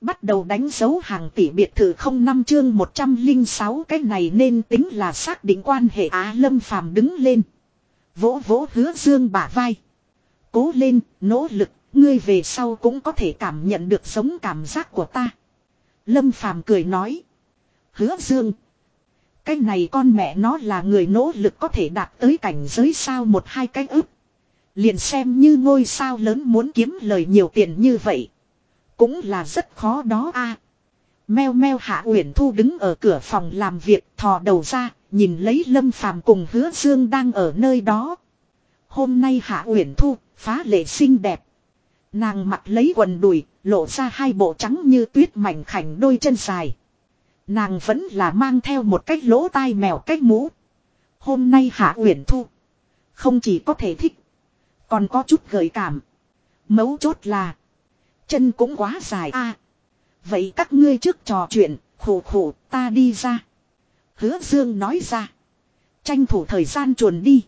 Bắt đầu đánh dấu hàng tỷ biệt thự không năm chương 106 cái này nên tính là xác định quan hệ Á Lâm Phàm đứng lên. Vỗ vỗ hứa dương bả vai. Cố lên, nỗ lực, ngươi về sau cũng có thể cảm nhận được giống cảm giác của ta. Lâm Phàm cười nói. Hứa dương. Cái này con mẹ nó là người nỗ lực có thể đạt tới cảnh giới sao một hai cái ức. Liền xem như ngôi sao lớn muốn kiếm lời nhiều tiền như vậy. Cũng là rất khó đó a. Meo meo hạ uyển thu đứng ở cửa phòng làm việc thò đầu ra, nhìn lấy lâm phàm cùng hứa dương đang ở nơi đó. Hôm nay hạ uyển thu, phá lệ xinh đẹp. Nàng mặc lấy quần đùi, lộ ra hai bộ trắng như tuyết mảnh khảnh đôi chân dài. Nàng vẫn là mang theo một cái lỗ tai mèo cách mũ. Hôm nay hạ uyển thu. Không chỉ có thể thích. Còn có chút gợi cảm. Mấu chốt là. Chân cũng quá dài a. vậy các ngươi trước trò chuyện, khổ khổ, ta đi ra. Hứa Dương nói ra. Tranh thủ thời gian chuồn đi.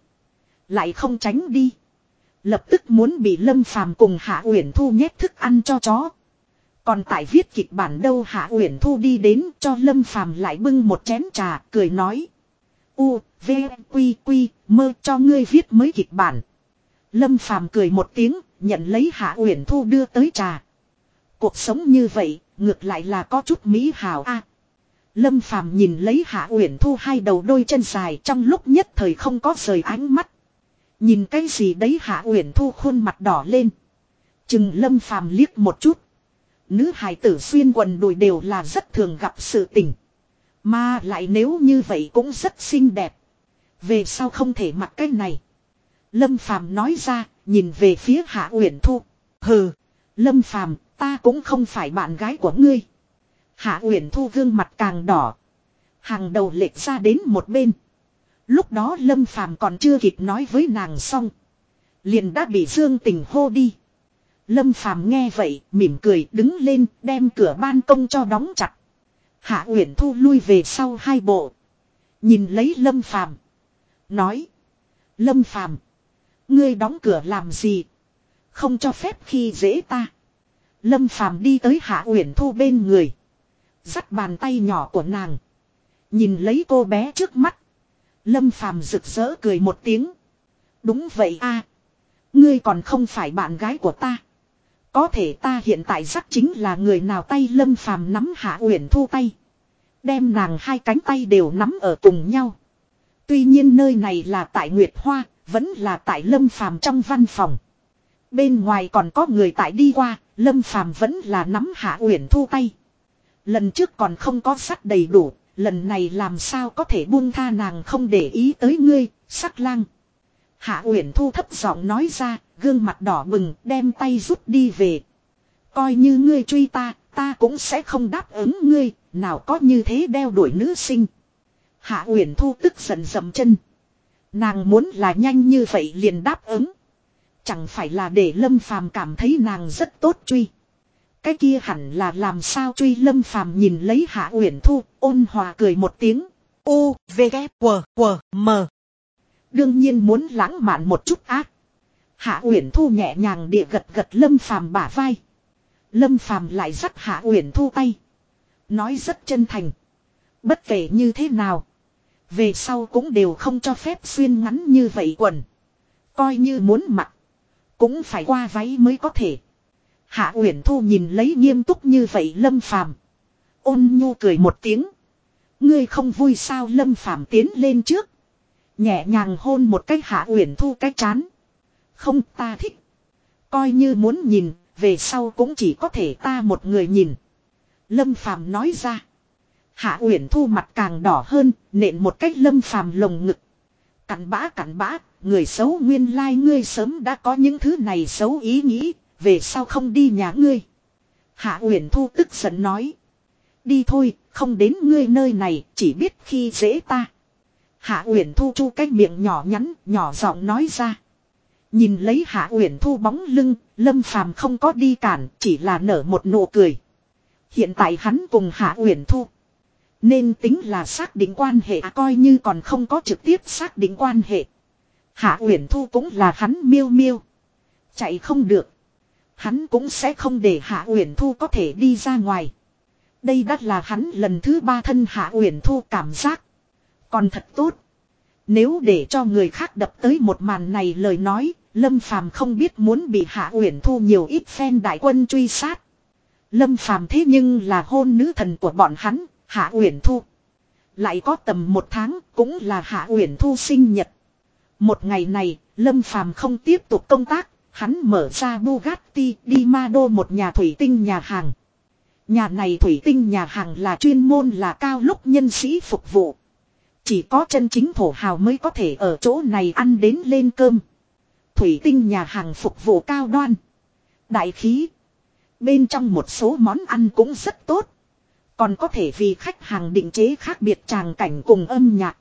Lại không tránh đi. Lập tức muốn bị Lâm Phàm cùng Hạ Uyển Thu nhét thức ăn cho chó. Còn tại viết kịch bản đâu Hạ Uyển Thu đi đến cho Lâm Phàm lại bưng một chén trà, cười nói: "U, V, Quy, Quy, mơ cho ngươi viết mới kịch bản." Lâm Phàm cười một tiếng, nhận lấy Hạ Uyển Thu đưa tới trà. Cuộc sống như vậy, ngược lại là có chút mỹ hào a. Lâm Phàm nhìn lấy Hạ Uyển Thu hai đầu đôi chân dài trong lúc nhất thời không có rời ánh mắt. Nhìn cái gì đấy Hạ Uyển Thu khuôn mặt đỏ lên. Chừng Lâm Phàm liếc một chút. Nữ hài tử xuyên quần đùi đều là rất thường gặp sự tình. Mà lại nếu như vậy cũng rất xinh đẹp. Về sau không thể mặc cái này. Lâm Phàm nói ra, nhìn về phía Hạ Uyển Thu. Hừ, Lâm Phàm, ta cũng không phải bạn gái của ngươi. Hạ Uyển Thu gương mặt càng đỏ. Hàng đầu lệch ra đến một bên. Lúc đó Lâm Phàm còn chưa kịp nói với nàng xong. Liền đã bị Dương Tình hô đi. Lâm Phàm nghe vậy, mỉm cười đứng lên, đem cửa ban công cho đóng chặt. Hạ Uyển Thu lui về sau hai bộ. Nhìn lấy Lâm Phàm Nói. Lâm Phàm Ngươi đóng cửa làm gì? Không cho phép khi dễ ta. Lâm Phàm đi tới Hạ Uyển Thu bên người. Dắt bàn tay nhỏ của nàng. Nhìn lấy cô bé trước mắt. Lâm Phàm rực rỡ cười một tiếng. Đúng vậy a, Ngươi còn không phải bạn gái của ta. Có thể ta hiện tại dắt chính là người nào tay Lâm Phàm nắm Hạ Uyển Thu tay. Đem nàng hai cánh tay đều nắm ở cùng nhau. Tuy nhiên nơi này là tại Nguyệt Hoa, vẫn là tại Lâm Phàm trong văn phòng. Bên ngoài còn có người tại đi qua, Lâm Phàm vẫn là nắm Hạ Uyển Thu tay. Lần trước còn không có sắt đầy đủ, lần này làm sao có thể buông tha nàng không để ý tới ngươi, sắc lang. Hạ Uyển Thu thấp giọng nói ra, gương mặt đỏ bừng, đem tay rút đi về. Coi như ngươi truy ta, ta cũng sẽ không đáp ứng ngươi, nào có như thế đeo đuổi nữ sinh. Hạ Uyển Thu tức giận dậm chân. Nàng muốn là nhanh như vậy liền đáp ứng. Chẳng phải là để Lâm Phàm cảm thấy nàng rất tốt truy. Cái kia hẳn là làm sao truy Lâm Phàm nhìn lấy Hạ Uyển Thu, ôn hòa cười một tiếng. U, V, K, W, W, M. Đương nhiên muốn lãng mạn một chút ác. Hạ Uyển Thu nhẹ nhàng địa gật gật Lâm Phàm bả vai. Lâm Phàm lại dắt Hạ Uyển Thu tay. Nói rất chân thành. Bất kể như thế nào. Về sau cũng đều không cho phép xuyên ngắn như vậy quần. Coi như muốn mặc. Cũng phải qua váy mới có thể. Hạ Uyển Thu nhìn lấy nghiêm túc như vậy Lâm Phàm, ôn nhu cười một tiếng. Ngươi không vui sao Lâm Phàm tiến lên trước, nhẹ nhàng hôn một cái Hạ Uyển Thu cái chán. Không ta thích, coi như muốn nhìn, về sau cũng chỉ có thể ta một người nhìn. Lâm Phàm nói ra. Hạ Uyển Thu mặt càng đỏ hơn, nện một cách Lâm Phàm lồng ngực. Cặn bã cặn bã, người xấu nguyên lai like ngươi sớm đã có những thứ này xấu ý nghĩ, về sao không đi nhà ngươi. Hạ Uyển Thu tức giận nói. Đi thôi, không đến ngươi nơi này, chỉ biết khi dễ ta. Hạ Uyển Thu chu cái miệng nhỏ nhắn, nhỏ giọng nói ra. Nhìn lấy Hạ Uyển Thu bóng lưng, Lâm Phàm không có đi cản, chỉ là nở một nụ cười. Hiện tại hắn cùng Hạ Uyển Thu nên tính là xác định quan hệ à, coi như còn không có trực tiếp xác định quan hệ. Hạ Uyển Thu cũng là hắn miêu miêu. Chạy không được. Hắn cũng sẽ không để Hạ Uyển Thu có thể đi ra ngoài. Đây đã là hắn lần thứ ba thân Hạ Uyển Thu cảm giác. Còn thật tốt. Nếu để cho người khác đập tới một màn này lời nói, Lâm Phàm không biết muốn bị Hạ Uyển Thu nhiều ít phen đại quân truy sát. Lâm Phàm thế nhưng là hôn nữ thần của bọn hắn, Hạ Uyển Thu. Lại có tầm một tháng, cũng là Hạ Uyển Thu sinh nhật. Một ngày này, Lâm Phàm không tiếp tục công tác, hắn mở ra Bugatti đi ma đô một nhà thủy tinh nhà hàng. Nhà này thủy tinh nhà hàng là chuyên môn là cao lúc nhân sĩ phục vụ. Chỉ có chân chính thổ hào mới có thể ở chỗ này ăn đến lên cơm. Thủy tinh nhà hàng phục vụ cao đoan. Đại khí. Bên trong một số món ăn cũng rất tốt. Còn có thể vì khách hàng định chế khác biệt tràng cảnh cùng âm nhạc.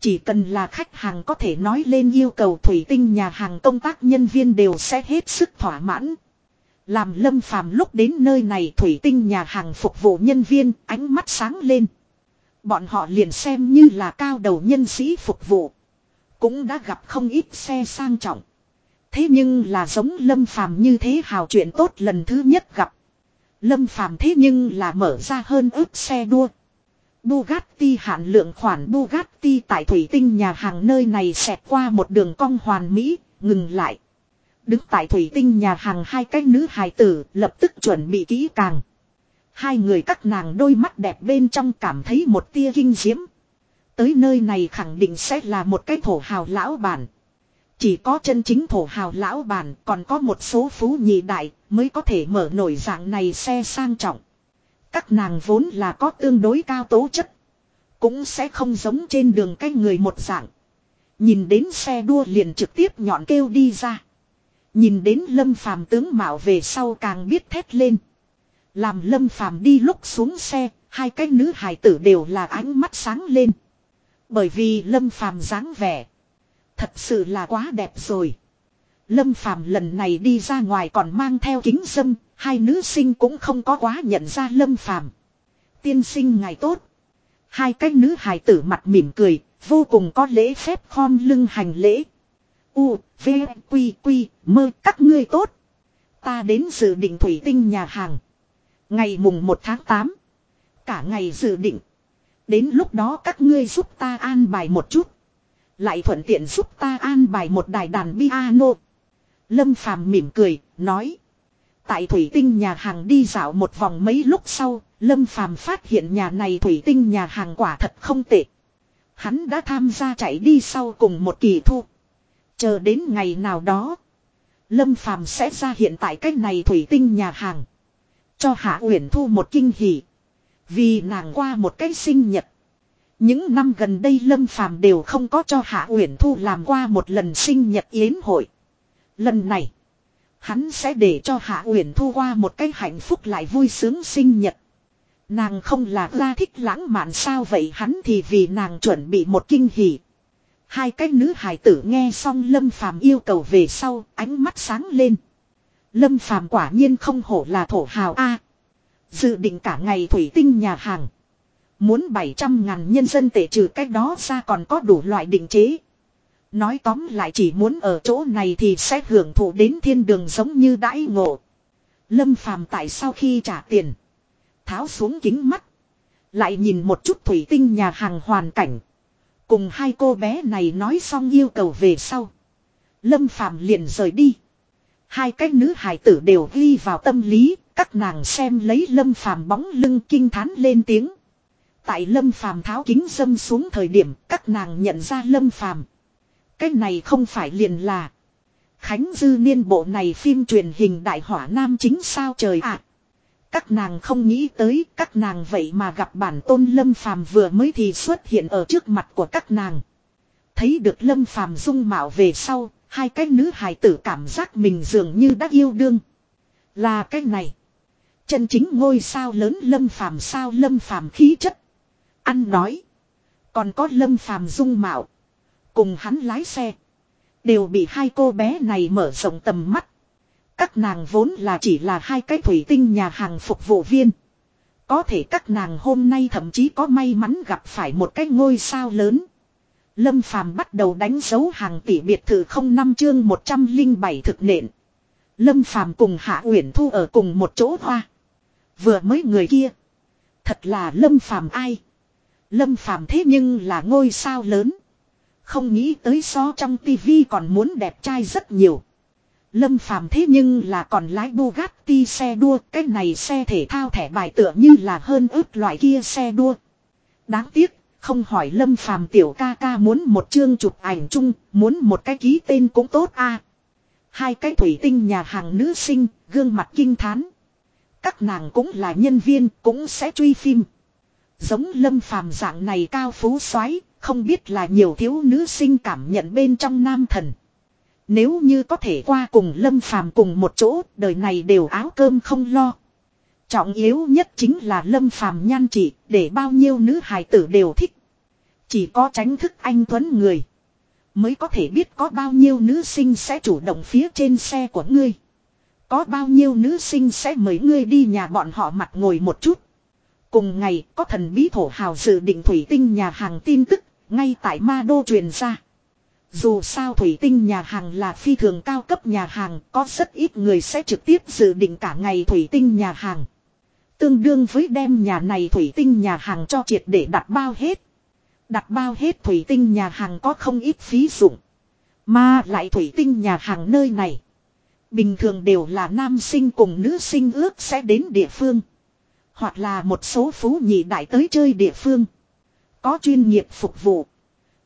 Chỉ cần là khách hàng có thể nói lên yêu cầu thủy tinh nhà hàng công tác nhân viên đều sẽ hết sức thỏa mãn. Làm lâm phàm lúc đến nơi này thủy tinh nhà hàng phục vụ nhân viên, ánh mắt sáng lên. Bọn họ liền xem như là cao đầu nhân sĩ phục vụ. Cũng đã gặp không ít xe sang trọng. Thế nhưng là giống lâm phàm như thế hào chuyện tốt lần thứ nhất gặp. Lâm phàm thế nhưng là mở ra hơn ước xe đua. Bugatti hạn lượng khoản Bugatti tại thủy tinh nhà hàng nơi này xẹt qua một đường cong hoàn mỹ, ngừng lại. Đứng tại thủy tinh nhà hàng hai cái nữ hài tử lập tức chuẩn bị kỹ càng. Hai người các nàng đôi mắt đẹp bên trong cảm thấy một tia kinh diễm. Tới nơi này khẳng định sẽ là một cái thổ hào lão bản. Chỉ có chân chính thổ hào lão bản còn có một số phú nhị đại mới có thể mở nổi dạng này xe sang trọng. Các nàng vốn là có tương đối cao tố chất. Cũng sẽ không giống trên đường cái người một dạng. Nhìn đến xe đua liền trực tiếp nhọn kêu đi ra. Nhìn đến lâm phàm tướng mạo về sau càng biết thét lên. Làm lâm phàm đi lúc xuống xe, hai cái nữ hài tử đều là ánh mắt sáng lên. Bởi vì lâm phàm dáng vẻ. Thật sự là quá đẹp rồi. Lâm phàm lần này đi ra ngoài còn mang theo kính dâm, hai nữ sinh cũng không có quá nhận ra lâm phàm. Tiên sinh ngày tốt. Hai cái nữ hài tử mặt mỉm cười, vô cùng có lễ phép khom lưng hành lễ. U, V, Quy, Quy, mơ các ngươi tốt. Ta đến dự định thủy tinh nhà hàng. Ngày mùng 1 tháng 8. Cả ngày dự định. Đến lúc đó các ngươi giúp ta an bài một chút. Lại thuận tiện giúp ta an bài một đài đàn piano. Lâm Phàm mỉm cười, nói. Tại thủy tinh nhà hàng đi dạo một vòng mấy lúc sau, Lâm Phàm phát hiện nhà này thủy tinh nhà hàng quả thật không tệ. Hắn đã tham gia chạy đi sau cùng một kỳ thu. Chờ đến ngày nào đó, Lâm Phàm sẽ ra hiện tại cách này thủy tinh nhà hàng. Cho Hạ Uyển Thu một kinh hỉ. Vì nàng qua một cái sinh nhật. Những năm gần đây Lâm Phàm đều không có cho Hạ Uyển Thu làm qua một lần sinh nhật yến hội. Lần này, hắn sẽ để cho Hạ Uyển Thu qua một cái hạnh phúc lại vui sướng sinh nhật. Nàng không là ra thích lãng mạn sao vậy hắn thì vì nàng chuẩn bị một kinh hỉ. Hai cái nữ hài tử nghe xong Lâm Phàm yêu cầu về sau, ánh mắt sáng lên. Lâm Phàm quả nhiên không hổ là thổ hào A. dự định cả ngày thủy tinh nhà hàng. Muốn 700 ngàn nhân dân tệ trừ cách đó ra còn có đủ loại định chế. Nói tóm lại chỉ muốn ở chỗ này thì sẽ hưởng thụ đến thiên đường giống như đãi ngộ. Lâm Phàm tại sau khi trả tiền. Tháo xuống kính mắt. Lại nhìn một chút thủy tinh nhà hàng hoàn cảnh. Cùng hai cô bé này nói xong yêu cầu về sau. Lâm Phàm liền rời đi. Hai cái nữ hải tử đều ghi vào tâm lý, các nàng xem lấy Lâm Phàm bóng lưng kinh thán lên tiếng. Tại Lâm Phàm tháo kính dâm xuống thời điểm, các nàng nhận ra Lâm Phàm. Cái này không phải liền là Khánh Dư Niên bộ này phim truyền hình đại hỏa nam chính sao trời ạ. Các nàng không nghĩ tới, các nàng vậy mà gặp bản tôn Lâm Phàm vừa mới thì xuất hiện ở trước mặt của các nàng. Thấy được Lâm Phàm dung mạo về sau, hai cái nữ hài tử cảm giác mình dường như đã yêu đương. Là cái này. Chân chính ngôi sao lớn Lâm Phàm sao Lâm Phàm khí chất. Ăn nói. Còn có Lâm Phàm dung mạo. Cùng hắn lái xe. Đều bị hai cô bé này mở rộng tầm mắt. Các nàng vốn là chỉ là hai cái thủy tinh nhà hàng phục vụ viên. Có thể các nàng hôm nay thậm chí có may mắn gặp phải một cái ngôi sao lớn. Lâm Phàm bắt đầu đánh dấu hàng tỷ biệt thự không năm chương 107 thực nện. Lâm Phàm cùng Hạ Uyển Thu ở cùng một chỗ hoa. Vừa mới người kia. Thật là Lâm Phàm ai. Lâm Phàm thế nhưng là ngôi sao lớn. Không nghĩ tới so trong tivi còn muốn đẹp trai rất nhiều. Lâm Phàm thế nhưng là còn lái Bugatti xe đua, cái này xe thể thao thẻ bài tựa như là hơn ước loại kia xe đua. Đáng tiếc, không hỏi Lâm Phàm tiểu ca ca muốn một chương chụp ảnh chung, muốn một cái ký tên cũng tốt a. Hai cái thủy tinh nhà hàng nữ sinh, gương mặt kinh thán. Các nàng cũng là nhân viên, cũng sẽ truy phim. Giống Lâm Phàm dạng này cao phú soái, không biết là nhiều thiếu nữ sinh cảm nhận bên trong nam thần. Nếu như có thể qua cùng Lâm Phàm cùng một chỗ, đời này đều áo cơm không lo. Trọng yếu nhất chính là Lâm Phàm nhan trị, để bao nhiêu nữ hài tử đều thích. Chỉ có tránh thức anh Tuấn người. Mới có thể biết có bao nhiêu nữ sinh sẽ chủ động phía trên xe của ngươi. Có bao nhiêu nữ sinh sẽ mời ngươi đi nhà bọn họ mặt ngồi một chút. Cùng ngày có thần bí thổ hào dự định thủy tinh nhà hàng tin tức, ngay tại ma đô truyền ra. Dù sao thủy tinh nhà hàng là phi thường cao cấp nhà hàng, có rất ít người sẽ trực tiếp dự định cả ngày thủy tinh nhà hàng. Tương đương với đem nhà này thủy tinh nhà hàng cho triệt để đặt bao hết. Đặt bao hết thủy tinh nhà hàng có không ít phí dụng. Mà lại thủy tinh nhà hàng nơi này. Bình thường đều là nam sinh cùng nữ sinh ước sẽ đến địa phương. Hoặc là một số phú nhị đại tới chơi địa phương. Có chuyên nghiệp phục vụ.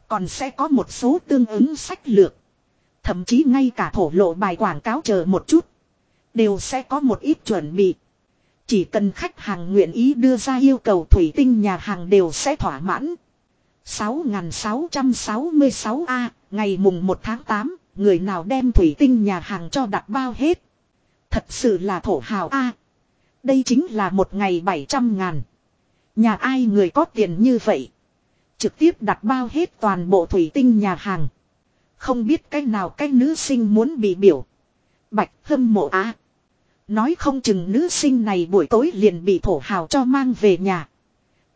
Còn sẽ có một số tương ứng sách lược. Thậm chí ngay cả thổ lộ bài quảng cáo chờ một chút. Đều sẽ có một ít chuẩn bị. Chỉ cần khách hàng nguyện ý đưa ra yêu cầu thủy tinh nhà hàng đều sẽ thỏa mãn. 6.666A, ngày mùng 1 tháng 8, người nào đem thủy tinh nhà hàng cho đặt bao hết. Thật sự là thổ hào A đây chính là một ngày 700 ngàn. Nhà ai người có tiền như vậy. Trực tiếp đặt bao hết toàn bộ thủy tinh nhà hàng. Không biết cách nào cái nữ sinh muốn bị biểu. Bạch hâm mộ á. Nói không chừng nữ sinh này buổi tối liền bị thổ hào cho mang về nhà.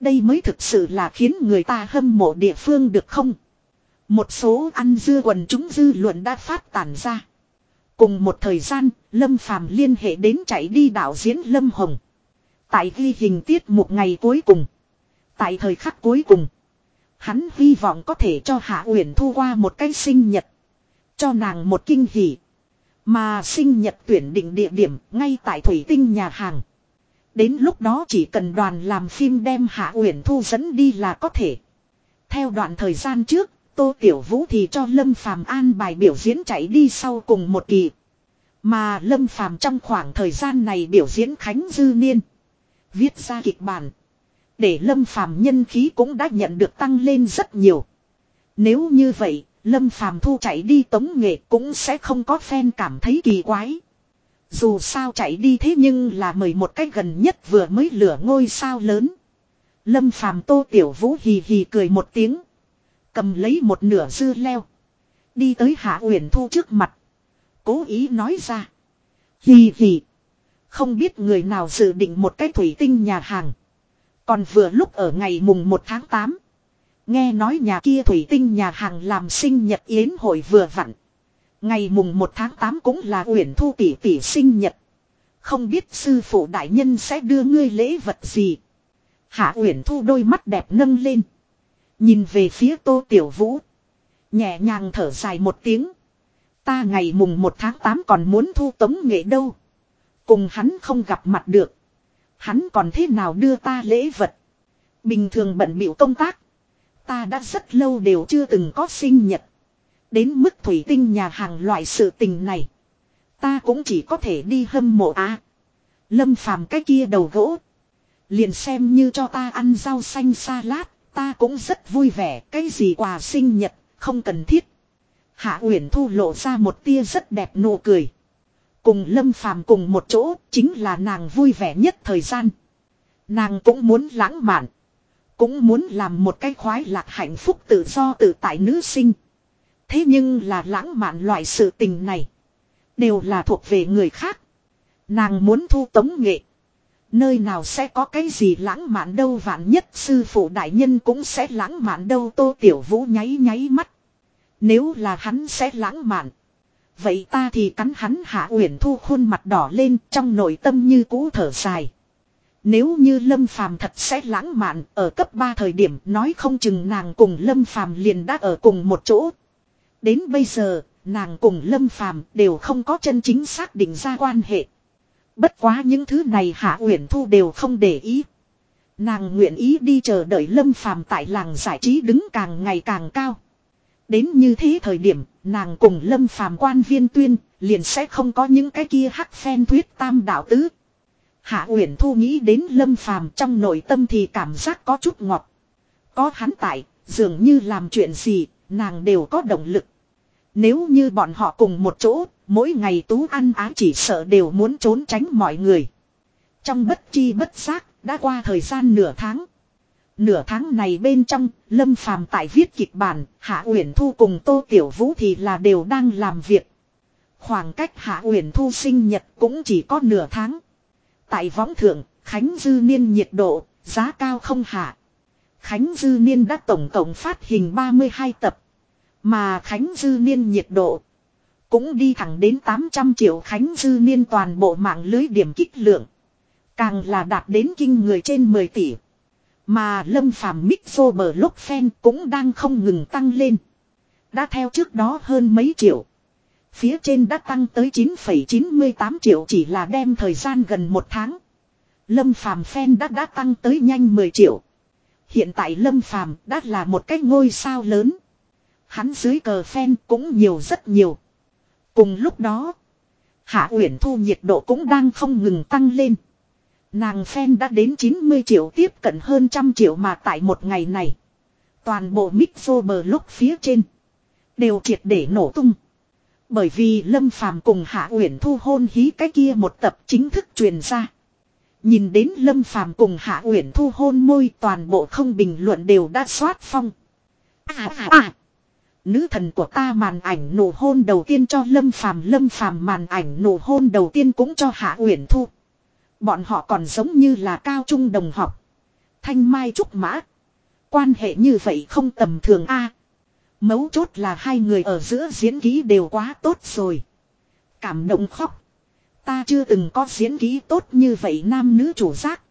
Đây mới thực sự là khiến người ta hâm mộ địa phương được không? Một số ăn dưa quần chúng dư luận đã phát tản ra. Cùng một thời gian, Lâm Phàm liên hệ đến chạy đi đạo diễn Lâm Hồng. Tại ghi hình tiết một ngày cuối cùng. Tại thời khắc cuối cùng. Hắn hy vọng có thể cho Hạ Uyển Thu qua một cái sinh nhật. Cho nàng một kinh hỉ. Mà sinh nhật tuyển định địa điểm ngay tại Thủy Tinh nhà hàng. Đến lúc đó chỉ cần đoàn làm phim đem Hạ Uyển Thu dẫn đi là có thể. Theo đoạn thời gian trước, Tô Tiểu Vũ thì cho Lâm Phàm an bài biểu diễn chạy đi sau cùng một kỳ. Mà Lâm Phàm trong khoảng thời gian này biểu diễn Khánh Dư Niên. Viết ra kịch bản. Để Lâm Phàm nhân khí cũng đã nhận được tăng lên rất nhiều. Nếu như vậy, Lâm Phàm thu chạy đi tống nghệ cũng sẽ không có fan cảm thấy kỳ quái. Dù sao chạy đi thế nhưng là mời một cách gần nhất vừa mới lửa ngôi sao lớn. Lâm Phàm Tô Tiểu Vũ hì hì cười một tiếng, cầm lấy một nửa dư leo, đi tới Hạ Uyển Thu trước mặt, cố ý nói ra: "Hì hì, không biết người nào dự định một cái thủy tinh nhà hàng." Còn vừa lúc ở ngày mùng 1 tháng 8. Nghe nói nhà kia thủy tinh nhà hàng làm sinh nhật yến hội vừa vặn. Ngày mùng 1 tháng 8 cũng là Uyển Thu tỷ tỷ sinh nhật. Không biết sư phụ đại nhân sẽ đưa ngươi lễ vật gì. Hạ Uyển Thu đôi mắt đẹp nâng lên. Nhìn về phía Tô Tiểu Vũ. Nhẹ nhàng thở dài một tiếng. Ta ngày mùng 1 tháng 8 còn muốn thu tống nghệ đâu. Cùng hắn không gặp mặt được. Hắn còn thế nào đưa ta lễ vật. Bình thường bận bịu công tác. Ta đã rất lâu đều chưa từng có sinh nhật. Đến mức thủy tinh nhà hàng loại sự tình này. Ta cũng chỉ có thể đi hâm mộ á. lâm phàm cái kia đầu gỗ. Liền xem như cho ta ăn rau xanh salad. Ta cũng rất vui vẻ. Cái gì quà sinh nhật. Không cần thiết. Hạ Uyển Thu lộ ra một tia rất đẹp nụ cười. Cùng Lâm Phàm cùng một chỗ, chính là nàng vui vẻ nhất thời gian. Nàng cũng muốn lãng mạn. Cũng muốn làm một cái khoái lạc hạnh phúc tự do tự tại nữ sinh. Thế nhưng là lãng mạn loại sự tình này. Đều là thuộc về người khác. Nàng muốn thu tống nghệ. Nơi nào sẽ có cái gì lãng mạn đâu vạn nhất sư phụ đại nhân cũng sẽ lãng mạn đâu tô tiểu vũ nháy nháy mắt. Nếu là hắn sẽ lãng mạn. Vậy ta thì cắn hắn Hạ Uyển Thu khuôn mặt đỏ lên trong nội tâm như cũ thở dài. Nếu như Lâm Phàm thật sẽ lãng mạn ở cấp 3 thời điểm nói không chừng nàng cùng Lâm Phàm liền đã ở cùng một chỗ. Đến bây giờ, nàng cùng Lâm Phàm đều không có chân chính xác định ra quan hệ. Bất quá những thứ này Hạ Uyển Thu đều không để ý. Nàng nguyện ý đi chờ đợi Lâm Phàm tại làng giải trí đứng càng ngày càng cao. Đến như thế thời điểm, nàng cùng Lâm Phàm quan viên tuyên, liền sẽ không có những cái kia hắc phen thuyết tam đạo tứ. Hạ Uyển Thu nghĩ đến Lâm Phàm trong nội tâm thì cảm giác có chút ngọt. Có hắn tại, dường như làm chuyện gì, nàng đều có động lực. Nếu như bọn họ cùng một chỗ, mỗi ngày tú ăn á chỉ sợ đều muốn trốn tránh mọi người. Trong bất chi bất giác, đã qua thời gian nửa tháng. Nửa tháng này bên trong, Lâm Phàm tại viết kịch bản, Hạ Uyển Thu cùng Tô Tiểu Vũ thì là đều đang làm việc. Khoảng cách Hạ Uyển Thu sinh nhật cũng chỉ có nửa tháng. Tại võng thượng, Khánh Dư Niên nhiệt độ, giá cao không hạ. Khánh Dư Niên đã tổng cộng phát hình 32 tập. Mà Khánh Dư Niên nhiệt độ cũng đi thẳng đến 800 triệu Khánh Dư Niên toàn bộ mạng lưới điểm kích lượng. Càng là đạt đến kinh người trên 10 tỷ. Mà Lâm Phàm Mixo bờ lúc fan cũng đang không ngừng tăng lên. Đã theo trước đó hơn mấy triệu. Phía trên đã tăng tới 9,98 triệu chỉ là đem thời gian gần một tháng. Lâm Phàm fan đã đã tăng tới nhanh 10 triệu. Hiện tại Lâm Phàm đã là một cái ngôi sao lớn. Hắn dưới cờ fan cũng nhiều rất nhiều. Cùng lúc đó, Hạ Uyển Thu nhiệt độ cũng đang không ngừng tăng lên. Nàng fan đã đến 90 triệu tiếp cận hơn trăm triệu mà tại một ngày này. Toàn bộ mixo bờ lúc phía trên. Đều triệt để nổ tung. Bởi vì Lâm Phàm cùng Hạ Uyển Thu hôn hí cái kia một tập chính thức truyền ra. Nhìn đến Lâm Phàm cùng Hạ Uyển Thu hôn môi toàn bộ không bình luận đều đã xoát phong. À à à. Nữ thần của ta màn ảnh nổ hôn đầu tiên cho Lâm Phàm Lâm Phàm màn ảnh nổ hôn đầu tiên cũng cho Hạ Uyển Thu. Bọn họ còn giống như là cao trung đồng học. Thanh Mai Trúc Mã. Quan hệ như vậy không tầm thường a. mấu chốt là hai người ở giữa diễn ký đều quá tốt rồi. Cảm động khóc. Ta chưa từng có diễn ký tốt như vậy nam nữ chủ giác.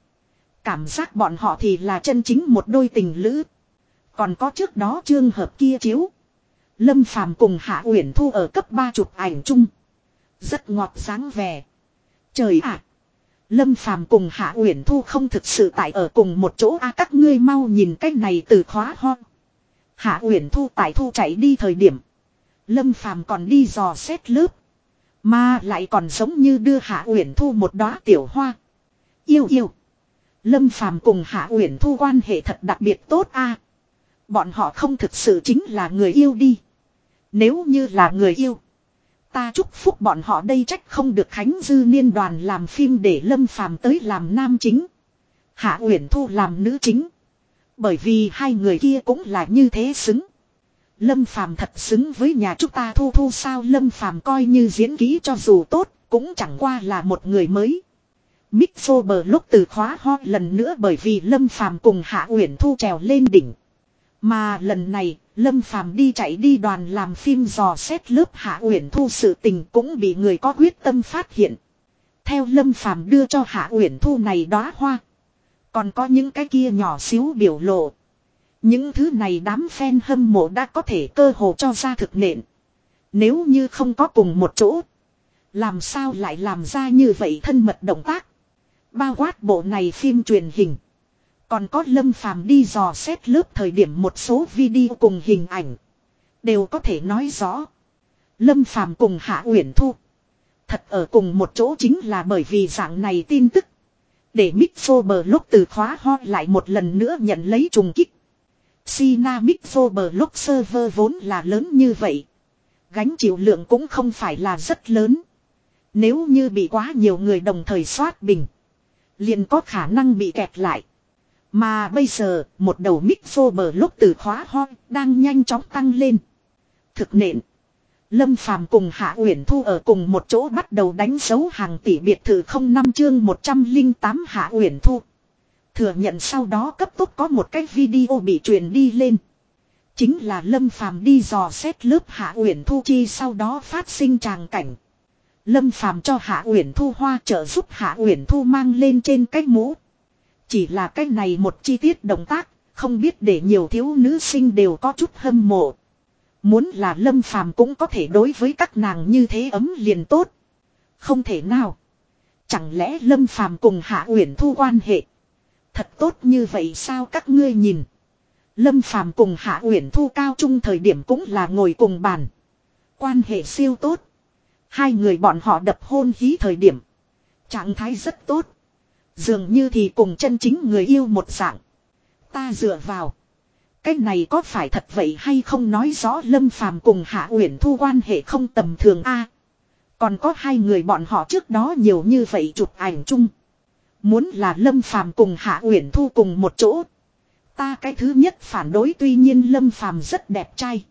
Cảm giác bọn họ thì là chân chính một đôi tình lữ. Còn có trước đó trường hợp kia chiếu. Lâm Phàm cùng Hạ Uyển Thu ở cấp 3 chụp ảnh chung. Rất ngọt dáng vẻ. Trời ạ! Lâm Phàm cùng Hạ Uyển Thu không thực sự tại ở cùng một chỗ a các ngươi mau nhìn cách này từ khóa ho. Hạ Uyển Thu tại thu chạy đi thời điểm. Lâm Phàm còn đi dò xét lớp. Mà lại còn giống như đưa Hạ Uyển Thu một đóa tiểu hoa. Yêu yêu. Lâm Phàm cùng Hạ Uyển Thu quan hệ thật đặc biệt tốt a. Bọn họ không thực sự chính là người yêu đi. Nếu như là người yêu. Ta chúc phúc bọn họ đây trách không được Khánh Dư Niên đoàn làm phim để Lâm Phàm tới làm nam chính. Hạ Uyển Thu làm nữ chính. Bởi vì hai người kia cũng là như thế xứng. Lâm Phàm thật xứng với nhà chúng ta thu thu sao Lâm Phàm coi như diễn kỹ cho dù tốt, cũng chẳng qua là một người mới. Mixo bờ lúc từ khóa ho lần nữa bởi vì Lâm Phàm cùng Hạ Uyển Thu trèo lên đỉnh. Mà lần này, Lâm Phàm đi chạy đi đoàn làm phim dò xét lớp Hạ Uyển Thu sự tình cũng bị người có quyết tâm phát hiện. Theo Lâm Phàm đưa cho Hạ Uyển Thu này đóa hoa, còn có những cái kia nhỏ xíu biểu lộ. Những thứ này đám fan hâm mộ đã có thể cơ hồ cho ra thực nện. Nếu như không có cùng một chỗ, làm sao lại làm ra như vậy thân mật động tác. Bao quát bộ này phim truyền hình. Còn có Lâm Phàm đi dò xét lớp thời điểm một số video cùng hình ảnh. Đều có thể nói rõ. Lâm Phàm cùng Hạ Uyển Thu. Thật ở cùng một chỗ chính là bởi vì dạng này tin tức. Để Mixo bờ lúc từ khóa ho lại một lần nữa nhận lấy trùng kích. Sina Mixo bờ lúc server vốn là lớn như vậy. Gánh chịu lượng cũng không phải là rất lớn. Nếu như bị quá nhiều người đồng thời soát bình. Liền có khả năng bị kẹt lại. Mà bây giờ, một đầu mic phô bờ lúc từ khóa ho, đang nhanh chóng tăng lên. Thực nện. Lâm Phàm cùng Hạ Uyển Thu ở cùng một chỗ bắt đầu đánh dấu hàng tỷ biệt thự không năm chương 108 Hạ Uyển Thu. Thừa nhận sau đó cấp tốc có một cái video bị truyền đi lên. Chính là Lâm Phàm đi dò xét lớp Hạ Uyển Thu chi sau đó phát sinh tràng cảnh. Lâm Phàm cho Hạ Uyển Thu hoa trợ giúp Hạ Uyển Thu mang lên trên cái mũ. Chỉ là cái này một chi tiết động tác, không biết để nhiều thiếu nữ sinh đều có chút hâm mộ. Muốn là Lâm Phàm cũng có thể đối với các nàng như thế ấm liền tốt. Không thể nào. Chẳng lẽ Lâm Phàm cùng Hạ Uyển Thu quan hệ thật tốt như vậy sao các ngươi nhìn? Lâm Phàm cùng Hạ Uyển Thu cao trung thời điểm cũng là ngồi cùng bàn. Quan hệ siêu tốt. Hai người bọn họ đập hôn hí thời điểm. Trạng thái rất tốt. Dường như thì cùng chân chính người yêu một dạng. Ta dựa vào. Cái này có phải thật vậy hay không nói rõ Lâm Phàm cùng Hạ Uyển Thu quan hệ không tầm thường a? còn có hai người bọn họ trước đó nhiều như vậy chụp ảnh chung. Muốn là Lâm Phàm cùng Hạ Uyển Thu cùng một chỗ, ta cái thứ nhất phản đối tuy nhiên Lâm Phàm rất đẹp trai.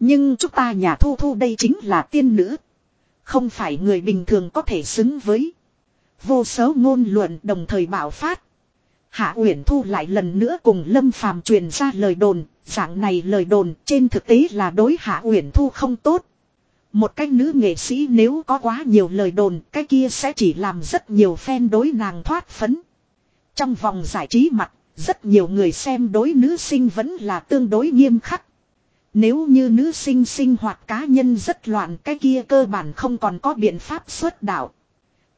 Nhưng chúng ta nhà Thu Thu đây chính là tiên nữ, không phải người bình thường có thể xứng với. Vô số ngôn luận đồng thời bạo phát. Hạ Uyển Thu lại lần nữa cùng Lâm Phàm truyền ra lời đồn, dạng này lời đồn trên thực tế là đối Hạ Uyển Thu không tốt. Một cái nữ nghệ sĩ nếu có quá nhiều lời đồn, cái kia sẽ chỉ làm rất nhiều fan đối nàng thoát phấn. Trong vòng giải trí mặt, rất nhiều người xem đối nữ sinh vẫn là tương đối nghiêm khắc. Nếu như nữ sinh sinh hoạt cá nhân rất loạn cái kia cơ bản không còn có biện pháp xuất đạo.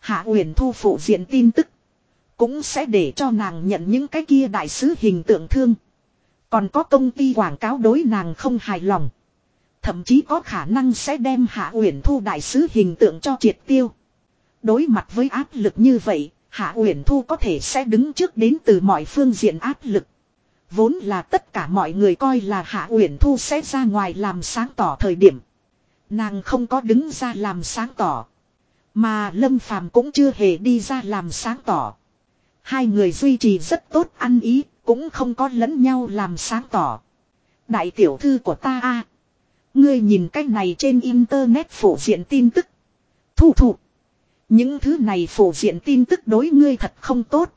Hạ Uyển Thu phụ diện tin tức. Cũng sẽ để cho nàng nhận những cái kia đại sứ hình tượng thương. Còn có công ty quảng cáo đối nàng không hài lòng. Thậm chí có khả năng sẽ đem Hạ Uyển Thu đại sứ hình tượng cho triệt tiêu. Đối mặt với áp lực như vậy, Hạ Uyển Thu có thể sẽ đứng trước đến từ mọi phương diện áp lực. Vốn là tất cả mọi người coi là Hạ Uyển Thu sẽ ra ngoài làm sáng tỏ thời điểm. Nàng không có đứng ra làm sáng tỏ. Mà Lâm Phàm cũng chưa hề đi ra làm sáng tỏ. Hai người duy trì rất tốt ăn ý, cũng không có lẫn nhau làm sáng tỏ. Đại tiểu thư của ta a Ngươi nhìn cách này trên internet phổ diện tin tức. Thu thụ. Những thứ này phổ diện tin tức đối ngươi thật không tốt.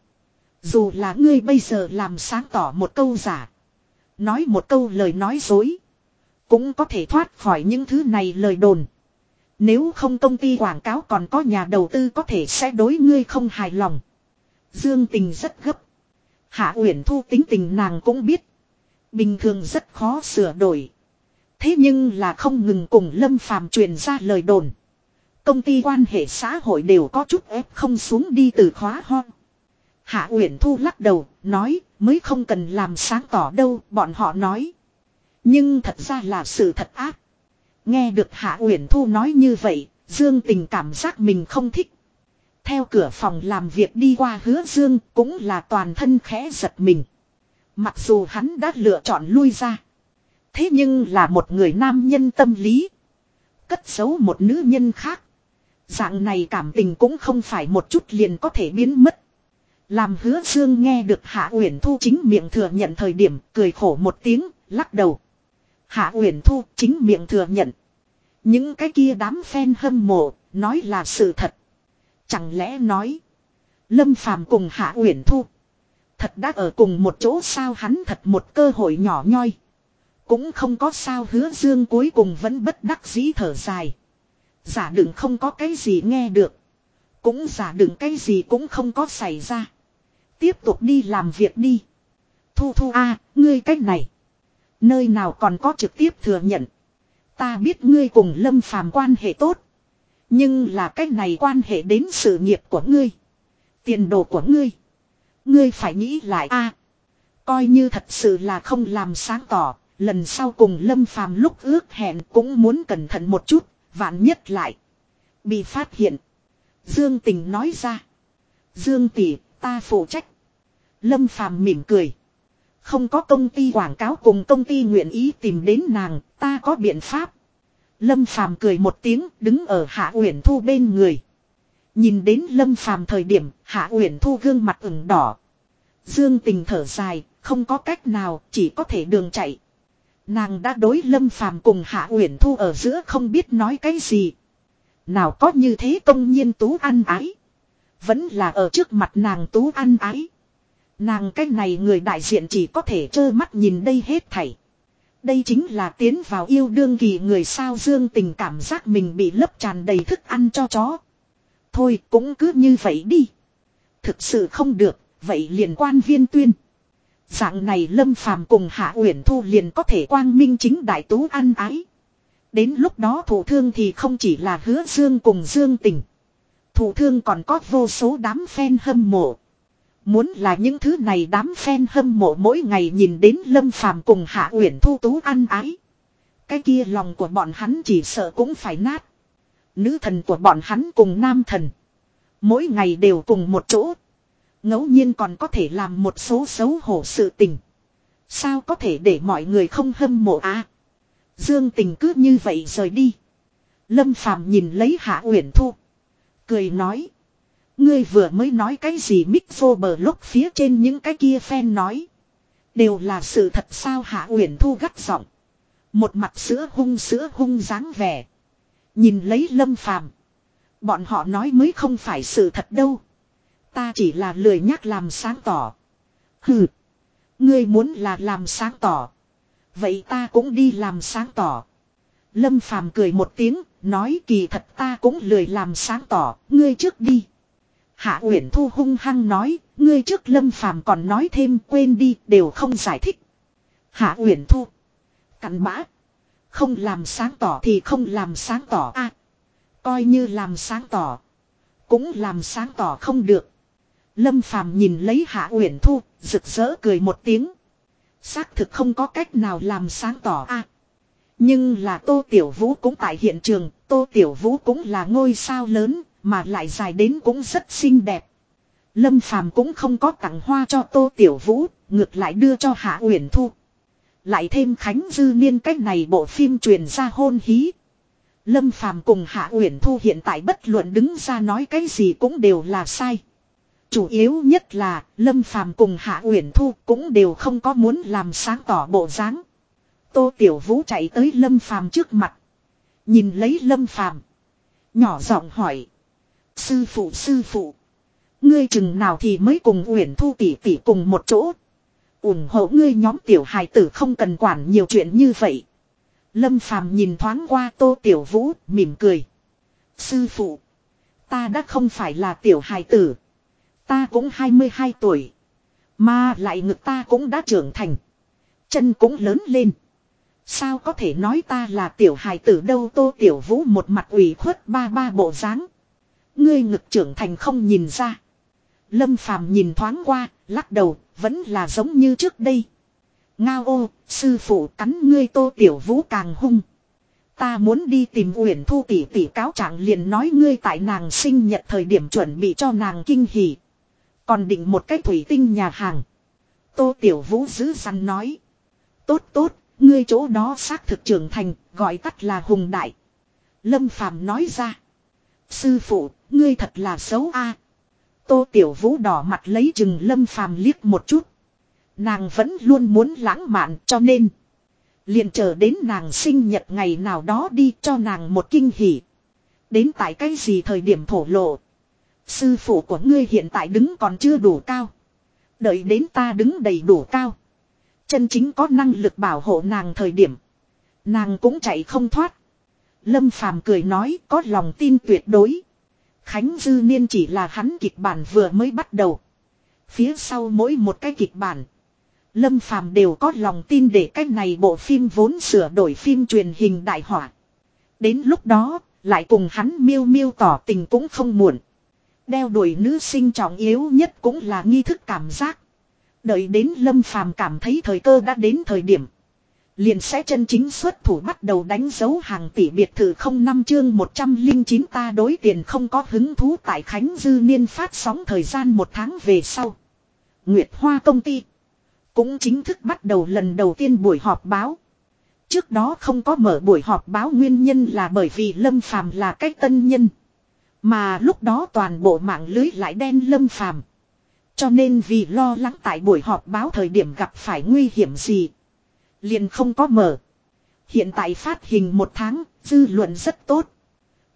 Dù là ngươi bây giờ làm sáng tỏ một câu giả. Nói một câu lời nói dối. Cũng có thể thoát khỏi những thứ này lời đồn. Nếu không công ty quảng cáo còn có nhà đầu tư có thể sẽ đối ngươi không hài lòng. Dương tình rất gấp. Hạ Uyển Thu tính tình nàng cũng biết. Bình thường rất khó sửa đổi. Thế nhưng là không ngừng cùng Lâm Phàm truyền ra lời đồn. Công ty quan hệ xã hội đều có chút ép không xuống đi từ khóa ho. Hạ Uyển Thu lắc đầu, nói, mới không cần làm sáng tỏ đâu, bọn họ nói. Nhưng thật ra là sự thật ác. Nghe được Hạ Uyển Thu nói như vậy, Dương Tình cảm giác mình không thích. Theo cửa phòng làm việc đi qua hứa Dương cũng là toàn thân khẽ giật mình. Mặc dù hắn đã lựa chọn lui ra. Thế nhưng là một người nam nhân tâm lý. Cất giấu một nữ nhân khác. Dạng này cảm tình cũng không phải một chút liền có thể biến mất. Làm hứa dương nghe được Hạ Uyển Thu chính miệng thừa nhận thời điểm cười khổ một tiếng, lắc đầu. Hạ Uyển Thu chính miệng thừa nhận. Những cái kia đám fan hâm mộ, nói là sự thật. Chẳng lẽ nói. Lâm Phàm cùng Hạ Uyển Thu. Thật đã ở cùng một chỗ sao hắn thật một cơ hội nhỏ nhoi. Cũng không có sao hứa dương cuối cùng vẫn bất đắc dĩ thở dài. Giả đừng không có cái gì nghe được. Cũng giả đừng cái gì cũng không có xảy ra. Tiếp tục đi làm việc đi. Thu thu a ngươi cách này. Nơi nào còn có trực tiếp thừa nhận. Ta biết ngươi cùng lâm phàm quan hệ tốt. Nhưng là cách này quan hệ đến sự nghiệp của ngươi. Tiền đồ của ngươi. Ngươi phải nghĩ lại a Coi như thật sự là không làm sáng tỏ, Lần sau cùng Lâm Phàm lúc ước hẹn cũng muốn cẩn thận một chút, vạn nhất lại. Bị phát hiện. Dương Tình nói ra. Dương tỷ, ta phụ trách. Lâm Phàm mỉm cười. Không có công ty quảng cáo cùng công ty nguyện ý tìm đến nàng, ta có biện pháp. Lâm Phàm cười một tiếng, đứng ở Hạ Uyển Thu bên người. Nhìn đến Lâm Phàm thời điểm, Hạ Uyển Thu gương mặt ửng đỏ. Dương Tình thở dài, không có cách nào, chỉ có thể đường chạy. Nàng đã đối lâm phàm cùng hạ uyển thu ở giữa không biết nói cái gì. Nào có như thế công nhiên tú ăn ái. Vẫn là ở trước mặt nàng tú ăn ái. Nàng cái này người đại diện chỉ có thể trơ mắt nhìn đây hết thảy. Đây chính là tiến vào yêu đương kỳ người sao dương tình cảm giác mình bị lấp tràn đầy thức ăn cho chó. Thôi cũng cứ như vậy đi. Thực sự không được, vậy liền quan viên tuyên. Dạng này lâm phàm cùng hạ uyển thu liền có thể quang minh chính đại tú ăn ái. Đến lúc đó thủ thương thì không chỉ là hứa dương cùng dương tình. Thủ thương còn có vô số đám fan hâm mộ. Muốn là những thứ này đám fan hâm mộ mỗi ngày nhìn đến Lâm Phàm cùng Hạ Uyển Thu Tú ăn ái. Cái kia lòng của bọn hắn chỉ sợ cũng phải nát. Nữ thần của bọn hắn cùng nam thần. Mỗi ngày đều cùng một chỗ. ngẫu nhiên còn có thể làm một số xấu hổ sự tình. Sao có thể để mọi người không hâm mộ à? Dương tình cứ như vậy rời đi. Lâm Phàm nhìn lấy Hạ Uyển Thu. Cười nói. Ngươi vừa mới nói cái gì mic vô bờ lúc phía trên những cái kia fan nói. Đều là sự thật sao Hạ Uyển Thu gắt giọng. Một mặt sữa hung sữa hung dáng vẻ. Nhìn lấy Lâm Phàm Bọn họ nói mới không phải sự thật đâu. Ta chỉ là lười nhắc làm sáng tỏ. Hừ. Ngươi muốn là làm sáng tỏ. Vậy ta cũng đi làm sáng tỏ. Lâm Phàm cười một tiếng, nói kỳ thật ta cũng lười làm sáng tỏ, ngươi trước đi. Hạ Uyển Thu hung hăng nói, ngươi trước Lâm Phàm còn nói thêm quên đi, đều không giải thích. Hạ Uyển Thu, cặn bã, không làm sáng tỏ thì không làm sáng tỏ a. coi như làm sáng tỏ, cũng làm sáng tỏ không được. Lâm Phàm nhìn lấy Hạ Uyển Thu, rực rỡ cười một tiếng. Xác thực không có cách nào làm sáng tỏ a. nhưng là Tô Tiểu Vũ cũng tại hiện trường, Tô Tiểu Vũ cũng là ngôi sao lớn, mà lại dài đến cũng rất xinh đẹp. Lâm Phàm cũng không có tặng hoa cho Tô Tiểu Vũ, ngược lại đưa cho Hạ Uyển Thu. Lại thêm Khánh Dư Niên cách này bộ phim truyền ra hôn hí. Lâm Phàm cùng Hạ Uyển Thu hiện tại bất luận đứng ra nói cái gì cũng đều là sai. Chủ yếu nhất là Lâm Phàm cùng Hạ Uyển Thu cũng đều không có muốn làm sáng tỏ bộ dáng. Tô Tiểu Vũ chạy tới Lâm Phàm trước mặt, nhìn lấy Lâm Phàm, nhỏ giọng hỏi: Sư phụ sư phụ. Ngươi chừng nào thì mới cùng Uyển Thu tỷ tỷ cùng một chỗ. ủng hộ ngươi nhóm tiểu hài tử không cần quản nhiều chuyện như vậy. Lâm Phàm nhìn thoáng qua Tô Tiểu Vũ, mỉm cười. Sư phụ, ta đã không phải là tiểu hài tử. Ta cũng 22 tuổi. Mà lại ngực ta cũng đã trưởng thành. Chân cũng lớn lên. Sao có thể nói ta là tiểu hài tử đâu Tô Tiểu Vũ một mặt ủy khuất ba ba bộ dáng Ngươi ngực trưởng thành không nhìn ra. Lâm phàm nhìn thoáng qua, lắc đầu, vẫn là giống như trước đây. Ngao ô, sư phụ cắn ngươi tô tiểu vũ càng hung. Ta muốn đi tìm Uyển Thu tỷ tỷ cáo trạng liền nói ngươi tại nàng sinh nhật thời điểm chuẩn bị cho nàng kinh hỉ. Còn định một cái thủy tinh nhà hàng. Tô Tiểu Vũ giữ săn nói. Tốt tốt, ngươi chỗ đó xác thực trưởng thành, gọi tắt là hùng đại. Lâm Phàm nói ra. Sư phụ, ngươi thật là xấu a. Tô Tiểu Vũ đỏ mặt lấy chừng Lâm Phàm liếc một chút. Nàng vẫn luôn muốn lãng mạn cho nên. liền chờ đến nàng sinh nhật ngày nào đó đi cho nàng một kinh hỉ. Đến tại cái gì thời điểm thổ lộ. Sư phụ của ngươi hiện tại đứng còn chưa đủ cao. Đợi đến ta đứng đầy đủ cao. Chân chính có năng lực bảo hộ nàng thời điểm. Nàng cũng chạy không thoát. Lâm Phàm cười nói có lòng tin tuyệt đối. Khánh Dư Niên chỉ là hắn kịch bản vừa mới bắt đầu. Phía sau mỗi một cái kịch bản. Lâm Phàm đều có lòng tin để cái này bộ phim vốn sửa đổi phim truyền hình đại hỏa. Đến lúc đó, lại cùng hắn miêu miêu tỏ tình cũng không muộn. Đeo đuổi nữ sinh trọng yếu nhất cũng là nghi thức cảm giác. Đợi đến Lâm Phàm cảm thấy thời cơ đã đến thời điểm. Liền sẽ chân chính xuất thủ bắt đầu đánh dấu hàng tỷ biệt thự không năm chương 109 ta đối tiền không có hứng thú tại Khánh Dư Niên phát sóng thời gian một tháng về sau. Nguyệt Hoa công ty cũng chính thức bắt đầu lần đầu tiên buổi họp báo. Trước đó không có mở buổi họp báo nguyên nhân là bởi vì Lâm Phàm là cách tân nhân. Mà lúc đó toàn bộ mạng lưới lại đen Lâm Phàm. Cho nên vì lo lắng tại buổi họp báo thời điểm gặp phải nguy hiểm gì. Liền không có mở. Hiện tại phát hình một tháng, dư luận rất tốt.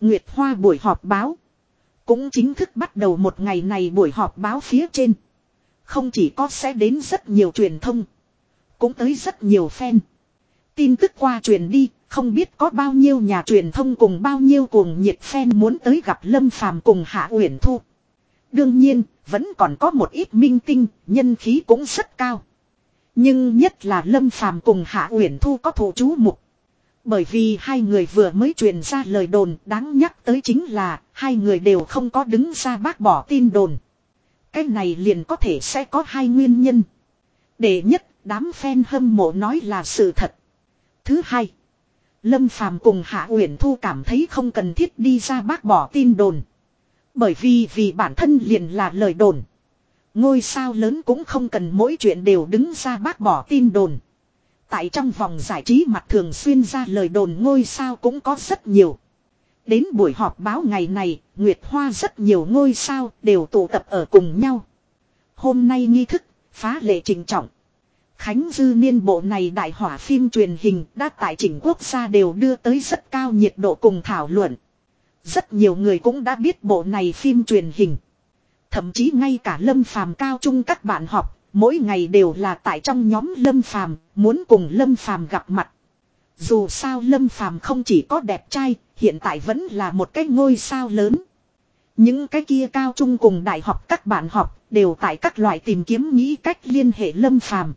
Nguyệt Hoa buổi họp báo. Cũng chính thức bắt đầu một ngày này buổi họp báo phía trên. Không chỉ có sẽ đến rất nhiều truyền thông. Cũng tới rất nhiều fan. Tin tức qua truyền đi, không biết có bao nhiêu nhà truyền thông cùng bao nhiêu cuồng nhiệt fan muốn tới gặp Lâm Phàm cùng Hạ Uyển Thu. Đương nhiên, vẫn còn có một ít minh tinh, nhân khí cũng rất cao. Nhưng nhất là Lâm Phàm cùng Hạ Uyển Thu có thủ chú mục. Bởi vì hai người vừa mới truyền ra lời đồn đáng nhắc tới chính là hai người đều không có đứng ra bác bỏ tin đồn. Cái này liền có thể sẽ có hai nguyên nhân. để nhất, đám fan hâm mộ nói là sự thật. Thứ hai, Lâm Phàm cùng Hạ Uyển Thu cảm thấy không cần thiết đi ra bác bỏ tin đồn. Bởi vì vì bản thân liền là lời đồn. Ngôi sao lớn cũng không cần mỗi chuyện đều đứng ra bác bỏ tin đồn. Tại trong vòng giải trí mặt thường xuyên ra lời đồn ngôi sao cũng có rất nhiều. Đến buổi họp báo ngày này, Nguyệt Hoa rất nhiều ngôi sao đều tụ tập ở cùng nhau. Hôm nay nghi thức, phá lệ trình trọng. Khánh Dư Niên bộ này đại hỏa phim truyền hình đã tại chỉnh quốc gia đều đưa tới rất cao nhiệt độ cùng thảo luận. Rất nhiều người cũng đã biết bộ này phim truyền hình. Thậm chí ngay cả Lâm Phàm cao trung các bạn học, mỗi ngày đều là tại trong nhóm Lâm Phàm, muốn cùng Lâm Phàm gặp mặt. Dù sao Lâm Phàm không chỉ có đẹp trai, hiện tại vẫn là một cái ngôi sao lớn. Những cái kia cao trung cùng đại học các bạn học đều tại các loại tìm kiếm nghĩ cách liên hệ Lâm Phàm.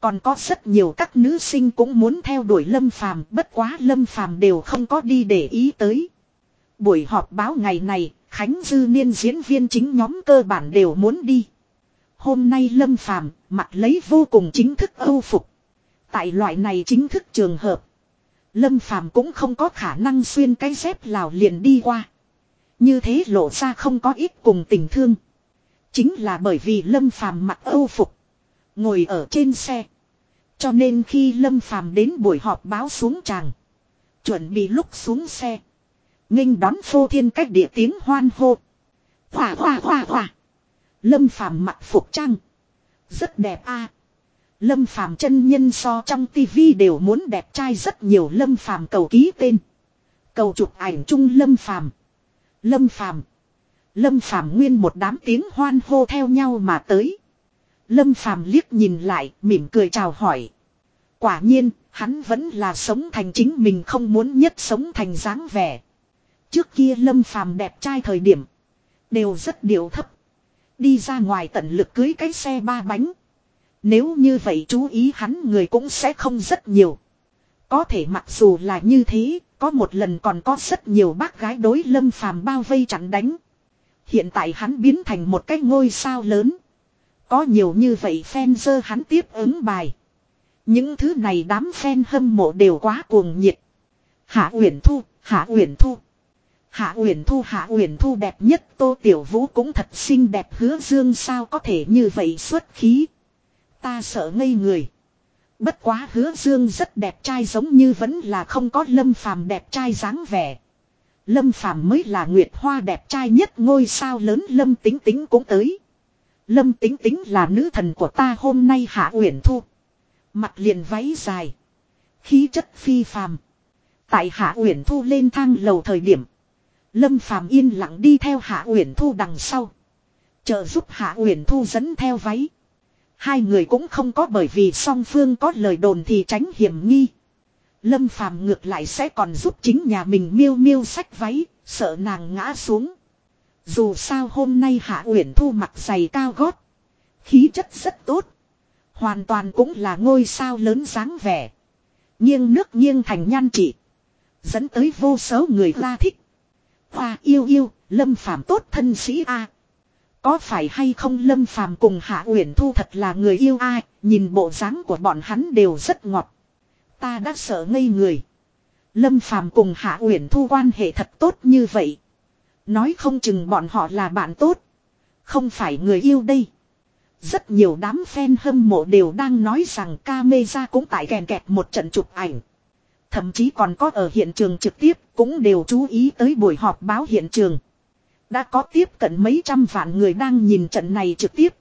Còn có rất nhiều các nữ sinh cũng muốn theo đuổi Lâm Phàm, bất quá Lâm Phàm đều không có đi để ý tới. Buổi họp báo ngày này, Khánh Dư Niên diễn viên chính nhóm cơ bản đều muốn đi. Hôm nay Lâm Phàm mặt lấy vô cùng chính thức âu phục. Tại loại này chính thức trường hợp, Lâm Phàm cũng không có khả năng xuyên cái dép lào liền đi qua. Như thế lộ ra không có ít cùng tình thương. Chính là bởi vì Lâm Phàm mặc âu phục, ngồi ở trên xe. Cho nên khi Lâm Phàm đến buổi họp báo xuống tràng, chuẩn bị lúc xuống xe, nghênh đón phô thiên cách địa tiếng hoan hô. Hòa hòa hòa hòa. Lâm Phàm mặc phục trang, rất đẹp a. Lâm Phàm chân nhân so trong tivi đều muốn đẹp trai rất nhiều Lâm Phàm cầu ký tên. Cầu chụp ảnh chung Lâm Phàm. Lâm Phàm. Lâm Phàm nguyên một đám tiếng hoan hô theo nhau mà tới. Lâm Phàm liếc nhìn lại, mỉm cười chào hỏi. Quả nhiên, hắn vẫn là sống thành chính mình không muốn nhất sống thành dáng vẻ. Trước kia Lâm Phàm đẹp trai thời điểm, đều rất điệu thấp. Đi ra ngoài tận lực cưới cái xe ba bánh. Nếu như vậy chú ý hắn người cũng sẽ không rất nhiều. Có thể mặc dù là như thế, có một lần còn có rất nhiều bác gái đối lâm phàm bao vây chặn đánh. Hiện tại hắn biến thành một cái ngôi sao lớn. Có nhiều như vậy fan dơ hắn tiếp ứng bài. Những thứ này đám fan hâm mộ đều quá cuồng nhiệt. Hạ Uyển Thu, Hạ Uyển Thu. Hạ Uyển Thu, Hạ Uyển Thu đẹp nhất, Tô Tiểu Vũ cũng thật xinh đẹp, hứa dương sao có thể như vậy xuất khí. Ta sợ ngây người. Bất quá hứa dương rất đẹp trai giống như vẫn là không có lâm phàm đẹp trai dáng vẻ. Lâm phàm mới là nguyệt hoa đẹp trai nhất, ngôi sao lớn lâm tính tính cũng tới. Lâm tính tính là nữ thần của ta hôm nay, hạ uyển thu. Mặt liền váy dài. Khí chất phi phàm. Tại hạ uyển thu lên thang lầu thời điểm. Lâm phàm yên lặng đi theo hạ uyển thu đằng sau. Trợ giúp hạ uyển thu dẫn theo váy. Hai người cũng không có bởi vì song phương có lời đồn thì tránh hiểm nghi. Lâm phàm ngược lại sẽ còn giúp chính nhà mình miêu miêu sách váy, sợ nàng ngã xuống. Dù sao hôm nay Hạ Uyển Thu mặc giày cao gót. Khí chất rất tốt. Hoàn toàn cũng là ngôi sao lớn dáng vẻ. Nghiêng nước nghiêng thành nhan trị. Dẫn tới vô số người la thích. Hoa yêu yêu, lâm phàm tốt thân sĩ A. Có phải hay không Lâm Phàm cùng Hạ Uyển Thu thật là người yêu ai, nhìn bộ dáng của bọn hắn đều rất ngọt. Ta đã sợ ngây người. Lâm Phàm cùng Hạ Uyển Thu quan hệ thật tốt như vậy. Nói không chừng bọn họ là bạn tốt. Không phải người yêu đây. Rất nhiều đám fan hâm mộ đều đang nói rằng camera cũng tại kèn kẹt một trận chụp ảnh. Thậm chí còn có ở hiện trường trực tiếp cũng đều chú ý tới buổi họp báo hiện trường. Đã có tiếp cận mấy trăm vạn người đang nhìn trận này trực tiếp.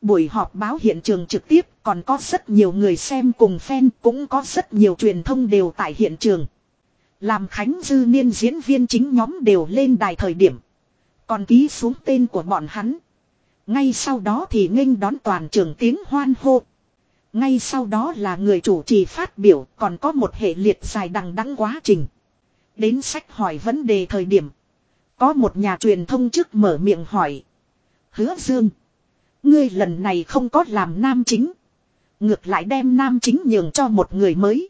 Buổi họp báo hiện trường trực tiếp còn có rất nhiều người xem cùng fan cũng có rất nhiều truyền thông đều tại hiện trường. Làm Khánh Dư Niên diễn viên chính nhóm đều lên đài thời điểm. Còn ký xuống tên của bọn hắn. Ngay sau đó thì nghênh đón toàn trường tiếng hoan hô. Ngay sau đó là người chủ trì phát biểu, còn có một hệ liệt dài đằng đẵng quá trình. Đến sách hỏi vấn đề thời điểm. Có một nhà truyền thông trước mở miệng hỏi. Hứa Dương. Ngươi lần này không có làm nam chính. Ngược lại đem nam chính nhường cho một người mới.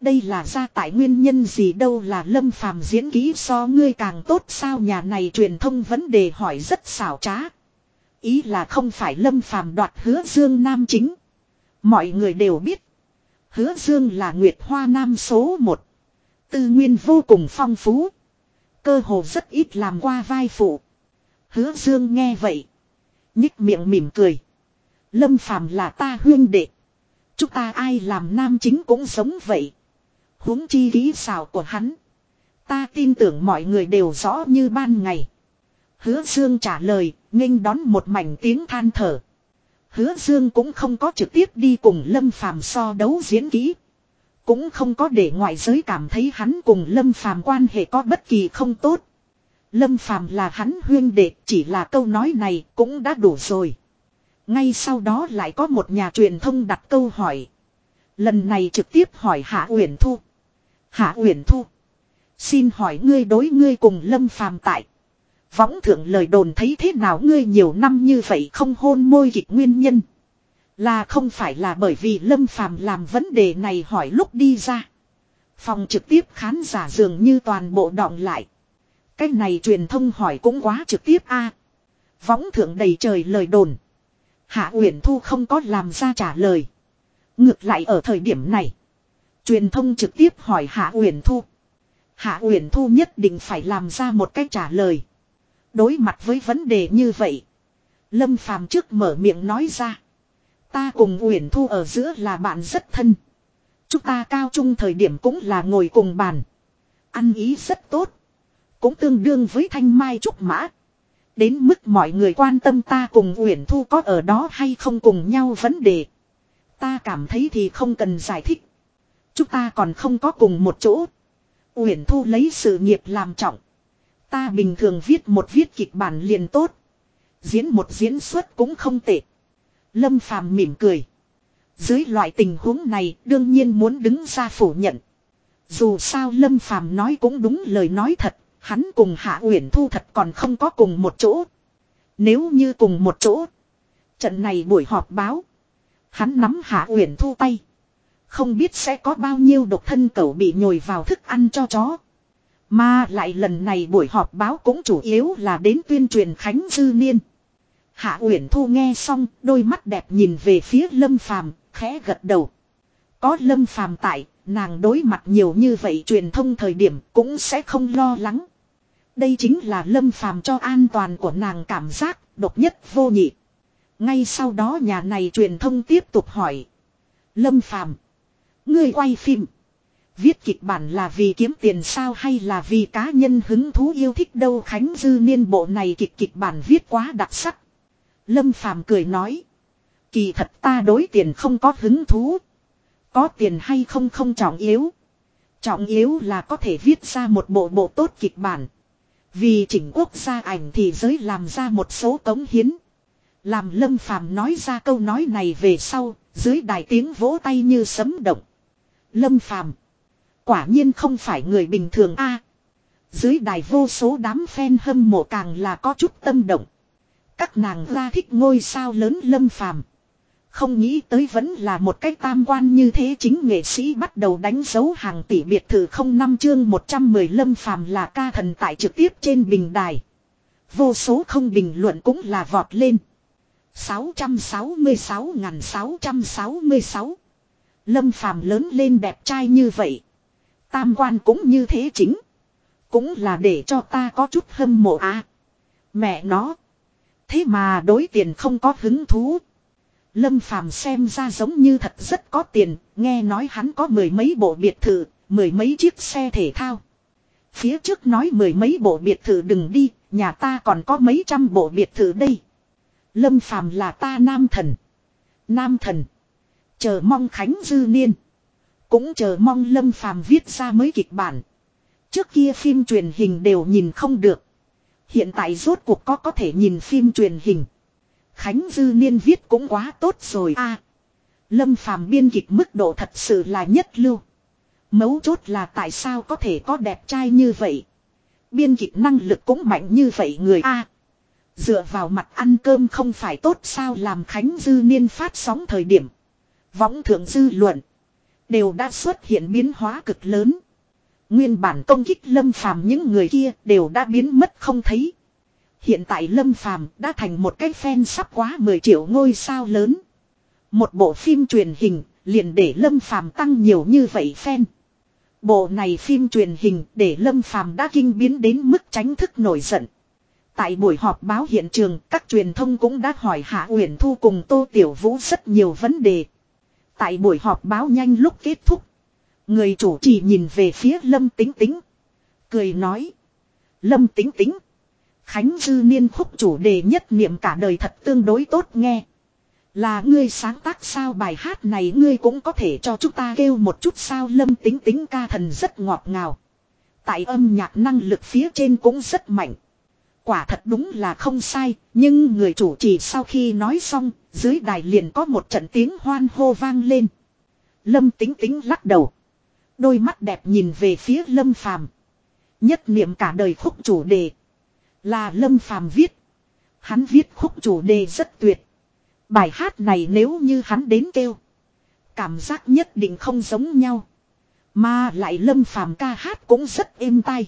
Đây là ra tại nguyên nhân gì đâu là lâm phàm diễn kỹ so ngươi càng tốt sao nhà này truyền thông vấn đề hỏi rất xảo trá. Ý là không phải lâm phàm đoạt hứa dương nam chính. Mọi người đều biết. Hứa dương là Nguyệt Hoa Nam số một. Tư nguyên vô cùng phong phú. Cơ hồ rất ít làm qua vai phụ. Hứa dương nghe vậy. nhích miệng mỉm cười. Lâm phàm là ta huyên đệ. Chúng ta ai làm nam chính cũng sống vậy huống chi ký xào của hắn. Ta tin tưởng mọi người đều rõ như ban ngày. Hứa Dương trả lời, nghênh đón một mảnh tiếng than thở. Hứa Dương cũng không có trực tiếp đi cùng Lâm Phàm so đấu diễn kỹ. Cũng không có để ngoại giới cảm thấy hắn cùng Lâm Phàm quan hệ có bất kỳ không tốt. Lâm Phàm là hắn huyên đệ, chỉ là câu nói này cũng đã đủ rồi. Ngay sau đó lại có một nhà truyền thông đặt câu hỏi. Lần này trực tiếp hỏi Hạ Uyển Thu. Hạ Uyển Thu. Xin hỏi ngươi đối ngươi cùng Lâm Phàm tại. Võng thượng lời đồn thấy thế nào ngươi nhiều năm như vậy không hôn môi kịch nguyên nhân. Là không phải là bởi vì Lâm Phàm làm vấn đề này hỏi lúc đi ra. Phòng trực tiếp khán giả dường như toàn bộ đọng lại. Cái này truyền thông hỏi cũng quá trực tiếp a. Võng thượng đầy trời lời đồn. Hạ Uyển Thu không có làm ra trả lời. Ngược lại ở thời điểm này. Truyền thông trực tiếp hỏi Hạ Uyển Thu. Hạ Uyển Thu nhất định phải làm ra một cách trả lời. Đối mặt với vấn đề như vậy, Lâm Phàm trước mở miệng nói ra, ta cùng Uyển Thu ở giữa là bạn rất thân. Chúng ta cao trung thời điểm cũng là ngồi cùng bàn, ăn ý rất tốt, cũng tương đương với Thanh Mai trúc mã. Đến mức mọi người quan tâm ta cùng Uyển Thu có ở đó hay không cùng nhau vấn đề. Ta cảm thấy thì không cần giải thích. Chúng ta còn không có cùng một chỗ. Uyển Thu lấy sự nghiệp làm trọng. Ta bình thường viết một viết kịch bản liền tốt. Diễn một diễn xuất cũng không tệ. Lâm Phàm mỉm cười. Dưới loại tình huống này đương nhiên muốn đứng ra phủ nhận. Dù sao Lâm Phàm nói cũng đúng lời nói thật, hắn cùng Hạ Uyển Thu thật còn không có cùng một chỗ. Nếu như cùng một chỗ, trận này buổi họp báo, hắn nắm Hạ Uyển Thu tay. Không biết sẽ có bao nhiêu độc thân cẩu bị nhồi vào thức ăn cho chó. Mà lại lần này buổi họp báo cũng chủ yếu là đến tuyên truyền Khánh Dư Niên. Hạ Uyển Thu nghe xong, đôi mắt đẹp nhìn về phía Lâm Phàm, khẽ gật đầu. Có Lâm Phàm tại, nàng đối mặt nhiều như vậy truyền thông thời điểm cũng sẽ không lo lắng. Đây chính là Lâm Phàm cho an toàn của nàng cảm giác độc nhất vô nhị. Ngay sau đó nhà này truyền thông tiếp tục hỏi. Lâm Phàm Ngươi quay phim. Viết kịch bản là vì kiếm tiền sao hay là vì cá nhân hứng thú yêu thích đâu Khánh Dư Niên bộ này kịch kịch bản viết quá đặc sắc. Lâm Phàm cười nói. Kỳ thật ta đối tiền không có hứng thú. Có tiền hay không không trọng yếu. Trọng yếu là có thể viết ra một bộ bộ tốt kịch bản. Vì chỉnh quốc gia ảnh thì giới làm ra một số cống hiến. Làm Lâm Phàm nói ra câu nói này về sau, dưới đài tiếng vỗ tay như sấm động. Lâm Phàm Quả nhiên không phải người bình thường a. dưới đài vô số đám fan hâm mộ càng là có chút tâm động. Các nàng ra thích ngôi sao lớn Lâm Phàm Không nghĩ tới vẫn là một cách tam quan như thế chính nghệ sĩ bắt đầu đánh dấu hàng tỷ biệt thự không năm chương 110 Lâm Phàm là ca thần tại trực tiếp trên bình đài. Vô số không bình luận cũng là vọt lên. 666.666 Lâm phàm lớn lên đẹp trai như vậy. Tam quan cũng như thế chính. Cũng là để cho ta có chút hâm mộ à. Mẹ nó. Thế mà đối tiền không có hứng thú. Lâm phàm xem ra giống như thật rất có tiền. Nghe nói hắn có mười mấy bộ biệt thự. Mười mấy chiếc xe thể thao. Phía trước nói mười mấy bộ biệt thự đừng đi. Nhà ta còn có mấy trăm bộ biệt thự đây. Lâm phàm là ta nam thần. Nam thần. Chờ mong Khánh Dư Niên. Cũng chờ mong Lâm Phàm viết ra mới kịch bản. Trước kia phim truyền hình đều nhìn không được. Hiện tại rốt cuộc có có thể nhìn phim truyền hình. Khánh Dư Niên viết cũng quá tốt rồi a. Lâm phàm biên kịch mức độ thật sự là nhất lưu. Mấu chốt là tại sao có thể có đẹp trai như vậy. Biên kịch năng lực cũng mạnh như vậy người A. dựa vào mặt ăn cơm không phải tốt sao làm Khánh Dư Niên phát sóng thời điểm. Võng thượng dư luận. Đều đã xuất hiện biến hóa cực lớn. Nguyên bản công kích lâm phàm những người kia đều đã biến mất không thấy. Hiện tại lâm phàm đã thành một cái fan sắp quá 10 triệu ngôi sao lớn. Một bộ phim truyền hình liền để lâm phàm tăng nhiều như vậy fan. Bộ này phim truyền hình để Lâm Phàm đã kinh biến đến mức tránh thức nổi giận. Tại buổi họp báo hiện trường, các truyền thông cũng đã hỏi Hạ Uyển Thu cùng Tô Tiểu Vũ rất nhiều vấn đề. Tại buổi họp báo nhanh lúc kết thúc, người chủ trì nhìn về phía Lâm Tính Tính, cười nói: "Lâm Tính Tính, Khánh Dư Niên khúc chủ đề nhất niệm cả đời thật tương đối tốt nghe." Là ngươi sáng tác sao bài hát này ngươi cũng có thể cho chúng ta kêu một chút sao lâm tính tính ca thần rất ngọt ngào. Tại âm nhạc năng lực phía trên cũng rất mạnh. Quả thật đúng là không sai, nhưng người chủ trì sau khi nói xong, dưới đài liền có một trận tiếng hoan hô vang lên. Lâm tính tính lắc đầu. Đôi mắt đẹp nhìn về phía lâm phàm. Nhất niệm cả đời khúc chủ đề. Là lâm phàm viết. Hắn viết khúc chủ đề rất tuyệt. Bài hát này nếu như hắn đến kêu. Cảm giác nhất định không giống nhau. Mà lại lâm phàm ca hát cũng rất êm tai.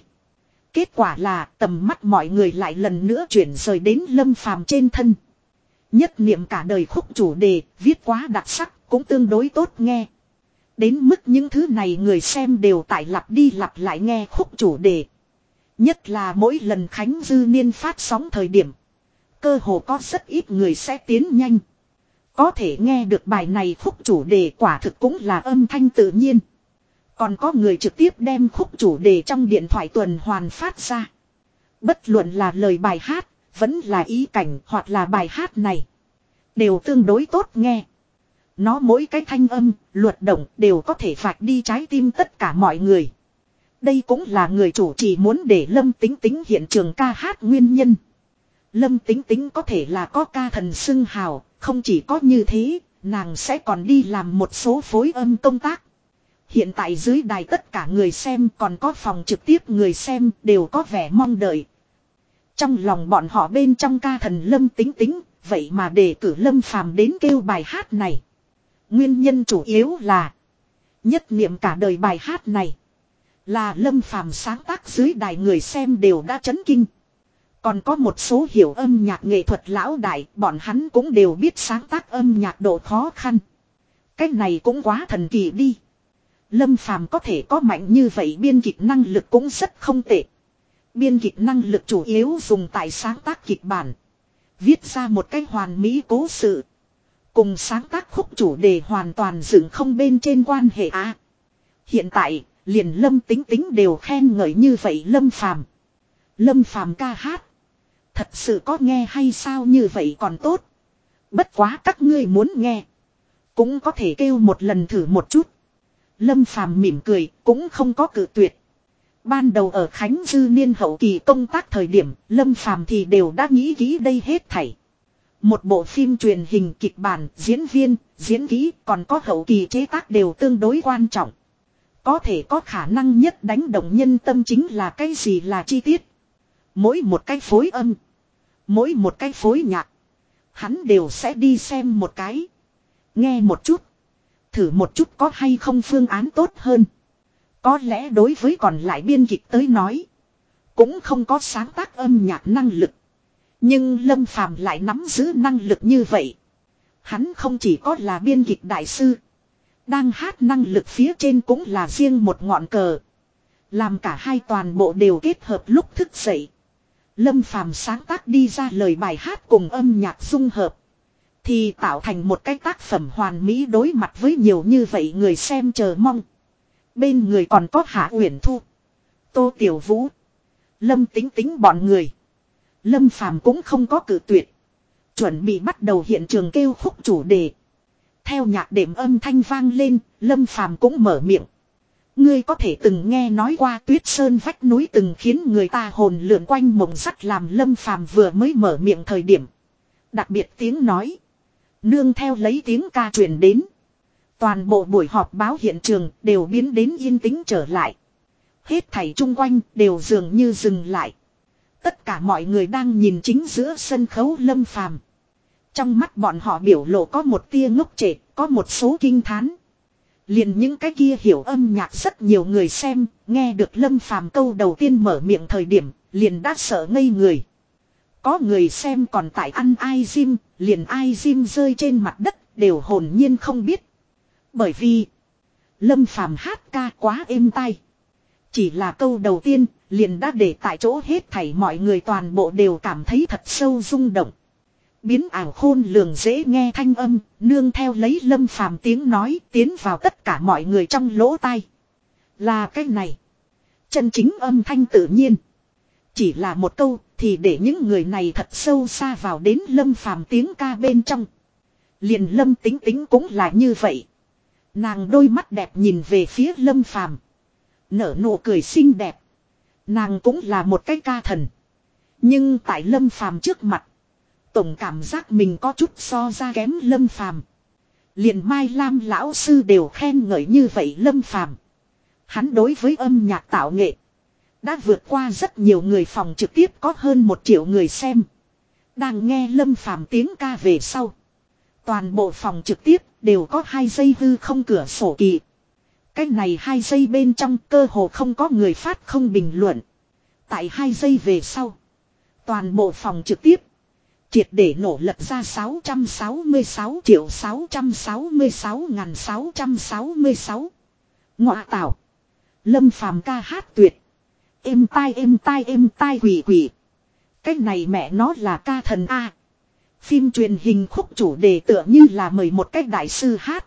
Kết quả là tầm mắt mọi người lại lần nữa chuyển rời đến lâm phàm trên thân. Nhất niệm cả đời khúc chủ đề, viết quá đặc sắc, cũng tương đối tốt nghe. Đến mức những thứ này người xem đều tại lặp đi lặp lại nghe khúc chủ đề. Nhất là mỗi lần Khánh Dư Niên phát sóng thời điểm. Cơ hồ có rất ít người sẽ tiến nhanh. Có thể nghe được bài này khúc chủ đề quả thực cũng là âm thanh tự nhiên. Còn có người trực tiếp đem khúc chủ đề trong điện thoại tuần hoàn phát ra. Bất luận là lời bài hát, vẫn là ý cảnh hoặc là bài hát này. Đều tương đối tốt nghe. Nó mỗi cái thanh âm, luật động đều có thể phạt đi trái tim tất cả mọi người. Đây cũng là người chủ chỉ muốn để Lâm Tính Tính hiện trường ca hát nguyên nhân. Lâm Tính Tính có thể là có ca thần xưng hào, không chỉ có như thế, nàng sẽ còn đi làm một số phối âm công tác. Hiện tại dưới đài tất cả người xem còn có phòng trực tiếp người xem đều có vẻ mong đợi. Trong lòng bọn họ bên trong ca thần lâm tính tính, vậy mà để cử lâm phàm đến kêu bài hát này. Nguyên nhân chủ yếu là nhất niệm cả đời bài hát này là lâm phàm sáng tác dưới đài người xem đều đã chấn kinh. Còn có một số hiểu âm nhạc nghệ thuật lão đại, bọn hắn cũng đều biết sáng tác âm nhạc độ khó khăn. Cái này cũng quá thần kỳ đi. Lâm Phàm có thể có mạnh như vậy biên kịch năng lực cũng rất không tệ. Biên kịch năng lực chủ yếu dùng tại sáng tác kịch bản. Viết ra một cách hoàn mỹ cố sự. Cùng sáng tác khúc chủ đề hoàn toàn dựng không bên trên quan hệ á. hiện tại, liền Lâm Tính Tính đều khen ngợi như vậy Lâm Phàm Lâm Phàm ca hát. Thật sự có nghe hay sao như vậy còn tốt. Bất quá các ngươi muốn nghe. Cũng có thể kêu một lần thử một chút. Lâm Phàm mỉm cười, cũng không có cự tuyệt. Ban đầu ở Khánh Dư Niên hậu kỳ công tác thời điểm, Lâm Phàm thì đều đã nghĩ kỹ đây hết thảy. Một bộ phim truyền hình kịch bản, diễn viên, diễn kỹ, còn có hậu kỳ chế tác đều tương đối quan trọng. Có thể có khả năng nhất đánh động nhân tâm chính là cái gì là chi tiết. Mỗi một cái phối âm. Mỗi một cái phối nhạc. Hắn đều sẽ đi xem một cái. Nghe một chút. Thử một chút có hay không phương án tốt hơn. Có lẽ đối với còn lại biên kịch tới nói. Cũng không có sáng tác âm nhạc năng lực. Nhưng Lâm Phàm lại nắm giữ năng lực như vậy. Hắn không chỉ có là biên kịch đại sư. Đang hát năng lực phía trên cũng là riêng một ngọn cờ. Làm cả hai toàn bộ đều kết hợp lúc thức dậy. Lâm Phàm sáng tác đi ra lời bài hát cùng âm nhạc dung hợp. Thì tạo thành một cái tác phẩm hoàn mỹ đối mặt với nhiều như vậy người xem chờ mong. Bên người còn có Hạ Uyển Thu. Tô Tiểu Vũ. Lâm tính tính bọn người. Lâm Phàm cũng không có cử tuyệt. Chuẩn bị bắt đầu hiện trường kêu khúc chủ đề. Theo nhạc đệm âm thanh vang lên, Lâm Phàm cũng mở miệng. Ngươi có thể từng nghe nói qua tuyết sơn vách núi từng khiến người ta hồn lượn quanh mộng sắt làm lâm phàm vừa mới mở miệng thời điểm. Đặc biệt tiếng nói. Nương theo lấy tiếng ca truyền đến. Toàn bộ buổi họp báo hiện trường đều biến đến yên tĩnh trở lại. Hết thảy chung quanh đều dường như dừng lại. Tất cả mọi người đang nhìn chính giữa sân khấu lâm phàm. Trong mắt bọn họ biểu lộ có một tia ngốc trệ, có một số kinh thán. Liền những cái kia hiểu âm nhạc rất nhiều người xem, nghe được lâm phàm câu đầu tiên mở miệng thời điểm, liền đã sợ ngây người. Có người xem còn tại ăn ai diêm, liền ai diêm rơi trên mặt đất, đều hồn nhiên không biết. Bởi vì, lâm phàm hát ca quá êm tai. Chỉ là câu đầu tiên, liền đã để tại chỗ hết thảy mọi người toàn bộ đều cảm thấy thật sâu rung động. Biến ảo khôn lường dễ nghe thanh âm, nương theo lấy lâm phàm tiếng nói tiến vào tất cả mọi người trong lỗ tai. Là cái này. Chân chính âm thanh tự nhiên. Chỉ là một câu thì để những người này thật sâu xa vào đến lâm phàm tiếng ca bên trong. Liền lâm tính tính cũng là như vậy. Nàng đôi mắt đẹp nhìn về phía lâm phàm. Nở nụ cười xinh đẹp. Nàng cũng là một cái ca thần. Nhưng tại lâm phàm trước mặt. Tổng cảm giác mình có chút so ra kém lâm phàm. Liền Mai Lam lão sư đều khen ngợi như vậy lâm phàm. Hắn đối với âm nhạc tạo nghệ. Đã vượt qua rất nhiều người phòng trực tiếp có hơn một triệu người xem. Đang nghe lâm phàm tiếng ca về sau. Toàn bộ phòng trực tiếp đều có hai giây hư không cửa sổ kỳ. Cái này hai giây bên trong cơ hồ không có người phát không bình luận. Tại hai giây về sau. Toàn bộ phòng trực tiếp. Triệt để nổ lật ra 666 triệu 666 ngàn 666. Ngọa tạo. Lâm phàm ca hát tuyệt. Êm tai êm tai êm tai quỷ quỷ. Cái này mẹ nó là ca thần A. Phim truyền hình khúc chủ đề tựa như là mời một cách đại sư hát.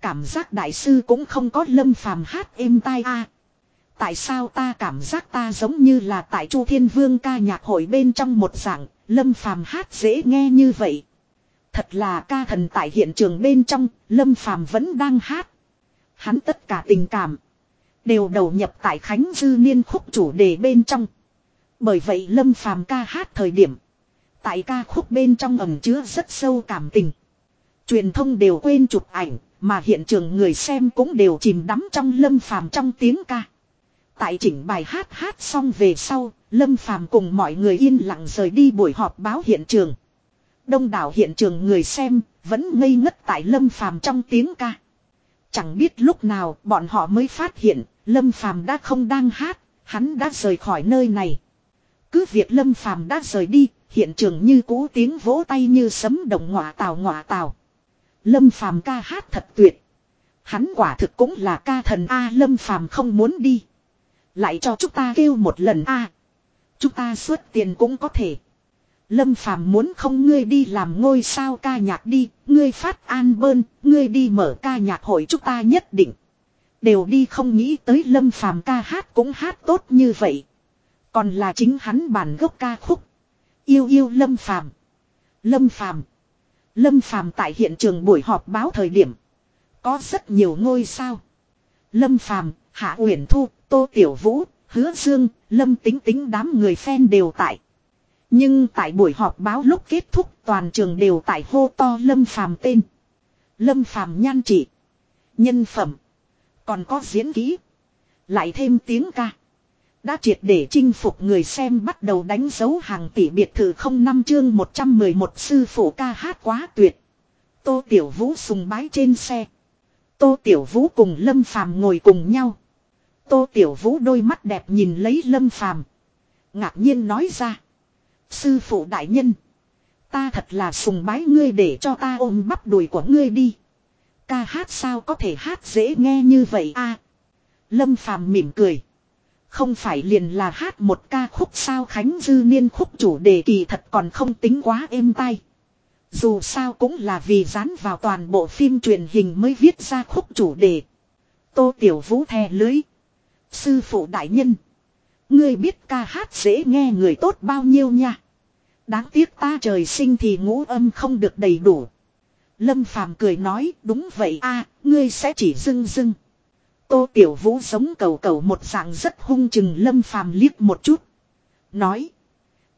Cảm giác đại sư cũng không có lâm phàm hát êm tai A. Tại sao ta cảm giác ta giống như là tại Chu Thiên Vương ca nhạc hội bên trong một dạng, Lâm Phàm hát dễ nghe như vậy. Thật là ca thần tại hiện trường bên trong, Lâm Phàm vẫn đang hát. Hắn tất cả tình cảm đều đầu nhập tại Khánh Dư Niên khúc chủ đề bên trong. Bởi vậy Lâm Phàm ca hát thời điểm, tại ca khúc bên trong ẩn chứa rất sâu cảm tình. Truyền thông đều quên chụp ảnh, mà hiện trường người xem cũng đều chìm đắm trong Lâm Phàm trong tiếng ca. Tại chỉnh bài hát hát xong về sau, Lâm Phàm cùng mọi người yên lặng rời đi buổi họp báo hiện trường. Đông đảo hiện trường người xem vẫn ngây ngất tại Lâm Phàm trong tiếng ca. Chẳng biết lúc nào bọn họ mới phát hiện Lâm Phàm đã không đang hát, hắn đã rời khỏi nơi này. Cứ việc Lâm Phàm đã rời đi, hiện trường như cú tiếng vỗ tay như sấm động ngọa tào ngọa tào. Lâm Phàm ca hát thật tuyệt. Hắn quả thực cũng là ca thần A Lâm Phàm không muốn đi. Lại cho chúng ta kêu một lần a Chúng ta xuất tiền cũng có thể. Lâm Phàm muốn không ngươi đi làm ngôi sao ca nhạc đi, ngươi phát an bơn, ngươi đi mở ca nhạc hội chúng ta nhất định. Đều đi không nghĩ tới Lâm Phàm ca hát cũng hát tốt như vậy. Còn là chính hắn bản gốc ca khúc. Yêu yêu Lâm Phàm. Lâm Phàm. Lâm Phàm tại hiện trường buổi họp báo thời điểm có rất nhiều ngôi sao. Lâm Phàm, Hạ Uyển Thu, Tô Tiểu Vũ, Hứa Dương, Lâm Tính Tính đám người fan đều tại. Nhưng tại buổi họp báo lúc kết thúc toàn trường đều tại hô to Lâm Phàm tên. Lâm Phàm nhan trị. Nhân phẩm. Còn có diễn kỹ. Lại thêm tiếng ca. Đã triệt để chinh phục người xem bắt đầu đánh dấu hàng tỷ biệt thự không năm chương 111 sư phụ ca hát quá tuyệt. Tô Tiểu Vũ sùng bái trên xe. Tô Tiểu Vũ cùng Lâm Phàm ngồi cùng nhau. Tô Tiểu Vũ đôi mắt đẹp nhìn lấy Lâm Phàm, ngạc nhiên nói ra: "Sư phụ đại nhân, ta thật là sùng bái ngươi để cho ta ôm bắp đùi của ngươi đi. Ca hát sao có thể hát dễ nghe như vậy a?" Lâm Phàm mỉm cười: "Không phải liền là hát một ca khúc sao Khánh Dư Niên khúc chủ đề kỳ thật còn không tính quá êm tai." Dù sao cũng là vì dán vào toàn bộ phim truyền hình mới viết ra khúc chủ đề. Tô Tiểu Vũ thè lưới. Sư phụ đại nhân. Ngươi biết ca hát dễ nghe người tốt bao nhiêu nha. Đáng tiếc ta trời sinh thì ngũ âm không được đầy đủ. Lâm Phàm cười nói, đúng vậy a, ngươi sẽ chỉ dưng dưng. Tô Tiểu Vũ giống cầu cầu một dạng rất hung chừng Lâm Phàm liếc một chút. Nói.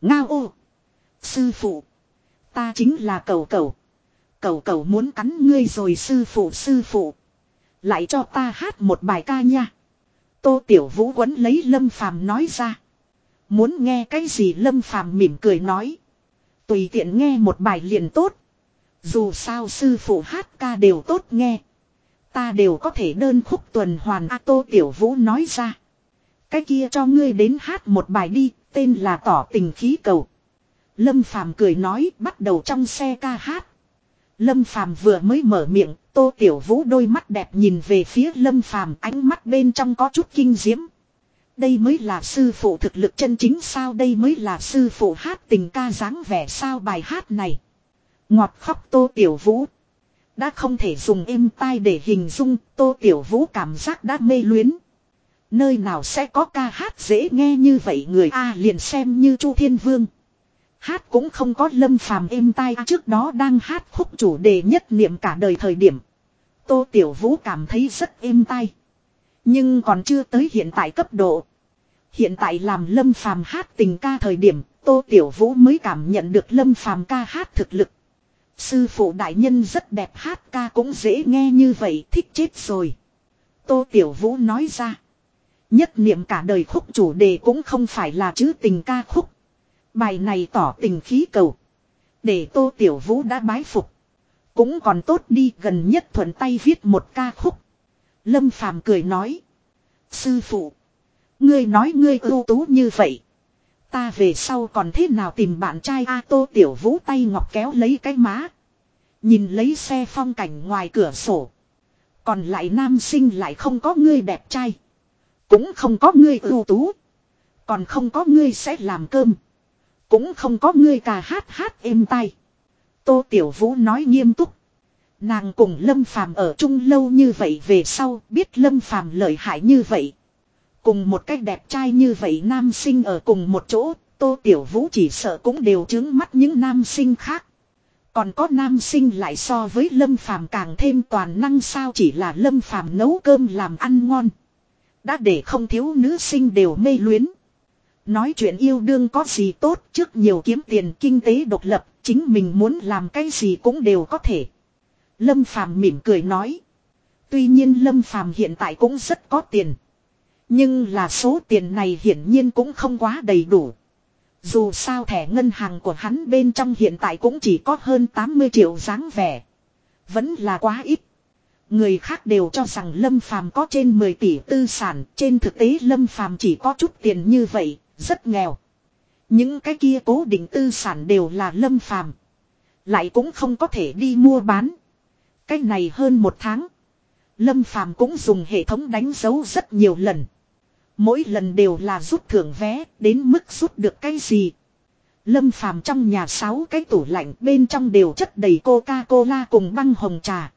Ngao ô. Sư phụ. Ta chính là cầu cầu. Cầu cầu muốn cắn ngươi rồi sư phụ sư phụ. Lại cho ta hát một bài ca nha. Tô Tiểu Vũ quấn lấy Lâm Phàm nói ra. Muốn nghe cái gì Lâm Phàm mỉm cười nói. Tùy tiện nghe một bài liền tốt. Dù sao sư phụ hát ca đều tốt nghe. Ta đều có thể đơn khúc tuần hoàn A Tô Tiểu Vũ nói ra. Cái kia cho ngươi đến hát một bài đi, tên là tỏ tình khí cầu. Lâm Phàm cười nói bắt đầu trong xe ca hát. Lâm Phàm vừa mới mở miệng, Tô Tiểu Vũ đôi mắt đẹp nhìn về phía Lâm Phàm, ánh mắt bên trong có chút kinh diễm. Đây mới là sư phụ thực lực chân chính sao đây mới là sư phụ hát tình ca dáng vẻ sao bài hát này. Ngọt khóc Tô Tiểu Vũ. Đã không thể dùng êm tai để hình dung Tô Tiểu Vũ cảm giác đã mê luyến. Nơi nào sẽ có ca hát dễ nghe như vậy người A liền xem như Chu Thiên Vương. Hát cũng không có lâm phàm êm tai trước đó đang hát khúc chủ đề nhất niệm cả đời thời điểm. Tô Tiểu Vũ cảm thấy rất êm tai. Nhưng còn chưa tới hiện tại cấp độ. Hiện tại làm lâm phàm hát tình ca thời điểm, Tô Tiểu Vũ mới cảm nhận được lâm phàm ca hát thực lực. Sư phụ đại nhân rất đẹp hát ca cũng dễ nghe như vậy, thích chết rồi. Tô Tiểu Vũ nói ra. Nhất niệm cả đời khúc chủ đề cũng không phải là chữ tình ca khúc. Bài này tỏ tình khí cầu. Để Tô Tiểu Vũ đã bái phục. Cũng còn tốt đi, gần nhất thuận tay viết một ca khúc. Lâm Phàm cười nói. Sư phụ. Ngươi nói ngươi ưu tú như vậy. Ta về sau còn thế nào tìm bạn trai A Tô Tiểu Vũ tay ngọc kéo lấy cái má. Nhìn lấy xe phong cảnh ngoài cửa sổ. Còn lại nam sinh lại không có ngươi đẹp trai. Cũng không có ngươi ưu tú. Còn không có ngươi sẽ làm cơm. Cũng không có ngươi cà hát hát êm tay. Tô Tiểu Vũ nói nghiêm túc. Nàng cùng Lâm Phàm ở chung lâu như vậy về sau, biết Lâm Phàm lợi hại như vậy. Cùng một cách đẹp trai như vậy nam sinh ở cùng một chỗ, Tô Tiểu Vũ chỉ sợ cũng đều chứng mắt những nam sinh khác. Còn có nam sinh lại so với Lâm Phàm càng thêm toàn năng sao chỉ là Lâm Phàm nấu cơm làm ăn ngon. Đã để không thiếu nữ sinh đều mê luyến. Nói chuyện yêu đương có gì tốt trước nhiều kiếm tiền kinh tế độc lập, chính mình muốn làm cái gì cũng đều có thể. Lâm Phàm mỉm cười nói. Tuy nhiên Lâm Phàm hiện tại cũng rất có tiền. Nhưng là số tiền này hiển nhiên cũng không quá đầy đủ. Dù sao thẻ ngân hàng của hắn bên trong hiện tại cũng chỉ có hơn 80 triệu dáng vẻ. Vẫn là quá ít. Người khác đều cho rằng Lâm Phàm có trên 10 tỷ tư sản, trên thực tế Lâm Phàm chỉ có chút tiền như vậy, rất nghèo. Những cái kia cố định tư sản đều là Lâm Phàm, lại cũng không có thể đi mua bán. Cái này hơn một tháng, Lâm Phàm cũng dùng hệ thống đánh dấu rất nhiều lần. Mỗi lần đều là rút thưởng vé, đến mức rút được cái gì. Lâm Phàm trong nhà sáu cái tủ lạnh bên trong đều chất đầy Coca-Cola cùng băng hồng trà.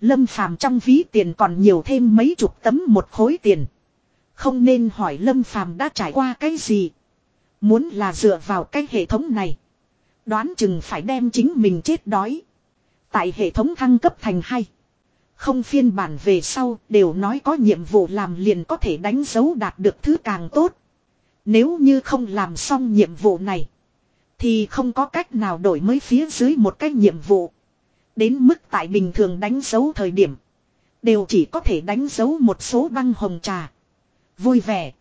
Lâm Phàm trong ví tiền còn nhiều thêm mấy chục tấm một khối tiền. Không nên hỏi Lâm Phàm đã trải qua cái gì. Muốn là dựa vào cái hệ thống này. Đoán chừng phải đem chính mình chết đói. Tại hệ thống thăng cấp thành hay. Không phiên bản về sau đều nói có nhiệm vụ làm liền có thể đánh dấu đạt được thứ càng tốt. Nếu như không làm xong nhiệm vụ này. Thì không có cách nào đổi mới phía dưới một cái nhiệm vụ. Đến mức tại bình thường đánh dấu thời điểm. Đều chỉ có thể đánh dấu một số băng hồng trà. Vui vẻ.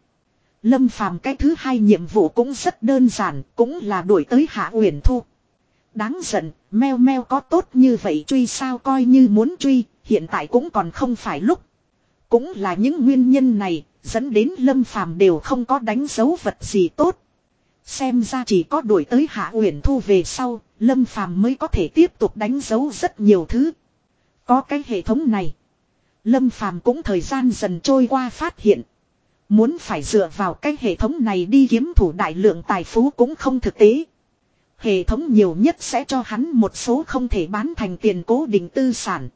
Lâm phàm cái thứ hai nhiệm vụ cũng rất đơn giản. Cũng là đuổi tới Hạ Uyển Thu. Đáng giận, meo meo có tốt như vậy truy sao coi như muốn truy, hiện tại cũng còn không phải lúc. Cũng là những nguyên nhân này, dẫn đến Lâm Phàm đều không có đánh dấu vật gì tốt. Xem ra chỉ có đuổi tới Hạ Uyển Thu về sau, Lâm Phàm mới có thể tiếp tục đánh dấu rất nhiều thứ. Có cái hệ thống này, Lâm Phàm cũng thời gian dần trôi qua phát hiện, muốn phải dựa vào cái hệ thống này đi kiếm thủ đại lượng tài phú cũng không thực tế. Hệ thống nhiều nhất sẽ cho hắn một số không thể bán thành tiền cố định tư sản.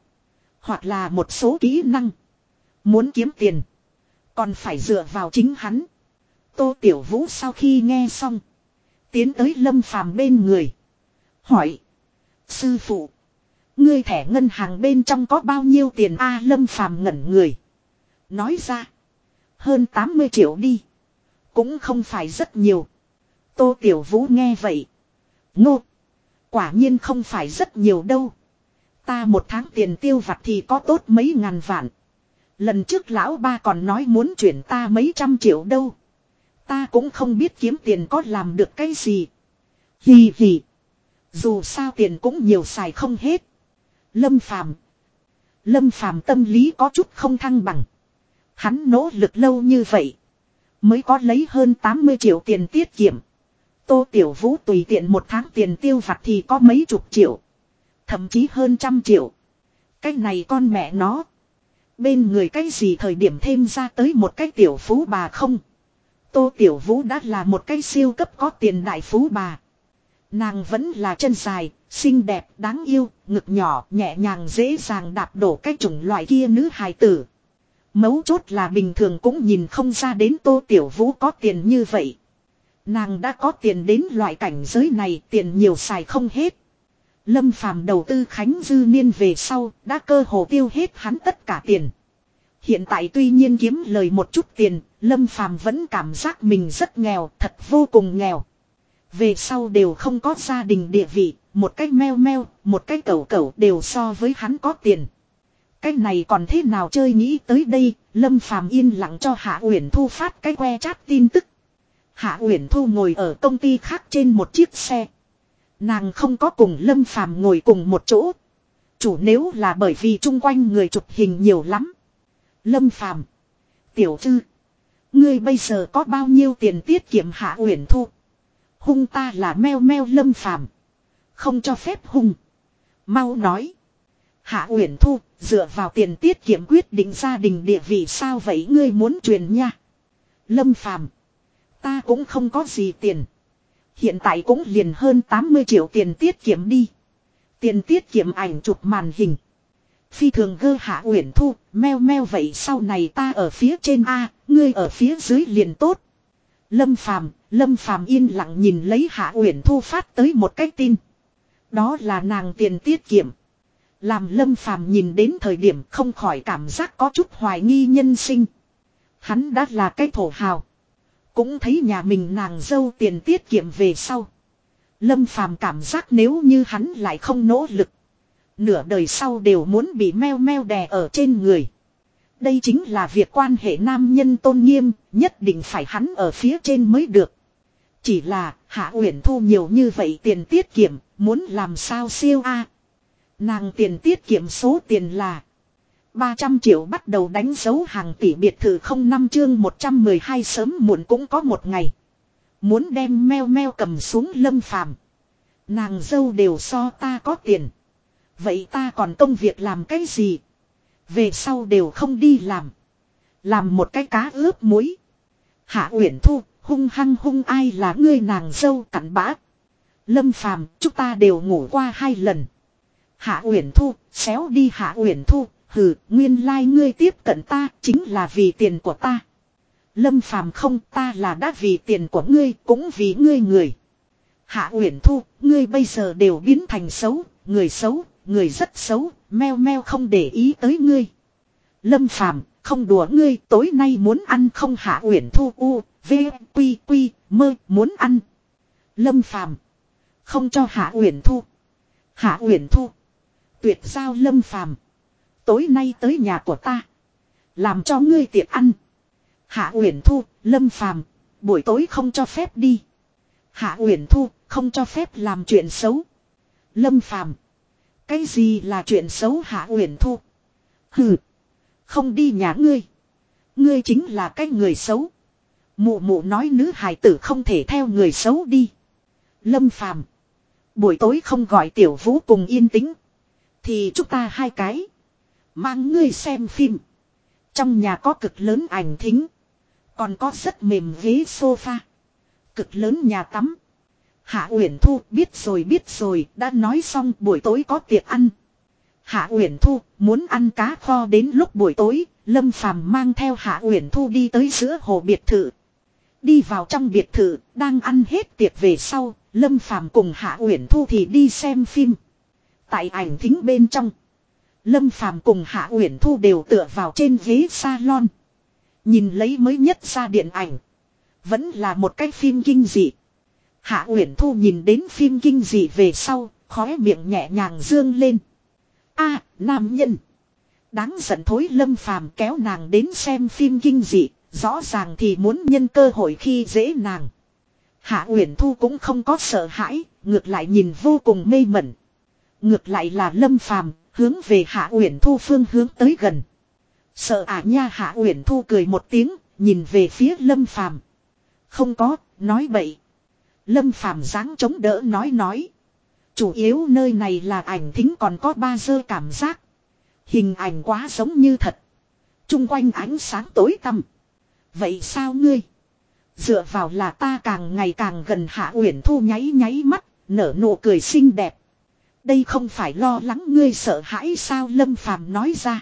Hoặc là một số kỹ năng. Muốn kiếm tiền. Còn phải dựa vào chính hắn. Tô Tiểu Vũ sau khi nghe xong. Tiến tới Lâm Phàm bên người. Hỏi. Sư phụ. Ngươi thẻ ngân hàng bên trong có bao nhiêu tiền a Lâm Phàm ngẩn người. Nói ra. Hơn 80 triệu đi. Cũng không phải rất nhiều. Tô Tiểu Vũ nghe vậy. Ngô. Quả nhiên không phải rất nhiều đâu. Ta một tháng tiền tiêu vặt thì có tốt mấy ngàn vạn. Lần trước lão ba còn nói muốn chuyển ta mấy trăm triệu đâu. Ta cũng không biết kiếm tiền có làm được cái gì. Hì hì. Dù sao tiền cũng nhiều xài không hết. Lâm phàm. Lâm phàm tâm lý có chút không thăng bằng. Hắn nỗ lực lâu như vậy. Mới có lấy hơn 80 triệu tiền tiết kiệm. Tô Tiểu Vũ tùy tiện một tháng tiền tiêu vặt thì có mấy chục triệu. Thậm chí hơn trăm triệu. Cái này con mẹ nó. Bên người cái gì thời điểm thêm ra tới một cái tiểu phú bà không. Tô Tiểu Vũ đã là một cái siêu cấp có tiền đại phú bà. Nàng vẫn là chân dài, xinh đẹp, đáng yêu, ngực nhỏ, nhẹ nhàng dễ dàng đạp đổ cái chủng loại kia nữ hài tử. Mấu chốt là bình thường cũng nhìn không ra đến Tô Tiểu Vũ có tiền như vậy. Nàng đã có tiền đến loại cảnh giới này tiền nhiều xài không hết. Lâm phàm đầu tư Khánh Dư Niên về sau đã cơ hồ tiêu hết hắn tất cả tiền. Hiện tại tuy nhiên kiếm lời một chút tiền, Lâm phàm vẫn cảm giác mình rất nghèo, thật vô cùng nghèo. Về sau đều không có gia đình địa vị, một cái meo meo, một cái cẩu cẩu đều so với hắn có tiền. Cái này còn thế nào chơi nghĩ tới đây, Lâm Phàm yên lặng cho Hạ Uyển Thu phát cái que chat tin tức. Hạ Uyển Thu ngồi ở công ty khác trên một chiếc xe. Nàng không có cùng Lâm Phàm ngồi cùng một chỗ. Chủ nếu là bởi vì chung quanh người chụp hình nhiều lắm. Lâm Phàm, Tiểu Thư, ngươi bây giờ có bao nhiêu tiền tiết kiệm Hạ Uyển Thu? Hung ta là meo meo Lâm Phàm, không cho phép hung. Mau nói. Hạ Uyển Thu, dựa vào tiền tiết kiệm quyết định gia đình địa vị sao vậy ngươi muốn truyền nha. Lâm Phàm Ta cũng không có gì tiền. Hiện tại cũng liền hơn 80 triệu tiền tiết kiệm đi. Tiền tiết kiệm ảnh chụp màn hình. Phi thường gơ hạ uyển thu, meo meo vậy sau này ta ở phía trên A, ngươi ở phía dưới liền tốt. Lâm Phàm Lâm Phàm yên lặng nhìn lấy hạ uyển thu phát tới một cái tin. Đó là nàng tiền tiết kiệm. Làm Lâm Phàm nhìn đến thời điểm không khỏi cảm giác có chút hoài nghi nhân sinh. Hắn đã là cái thổ hào. Cũng thấy nhà mình nàng dâu tiền tiết kiệm về sau. Lâm phàm cảm giác nếu như hắn lại không nỗ lực. Nửa đời sau đều muốn bị meo meo đè ở trên người. Đây chính là việc quan hệ nam nhân tôn nghiêm, nhất định phải hắn ở phía trên mới được. Chỉ là, Hạ Uyển thu nhiều như vậy tiền tiết kiệm, muốn làm sao siêu a? Nàng tiền tiết kiệm số tiền là 300 triệu bắt đầu đánh dấu hàng tỷ biệt thự không năm chương 112 sớm muộn cũng có một ngày. Muốn đem meo meo cầm xuống lâm phàm. Nàng dâu đều so ta có tiền. Vậy ta còn công việc làm cái gì? Về sau đều không đi làm. Làm một cái cá ướp muối. Hạ Uyển Thu, hung hăng hung ai là ngươi nàng dâu cặn bã. Lâm phàm, chúng ta đều ngủ qua hai lần. Hạ Uyển Thu, xéo đi Hạ Uyển Thu, Hừ, nguyên lai like ngươi tiếp cận ta chính là vì tiền của ta. Lâm phàm không ta là đã vì tiền của ngươi cũng vì ngươi người. Hạ Uyển Thu, ngươi bây giờ đều biến thành xấu, người xấu, người rất xấu, meo meo không để ý tới ngươi. Lâm phàm, không đùa ngươi, tối nay muốn ăn không Hạ Uyển Thu u, v, quy quy, mơ, muốn ăn. Lâm phàm, không cho Hạ Uyển Thu. Hạ Uyển Thu, tuyệt giao Lâm phàm. Tối nay tới nhà của ta. Làm cho ngươi tiệc ăn. Hạ Uyển Thu, Lâm Phàm, buổi tối không cho phép đi. Hạ Uyển Thu, không cho phép làm chuyện xấu. Lâm Phàm, cái gì là chuyện xấu Hạ Uyển Thu? Hừ, không đi nhà ngươi. Ngươi chính là cái người xấu. Mụ mụ nói nữ hài tử không thể theo người xấu đi. Lâm Phàm, buổi tối không gọi Tiểu Vũ cùng yên tĩnh, thì chúng ta hai cái Mang ngươi xem phim. Trong nhà có cực lớn ảnh thính. Còn có rất mềm ghế sofa. Cực lớn nhà tắm. Hạ Uyển Thu biết rồi biết rồi đã nói xong buổi tối có tiệc ăn. Hạ Uyển Thu muốn ăn cá kho đến lúc buổi tối, Lâm Phàm mang theo Hạ Uyển Thu đi tới giữa hồ biệt thự. Đi vào trong biệt thự, đang ăn hết tiệc về sau, Lâm Phàm cùng Hạ Uyển Thu thì đi xem phim. Tại ảnh thính bên trong, Lâm Phàm cùng Hạ Uyển Thu đều tựa vào trên ghế salon. Nhìn lấy mới nhất ra điện ảnh. Vẫn là một cái phim kinh dị. Hạ Uyển Thu nhìn đến phim kinh dị về sau, khóe miệng nhẹ nhàng dương lên. a nam nhân. Đáng giận thối lâm phàm kéo nàng đến xem phim kinh dị, rõ ràng thì muốn nhân cơ hội khi dễ nàng. Hạ Uyển Thu cũng không có sợ hãi, ngược lại nhìn vô cùng mê mẩn. Ngược lại là Lâm Phàm, hướng về Hạ Uyển Thu phương hướng tới gần. Sợ à nha Hạ Uyển Thu cười một tiếng, nhìn về phía Lâm Phàm. Không có, nói bậy. Lâm Phàm dáng chống đỡ nói nói. Chủ yếu nơi này là ảnh thính còn có ba dơ cảm giác. Hình ảnh quá giống như thật. Trung quanh ánh sáng tối tăm. Vậy sao ngươi? Dựa vào là ta càng ngày càng gần Hạ Uyển Thu nháy nháy mắt, nở nụ cười xinh đẹp. Đây không phải lo lắng ngươi sợ hãi sao Lâm Phàm nói ra.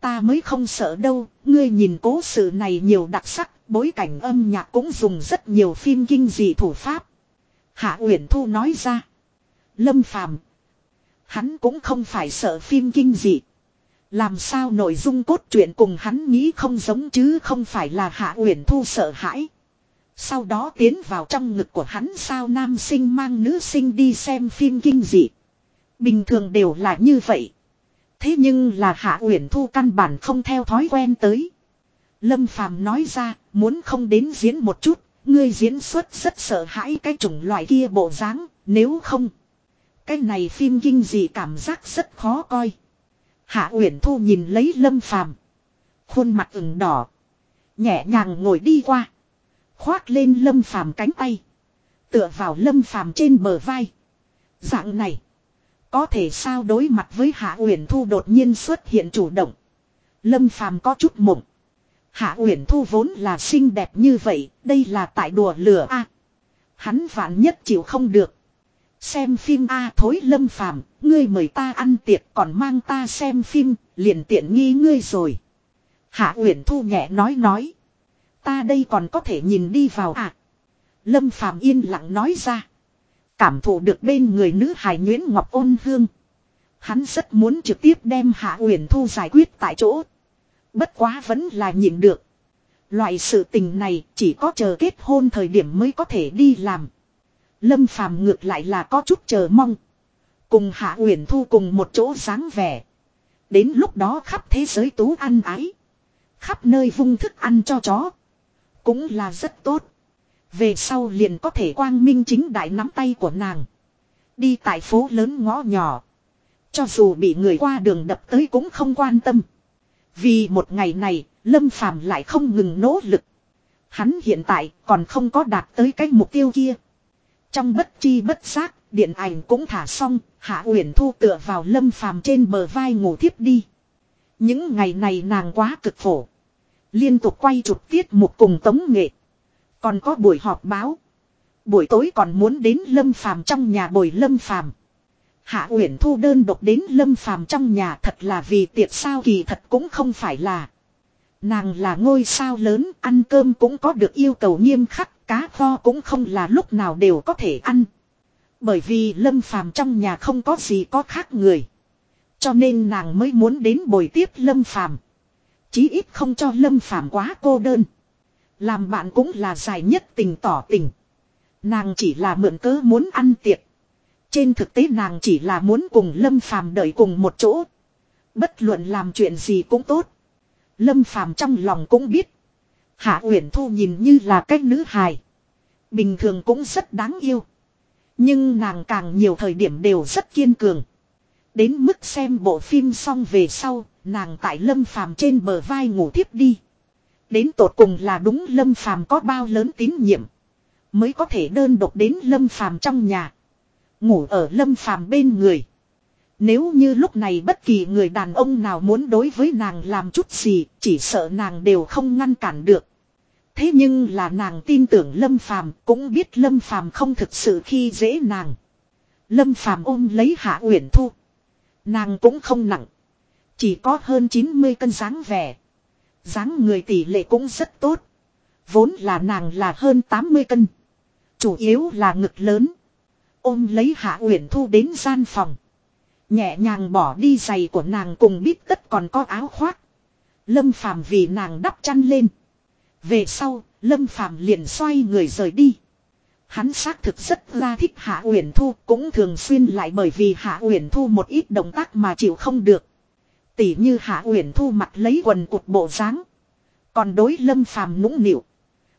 Ta mới không sợ đâu, ngươi nhìn cố sự này nhiều đặc sắc, bối cảnh âm nhạc cũng dùng rất nhiều phim kinh dị thủ pháp. Hạ Uyển Thu nói ra. Lâm Phàm Hắn cũng không phải sợ phim kinh dị. Làm sao nội dung cốt truyện cùng hắn nghĩ không giống chứ không phải là Hạ Uyển Thu sợ hãi. Sau đó tiến vào trong ngực của hắn sao nam sinh mang nữ sinh đi xem phim kinh dị. Bình thường đều là như vậy. Thế nhưng là Hạ Uyển Thu căn bản không theo thói quen tới. Lâm Phàm nói ra, muốn không đến diễn một chút, ngươi diễn xuất rất sợ hãi cái chủng loại kia bộ dáng, nếu không. Cái này phim kinh dị cảm giác rất khó coi. Hạ Uyển Thu nhìn lấy Lâm Phàm, khuôn mặt ửng đỏ, nhẹ nhàng ngồi đi qua, khoác lên Lâm Phàm cánh tay, tựa vào Lâm Phàm trên bờ vai. Dạng này, có thể sao đối mặt với Hạ Uyển Thu đột nhiên xuất hiện chủ động. Lâm Phàm có chút mộng. Hạ Uyển Thu vốn là xinh đẹp như vậy, đây là tại đùa lửa a. hắn vạn nhất chịu không được. Xem phim a thối Lâm Phàm, ngươi mời ta ăn tiệc còn mang ta xem phim, liền tiện nghi ngươi rồi. Hạ Uyển Thu nhẹ nói nói, ta đây còn có thể nhìn đi vào à? Lâm Phàm yên lặng nói ra. Cảm thụ được bên người nữ hài Nguyễn Ngọc ôn hương. Hắn rất muốn trực tiếp đem Hạ Uyển Thu giải quyết tại chỗ. Bất quá vẫn là nhịn được. Loại sự tình này chỉ có chờ kết hôn thời điểm mới có thể đi làm. Lâm Phàm ngược lại là có chút chờ mong. Cùng Hạ Uyển Thu cùng một chỗ dáng vẻ. Đến lúc đó khắp thế giới tú ăn ái. Khắp nơi vung thức ăn cho chó. Cũng là rất tốt. Về sau liền có thể quang minh chính đại nắm tay của nàng. Đi tại phố lớn ngõ nhỏ. Cho dù bị người qua đường đập tới cũng không quan tâm. Vì một ngày này, Lâm Phàm lại không ngừng nỗ lực. Hắn hiện tại còn không có đạt tới cái mục tiêu kia. Trong bất chi bất giác, điện ảnh cũng thả xong, Hạ Uyển Thu tựa vào Lâm Phàm trên bờ vai ngủ thiếp đi. Những ngày này nàng quá cực khổ. Liên tục quay chụp tiết mục cùng tống nghệ. Còn có buổi họp báo. Buổi tối còn muốn đến Lâm Phàm trong nhà bồi Lâm Phàm. Hạ Uyển Thu đơn độc đến Lâm Phàm trong nhà thật là vì tiệc sao kỳ thật cũng không phải là. Nàng là ngôi sao lớn, ăn cơm cũng có được yêu cầu nghiêm khắc, cá kho cũng không là lúc nào đều có thể ăn. Bởi vì Lâm Phàm trong nhà không có gì có khác người. Cho nên nàng mới muốn đến bồi tiếp Lâm Phàm. Chí ít không cho Lâm Phàm quá cô đơn. Làm bạn cũng là dài nhất tình tỏ tình. Nàng chỉ là mượn cớ muốn ăn tiệc. Trên thực tế nàng chỉ là muốn cùng Lâm Phàm đợi cùng một chỗ. Bất luận làm chuyện gì cũng tốt. Lâm Phàm trong lòng cũng biết. Hạ Uyển Thu nhìn như là cách nữ hài. Bình thường cũng rất đáng yêu. Nhưng nàng càng nhiều thời điểm đều rất kiên cường. Đến mức xem bộ phim xong về sau, nàng tại Lâm Phàm trên bờ vai ngủ thiếp đi. Đến tột cùng là đúng Lâm Phàm có bao lớn tín nhiệm. Mới có thể đơn độc đến Lâm Phàm trong nhà. Ngủ ở Lâm Phàm bên người. Nếu như lúc này bất kỳ người đàn ông nào muốn đối với nàng làm chút gì, chỉ sợ nàng đều không ngăn cản được. Thế nhưng là nàng tin tưởng Lâm Phàm, cũng biết Lâm Phàm không thực sự khi dễ nàng. Lâm Phàm ôm lấy Hạ Uyển Thu. Nàng cũng không nặng, chỉ có hơn 90 cân dáng vẻ dáng người tỷ lệ cũng rất tốt. Vốn là nàng là hơn 80 cân. Chủ yếu là ngực lớn. Ôm lấy Hạ Uyển Thu đến gian phòng. Nhẹ nhàng bỏ đi giày của nàng cùng biết tất còn có áo khoác. Lâm Phàm vì nàng đắp chăn lên. Về sau, Lâm Phàm liền xoay người rời đi. Hắn xác thực rất là thích Hạ Uyển Thu, cũng thường xuyên lại bởi vì Hạ Uyển Thu một ít động tác mà chịu không được. Tỷ như Hạ Uyển Thu mặt lấy quần cục bộ dáng, còn đối Lâm Phàm nũng nịu,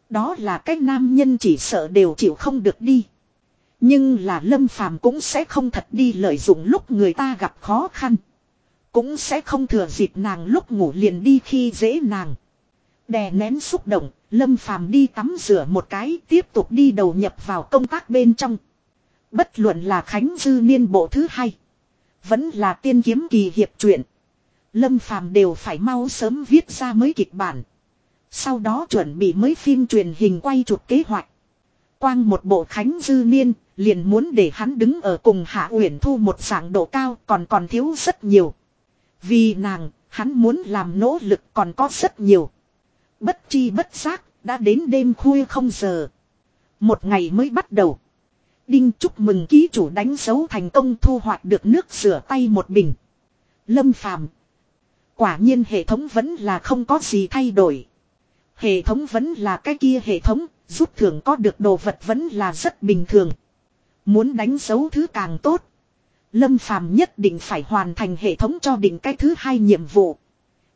đó là cách nam nhân chỉ sợ đều chịu không được đi. Nhưng là Lâm Phàm cũng sẽ không thật đi lợi dụng lúc người ta gặp khó khăn, cũng sẽ không thừa dịp nàng lúc ngủ liền đi khi dễ nàng. Đè nén xúc động, Lâm Phàm đi tắm rửa một cái, tiếp tục đi đầu nhập vào công tác bên trong. Bất luận là Khánh Dư Niên bộ thứ hai, vẫn là tiên kiếm kỳ hiệp truyện. Lâm Phàm đều phải mau sớm viết ra mới kịch bản. Sau đó chuẩn bị mới phim truyền hình quay chụp kế hoạch. Quang một bộ Khánh Dư Niên, liền muốn để hắn đứng ở cùng Hạ Uyển Thu một dạng độ cao còn còn thiếu rất nhiều. Vì nàng, hắn muốn làm nỗ lực còn có rất nhiều. Bất chi bất giác, đã đến đêm khuya không giờ. Một ngày mới bắt đầu. Đinh chúc mừng ký chủ đánh dấu thành công thu hoạch được nước rửa tay một bình. Lâm phàm. Quả nhiên hệ thống vẫn là không có gì thay đổi. Hệ thống vẫn là cái kia hệ thống, giúp thường có được đồ vật vẫn là rất bình thường. Muốn đánh dấu thứ càng tốt. Lâm phàm nhất định phải hoàn thành hệ thống cho định cái thứ hai nhiệm vụ.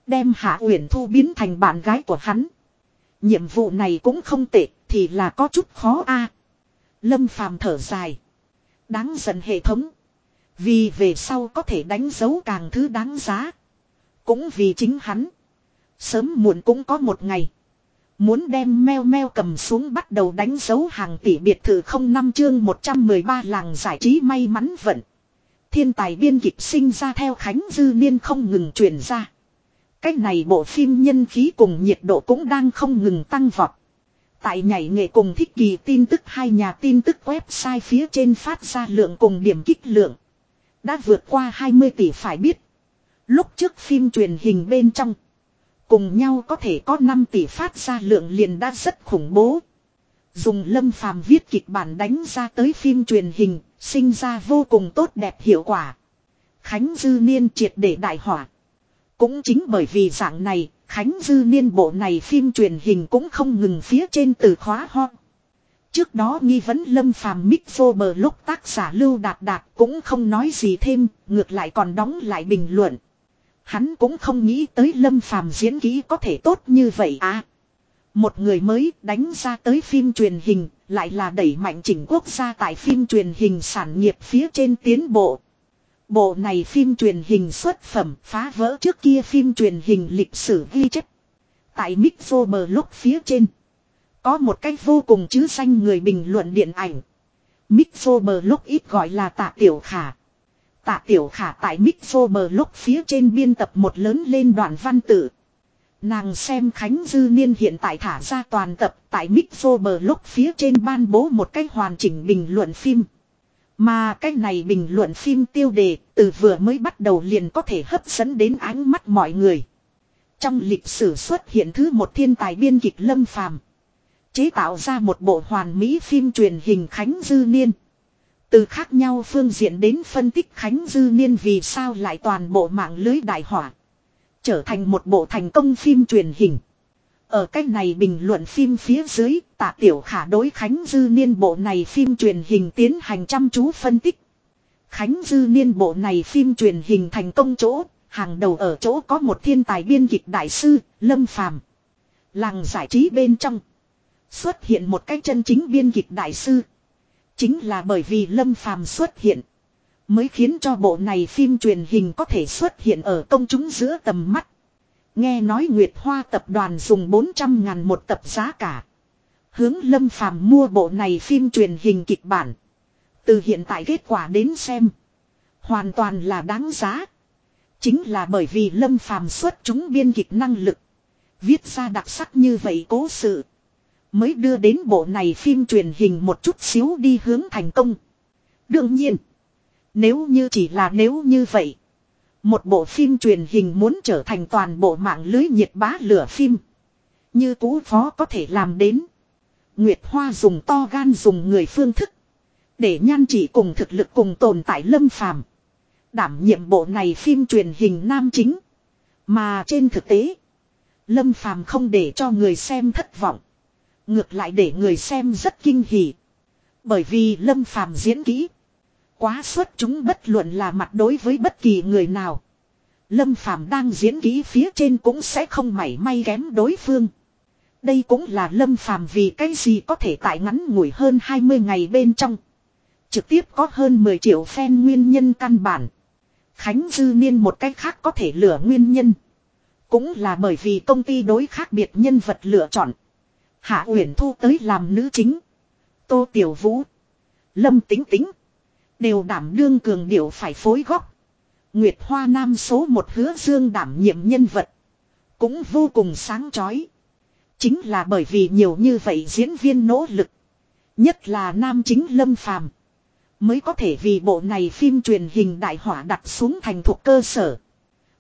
Đem Hạ Uyển Thu biến thành bạn gái của hắn. Nhiệm vụ này cũng không tệ, thì là có chút khó a. Lâm Phàm thở dài. Đáng giận hệ thống. Vì về sau có thể đánh dấu càng thứ đáng giá. Cũng vì chính hắn. Sớm muộn cũng có một ngày. Muốn đem meo meo cầm xuống bắt đầu đánh dấu hàng tỷ biệt thự không năm chương 113 làng giải trí may mắn vận. Thiên tài biên kịch sinh ra theo Khánh Dư Niên không ngừng truyền ra. Cách này bộ phim nhân khí cùng nhiệt độ cũng đang không ngừng tăng vọt. Tại nhảy nghệ cùng thích kỳ tin tức hai nhà tin tức website phía trên phát ra lượng cùng điểm kích lượng. Đã vượt qua 20 tỷ phải biết. Lúc trước phim truyền hình bên trong. Cùng nhau có thể có 5 tỷ phát ra lượng liền đã rất khủng bố. Dùng lâm phàm viết kịch bản đánh ra tới phim truyền hình, sinh ra vô cùng tốt đẹp hiệu quả. Khánh Dư Niên triệt để đại hỏa. Cũng chính bởi vì dạng này, Khánh Dư Niên bộ này phim truyền hình cũng không ngừng phía trên từ khóa ho. Trước đó nghi vấn lâm phàm mix vô bờ lúc tác giả lưu đạt đạt cũng không nói gì thêm, ngược lại còn đóng lại bình luận. Hắn cũng không nghĩ tới lâm phàm diễn kỹ có thể tốt như vậy à. Một người mới đánh ra tới phim truyền hình, lại là đẩy mạnh chỉnh quốc gia tại phim truyền hình sản nghiệp phía trên tiến bộ. Bộ này phim truyền hình xuất phẩm phá vỡ trước kia phim truyền hình lịch sử ghi chép. Tại lúc phía trên. Có một cách vô cùng chứ danh người bình luận điện ảnh. Mixober ít gọi là tạ tiểu khả. Tạ tiểu khả tại Mixober phía trên biên tập một lớn lên đoạn văn tự. Nàng xem Khánh Dư Niên hiện tại thả ra toàn tập tại Mixober phía trên ban bố một cách hoàn chỉnh bình luận phim. Mà cái này bình luận phim tiêu đề từ vừa mới bắt đầu liền có thể hấp dẫn đến ánh mắt mọi người. Trong lịch sử xuất hiện thứ một thiên tài biên kịch lâm phàm. Chế tạo ra một bộ hoàn mỹ phim truyền hình Khánh Dư Niên. Từ khác nhau phương diện đến phân tích Khánh Dư Niên vì sao lại toàn bộ mạng lưới đại hỏa. Trở thành một bộ thành công phim truyền hình. Ở cách này bình luận phim phía dưới, tạ tiểu khả đối Khánh Dư Niên bộ này phim truyền hình tiến hành chăm chú phân tích. Khánh Dư Niên bộ này phim truyền hình thành công chỗ, hàng đầu ở chỗ có một thiên tài biên kịch đại sư, Lâm Phàm Làng giải trí bên trong. Xuất hiện một cái chân chính biên kịch đại sư. Chính là bởi vì Lâm Phàm xuất hiện. Mới khiến cho bộ này phim truyền hình có thể xuất hiện ở công chúng giữa tầm mắt. Nghe nói Nguyệt Hoa tập đoàn dùng 400 ngàn một tập giá cả. Hướng Lâm Phàm mua bộ này phim truyền hình kịch bản. Từ hiện tại kết quả đến xem. Hoàn toàn là đáng giá. Chính là bởi vì Lâm Phàm xuất chúng biên kịch năng lực. Viết ra đặc sắc như vậy cố sự. Mới đưa đến bộ này phim truyền hình một chút xíu đi hướng thành công. Đương nhiên. Nếu như chỉ là nếu như vậy. Một bộ phim truyền hình muốn trở thành toàn bộ mạng lưới nhiệt bá lửa phim. Như cũ phó có thể làm đến. Nguyệt Hoa dùng to gan dùng người phương thức. Để nhan chỉ cùng thực lực cùng tồn tại lâm phàm. Đảm nhiệm bộ này phim truyền hình nam chính. Mà trên thực tế. Lâm phàm không để cho người xem thất vọng. Ngược lại để người xem rất kinh hỉ. Bởi vì Lâm Phàm diễn kỹ. Quá xuất chúng bất luận là mặt đối với bất kỳ người nào. Lâm Phàm đang diễn kỹ phía trên cũng sẽ không mảy may kém đối phương. Đây cũng là Lâm Phàm vì cái gì có thể tại ngắn ngủi hơn 20 ngày bên trong. Trực tiếp có hơn 10 triệu fan nguyên nhân căn bản. Khánh Dư Niên một cách khác có thể lửa nguyên nhân. Cũng là bởi vì công ty đối khác biệt nhân vật lựa chọn. Hạ Uyển Thu tới làm nữ chính. Tô Tiểu Vũ. Lâm Tính Tính. Đều đảm đương cường điệu phải phối góc. Nguyệt Hoa Nam số một hứa dương đảm nhiệm nhân vật. Cũng vô cùng sáng chói. Chính là bởi vì nhiều như vậy diễn viên nỗ lực. Nhất là nam chính Lâm Phàm Mới có thể vì bộ này phim truyền hình đại hỏa đặt xuống thành thuộc cơ sở.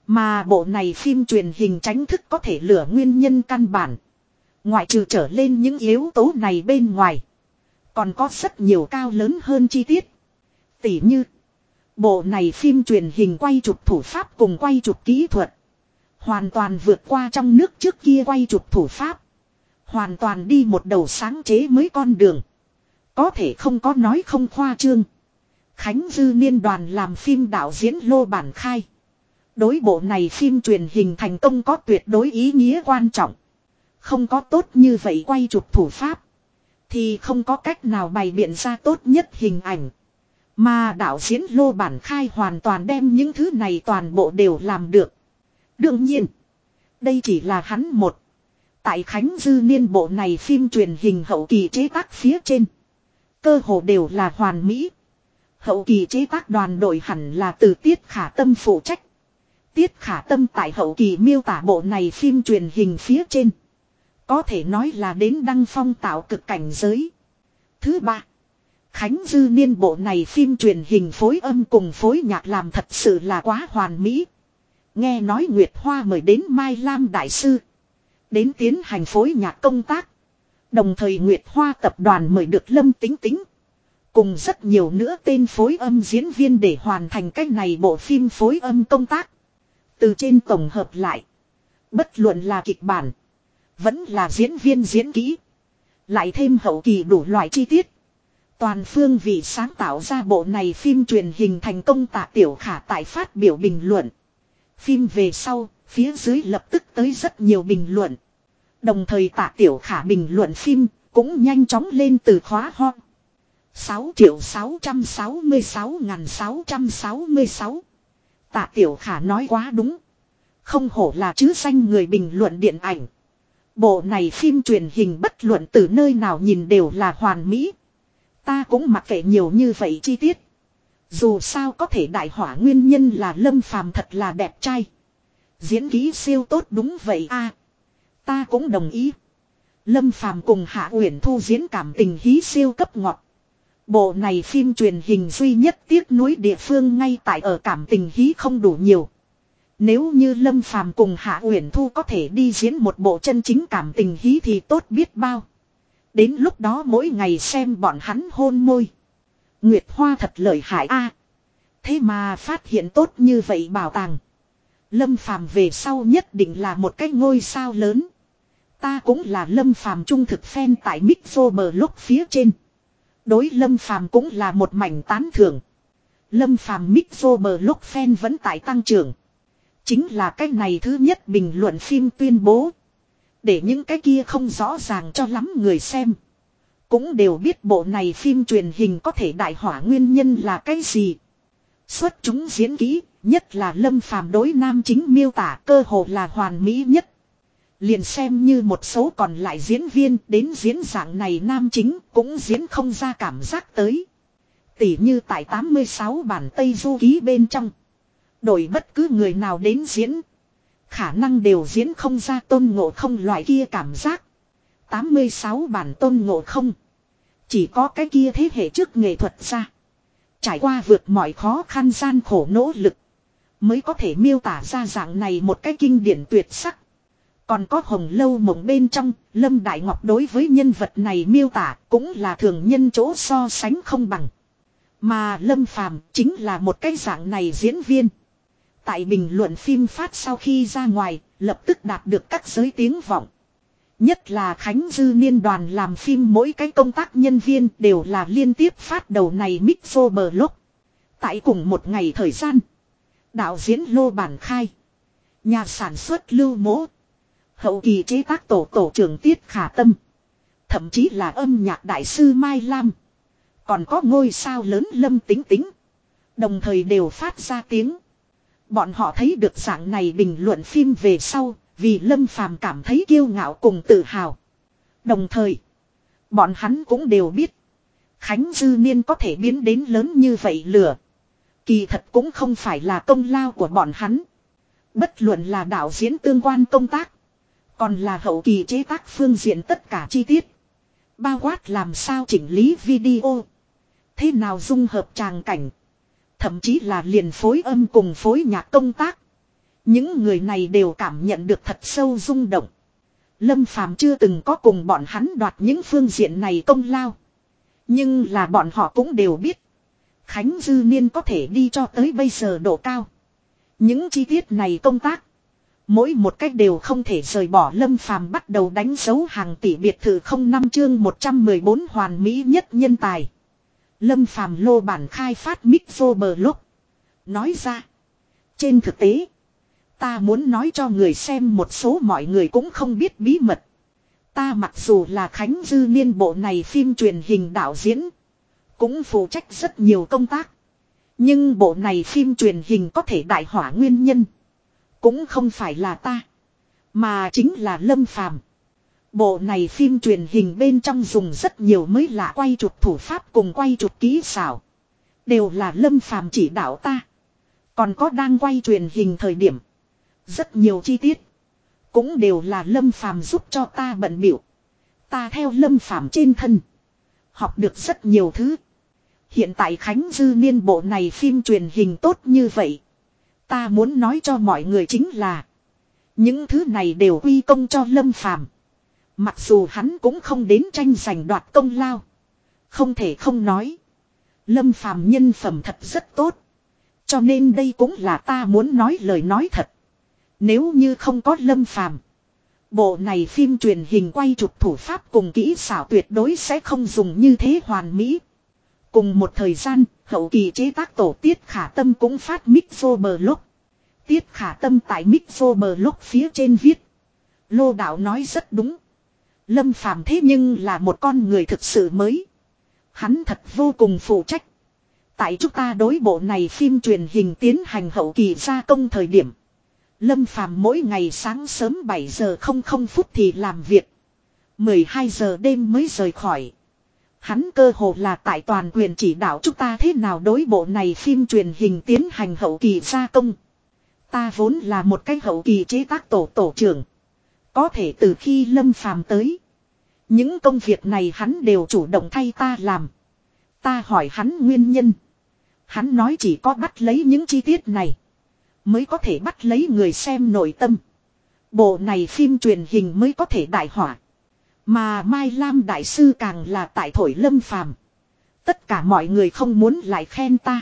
Mà bộ này phim truyền hình tránh thức có thể lửa nguyên nhân căn bản. Ngoại trừ trở lên những yếu tố này bên ngoài. Còn có rất nhiều cao lớn hơn chi tiết. Tỉ như. Bộ này phim truyền hình quay chụp thủ pháp cùng quay chụp kỹ thuật. Hoàn toàn vượt qua trong nước trước kia quay chụp thủ pháp. Hoàn toàn đi một đầu sáng chế mới con đường. Có thể không có nói không khoa trương. Khánh Dư Niên đoàn làm phim đạo diễn Lô Bản Khai. Đối bộ này phim truyền hình thành công có tuyệt đối ý nghĩa quan trọng. Không có tốt như vậy quay chụp thủ pháp. Thì không có cách nào bày biện ra tốt nhất hình ảnh. Mà đạo diễn Lô Bản Khai hoàn toàn đem những thứ này toàn bộ đều làm được. Đương nhiên. Đây chỉ là hắn một. Tại Khánh Dư Niên bộ này phim truyền hình hậu kỳ chế tác phía trên. Cơ hồ đều là hoàn mỹ. Hậu kỳ chế tác đoàn đội hẳn là từ Tiết Khả Tâm phụ trách. Tiết Khả Tâm tại hậu kỳ miêu tả bộ này phim truyền hình phía trên. Có thể nói là đến đăng phong tạo cực cảnh giới. Thứ ba. Khánh Dư Niên bộ này phim truyền hình phối âm cùng phối nhạc làm thật sự là quá hoàn mỹ. Nghe nói Nguyệt Hoa mời đến Mai Lam Đại Sư. Đến tiến hành phối nhạc công tác. Đồng thời Nguyệt Hoa tập đoàn mời được Lâm Tính Tính. Cùng rất nhiều nữa tên phối âm diễn viên để hoàn thành cách này bộ phim phối âm công tác. Từ trên tổng hợp lại. Bất luận là kịch bản. Vẫn là diễn viên diễn kỹ. Lại thêm hậu kỳ đủ loại chi tiết. Toàn phương vị sáng tạo ra bộ này phim truyền hình thành công tạ tiểu khả tại phát biểu bình luận. Phim về sau, phía dưới lập tức tới rất nhiều bình luận. Đồng thời tạ tiểu khả bình luận phim, cũng nhanh chóng lên từ khóa ho. 6 triệu 666 ngàn 666. Tạ tiểu khả nói quá đúng. Không hổ là chứ danh người bình luận điện ảnh. Bộ này phim truyền hình bất luận từ nơi nào nhìn đều là hoàn mỹ. Ta cũng mặc kệ nhiều như vậy chi tiết. Dù sao có thể đại hỏa nguyên nhân là lâm phàm thật là đẹp trai. Diễn ký siêu tốt đúng vậy a Ta cũng đồng ý. Lâm phàm cùng Hạ Uyển Thu diễn cảm tình hí siêu cấp ngọt. Bộ này phim truyền hình duy nhất tiếc nuối địa phương ngay tại ở cảm tình hí không đủ nhiều. Nếu như Lâm Phàm cùng Hạ Uyển Thu có thể đi diễn một bộ chân chính cảm tình hí thì tốt biết bao. Đến lúc đó mỗi ngày xem bọn hắn hôn môi. Nguyệt Hoa thật lợi hại a. thế mà phát hiện tốt như vậy bảo tàng. Lâm Phàm về sau nhất định là một cái ngôi sao lớn. Ta cũng là Lâm Phàm trung thực fan tại Mixo bờ lúc phía trên. Đối Lâm Phàm cũng là một mảnh tán thưởng. Lâm Phàm Mixo bờ lúc fan vẫn tại tăng trưởng. Chính là cái này thứ nhất bình luận phim tuyên bố. Để những cái kia không rõ ràng cho lắm người xem. Cũng đều biết bộ này phim truyền hình có thể đại hỏa nguyên nhân là cái gì. Xuất chúng diễn kỹ, nhất là lâm phàm đối nam chính miêu tả cơ hồ là hoàn mỹ nhất. Liền xem như một số còn lại diễn viên đến diễn dạng này nam chính cũng diễn không ra cảm giác tới. Tỉ như tại 86 bản Tây Du ký bên trong. Đổi bất cứ người nào đến diễn. Khả năng đều diễn không ra tôn ngộ không loại kia cảm giác. 86 bản tôn ngộ không. Chỉ có cái kia thế hệ trước nghệ thuật ra. Trải qua vượt mọi khó khăn gian khổ nỗ lực. Mới có thể miêu tả ra dạng này một cái kinh điển tuyệt sắc. Còn có hồng lâu mộng bên trong, Lâm Đại Ngọc đối với nhân vật này miêu tả cũng là thường nhân chỗ so sánh không bằng. Mà Lâm Phàm chính là một cái dạng này diễn viên. Tại bình luận phim phát sau khi ra ngoài, lập tức đạt được các giới tiếng vọng. Nhất là Khánh Dư Niên đoàn làm phim mỗi cái công tác nhân viên đều là liên tiếp phát đầu này Mixo bờ lúc. Tại cùng một ngày thời gian. Đạo diễn Lô Bản Khai. Nhà sản xuất Lưu Mỗ. Hậu kỳ chế tác tổ tổ trưởng Tiết Khả Tâm. Thậm chí là âm nhạc đại sư Mai Lam. Còn có ngôi sao lớn Lâm Tính Tính. Đồng thời đều phát ra tiếng. Bọn họ thấy được dạng này bình luận phim về sau, vì Lâm Phàm cảm thấy kiêu ngạo cùng tự hào. Đồng thời, bọn hắn cũng đều biết, Khánh Dư Niên có thể biến đến lớn như vậy lửa. Kỳ thật cũng không phải là công lao của bọn hắn. Bất luận là đạo diễn tương quan công tác, còn là hậu kỳ chế tác phương diện tất cả chi tiết. Bao quát làm sao chỉnh lý video. Thế nào dung hợp tràng cảnh. Thậm chí là liền phối âm cùng phối nhạc công tác. Những người này đều cảm nhận được thật sâu rung động. Lâm Phàm chưa từng có cùng bọn hắn đoạt những phương diện này công lao. Nhưng là bọn họ cũng đều biết. Khánh Dư Niên có thể đi cho tới bây giờ độ cao. Những chi tiết này công tác. Mỗi một cách đều không thể rời bỏ Lâm Phàm bắt đầu đánh dấu hàng tỷ biệt thự không năm chương 114 hoàn mỹ nhất nhân tài. Lâm Phàm lô bản khai phát Mixo bờ lúc. Nói ra. Trên thực tế. Ta muốn nói cho người xem một số mọi người cũng không biết bí mật. Ta mặc dù là Khánh Dư Niên bộ này phim truyền hình đạo diễn. Cũng phụ trách rất nhiều công tác. Nhưng bộ này phim truyền hình có thể đại hỏa nguyên nhân. Cũng không phải là ta. Mà chính là Lâm Phàm Bộ này phim truyền hình bên trong dùng rất nhiều mới lạ quay chụp thủ pháp cùng quay chụp kỹ xảo. Đều là Lâm Phàm chỉ đạo ta. Còn có đang quay truyền hình thời điểm. Rất nhiều chi tiết. Cũng đều là Lâm Phàm giúp cho ta bận biểu. Ta theo Lâm Phàm trên thân. Học được rất nhiều thứ. Hiện tại Khánh Dư Niên bộ này phim truyền hình tốt như vậy. Ta muốn nói cho mọi người chính là. Những thứ này đều quy công cho Lâm Phàm Mặc dù hắn cũng không đến tranh giành đoạt công lao. Không thể không nói. Lâm phàm nhân phẩm thật rất tốt. Cho nên đây cũng là ta muốn nói lời nói thật. Nếu như không có lâm phàm. Bộ này phim truyền hình quay chụp thủ pháp cùng kỹ xảo tuyệt đối sẽ không dùng như thế hoàn mỹ. Cùng một thời gian, hậu kỳ chế tác tổ tiết khả tâm cũng phát mixo bờ lúc. Tiết khả tâm tại mixo bờ lúc phía trên viết. Lô đạo nói rất đúng. Lâm Phàm thế nhưng là một con người thực sự mới. Hắn thật vô cùng phụ trách. Tại chúng ta đối bộ này phim truyền hình tiến hành hậu kỳ gia công thời điểm. Lâm Phàm mỗi ngày sáng sớm 7 giờ 00 phút thì làm việc. 12 giờ đêm mới rời khỏi. Hắn cơ hồ là tại toàn quyền chỉ đạo chúng ta thế nào đối bộ này phim truyền hình tiến hành hậu kỳ gia công. Ta vốn là một cái hậu kỳ chế tác tổ tổ trưởng. Có thể từ khi Lâm Phàm tới. Những công việc này hắn đều chủ động thay ta làm. Ta hỏi hắn nguyên nhân. Hắn nói chỉ có bắt lấy những chi tiết này. Mới có thể bắt lấy người xem nội tâm. Bộ này phim truyền hình mới có thể đại hỏa. Mà Mai Lam Đại Sư càng là tại thổi lâm phàm. Tất cả mọi người không muốn lại khen ta.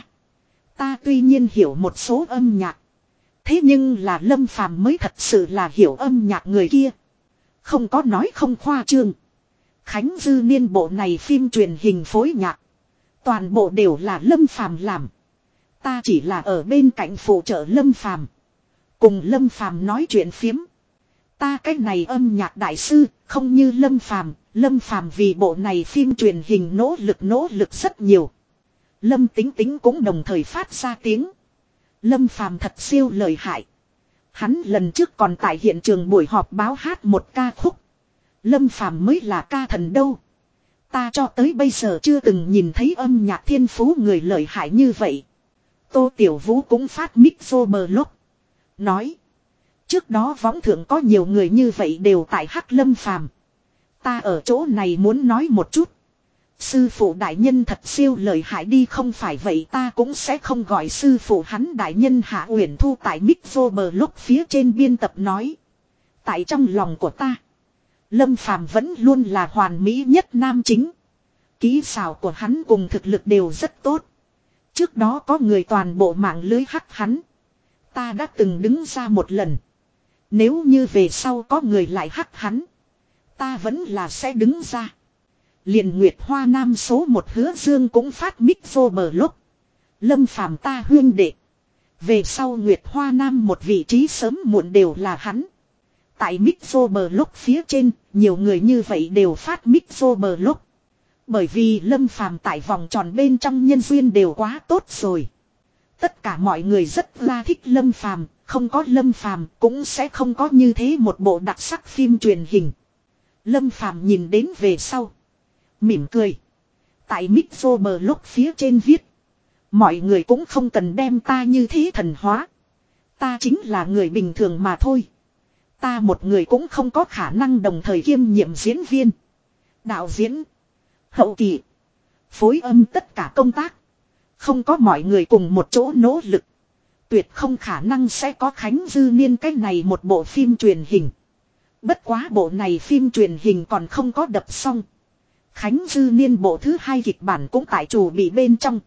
Ta tuy nhiên hiểu một số âm nhạc. Thế nhưng là lâm phàm mới thật sự là hiểu âm nhạc người kia. Không có nói không khoa trương. Khánh Dư Niên bộ này phim truyền hình phối nhạc. Toàn bộ đều là Lâm Phàm làm. Ta chỉ là ở bên cạnh phụ trợ Lâm Phàm Cùng Lâm Phàm nói chuyện phiếm. Ta cái này âm nhạc đại sư, không như Lâm Phàm Lâm Phàm vì bộ này phim truyền hình nỗ lực nỗ lực rất nhiều. Lâm Tính Tính cũng đồng thời phát ra tiếng. Lâm Phàm thật siêu lợi hại. Hắn lần trước còn tại hiện trường buổi họp báo hát một ca khúc. Lâm Phàm mới là ca thần đâu. Ta cho tới bây giờ chưa từng nhìn thấy âm nhạc thiên phú người lợi hại như vậy. Tô Tiểu Vũ cũng phát mic vô bờ lúc. Nói. Trước đó võng thượng có nhiều người như vậy đều tại Hắc Lâm Phàm. Ta ở chỗ này muốn nói một chút. Sư phụ đại nhân thật siêu lợi hại đi, không phải vậy ta cũng sẽ không gọi sư phụ hắn đại nhân hạ uyển thu tại mic vô bờ lúc phía trên biên tập nói. Tại trong lòng của ta. Lâm Phàm vẫn luôn là hoàn mỹ nhất nam chính. Ký xảo của hắn cùng thực lực đều rất tốt. Trước đó có người toàn bộ mạng lưới hắc hắn. Ta đã từng đứng ra một lần. Nếu như về sau có người lại hắc hắn. Ta vẫn là sẽ đứng ra liền Nguyệt Hoa Nam số một hứa dương cũng phát mic vô bờ lúc. Lâm phàm ta huyên đệ. Về sau Nguyệt Hoa Nam một vị trí sớm muộn đều là hắn. Tại mic vô bờ lúc phía trên, nhiều người như vậy đều phát mic vô bờ lúc. Bởi vì Lâm phàm tại vòng tròn bên trong nhân duyên đều quá tốt rồi. Tất cả mọi người rất la thích Lâm phàm, không có Lâm phàm cũng sẽ không có như thế một bộ đặc sắc phim truyền hình. Lâm phàm nhìn đến về sau. Mỉm cười. Tại mic vô bờ lúc phía trên viết. Mọi người cũng không cần đem ta như thế thần hóa. Ta chính là người bình thường mà thôi. Ta một người cũng không có khả năng đồng thời kiêm nhiệm diễn viên. Đạo diễn. Hậu kỳ. Phối âm tất cả công tác. Không có mọi người cùng một chỗ nỗ lực. Tuyệt không khả năng sẽ có Khánh Dư Niên cái này một bộ phim truyền hình. Bất quá bộ này phim truyền hình còn không có đập xong. Khánh Dư Niên bộ thứ hai kịch bản cũng tại chủ bị bên trong.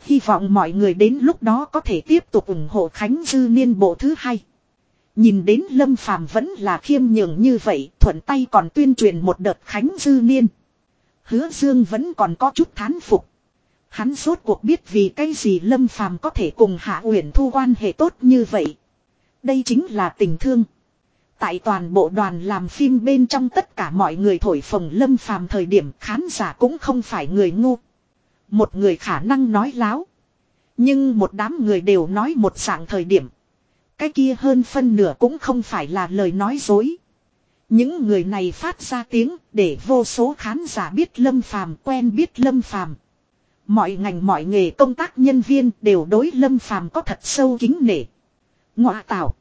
Hy vọng mọi người đến lúc đó có thể tiếp tục ủng hộ Khánh Dư Niên bộ thứ hai. Nhìn đến Lâm Phàm vẫn là khiêm nhường như vậy, thuận tay còn tuyên truyền một đợt Khánh Dư Niên. Hứa Dương vẫn còn có chút thán phục. Hắn rốt cuộc biết vì cái gì Lâm Phàm có thể cùng Hạ Uyển Thu quan hệ tốt như vậy. Đây chính là tình thương. Tại toàn bộ đoàn làm phim bên trong tất cả mọi người thổi phồng Lâm Phàm thời điểm khán giả cũng không phải người ngu. Một người khả năng nói láo. Nhưng một đám người đều nói một dạng thời điểm. Cái kia hơn phân nửa cũng không phải là lời nói dối. Những người này phát ra tiếng để vô số khán giả biết Lâm Phàm quen biết Lâm Phàm. Mọi ngành mọi nghề công tác nhân viên đều đối Lâm Phàm có thật sâu kính nể. ngọa tạo.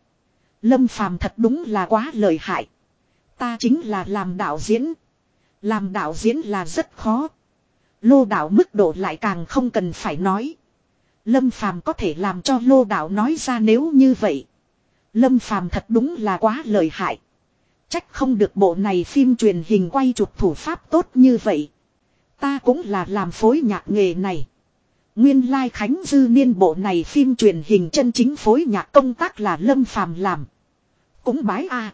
Lâm Phàm thật đúng là quá lợi hại. Ta chính là làm đạo diễn. Làm đạo diễn là rất khó. Lô đạo mức độ lại càng không cần phải nói. Lâm Phàm có thể làm cho lô đạo nói ra nếu như vậy. Lâm Phàm thật đúng là quá lợi hại. Trách không được bộ này phim truyền hình quay chụp thủ pháp tốt như vậy. Ta cũng là làm phối nhạc nghề này. Nguyên lai like Khánh Dư Niên bộ này phim truyền hình chân chính phối nhạc công tác là Lâm Phàm làm. Cũng bái a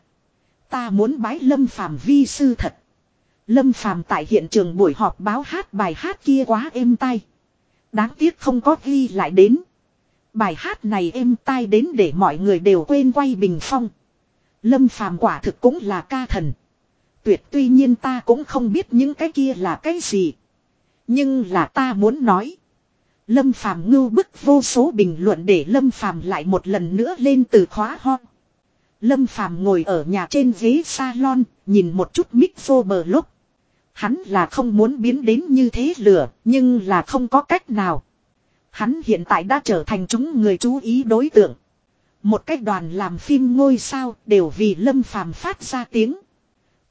Ta muốn bái Lâm Phàm vi sư thật. Lâm Phàm tại hiện trường buổi họp báo hát bài hát kia quá êm tai. Đáng tiếc không có ghi lại đến. Bài hát này êm tai đến để mọi người đều quên quay bình phong. Lâm Phàm quả thực cũng là ca thần. Tuyệt tuy nhiên ta cũng không biết những cái kia là cái gì. Nhưng là ta muốn nói. Lâm Phàm ngưu bức vô số bình luận để Lâm Phàm lại một lần nữa lên từ khóa ho. Lâm Phàm ngồi ở nhà trên ghế salon, nhìn một chút mic vô bờ lúc. Hắn là không muốn biến đến như thế lửa, nhưng là không có cách nào. Hắn hiện tại đã trở thành chúng người chú ý đối tượng. Một cách đoàn làm phim ngôi sao đều vì Lâm Phàm phát ra tiếng.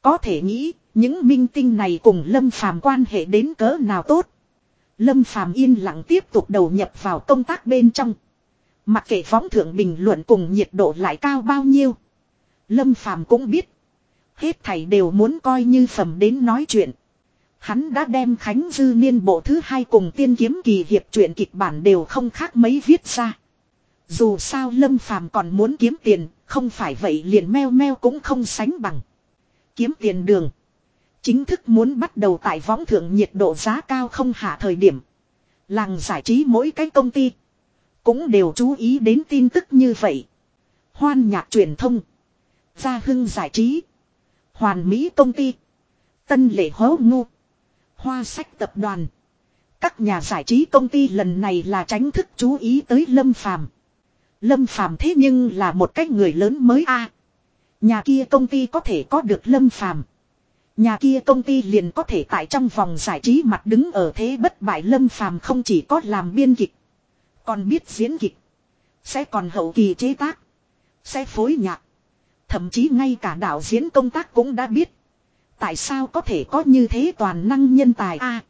Có thể nghĩ, những minh tinh này cùng Lâm Phàm quan hệ đến cỡ nào tốt. Lâm Phàm yên lặng tiếp tục đầu nhập vào công tác bên trong. Mặc kệ phóng thượng bình luận cùng nhiệt độ lại cao bao nhiêu. Lâm Phàm cũng biết. Hết thảy đều muốn coi như phẩm đến nói chuyện. Hắn đã đem Khánh Dư Niên bộ thứ hai cùng tiên kiếm kỳ hiệp truyện kịch bản đều không khác mấy viết ra. Dù sao Lâm Phàm còn muốn kiếm tiền, không phải vậy liền meo meo cũng không sánh bằng. Kiếm tiền đường. Chính thức muốn bắt đầu tại võng thượng nhiệt độ giá cao không hạ thời điểm. Làng giải trí mỗi cái công ty. Cũng đều chú ý đến tin tức như vậy. Hoan nhạc truyền thông. Gia hưng giải trí. Hoàn Mỹ công ty. Tân lệ hố ngu. Hoa sách tập đoàn. Các nhà giải trí công ty lần này là tránh thức chú ý tới Lâm Phàm. Lâm Phàm thế nhưng là một cái người lớn mới a. Nhà kia công ty có thể có được Lâm Phàm. Nhà kia công ty liền có thể tại trong vòng giải trí mặt đứng ở thế bất bại Lâm Phàm không chỉ có làm biên kịch, còn biết diễn kịch, sẽ còn hậu kỳ chế tác, sẽ phối nhạc, thậm chí ngay cả đạo diễn công tác cũng đã biết. Tại sao có thể có như thế toàn năng nhân tài a?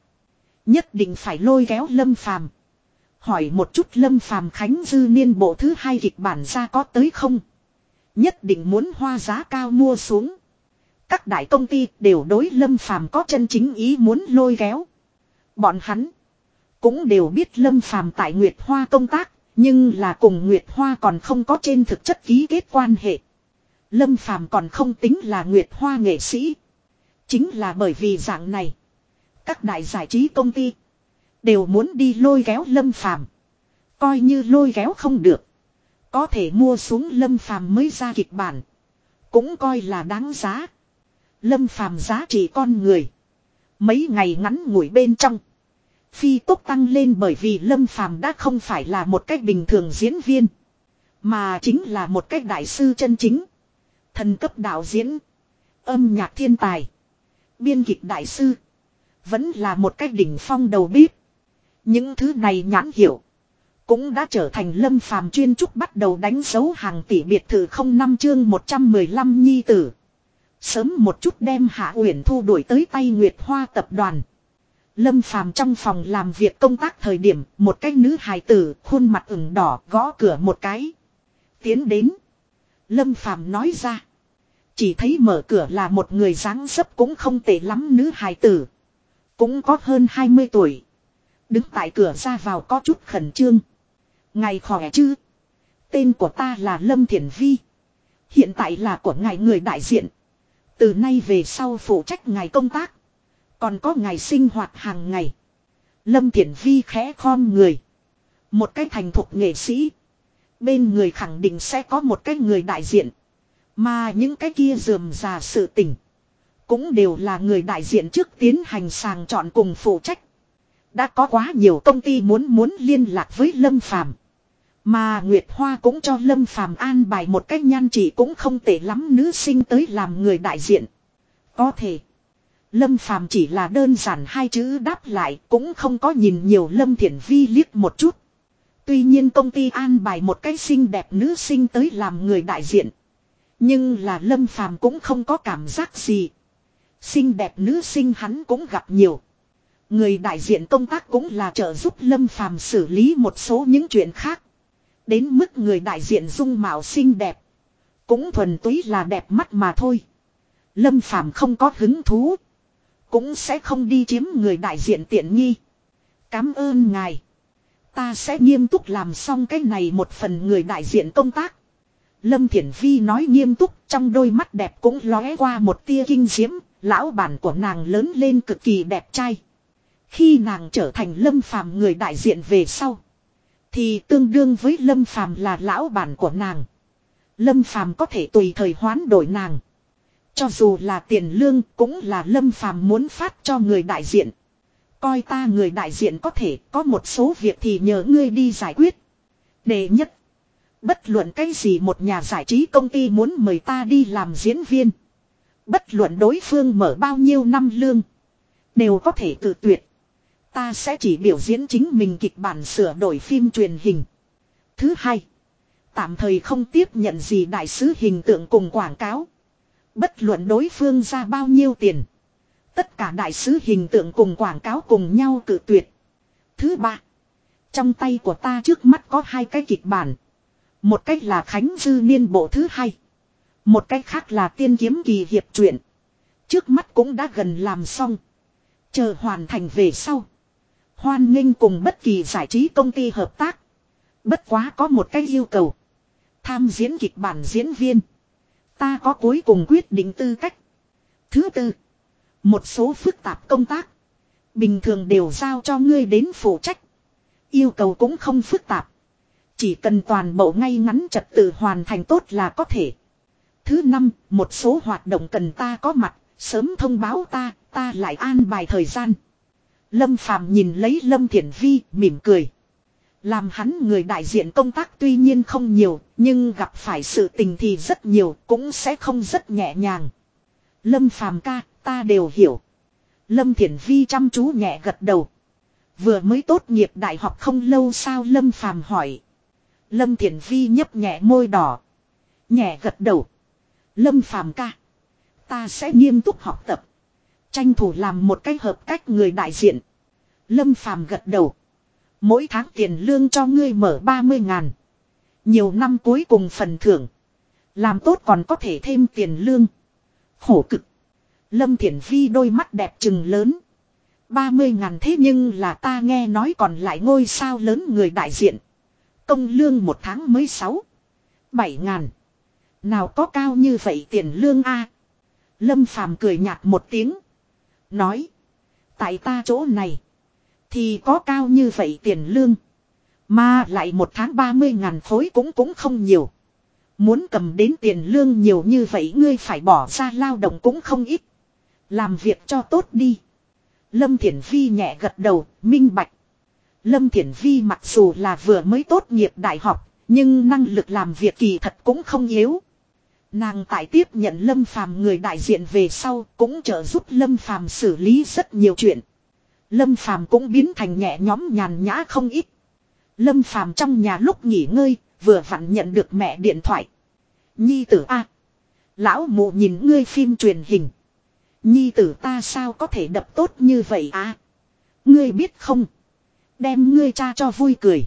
nhất định phải lôi kéo Lâm Phàm. Hỏi một chút Lâm Phàm Khánh Dư Niên bộ thứ hai kịch bản ra có tới không? Nhất định muốn hoa giá cao mua xuống. Các đại công ty đều đối Lâm Phàm có chân chính ý muốn lôi kéo. Bọn hắn cũng đều biết Lâm Phàm tại Nguyệt Hoa công tác, nhưng là cùng Nguyệt Hoa còn không có trên thực chất ký kết quan hệ. Lâm Phàm còn không tính là Nguyệt Hoa nghệ sĩ. Chính là bởi vì dạng này. Các đại giải trí công ty. Đều muốn đi lôi kéo lâm phàm. Coi như lôi kéo không được. Có thể mua xuống lâm phàm mới ra kịch bản. Cũng coi là đáng giá. Lâm phàm giá trị con người. Mấy ngày ngắn ngủi bên trong. Phi tốc tăng lên bởi vì Lâm Phàm đã không phải là một cách bình thường diễn viên. Mà chính là một cách đại sư chân chính. Thần cấp đạo diễn. Âm nhạc thiên tài. Biên kịch đại sư. Vẫn là một cách đỉnh phong đầu bếp. Những thứ này nhãn hiểu. Cũng đã trở thành lâm phàm chuyên trúc bắt đầu đánh dấu hàng tỷ biệt thự không năm chương 115 nhi tử. Sớm một chút đem Hạ Uyển Thu đuổi tới tay Nguyệt Hoa tập đoàn. Lâm Phàm trong phòng làm việc công tác thời điểm, một cái nữ hài tử, khuôn mặt ửng đỏ, gõ cửa một cái. Tiến đến. Lâm Phàm nói ra. Chỉ thấy mở cửa là một người dáng dấp cũng không tệ lắm nữ hài tử. Cũng có hơn 20 tuổi. Đứng tại cửa ra vào có chút khẩn trương. Ngày khỏe chứ? Tên của ta là Lâm Thiển Vi. Hiện tại là của ngài người đại diện. Từ nay về sau phụ trách ngài công tác. Còn có ngày sinh hoạt hàng ngày. Lâm Thiển Vi khẽ khom người. Một cái thành thục nghệ sĩ. Bên người khẳng định sẽ có một cái người đại diện. Mà những cái kia dườm già sự tình. Cũng đều là người đại diện trước tiến hành sàng chọn cùng phụ trách. Đã có quá nhiều công ty muốn muốn liên lạc với Lâm Phàm Mà Nguyệt Hoa cũng cho Lâm Phàm an bài một cách nhan chỉ cũng không tệ lắm nữ sinh tới làm người đại diện. Có thể. Lâm Phàm chỉ là đơn giản hai chữ đáp lại, cũng không có nhìn nhiều Lâm Thiển Vi liếc một chút. Tuy nhiên công ty an bài một cái xinh đẹp nữ sinh tới làm người đại diện. Nhưng là Lâm Phàm cũng không có cảm giác gì. Xinh đẹp nữ sinh hắn cũng gặp nhiều. Người đại diện công tác cũng là trợ giúp Lâm Phàm xử lý một số những chuyện khác. Đến mức người đại diện dung mạo xinh đẹp. Cũng thuần túy là đẹp mắt mà thôi. Lâm Phàm không có hứng thú. Cũng sẽ không đi chiếm người đại diện tiện nghi. Cám ơn ngài. Ta sẽ nghiêm túc làm xong cái này một phần người đại diện công tác. Lâm Thiển Vi nói nghiêm túc, trong đôi mắt đẹp cũng lóe qua một tia kinh diễm. Lão bản của nàng lớn lên cực kỳ đẹp trai. Khi nàng trở thành lâm phàm người đại diện về sau. Thì tương đương với lâm phàm là lão bản của nàng. Lâm phàm có thể tùy thời hoán đổi nàng. Cho dù là tiền lương cũng là lâm phàm muốn phát cho người đại diện. Coi ta người đại diện có thể có một số việc thì nhờ ngươi đi giải quyết. Đệ nhất. Bất luận cái gì một nhà giải trí công ty muốn mời ta đi làm diễn viên. Bất luận đối phương mở bao nhiêu năm lương. Đều có thể tự tuyệt. Ta sẽ chỉ biểu diễn chính mình kịch bản sửa đổi phim truyền hình. Thứ hai. Tạm thời không tiếp nhận gì đại sứ hình tượng cùng quảng cáo. Bất luận đối phương ra bao nhiêu tiền. Tất cả đại sứ hình tượng cùng quảng cáo cùng nhau cự tuyệt. Thứ ba. Trong tay của ta trước mắt có hai cái kịch bản. Một cách là Khánh Dư Niên bộ thứ hai. Một cách khác là Tiên Kiếm Kỳ Hiệp truyện. Trước mắt cũng đã gần làm xong. Chờ hoàn thành về sau. Hoan nghênh cùng bất kỳ giải trí công ty hợp tác. Bất quá có một cái yêu cầu. Tham diễn kịch bản diễn viên. Ta có cuối cùng quyết định tư cách. Thứ tư. Một số phức tạp công tác. Bình thường đều giao cho ngươi đến phụ trách. Yêu cầu cũng không phức tạp. Chỉ cần toàn bộ ngay ngắn trật tự hoàn thành tốt là có thể. Thứ năm, một số hoạt động cần ta có mặt, sớm thông báo ta, ta lại an bài thời gian. Lâm Phàm nhìn lấy Lâm Thiển Vi, mỉm cười. Làm hắn người đại diện công tác tuy nhiên không nhiều, nhưng gặp phải sự tình thì rất nhiều, cũng sẽ không rất nhẹ nhàng. Lâm Phàm ca, ta đều hiểu. Lâm Thiển Vi chăm chú nhẹ gật đầu. Vừa mới tốt nghiệp đại học không lâu sao Lâm Phàm hỏi. Lâm Thiển Vi nhấp nhẹ môi đỏ. Nhẹ gật đầu. Lâm Phàm ca. Ta sẽ nghiêm túc học tập. Tranh thủ làm một cái hợp cách người đại diện. Lâm Phàm gật đầu. Mỗi tháng tiền lương cho ngươi mở 30 ngàn. Nhiều năm cuối cùng phần thưởng. Làm tốt còn có thể thêm tiền lương. Khổ cực. Lâm Thiển Vi đôi mắt đẹp trừng lớn. 30 ngàn thế nhưng là ta nghe nói còn lại ngôi sao lớn người đại diện. Công lương một tháng mới 6. 7 ngàn. Nào có cao như vậy tiền lương a Lâm Phàm cười nhạt một tiếng. Nói. Tại ta chỗ này. Thì có cao như vậy tiền lương. Mà lại một tháng 30 ngàn khối cũng cũng không nhiều. Muốn cầm đến tiền lương nhiều như vậy ngươi phải bỏ ra lao động cũng không ít. Làm việc cho tốt đi. Lâm Thiển Vi nhẹ gật đầu, minh bạch. Lâm Thiển Vi mặc dù là vừa mới tốt nghiệp đại học, nhưng năng lực làm việc kỳ thật cũng không yếu. Nàng tại tiếp nhận Lâm Phàm người đại diện về sau cũng trợ giúp Lâm Phàm xử lý rất nhiều chuyện. Lâm Phàm cũng biến thành nhẹ nhóm nhàn nhã không ít. Lâm Phàm trong nhà lúc nghỉ ngơi, vừa vặn nhận được mẹ điện thoại. Nhi tử A. Lão mụ nhìn ngươi phim truyền hình. Nhi tử ta sao có thể đập tốt như vậy à? Ngươi biết không? Đem ngươi cha cho vui cười.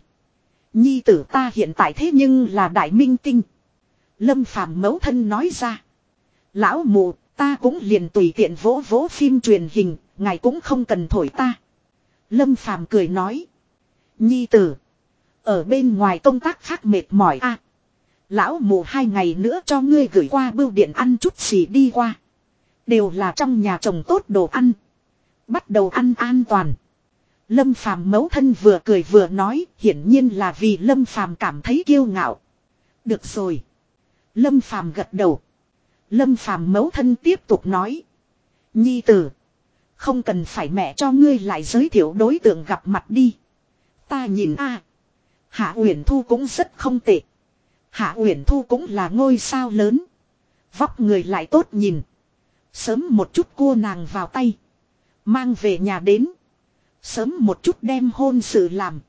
Nhi tử ta hiện tại thế nhưng là đại minh tinh. Lâm Phàm mẫu thân nói ra. Lão mụ, ta cũng liền tùy tiện vỗ vỗ phim truyền hình, ngài cũng không cần thổi ta. Lâm Phàm cười nói. Nhi tử. Ở bên ngoài công tác khác mệt mỏi a. À, lão mù hai ngày nữa cho ngươi gửi qua bưu điện ăn chút gì đi qua. Đều là trong nhà trồng tốt đồ ăn. Bắt đầu ăn an toàn. Lâm Phàm mấu thân vừa cười vừa nói, hiển nhiên là vì Lâm Phàm cảm thấy kiêu ngạo. Được rồi. Lâm Phàm gật đầu. Lâm Phàm mấu thân tiếp tục nói. Nhi tử. Không cần phải mẹ cho ngươi lại giới thiệu đối tượng gặp mặt đi. Ta nhìn a, Hạ Uyển Thu cũng rất không tệ. Hạ Uyển Thu cũng là ngôi sao lớn. Vóc người lại tốt nhìn. Sớm một chút cua nàng vào tay. Mang về nhà đến. Sớm một chút đem hôn sự làm.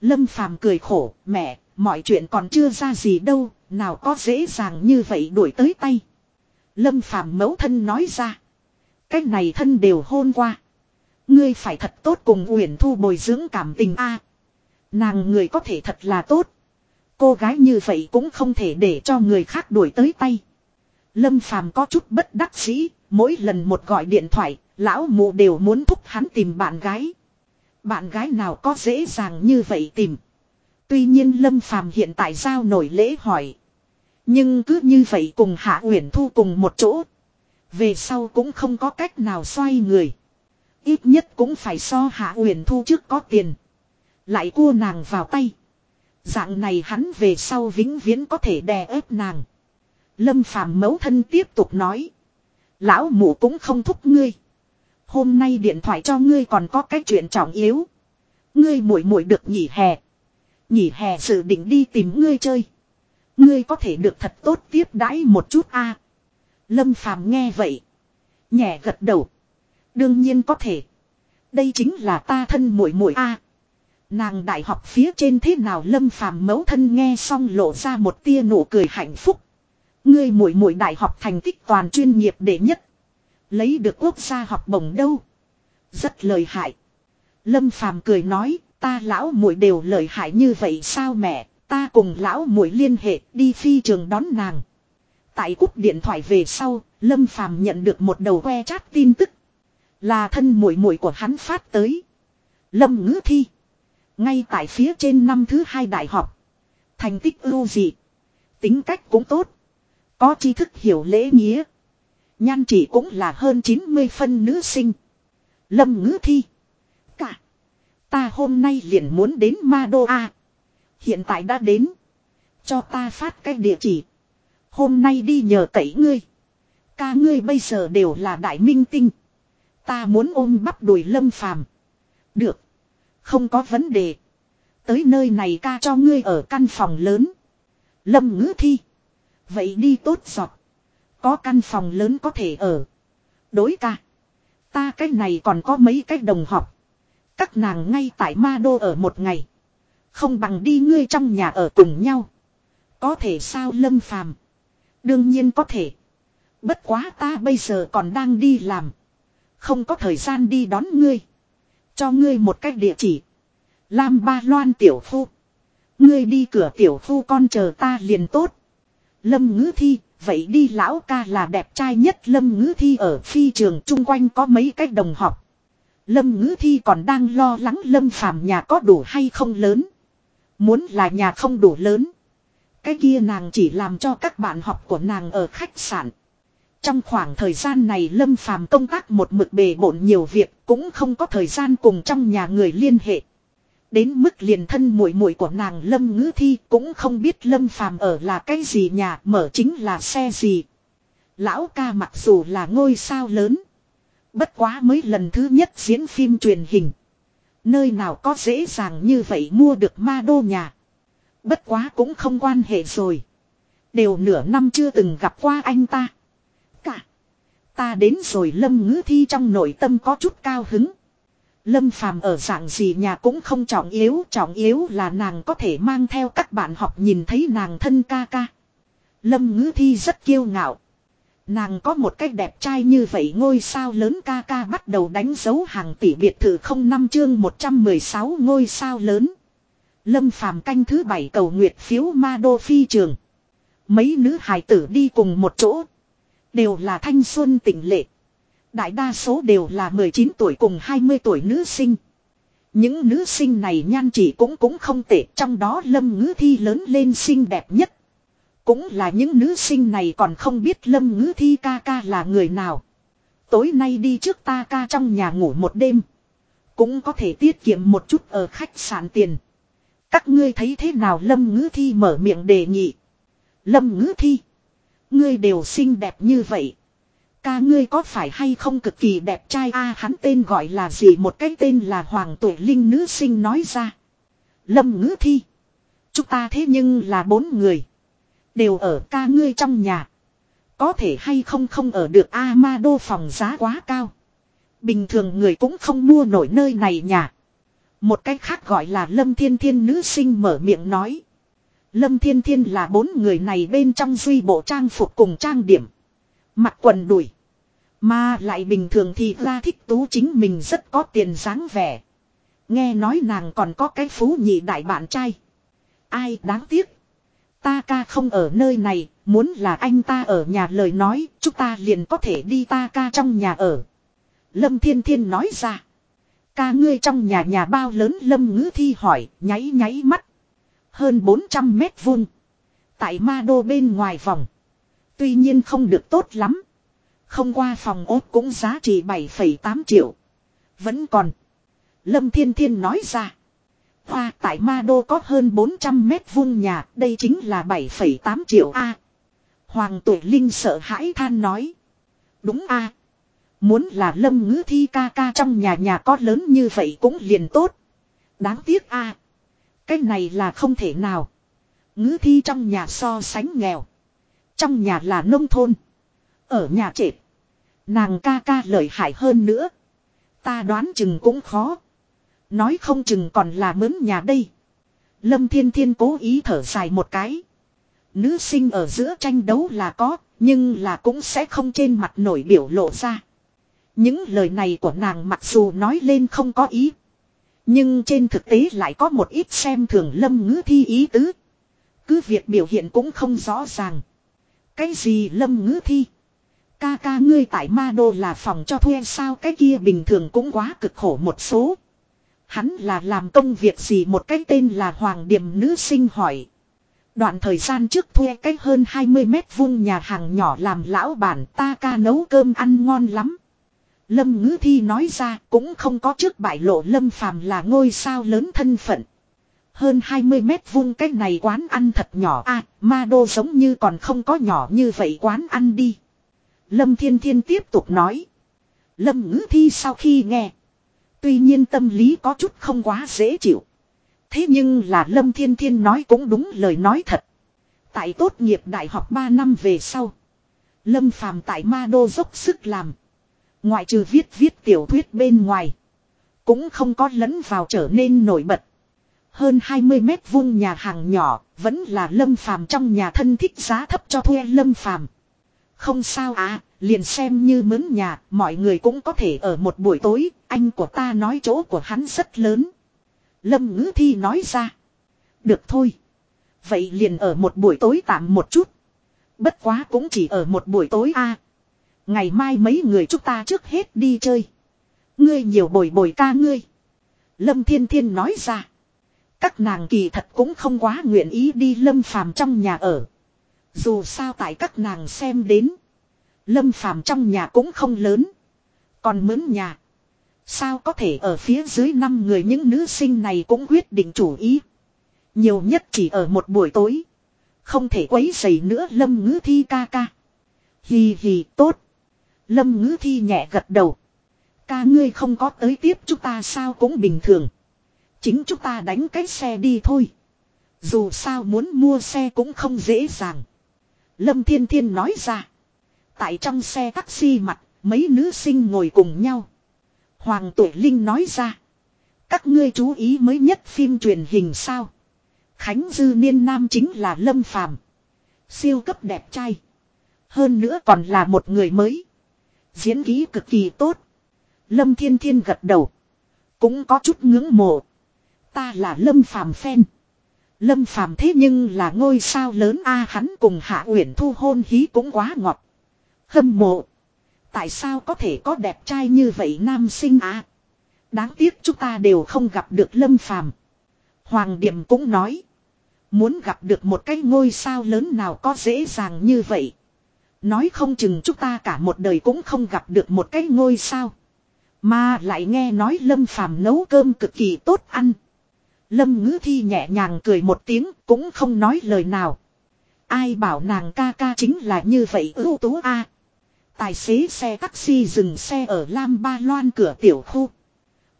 Lâm Phàm cười khổ, mẹ, mọi chuyện còn chưa ra gì đâu, nào có dễ dàng như vậy đuổi tới tay. Lâm Phàm mẫu thân nói ra. Cái này thân đều hôn qua. Ngươi phải thật tốt cùng Uyển Thu bồi dưỡng cảm tình a. nàng người có thể thật là tốt. Cô gái như vậy cũng không thể để cho người khác đuổi tới tay. Lâm Phàm có chút bất đắc dĩ, mỗi lần một gọi điện thoại, lão mụ đều muốn thúc hắn tìm bạn gái. Bạn gái nào có dễ dàng như vậy tìm. Tuy nhiên Lâm Phàm hiện tại giao nổi lễ hỏi. Nhưng cứ như vậy cùng Hạ Uyển Thu cùng một chỗ. Về sau cũng không có cách nào xoay người. Ít nhất cũng phải so Hạ Uyển Thu trước có tiền. Lại cua nàng vào tay. Dạng này hắn về sau vĩnh viễn có thể đè ép nàng. Lâm Phàm Mẫu thân tiếp tục nói. Lão mụ cũng không thúc ngươi. Hôm nay điện thoại cho ngươi còn có cái chuyện trọng yếu. Ngươi muội muội được nghỉ hè. Nghỉ hè dự định đi tìm ngươi chơi. Ngươi có thể được thật tốt tiếp đãi một chút a. Lâm Phàm nghe vậy, nhẹ gật đầu. Đương nhiên có thể. Đây chính là ta thân muội muội a. Nàng đại học phía trên thế nào Lâm Phàm mẫu thân nghe xong lộ ra một tia nụ cười hạnh phúc. Ngươi muội muội đại học thành tích toàn chuyên nghiệp đệ nhất. Lấy được quốc gia học bổng đâu. Rất lời hại. Lâm Phàm cười nói, ta lão muội đều lời hại như vậy sao mẹ, ta cùng lão muội liên hệ đi phi trường đón nàng. Tại cúp điện thoại về sau, Lâm Phàm nhận được một đầu que chat tin tức. Là thân muội muội của hắn phát tới. Lâm ngữ thi. Ngay tại phía trên năm thứ hai đại học. Thành tích ưu dị. Tính cách cũng tốt. Có tri thức hiểu lễ nghĩa. Nhan chỉ cũng là hơn 90 phân nữ sinh. Lâm ngữ thi. Cả. Ta hôm nay liền muốn đến Ma Đô A. Hiện tại đã đến. Cho ta phát cái địa chỉ. Hôm nay đi nhờ cậy ngươi. Ca ngươi bây giờ đều là đại minh tinh. Ta muốn ôm bắp đùi lâm phàm. Được. Không có vấn đề. Tới nơi này ca cho ngươi ở căn phòng lớn. Lâm ngữ thi. Vậy đi tốt giọt. Có căn phòng lớn có thể ở. Đối ca. Ta cái này còn có mấy cái đồng học. Các nàng ngay tại ma đô ở một ngày. Không bằng đi ngươi trong nhà ở cùng nhau. Có thể sao lâm phàm. Đương nhiên có thể. Bất quá ta bây giờ còn đang đi làm. Không có thời gian đi đón ngươi. Cho ngươi một cách địa chỉ. Lam ba loan tiểu phu. Ngươi đi cửa tiểu phu con chờ ta liền tốt. Lâm ngữ thi, vậy đi lão ca là đẹp trai nhất Lâm ngữ thi ở phi trường chung quanh có mấy cách đồng học. Lâm ngữ thi còn đang lo lắng Lâm phàm nhà có đủ hay không lớn. Muốn là nhà không đủ lớn. Cái kia nàng chỉ làm cho các bạn học của nàng ở khách sạn. Trong khoảng thời gian này Lâm Phàm công tác một mực bề bộn nhiều việc, cũng không có thời gian cùng trong nhà người liên hệ. Đến mức liền thân muội muội của nàng Lâm Ngữ Thi cũng không biết Lâm Phàm ở là cái gì nhà, mở chính là xe gì. Lão ca mặc dù là ngôi sao lớn, bất quá mới lần thứ nhất diễn phim truyền hình. Nơi nào có dễ dàng như vậy mua được ma đô nhà. Bất quá cũng không quan hệ rồi. Đều nửa năm chưa từng gặp qua anh ta. Cả. Ta đến rồi lâm ngữ thi trong nội tâm có chút cao hứng. Lâm phàm ở dạng gì nhà cũng không trọng yếu. Trọng yếu là nàng có thể mang theo các bạn học nhìn thấy nàng thân ca ca. Lâm ngữ thi rất kiêu ngạo. Nàng có một cách đẹp trai như vậy ngôi sao lớn ca ca bắt đầu đánh dấu hàng tỷ biệt thự không năm chương 116 ngôi sao lớn. Lâm phàm canh thứ bảy cầu nguyệt phiếu ma đô phi trường. Mấy nữ hài tử đi cùng một chỗ. Đều là thanh xuân tỉnh lệ. Đại đa số đều là 19 tuổi cùng 20 tuổi nữ sinh. Những nữ sinh này nhan chỉ cũng cũng không tệ, trong đó lâm ngữ thi lớn lên xinh đẹp nhất. Cũng là những nữ sinh này còn không biết lâm ngữ thi ca ca là người nào. Tối nay đi trước ta ca trong nhà ngủ một đêm. Cũng có thể tiết kiệm một chút ở khách sạn tiền. Các ngươi thấy thế nào lâm ngữ thi mở miệng đề nghị. Lâm ngữ thi. Ngươi đều xinh đẹp như vậy. Ca ngươi có phải hay không cực kỳ đẹp trai a, hắn tên gọi là gì một cái tên là Hoàng Tuổi Linh nữ sinh nói ra. Lâm ngữ thi. Chúng ta thế nhưng là bốn người. Đều ở ca ngươi trong nhà. Có thể hay không không ở được A ma đô phòng giá quá cao. Bình thường người cũng không mua nổi nơi này nhà. Một cách khác gọi là Lâm Thiên Thiên nữ sinh mở miệng nói. Lâm Thiên Thiên là bốn người này bên trong duy bộ trang phục cùng trang điểm. Mặc quần đùi. Mà lại bình thường thì ra thích tú chính mình rất có tiền dáng vẻ. Nghe nói nàng còn có cái phú nhị đại bạn trai. Ai đáng tiếc. Ta ca không ở nơi này, muốn là anh ta ở nhà lời nói, chúng ta liền có thể đi ta ca trong nhà ở. Lâm Thiên Thiên nói ra. Ca ngươi trong nhà nhà bao lớn Lâm Ngữ Thi hỏi, nháy nháy mắt. Hơn 400 mét vuông. Tại ma đô bên ngoài vòng. Tuy nhiên không được tốt lắm. Không qua phòng ốt cũng giá trị 7,8 triệu. Vẫn còn. Lâm Thiên Thiên nói ra. Hoa tại Ma Đô có hơn 400 mét vuông nhà, đây chính là 7,8 triệu A. Hoàng tuổi Linh sợ hãi than nói. Đúng A. Muốn là lâm ngữ thi ca ca trong nhà nhà có lớn như vậy cũng liền tốt. Đáng tiếc A. Cái này là không thể nào. Ngữ thi trong nhà so sánh nghèo. Trong nhà là nông thôn. Ở nhà trệt. Nàng ca ca lợi hại hơn nữa. Ta đoán chừng cũng khó. Nói không chừng còn là mướn nhà đây. Lâm Thiên Thiên cố ý thở dài một cái. Nữ sinh ở giữa tranh đấu là có, nhưng là cũng sẽ không trên mặt nổi biểu lộ ra. Những lời này của nàng mặc dù nói lên không có ý. Nhưng trên thực tế lại có một ít xem thường lâm ngữ thi ý tứ. Cứ việc biểu hiện cũng không rõ ràng. Cái gì lâm ngữ thi? Ca ca ngươi tại ma đô là phòng cho thuê sao cái kia bình thường cũng quá cực khổ một số. Hắn là làm công việc gì một cái tên là Hoàng Điểm nữ sinh hỏi. Đoạn thời gian trước thuê cách hơn 20 mét vuông nhà hàng nhỏ làm lão bản, ta ca nấu cơm ăn ngon lắm. Lâm Ngữ Thi nói ra, cũng không có trước bại lộ Lâm Phàm là ngôi sao lớn thân phận. Hơn 20 mét vuông cái này quán ăn thật nhỏ a, ma đô giống như còn không có nhỏ như vậy quán ăn đi. Lâm Thiên Thiên tiếp tục nói. Lâm Ngữ Thi sau khi nghe. Tuy nhiên tâm lý có chút không quá dễ chịu. Thế nhưng là Lâm Thiên Thiên nói cũng đúng lời nói thật. Tại tốt nghiệp đại học 3 năm về sau. Lâm Phàm tại Ma Đô dốc sức làm. Ngoại trừ viết viết tiểu thuyết bên ngoài. Cũng không có lẫn vào trở nên nổi bật. Hơn 20 mét vuông nhà hàng nhỏ, vẫn là Lâm Phàm trong nhà thân thích giá thấp cho thuê Lâm Phàm. Không sao à, liền xem như mướn nhà, mọi người cũng có thể ở một buổi tối, anh của ta nói chỗ của hắn rất lớn. Lâm ngữ thi nói ra. Được thôi. Vậy liền ở một buổi tối tạm một chút. Bất quá cũng chỉ ở một buổi tối a. Ngày mai mấy người chúng ta trước hết đi chơi. Ngươi nhiều bồi bồi ca ngươi. Lâm Thiên Thiên nói ra. Các nàng kỳ thật cũng không quá nguyện ý đi lâm phàm trong nhà ở. Dù sao tại các nàng xem đến. Lâm phàm trong nhà cũng không lớn. Còn mướn nhà. Sao có thể ở phía dưới năm người những nữ sinh này cũng quyết định chủ ý. Nhiều nhất chỉ ở một buổi tối. Không thể quấy dày nữa Lâm ngữ thi ca ca. Hì hì, tốt. Lâm ngữ thi nhẹ gật đầu. Ca ngươi không có tới tiếp chúng ta sao cũng bình thường. Chính chúng ta đánh cái xe đi thôi. Dù sao muốn mua xe cũng không dễ dàng. Lâm Thiên Thiên nói ra. Tại trong xe taxi mặt, mấy nữ sinh ngồi cùng nhau. Hoàng Tuổi Linh nói ra. Các ngươi chú ý mới nhất phim truyền hình sao. Khánh Dư Niên Nam chính là Lâm Phàm Siêu cấp đẹp trai. Hơn nữa còn là một người mới. Diễn ký cực kỳ tốt. Lâm Thiên Thiên gật đầu. Cũng có chút ngưỡng mộ. Ta là Lâm Phàm Phen, Lâm Phàm thế nhưng là ngôi sao lớn a hắn cùng Hạ Uyển Thu hôn hí cũng quá ngọt. Hâm mộ. Tại sao có thể có đẹp trai như vậy nam sinh a? Đáng tiếc chúng ta đều không gặp được Lâm Phàm. Hoàng Điểm cũng nói. Muốn gặp được một cái ngôi sao lớn nào có dễ dàng như vậy. Nói không chừng chúng ta cả một đời cũng không gặp được một cái ngôi sao. Mà lại nghe nói Lâm Phàm nấu cơm cực kỳ tốt ăn. Lâm ngữ thi nhẹ nhàng cười một tiếng cũng không nói lời nào. Ai bảo nàng ca ca chính là như vậy ưu tú a Tài xế xe taxi dừng xe ở Lam Ba Loan cửa tiểu khu.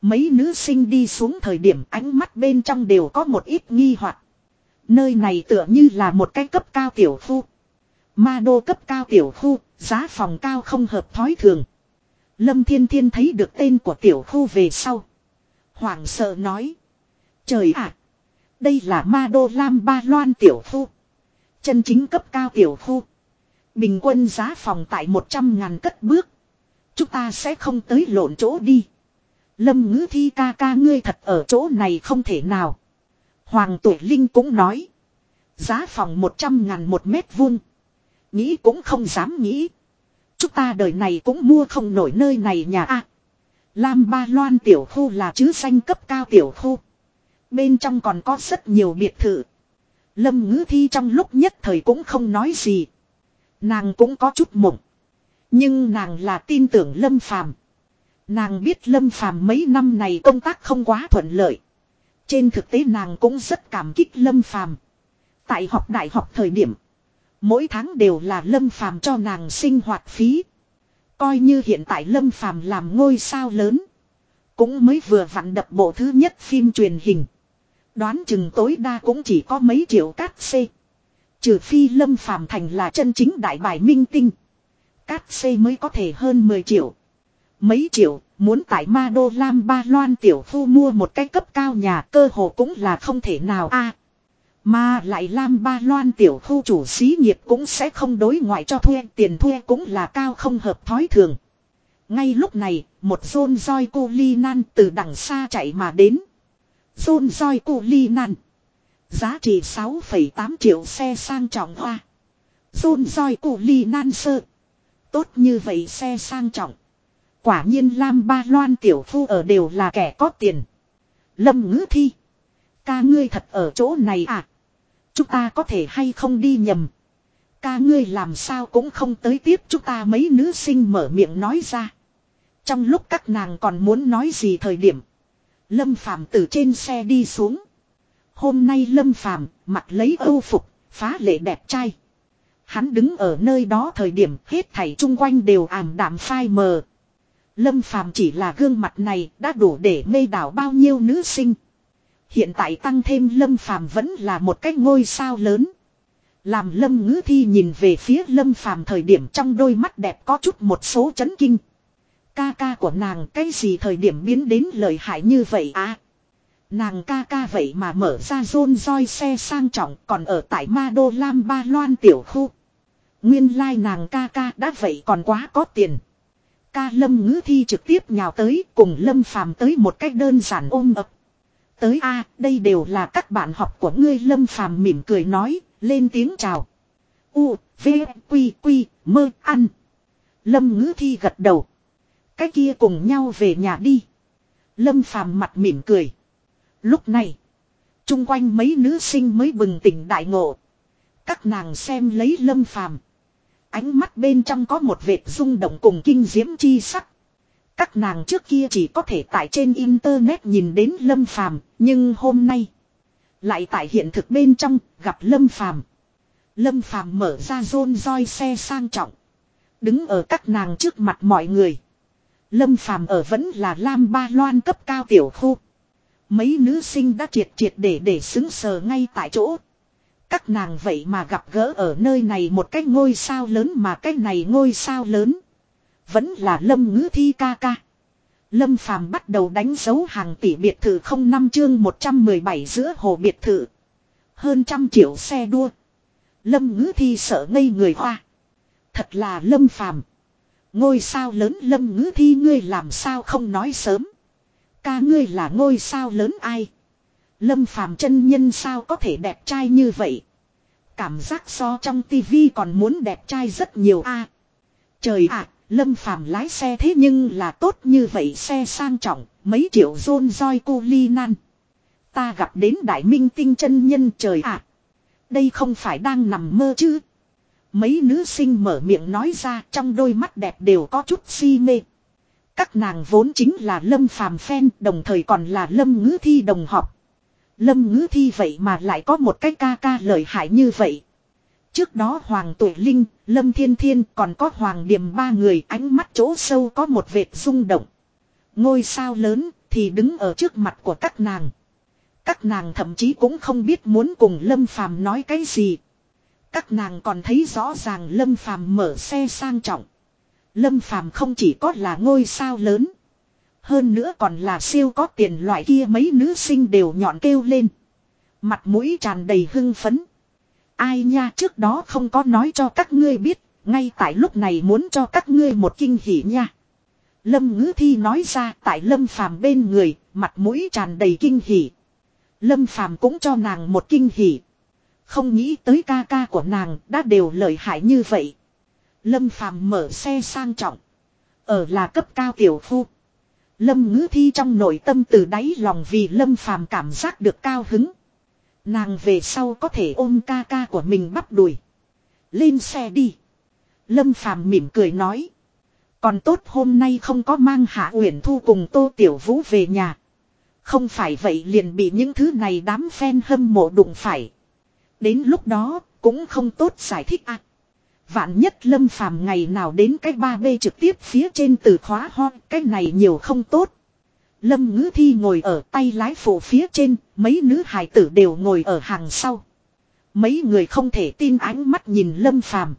Mấy nữ sinh đi xuống thời điểm ánh mắt bên trong đều có một ít nghi hoặc. Nơi này tựa như là một cái cấp cao tiểu khu. Ma đô cấp cao tiểu khu, giá phòng cao không hợp thói thường. Lâm Thiên Thiên thấy được tên của tiểu khu về sau. Hoảng sợ nói. Trời ạ! đây là ma đô lam ba loan tiểu khu. Chân chính cấp cao tiểu khu. Bình quân giá phòng tại 100 ngàn cất bước. Chúng ta sẽ không tới lộn chỗ đi. Lâm ngữ thi ca ca ngươi thật ở chỗ này không thể nào. Hoàng tuổi linh cũng nói. Giá phòng 100 ngàn một mét vuông. Nghĩ cũng không dám nghĩ. Chúng ta đời này cũng mua không nổi nơi này nhà a. Lam Ba Loan tiểu khu là chứ xanh cấp cao tiểu khu. Bên trong còn có rất nhiều biệt thự. Lâm ngữ thi trong lúc nhất thời cũng không nói gì. Nàng cũng có chút mộng. Nhưng nàng là tin tưởng Lâm Phàm. Nàng biết Lâm Phàm mấy năm này công tác không quá thuận lợi. Trên thực tế nàng cũng rất cảm kích Lâm Phàm. Tại học đại học thời điểm, mỗi tháng đều là Lâm Phàm cho nàng sinh hoạt phí. Coi như hiện tại Lâm Phàm làm ngôi sao lớn, cũng mới vừa vặn đập bộ thứ nhất phim truyền hình. Đoán chừng tối đa cũng chỉ có mấy triệu cát xê. Trừ phi lâm phàm thành là chân chính đại bài minh tinh. Cát xê mới có thể hơn 10 triệu. Mấy triệu, muốn tại ma đô lam ba loan tiểu phu mua một cái cấp cao nhà cơ hồ cũng là không thể nào a mà lại lam ba loan tiểu khu chủ xí nghiệp cũng sẽ không đối ngoại cho thuê tiền thuê cũng là cao không hợp thói thường. Ngay lúc này, một rôn roi cô ly nan từ đằng xa chạy mà đến. Rôn roi cô ly nan. Giá trị 6,8 triệu xe sang trọng hoa. Rôn roi cô ly nan sơ. Tốt như vậy xe sang trọng. Quả nhiên Lam Ba Loan tiểu phu ở đều là kẻ có tiền. Lâm ngữ thi. Ca ngươi thật ở chỗ này à? Chúng ta có thể hay không đi nhầm. Ca ngươi làm sao cũng không tới tiếp chúng ta mấy nữ sinh mở miệng nói ra. Trong lúc các nàng còn muốn nói gì thời điểm. Lâm Phàm từ trên xe đi xuống. Hôm nay Lâm Phàm mặc lấy âu phục, phá lệ đẹp trai. Hắn đứng ở nơi đó thời điểm hết thảy chung quanh đều ảm đạm phai mờ. Lâm Phàm chỉ là gương mặt này đã đủ để mê đảo bao nhiêu nữ sinh. Hiện tại tăng thêm Lâm Phàm vẫn là một cái ngôi sao lớn. Làm Lâm Ngữ Thi nhìn về phía Lâm Phàm thời điểm trong đôi mắt đẹp có chút một số chấn kinh. Ca ca của nàng cái gì thời điểm biến đến lợi hại như vậy à? Nàng ca ca vậy mà mở ra rôn roi xe sang trọng còn ở tại Ma Đô Lam Ba Loan tiểu khu. Nguyên lai like nàng ca ca đã vậy còn quá có tiền. Ca lâm ngữ thi trực tiếp nhào tới cùng lâm phàm tới một cách đơn giản ôm ập. Tới a đây đều là các bạn học của ngươi lâm phàm mỉm cười nói, lên tiếng chào. U, V, q q mơ, ăn. Lâm ngữ thi gật đầu. Cái kia cùng nhau về nhà đi. Lâm phàm mặt mỉm cười. Lúc này, chung quanh mấy nữ sinh mới bừng tỉnh đại ngộ. Các nàng xem lấy lâm phàm. Ánh mắt bên trong có một vệt rung động cùng kinh diễm chi sắc. Các nàng trước kia chỉ có thể tại trên internet nhìn đến Lâm Phàm, nhưng hôm nay lại tại hiện thực bên trong gặp Lâm Phàm. Lâm Phàm mở ra rôn roi xe sang trọng, đứng ở các nàng trước mặt mọi người. Lâm Phàm ở vẫn là Lam Ba Loan cấp cao tiểu khu. Mấy nữ sinh đã triệt triệt để để xứng sờ ngay tại chỗ. Các nàng vậy mà gặp gỡ ở nơi này một cái ngôi sao lớn mà cái này ngôi sao lớn. Vẫn là Lâm Ngữ Thi ca ca. Lâm Phàm bắt đầu đánh dấu hàng tỷ biệt thự không năm chương 117 giữa hồ biệt thự. Hơn trăm triệu xe đua. Lâm Ngữ Thi sợ ngây người hoa. Thật là Lâm Phàm Ngôi sao lớn Lâm Ngữ Thi ngươi làm sao không nói sớm. Ca ngươi là ngôi sao lớn ai. Lâm Phàm chân nhân sao có thể đẹp trai như vậy. Cảm giác so trong tivi còn muốn đẹp trai rất nhiều a. trời ạ, Lâm Phàm lái xe thế nhưng là tốt như vậy xe sang trọng, mấy triệu rôn roi cô ly nan. Ta gặp đến đại minh tinh chân nhân trời ạ. đây không phải đang nằm mơ chứ. Mấy nữ sinh mở miệng nói ra trong đôi mắt đẹp đều có chút si mê. Các nàng vốn chính là Lâm Phàm phen, đồng thời còn là Lâm Ngữ Thi đồng học. Lâm Ngữ Thi vậy mà lại có một cái ca ca lợi hại như vậy. Trước đó Hoàng Tuổi Linh, Lâm Thiên Thiên còn có Hoàng Điềm ba người ánh mắt chỗ sâu có một vệt rung động. Ngôi sao lớn thì đứng ở trước mặt của các nàng. Các nàng thậm chí cũng không biết muốn cùng Lâm Phàm nói cái gì. Các nàng còn thấy rõ ràng Lâm Phàm mở xe sang trọng. Lâm Phàm không chỉ có là ngôi sao lớn. Hơn nữa còn là siêu có tiền loại kia mấy nữ sinh đều nhọn kêu lên. Mặt mũi tràn đầy hưng phấn. Ai nha trước đó không có nói cho các ngươi biết, ngay tại lúc này muốn cho các ngươi một kinh hỉ nha. Lâm ngữ thi nói ra tại lâm phàm bên người, mặt mũi tràn đầy kinh hỉ. Lâm phàm cũng cho nàng một kinh hỉ. Không nghĩ tới ca ca của nàng đã đều lợi hại như vậy. Lâm phàm mở xe sang trọng. Ở là cấp cao tiểu phu. Lâm ngữ thi trong nội tâm từ đáy lòng vì lâm phàm cảm giác được cao hứng. Nàng về sau có thể ôm ca ca của mình bắp đùi. Lên xe đi. Lâm phàm mỉm cười nói. Còn tốt hôm nay không có mang hạ uyển thu cùng tô tiểu vũ về nhà. Không phải vậy liền bị những thứ này đám phen hâm mộ đụng phải. Đến lúc đó cũng không tốt giải thích ạ. À. Vạn nhất lâm phàm ngày nào đến cái ba b trực tiếp phía trên từ khóa ho, cái này nhiều không tốt. Lâm ngữ thi ngồi ở tay lái phụ phía trên, mấy nữ hài tử đều ngồi ở hàng sau. Mấy người không thể tin ánh mắt nhìn lâm phàm.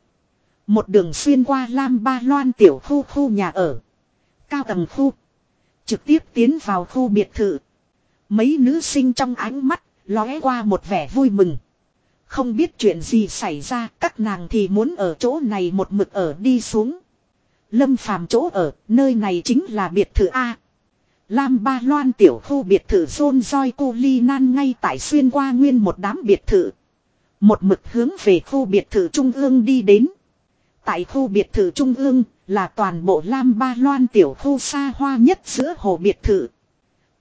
Một đường xuyên qua Lam Ba Loan tiểu khu khu nhà ở. Cao tầng khu. Trực tiếp tiến vào khu biệt thự. Mấy nữ sinh trong ánh mắt, lóe qua một vẻ vui mừng. Không biết chuyện gì xảy ra, các nàng thì muốn ở chỗ này một mực ở đi xuống. Lâm phàm chỗ ở, nơi này chính là biệt thự A. Lam Ba Loan tiểu khu biệt thự xôn Roi Cô Ly Nan ngay tại xuyên qua nguyên một đám biệt thự. Một mực hướng về khu biệt thự Trung ương đi đến. Tại khu biệt thự Trung ương là toàn bộ Lam Ba Loan tiểu khu xa hoa nhất giữa hồ biệt thự.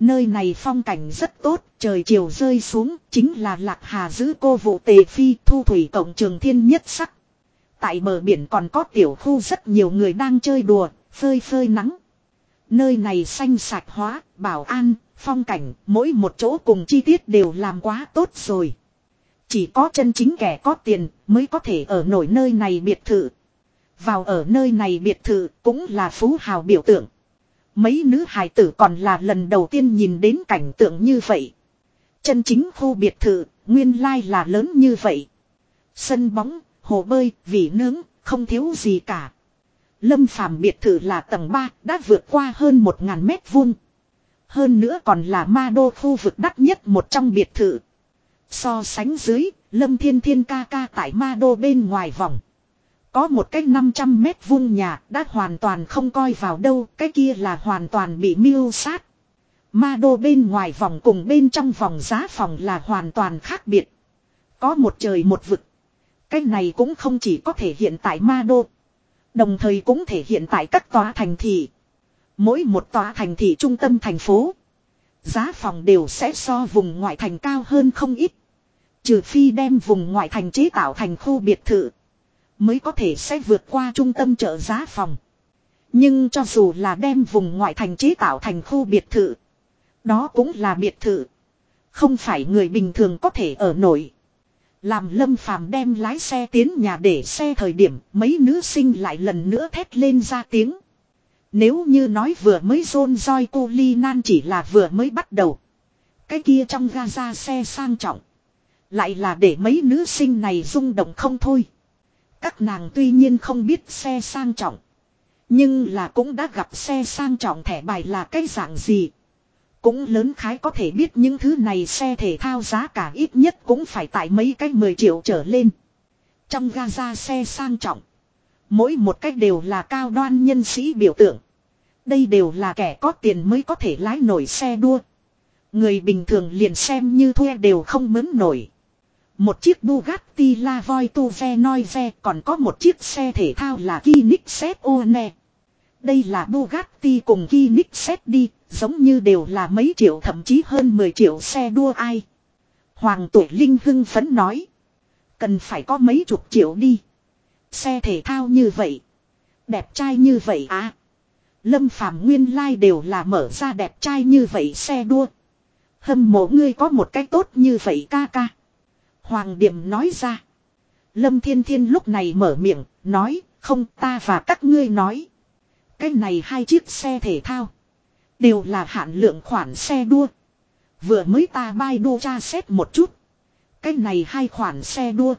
Nơi này phong cảnh rất tốt, trời chiều rơi xuống, chính là lạc hà giữ cô vụ tề phi thu thủy cộng trường thiên nhất sắc. Tại bờ biển còn có tiểu khu rất nhiều người đang chơi đùa, phơi phơi nắng. Nơi này xanh sạch hóa, bảo an, phong cảnh, mỗi một chỗ cùng chi tiết đều làm quá tốt rồi. Chỉ có chân chính kẻ có tiền mới có thể ở nổi nơi này biệt thự. Vào ở nơi này biệt thự cũng là phú hào biểu tượng. Mấy nữ hài tử còn là lần đầu tiên nhìn đến cảnh tượng như vậy. Chân chính khu biệt thự, nguyên lai là lớn như vậy. Sân bóng, hồ bơi, vỉ nướng, không thiếu gì cả. Lâm phàm biệt thự là tầng 3, đã vượt qua hơn 1.000 mét vuông. Hơn nữa còn là ma đô khu vực đắt nhất một trong biệt thự. So sánh dưới, Lâm Thiên Thiên ca ca tại ma đô bên ngoài vòng. Có một cái 500 mét vuông nhà đã hoàn toàn không coi vào đâu, cái kia là hoàn toàn bị miêu sát. Ma đô bên ngoài vòng cùng bên trong vòng giá phòng là hoàn toàn khác biệt. Có một trời một vực. Cái này cũng không chỉ có thể hiện tại ma đô. Đồng thời cũng thể hiện tại các tòa thành thị. Mỗi một tòa thành thị trung tâm thành phố. Giá phòng đều sẽ so vùng ngoại thành cao hơn không ít. Trừ phi đem vùng ngoại thành chế tạo thành khu biệt thự. Mới có thể sẽ vượt qua trung tâm chợ giá phòng. Nhưng cho dù là đem vùng ngoại thành chế tạo thành khu biệt thự. Đó cũng là biệt thự. Không phải người bình thường có thể ở nổi. Làm lâm phàm đem lái xe tiến nhà để xe thời điểm, mấy nữ sinh lại lần nữa thét lên ra tiếng. Nếu như nói vừa mới rôn roi cô ly nan chỉ là vừa mới bắt đầu. Cái kia trong ga ra xe sang trọng. Lại là để mấy nữ sinh này rung động không thôi. Các nàng tuy nhiên không biết xe sang trọng. Nhưng là cũng đã gặp xe sang trọng thẻ bài là cái dạng gì. Cũng lớn khái có thể biết những thứ này xe thể thao giá cả ít nhất cũng phải tại mấy cái 10 triệu trở lên. Trong Gaza xe sang trọng. Mỗi một cách đều là cao đoan nhân sĩ biểu tượng. Đây đều là kẻ có tiền mới có thể lái nổi xe đua. Người bình thường liền xem như thuê đều không mướn nổi. Một chiếc Bugatti La Voi Tu Ve Noi Ve còn có một chiếc xe thể thao là Koenigsegg One. Đây là Bugatti cùng Koenigsegg đi, giống như đều là mấy triệu thậm chí hơn 10 triệu xe đua ai. Hoàng tuổi Linh hưng phấn nói. Cần phải có mấy chục triệu đi. Xe thể thao như vậy. Đẹp trai như vậy à. Lâm Phàm nguyên lai like đều là mở ra đẹp trai như vậy xe đua. Hâm mộ ngươi có một cái tốt như vậy ca ca. Hoàng Điểm nói ra. Lâm Thiên Thiên lúc này mở miệng, nói, không ta và các ngươi nói. Cái này hai chiếc xe thể thao. Đều là hạn lượng khoản xe đua. Vừa mới ta bay đua tra xét một chút. Cái này hai khoản xe đua.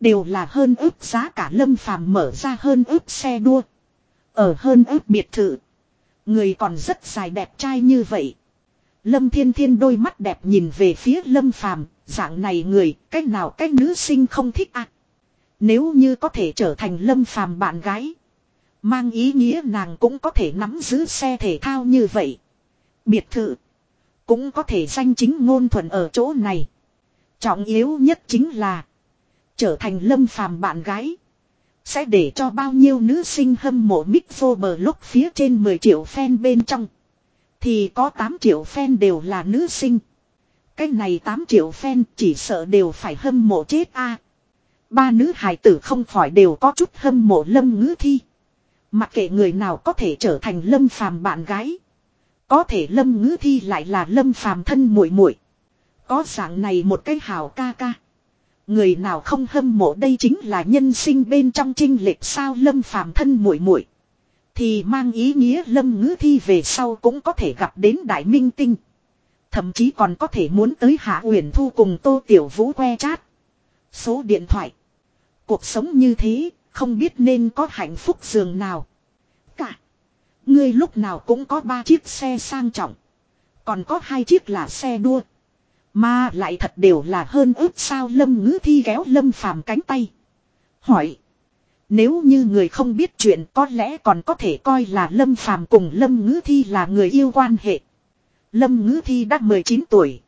Đều là hơn ước giá cả lâm phàm mở ra hơn ước xe đua. Ở hơn ước biệt thự. Người còn rất dài đẹp trai như vậy. Lâm Thiên Thiên đôi mắt đẹp nhìn về phía Lâm Phàm, dạng này người, cách nào cách nữ sinh không thích à? Nếu như có thể trở thành Lâm Phàm bạn gái, mang ý nghĩa nàng cũng có thể nắm giữ xe thể thao như vậy. Biệt thự, cũng có thể danh chính ngôn thuận ở chỗ này. Trọng yếu nhất chính là trở thành Lâm Phàm bạn gái. Sẽ để cho bao nhiêu nữ sinh hâm mộ Mick bờ lúc phía trên 10 triệu fan bên trong. Thì có 8 triệu fan đều là nữ sinh. Cái này 8 triệu fan chỉ sợ đều phải hâm mộ chết a. Ba nữ hài tử không khỏi đều có chút hâm mộ lâm ngữ thi. Mặc kệ người nào có thể trở thành lâm phàm bạn gái. Có thể lâm ngữ thi lại là lâm phàm thân muội muội Có dạng này một cái hào ca ca. Người nào không hâm mộ đây chính là nhân sinh bên trong trinh lệch sao lâm phàm thân muội muội thì mang ý nghĩa lâm ngữ thi về sau cũng có thể gặp đến đại minh tinh. Thậm chí còn có thể muốn tới Hạ Uyển Thu cùng Tô Tiểu Vũ que chat. Số điện thoại. Cuộc sống như thế, không biết nên có hạnh phúc giường nào. Cả. Ngươi lúc nào cũng có ba chiếc xe sang trọng. Còn có hai chiếc là xe đua. Mà lại thật đều là hơn ước sao lâm ngữ thi kéo lâm phàm cánh tay. Hỏi. Nếu như người không biết chuyện có lẽ còn có thể coi là Lâm Phàm cùng Lâm Ngữ Thi là người yêu quan hệ. Lâm Ngữ Thi đã 19 tuổi.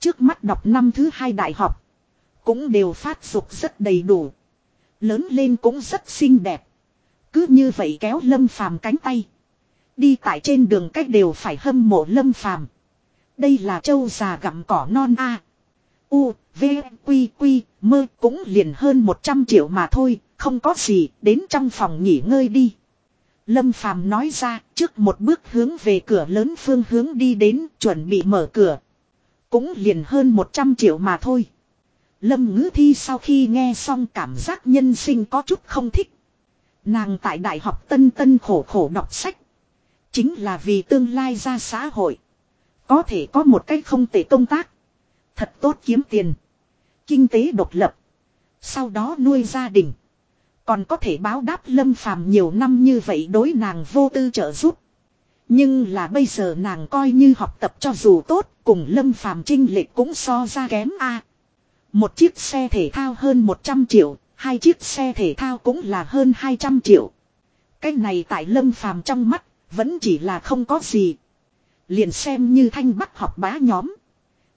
Trước mắt đọc năm thứ hai đại học. Cũng đều phát dục rất đầy đủ. Lớn lên cũng rất xinh đẹp. Cứ như vậy kéo Lâm Phàm cánh tay. Đi tại trên đường cách đều phải hâm mộ Lâm Phàm. Đây là châu già gặm cỏ non A. U, V, Quy, Quy, mơ cũng liền hơn 100 triệu mà thôi, không có gì, đến trong phòng nghỉ ngơi đi. Lâm Phàm nói ra, trước một bước hướng về cửa lớn phương hướng đi đến, chuẩn bị mở cửa. Cũng liền hơn 100 triệu mà thôi. Lâm ngữ thi sau khi nghe xong cảm giác nhân sinh có chút không thích. Nàng tại đại học tân tân khổ khổ đọc sách. Chính là vì tương lai ra xã hội. Có thể có một cách không tệ công tác. Thật tốt kiếm tiền. Kinh tế độc lập. Sau đó nuôi gia đình. Còn có thể báo đáp lâm phàm nhiều năm như vậy đối nàng vô tư trợ giúp. Nhưng là bây giờ nàng coi như học tập cho dù tốt, cùng lâm phàm trinh lệch cũng so ra kém a một chiếc xe thể thao hơn 100 triệu, hai chiếc xe thể thao cũng là hơn 200 triệu. Cái này tại lâm phàm trong mắt, vẫn chỉ là không có gì. Liền xem như thanh bắt học bá nhóm.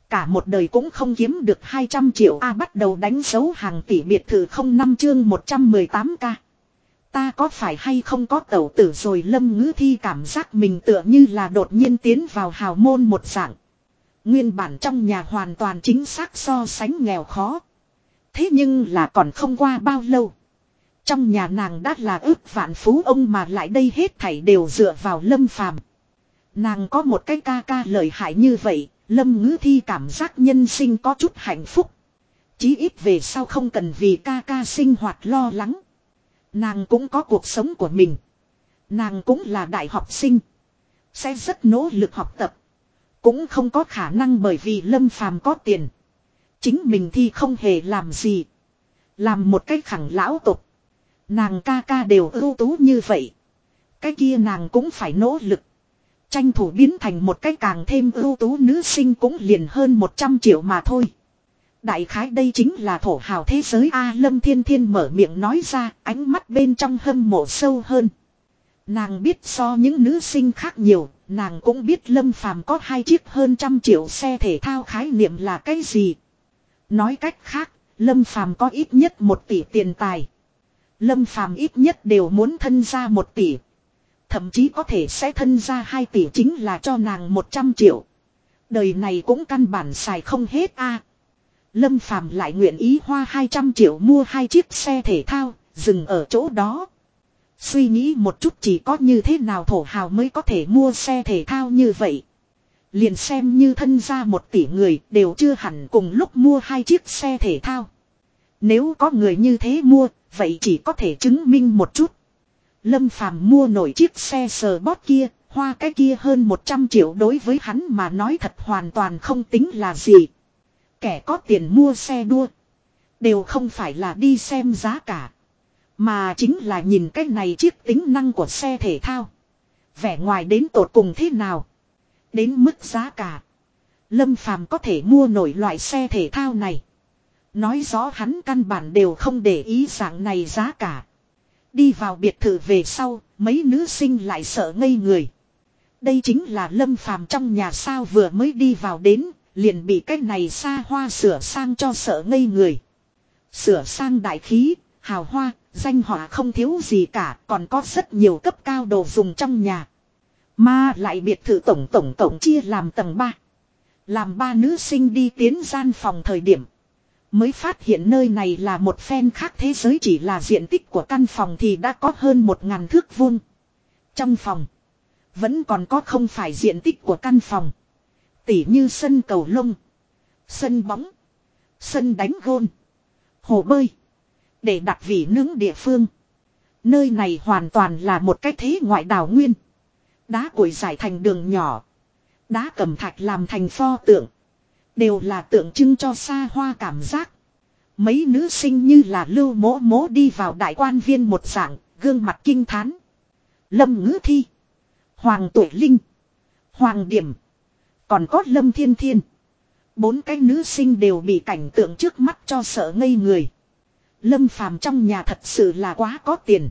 Cả một đời cũng không kiếm được 200 triệu A bắt đầu đánh dấu hàng tỷ biệt thự không năm chương 118k. Ta có phải hay không có tẩu tử rồi lâm ngữ thi cảm giác mình tựa như là đột nhiên tiến vào hào môn một dạng. Nguyên bản trong nhà hoàn toàn chính xác so sánh nghèo khó. Thế nhưng là còn không qua bao lâu. Trong nhà nàng đã là ước vạn phú ông mà lại đây hết thảy đều dựa vào lâm phàm. Nàng có một cái ca ca lợi hại như vậy, lâm ngữ thi cảm giác nhân sinh có chút hạnh phúc. Chí ít về sau không cần vì ca ca sinh hoạt lo lắng. Nàng cũng có cuộc sống của mình. Nàng cũng là đại học sinh. Sẽ rất nỗ lực học tập. Cũng không có khả năng bởi vì lâm phàm có tiền. Chính mình thì không hề làm gì. Làm một cái khẳng lão tục. Nàng ca ca đều ưu tú như vậy. Cái kia nàng cũng phải nỗ lực. Tranh thủ biến thành một cái càng thêm ưu tú nữ sinh cũng liền hơn 100 triệu mà thôi. Đại khái đây chính là thổ hào thế giới A Lâm Thiên Thiên mở miệng nói ra, ánh mắt bên trong hâm mộ sâu hơn. Nàng biết so những nữ sinh khác nhiều, nàng cũng biết Lâm Phàm có hai chiếc hơn trăm triệu xe thể thao khái niệm là cái gì. Nói cách khác, Lâm Phàm có ít nhất một tỷ tiền tài. Lâm Phàm ít nhất đều muốn thân ra một tỷ. Thậm chí có thể sẽ thân ra hai tỷ chính là cho nàng một trăm triệu. Đời này cũng căn bản xài không hết a. Lâm Phàm lại nguyện ý hoa 200 triệu mua hai chiếc xe thể thao, dừng ở chỗ đó. Suy nghĩ một chút chỉ có như thế nào thổ hào mới có thể mua xe thể thao như vậy. Liền xem như thân ra một tỷ người đều chưa hẳn cùng lúc mua hai chiếc xe thể thao. Nếu có người như thế mua, vậy chỉ có thể chứng minh một chút. Lâm Phàm mua nổi chiếc xe sờ bót kia, hoa cái kia hơn 100 triệu đối với hắn mà nói thật hoàn toàn không tính là gì. Kẻ có tiền mua xe đua. Đều không phải là đi xem giá cả. Mà chính là nhìn cái này chiếc tính năng của xe thể thao. Vẻ ngoài đến tột cùng thế nào. Đến mức giá cả. Lâm Phàm có thể mua nổi loại xe thể thao này. Nói rõ hắn căn bản đều không để ý dạng này giá cả. Đi vào biệt thự về sau, mấy nữ sinh lại sợ ngây người. Đây chính là Lâm Phàm trong nhà sao vừa mới đi vào đến, liền bị cái này xa hoa sửa sang cho sợ ngây người. Sửa sang đại khí, hào hoa, danh họa không thiếu gì cả, còn có rất nhiều cấp cao đồ dùng trong nhà. Mà lại biệt thự tổng tổng tổng chia làm tầng 3. Làm ba nữ sinh đi tiến gian phòng thời điểm. Mới phát hiện nơi này là một phen khác thế giới chỉ là diện tích của căn phòng thì đã có hơn một ngàn thước vuông. Trong phòng. Vẫn còn có không phải diện tích của căn phòng. Tỉ như sân cầu lông. Sân bóng. Sân đánh gôn. Hồ bơi. Để đặt vị nướng địa phương. Nơi này hoàn toàn là một cái thế ngoại đảo nguyên. Đá củi giải thành đường nhỏ. Đá cầm thạch làm thành pho tượng. Đều là tượng trưng cho xa hoa cảm giác. Mấy nữ sinh như là lưu mỗ mỗ đi vào đại quan viên một dạng, gương mặt kinh thán. Lâm ngữ thi. Hoàng tuổi linh. Hoàng điểm. Còn có lâm thiên thiên. Bốn cái nữ sinh đều bị cảnh tượng trước mắt cho sợ ngây người. Lâm phàm trong nhà thật sự là quá có tiền.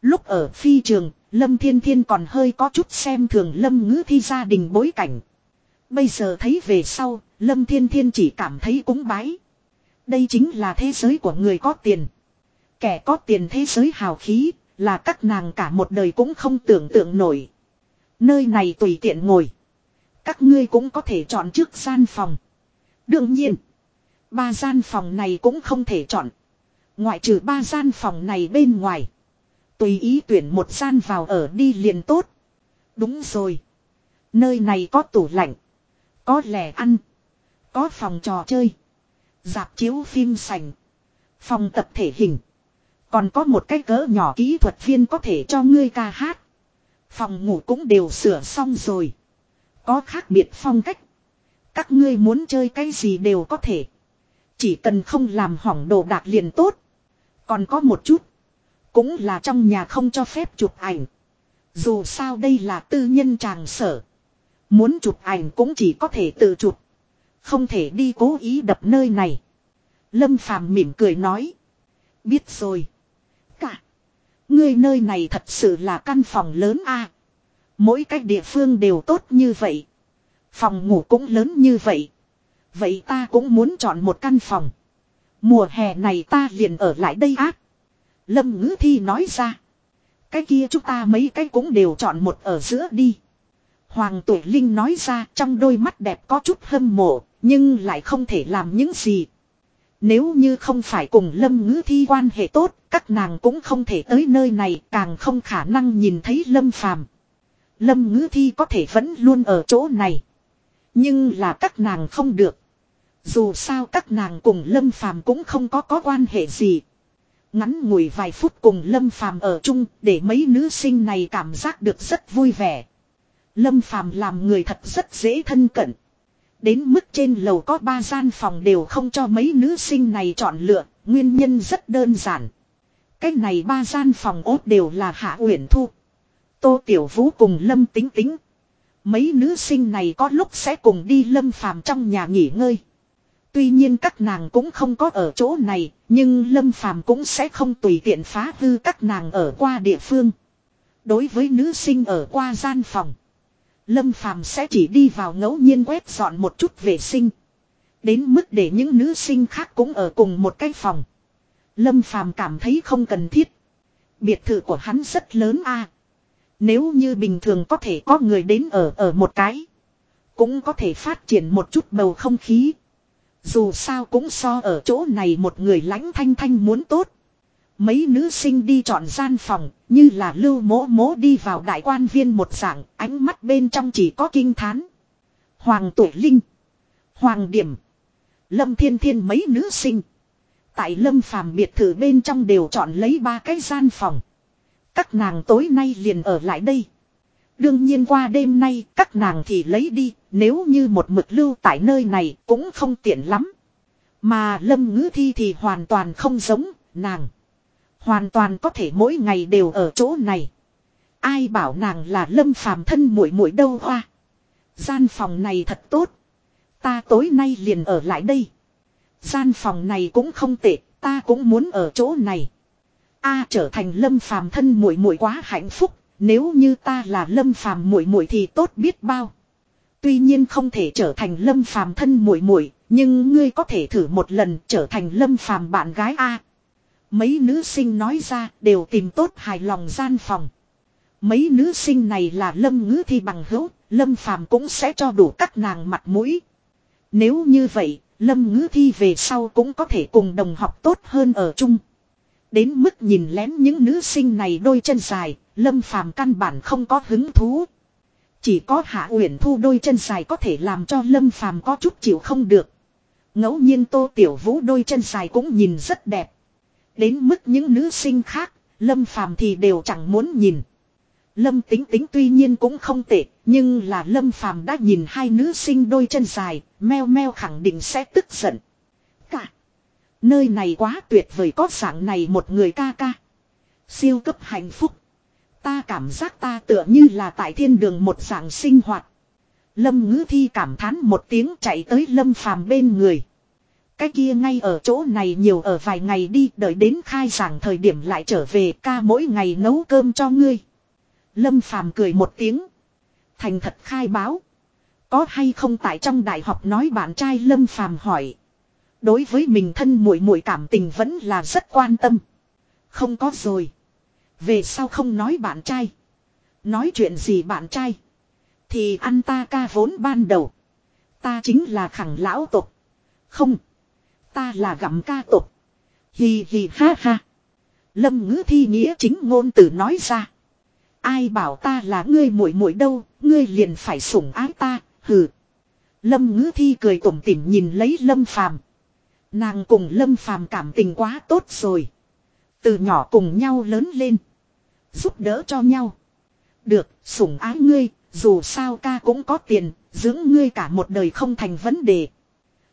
Lúc ở phi trường, Lâm Thiên Thiên còn hơi có chút xem thường Lâm ngữ thi gia đình bối cảnh. Bây giờ thấy về sau, Lâm Thiên Thiên chỉ cảm thấy cúng bái. Đây chính là thế giới của người có tiền. Kẻ có tiền thế giới hào khí, là các nàng cả một đời cũng không tưởng tượng nổi. Nơi này tùy tiện ngồi. Các ngươi cũng có thể chọn trước gian phòng. Đương nhiên, ba gian phòng này cũng không thể chọn. Ngoại trừ ba gian phòng này bên ngoài. Tùy ý tuyển một gian vào ở đi liền tốt. Đúng rồi. Nơi này có tủ lạnh. Có lẻ ăn. Có phòng trò chơi. Dạp chiếu phim sành. Phòng tập thể hình. Còn có một cái cỡ nhỏ kỹ thuật viên có thể cho ngươi ca hát. Phòng ngủ cũng đều sửa xong rồi. Có khác biệt phong cách. Các ngươi muốn chơi cái gì đều có thể. Chỉ cần không làm hỏng đồ đạc liền tốt. Còn có một chút. Cũng là trong nhà không cho phép chụp ảnh. Dù sao đây là tư nhân tràng sở. Muốn chụp ảnh cũng chỉ có thể tự chụp. Không thể đi cố ý đập nơi này. Lâm Phàm mỉm cười nói. Biết rồi. Cả. Ngươi nơi này thật sự là căn phòng lớn a. Mỗi cách địa phương đều tốt như vậy. Phòng ngủ cũng lớn như vậy. Vậy ta cũng muốn chọn một căn phòng. Mùa hè này ta liền ở lại đây ác. Lâm ngữ thi nói ra. Cái kia chúng ta mấy cái cũng đều chọn một ở giữa đi. Hoàng tuổi linh nói ra trong đôi mắt đẹp có chút hâm mộ, nhưng lại không thể làm những gì. Nếu như không phải cùng Lâm Ngữ Thi quan hệ tốt, các nàng cũng không thể tới nơi này, càng không khả năng nhìn thấy Lâm Phàm. Lâm Ngữ Thi có thể vẫn luôn ở chỗ này. Nhưng là các nàng không được. Dù sao các nàng cùng Lâm Phàm cũng không có có quan hệ gì. Ngắn ngủi vài phút cùng Lâm Phàm ở chung để mấy nữ sinh này cảm giác được rất vui vẻ. Lâm Phàm làm người thật rất dễ thân cận. Đến mức trên lầu có ba gian phòng đều không cho mấy nữ sinh này chọn lựa, nguyên nhân rất đơn giản. Cái này ba gian phòng ốt đều là Hạ Uyển Thu. Tô Tiểu Vũ cùng Lâm Tính Tính. Mấy nữ sinh này có lúc sẽ cùng đi Lâm Phàm trong nhà nghỉ ngơi. Tuy nhiên các nàng cũng không có ở chỗ này, nhưng Lâm Phàm cũng sẽ không tùy tiện phá hư các nàng ở qua địa phương. Đối với nữ sinh ở qua gian phòng, Lâm Phàm sẽ chỉ đi vào ngẫu nhiên quét dọn một chút vệ sinh. Đến mức để những nữ sinh khác cũng ở cùng một cái phòng. Lâm Phàm cảm thấy không cần thiết. Biệt thự của hắn rất lớn a. Nếu như bình thường có thể có người đến ở ở một cái. Cũng có thể phát triển một chút bầu không khí. Dù sao cũng so ở chỗ này một người lãnh thanh thanh muốn tốt. Mấy nữ sinh đi chọn gian phòng, như là lưu mố mố đi vào đại quan viên một dạng, ánh mắt bên trong chỉ có kinh thán. Hoàng tuổi linh, Hoàng điểm, Lâm thiên thiên mấy nữ sinh. Tại lâm phàm biệt thự bên trong đều chọn lấy ba cái gian phòng. Các nàng tối nay liền ở lại đây. Đương nhiên qua đêm nay các nàng thì lấy đi, nếu như một mực lưu tại nơi này cũng không tiện lắm. Mà lâm ngữ thi thì hoàn toàn không giống, nàng. Hoàn toàn có thể mỗi ngày đều ở chỗ này. Ai bảo nàng là lâm phàm thân muội muội đâu hoa. Gian phòng này thật tốt. Ta tối nay liền ở lại đây. Gian phòng này cũng không tệ, ta cũng muốn ở chỗ này. A trở thành lâm phàm thân muội muội quá hạnh phúc, nếu như ta là lâm phàm muội muội thì tốt biết bao. Tuy nhiên không thể trở thành lâm phàm thân muội muội, nhưng ngươi có thể thử một lần trở thành lâm phàm bạn gái a. Mấy nữ sinh nói ra đều tìm tốt hài lòng gian phòng. Mấy nữ sinh này là lâm ngữ thi bằng hữu, lâm phàm cũng sẽ cho đủ các nàng mặt mũi. Nếu như vậy, lâm ngữ thi về sau cũng có thể cùng đồng học tốt hơn ở chung. Đến mức nhìn lén những nữ sinh này đôi chân dài, lâm phàm căn bản không có hứng thú. Chỉ có hạ uyển thu đôi chân dài có thể làm cho lâm phàm có chút chịu không được. ngẫu nhiên tô tiểu vũ đôi chân dài cũng nhìn rất đẹp. Đến mức những nữ sinh khác, lâm phàm thì đều chẳng muốn nhìn. Lâm tính tính tuy nhiên cũng không tệ, nhưng là lâm phàm đã nhìn hai nữ sinh đôi chân dài, meo meo khẳng định sẽ tức giận. Cả. Nơi này quá tuyệt vời có dạng này một người ca ca. Siêu cấp hạnh phúc. Ta cảm giác ta tựa như là tại thiên đường một dạng sinh hoạt. Lâm ngữ thi cảm thán một tiếng chạy tới lâm phàm bên người. Cái kia ngay ở chỗ này nhiều ở vài ngày đi, đợi đến khai giảng thời điểm lại trở về, ca mỗi ngày nấu cơm cho ngươi. Lâm phàm cười một tiếng. Thành thật khai báo. Có hay không tại trong đại học nói bạn trai Lâm phàm hỏi. Đối với mình thân muội muội cảm tình vẫn là rất quan tâm. Không có rồi. Về sau không nói bạn trai. Nói chuyện gì bạn trai. Thì ăn ta ca vốn ban đầu. Ta chính là khẳng lão tục. Không. Ta là gặm ca tục. Hì hì ha ha. Lâm ngữ thi nghĩa chính ngôn từ nói ra. Ai bảo ta là ngươi muội muội đâu, ngươi liền phải sủng ái ta, hừ. Lâm ngữ thi cười tủm tỉm nhìn lấy lâm phàm. Nàng cùng lâm phàm cảm tình quá tốt rồi. Từ nhỏ cùng nhau lớn lên. Giúp đỡ cho nhau. Được, sủng ái ngươi, dù sao ca cũng có tiền, dưỡng ngươi cả một đời không thành vấn đề.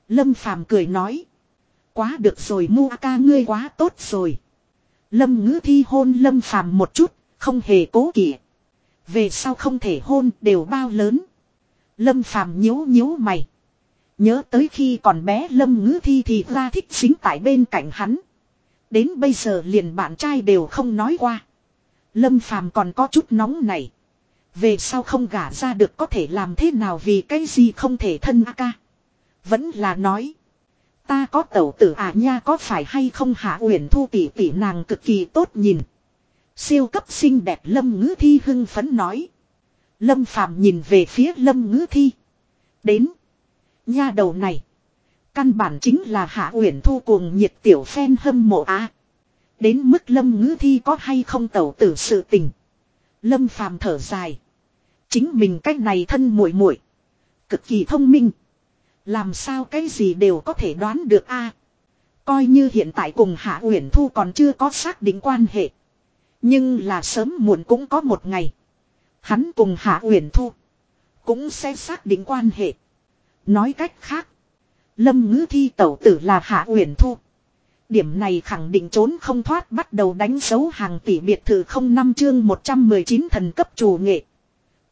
Lâm phàm cười nói. Quá được rồi mua ca ngươi quá tốt rồi. Lâm ngữ thi hôn lâm phàm một chút, không hề cố kỵ. Về sau không thể hôn đều bao lớn. Lâm phàm nhíu nhíu mày. Nhớ tới khi còn bé lâm ngữ thi thì ra thích xính tại bên cạnh hắn. Đến bây giờ liền bạn trai đều không nói qua. Lâm phàm còn có chút nóng này. Về sau không gả ra được có thể làm thế nào vì cái gì không thể thân a ca. Vẫn là nói. Ta có tẩu tử à nha, có phải hay không hạ uyển thu tỷ tỷ nàng cực kỳ tốt nhìn. Siêu cấp xinh đẹp lâm ngữ thi hưng phấn nói. Lâm phàm nhìn về phía lâm ngữ thi. Đến. Nha đầu này. Căn bản chính là Hạ Uyển Thu cuồng nhiệt tiểu phen hâm mộ á. Đến mức Lâm Ngữ Thi có hay không tẩu tử sự tình. Lâm Phàm thở dài. Chính mình cách này thân muội muội, cực kỳ thông minh. Làm sao cái gì đều có thể đoán được a. Coi như hiện tại cùng Hạ Uyển Thu còn chưa có xác định quan hệ. Nhưng là sớm muộn cũng có một ngày. Hắn cùng Hạ Uyển Thu. Cũng sẽ xác định quan hệ. Nói cách khác. Lâm ngữ thi tẩu tử là Hạ Uyển Thu. Điểm này khẳng định trốn không thoát bắt đầu đánh dấu hàng tỷ biệt thự không năm chương 119 thần cấp chủ nghệ.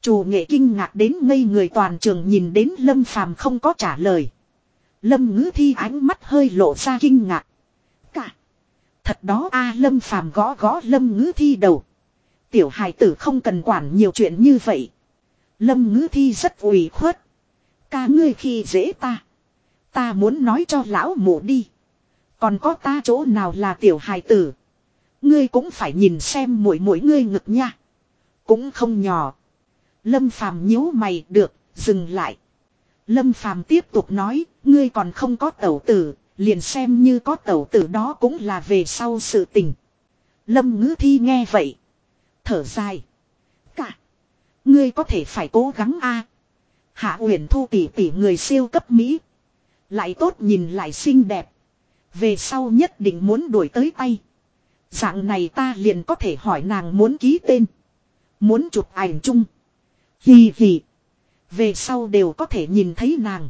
Chủ nghệ kinh ngạc đến ngây người toàn trường nhìn đến Lâm Phàm không có trả lời. Lâm ngữ thi ánh mắt hơi lộ ra kinh ngạc. Cả. Thật đó a, Lâm Phàm gõ gõ Lâm ngữ thi đầu. Tiểu hài tử không cần quản nhiều chuyện như vậy. Lâm ngữ thi rất ủy khuất. Ca ngươi khi dễ ta. Ta muốn nói cho lão mụ đi. Còn có ta chỗ nào là tiểu hài tử. Ngươi cũng phải nhìn xem mỗi mỗi ngươi ngực nha. Cũng không nhỏ. Lâm phàm nhíu mày được, dừng lại. Lâm phàm tiếp tục nói, ngươi còn không có tẩu tử, liền xem như có tẩu tử đó cũng là về sau sự tình. Lâm ngữ thi nghe vậy. Thở dài. Cả. Ngươi có thể phải cố gắng a. Hạ Uyển Thu tỷ tỷ người siêu cấp Mỹ. Lại tốt nhìn lại xinh đẹp. Về sau nhất định muốn đuổi tới tay. Dạng này ta liền có thể hỏi nàng muốn ký tên. Muốn chụp ảnh chung. Hì hì. Về sau đều có thể nhìn thấy nàng.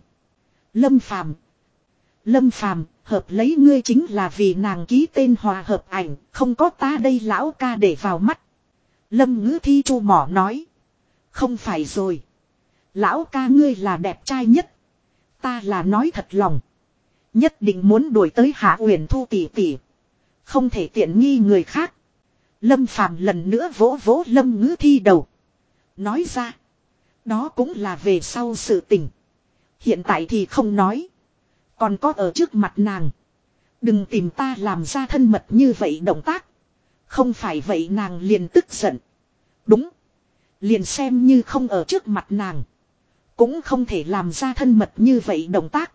Lâm Phàm Lâm Phàm hợp lấy ngươi chính là vì nàng ký tên hòa hợp ảnh, không có ta đây lão ca để vào mắt. Lâm ngữ thi chu mỏ nói. Không phải rồi. Lão ca ngươi là đẹp trai nhất. Ta là nói thật lòng. Nhất định muốn đuổi tới Hạ Uyển Thu tỷ tỷ. Không thể tiện nghi người khác. Lâm Phàm lần nữa vỗ vỗ Lâm Ngữ Thi đầu. Nói ra. Đó cũng là về sau sự tình. Hiện tại thì không nói. Còn có ở trước mặt nàng. Đừng tìm ta làm ra thân mật như vậy động tác. Không phải vậy nàng liền tức giận. Đúng. Liền xem như không ở trước mặt nàng. Cũng không thể làm ra thân mật như vậy động tác.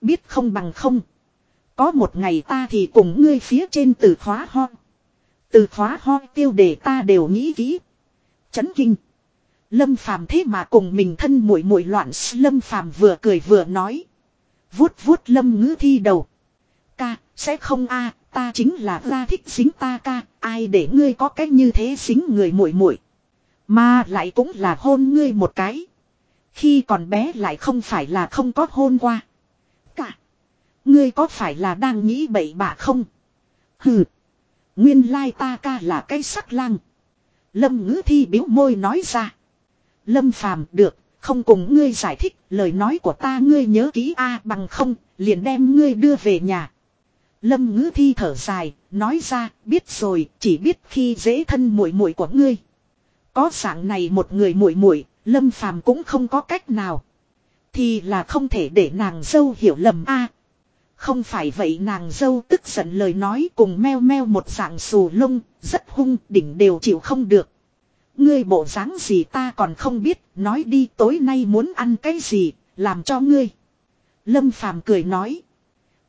Biết không bằng không. Có một ngày ta thì cùng ngươi phía trên từ khóa ho. Từ khóa ho tiêu đề ta đều nghĩ kỹ. Chấn kinh. Lâm phàm thế mà cùng mình thân muội muội loạn Lâm phàm vừa cười vừa nói. Vuốt vuốt lâm ngữ thi đầu. Ca, sẽ không a ta chính là ra thích xính ta ca, ai để ngươi có cái như thế xính người muội muội Mà lại cũng là hôn ngươi một cái. Khi còn bé lại không phải là không có hôn qua. Ngươi có phải là đang nghĩ bậy bạ không? Hừ. Nguyên lai ta ca là cái sắc lang. Lâm ngữ thi biếu môi nói ra. Lâm phàm được, không cùng ngươi giải thích, lời nói của ta ngươi nhớ ký a bằng không, liền đem ngươi đưa về nhà. Lâm ngữ thi thở dài, nói ra, biết rồi, chỉ biết khi dễ thân muội muội của ngươi. Có dạng này một người muội muội, Lâm Phàm cũng không có cách nào. Thì là không thể để nàng dâu hiểu lầm a không phải vậy nàng dâu tức giận lời nói cùng meo meo một dạng xù lông, rất hung, đỉnh đều chịu không được. Ngươi bộ dáng gì ta còn không biết, nói đi tối nay muốn ăn cái gì, làm cho ngươi. Lâm Phàm cười nói.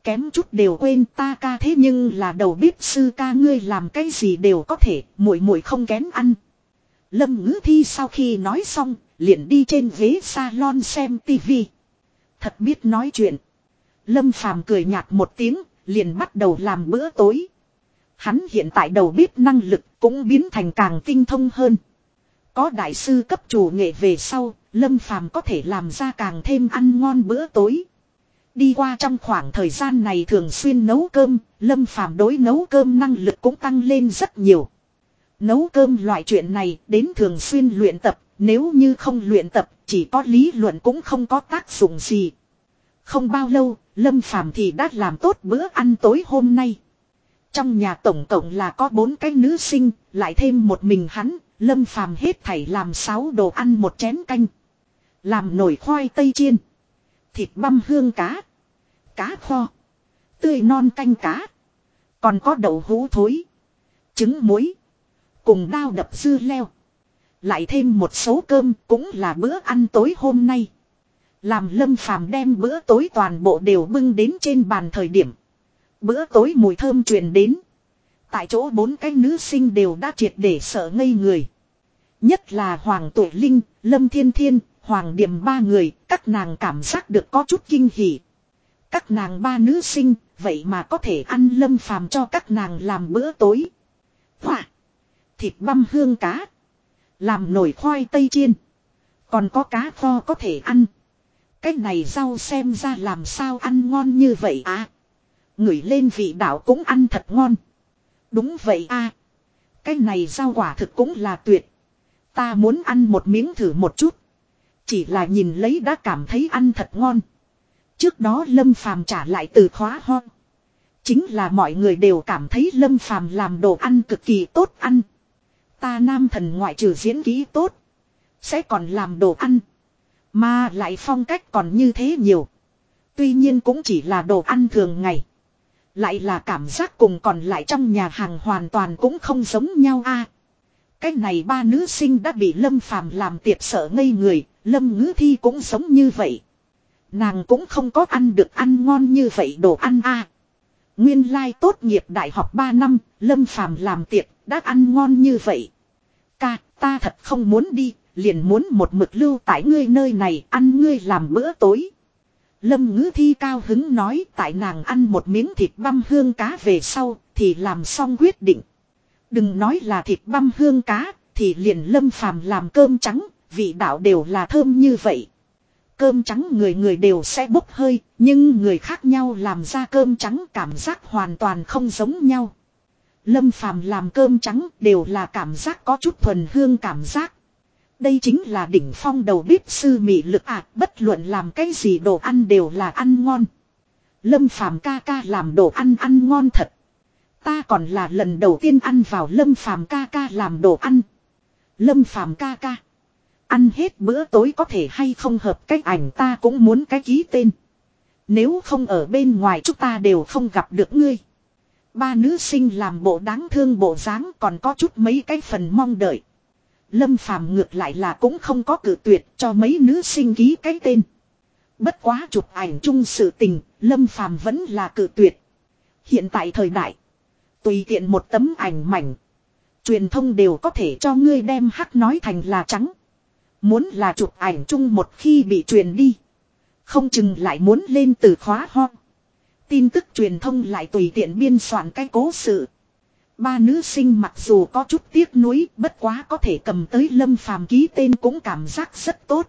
Kém chút đều quên ta ca thế nhưng là đầu bếp sư ca ngươi làm cái gì đều có thể, muội muội không kén ăn. Lâm ngữ thi sau khi nói xong, liền đi trên ghế salon xem tivi. Thật biết nói chuyện. Lâm phàm cười nhạt một tiếng, liền bắt đầu làm bữa tối. Hắn hiện tại đầu bếp năng lực cũng biến thành càng tinh thông hơn. Có đại sư cấp chủ nghệ về sau, Lâm Phàm có thể làm ra càng thêm ăn ngon bữa tối. Đi qua trong khoảng thời gian này thường xuyên nấu cơm, Lâm Phàm đối nấu cơm năng lực cũng tăng lên rất nhiều. Nấu cơm loại chuyện này đến thường xuyên luyện tập, nếu như không luyện tập, chỉ có lý luận cũng không có tác dụng gì. Không bao lâu, Lâm Phàm thì đã làm tốt bữa ăn tối hôm nay. Trong nhà tổng cộng là có bốn cái nữ sinh, lại thêm một mình hắn, Lâm Phàm hết thảy làm sáu đồ ăn một chén canh. Làm nồi khoai tây chiên. Thịt băm hương cá. Cá kho. Tươi non canh cá. Còn có đậu hũ thối. Trứng muối. Cùng đao đập dưa leo. Lại thêm một số cơm cũng là bữa ăn tối hôm nay. Làm lâm phàm đem bữa tối toàn bộ đều bưng đến trên bàn thời điểm. Bữa tối mùi thơm truyền đến. Tại chỗ bốn cái nữ sinh đều đã triệt để sợ ngây người. Nhất là Hoàng Tổ Linh, Lâm Thiên Thiên, Hoàng Điểm ba người, các nàng cảm giác được có chút kinh hỉ. Các nàng ba nữ sinh, vậy mà có thể ăn lâm phàm cho các nàng làm bữa tối. Hoa! Thịt băm hương cá. Làm nổi khoai tây chiên. Còn có cá kho có thể ăn. Cái này rau xem ra làm sao ăn ngon như vậy à. Ngửi lên vị đạo cũng ăn thật ngon. Đúng vậy à. Cái này rau quả thực cũng là tuyệt. Ta muốn ăn một miếng thử một chút. Chỉ là nhìn lấy đã cảm thấy ăn thật ngon. Trước đó Lâm Phàm trả lại từ khóa ho. Chính là mọi người đều cảm thấy Lâm Phàm làm đồ ăn cực kỳ tốt ăn. Ta nam thần ngoại trừ diễn ký tốt. Sẽ còn làm đồ ăn. Mà lại phong cách còn như thế nhiều. Tuy nhiên cũng chỉ là đồ ăn thường ngày. Lại là cảm giác cùng còn lại trong nhà hàng hoàn toàn cũng không giống nhau a. cái này ba nữ sinh đã bị Lâm Phàm làm tiệt sợ ngây người, Lâm Ngữ Thi cũng giống như vậy. Nàng cũng không có ăn được ăn ngon như vậy đồ ăn a. Nguyên lai tốt nghiệp đại học 3 năm, Lâm Phàm làm tiệc, đã ăn ngon như vậy. Ca, ta thật không muốn đi, liền muốn một mực lưu tại ngươi nơi này ăn ngươi làm bữa tối. Lâm ngữ thi cao hứng nói tại nàng ăn một miếng thịt băm hương cá về sau thì làm xong quyết định. Đừng nói là thịt băm hương cá thì liền lâm phàm làm cơm trắng, vị đạo đều là thơm như vậy. Cơm trắng người người đều sẽ bốc hơi, nhưng người khác nhau làm ra cơm trắng cảm giác hoàn toàn không giống nhau. Lâm phàm làm cơm trắng đều là cảm giác có chút thuần hương cảm giác. Đây chính là đỉnh phong đầu bếp sư mị lực ạ, bất luận làm cái gì đồ ăn đều là ăn ngon. Lâm phàm ca ca làm đồ ăn ăn ngon thật. Ta còn là lần đầu tiên ăn vào lâm phàm ca ca làm đồ ăn. Lâm phàm ca ca. Ăn hết bữa tối có thể hay không hợp cách ảnh ta cũng muốn cái ký tên. Nếu không ở bên ngoài chúng ta đều không gặp được ngươi. Ba nữ sinh làm bộ đáng thương bộ dáng còn có chút mấy cái phần mong đợi. Lâm Phàm ngược lại là cũng không có cử tuyệt cho mấy nữ sinh ký cái tên. Bất quá chụp ảnh chung sự tình, Lâm Phàm vẫn là cử tuyệt. Hiện tại thời đại, tùy tiện một tấm ảnh mảnh, truyền thông đều có thể cho ngươi đem hắc nói thành là trắng. Muốn là chụp ảnh chung một khi bị truyền đi, không chừng lại muốn lên từ khóa ho. Tin tức truyền thông lại tùy tiện biên soạn cái cố sự. Ba nữ sinh mặc dù có chút tiếc nuối, bất quá có thể cầm tới lâm phàm ký tên cũng cảm giác rất tốt.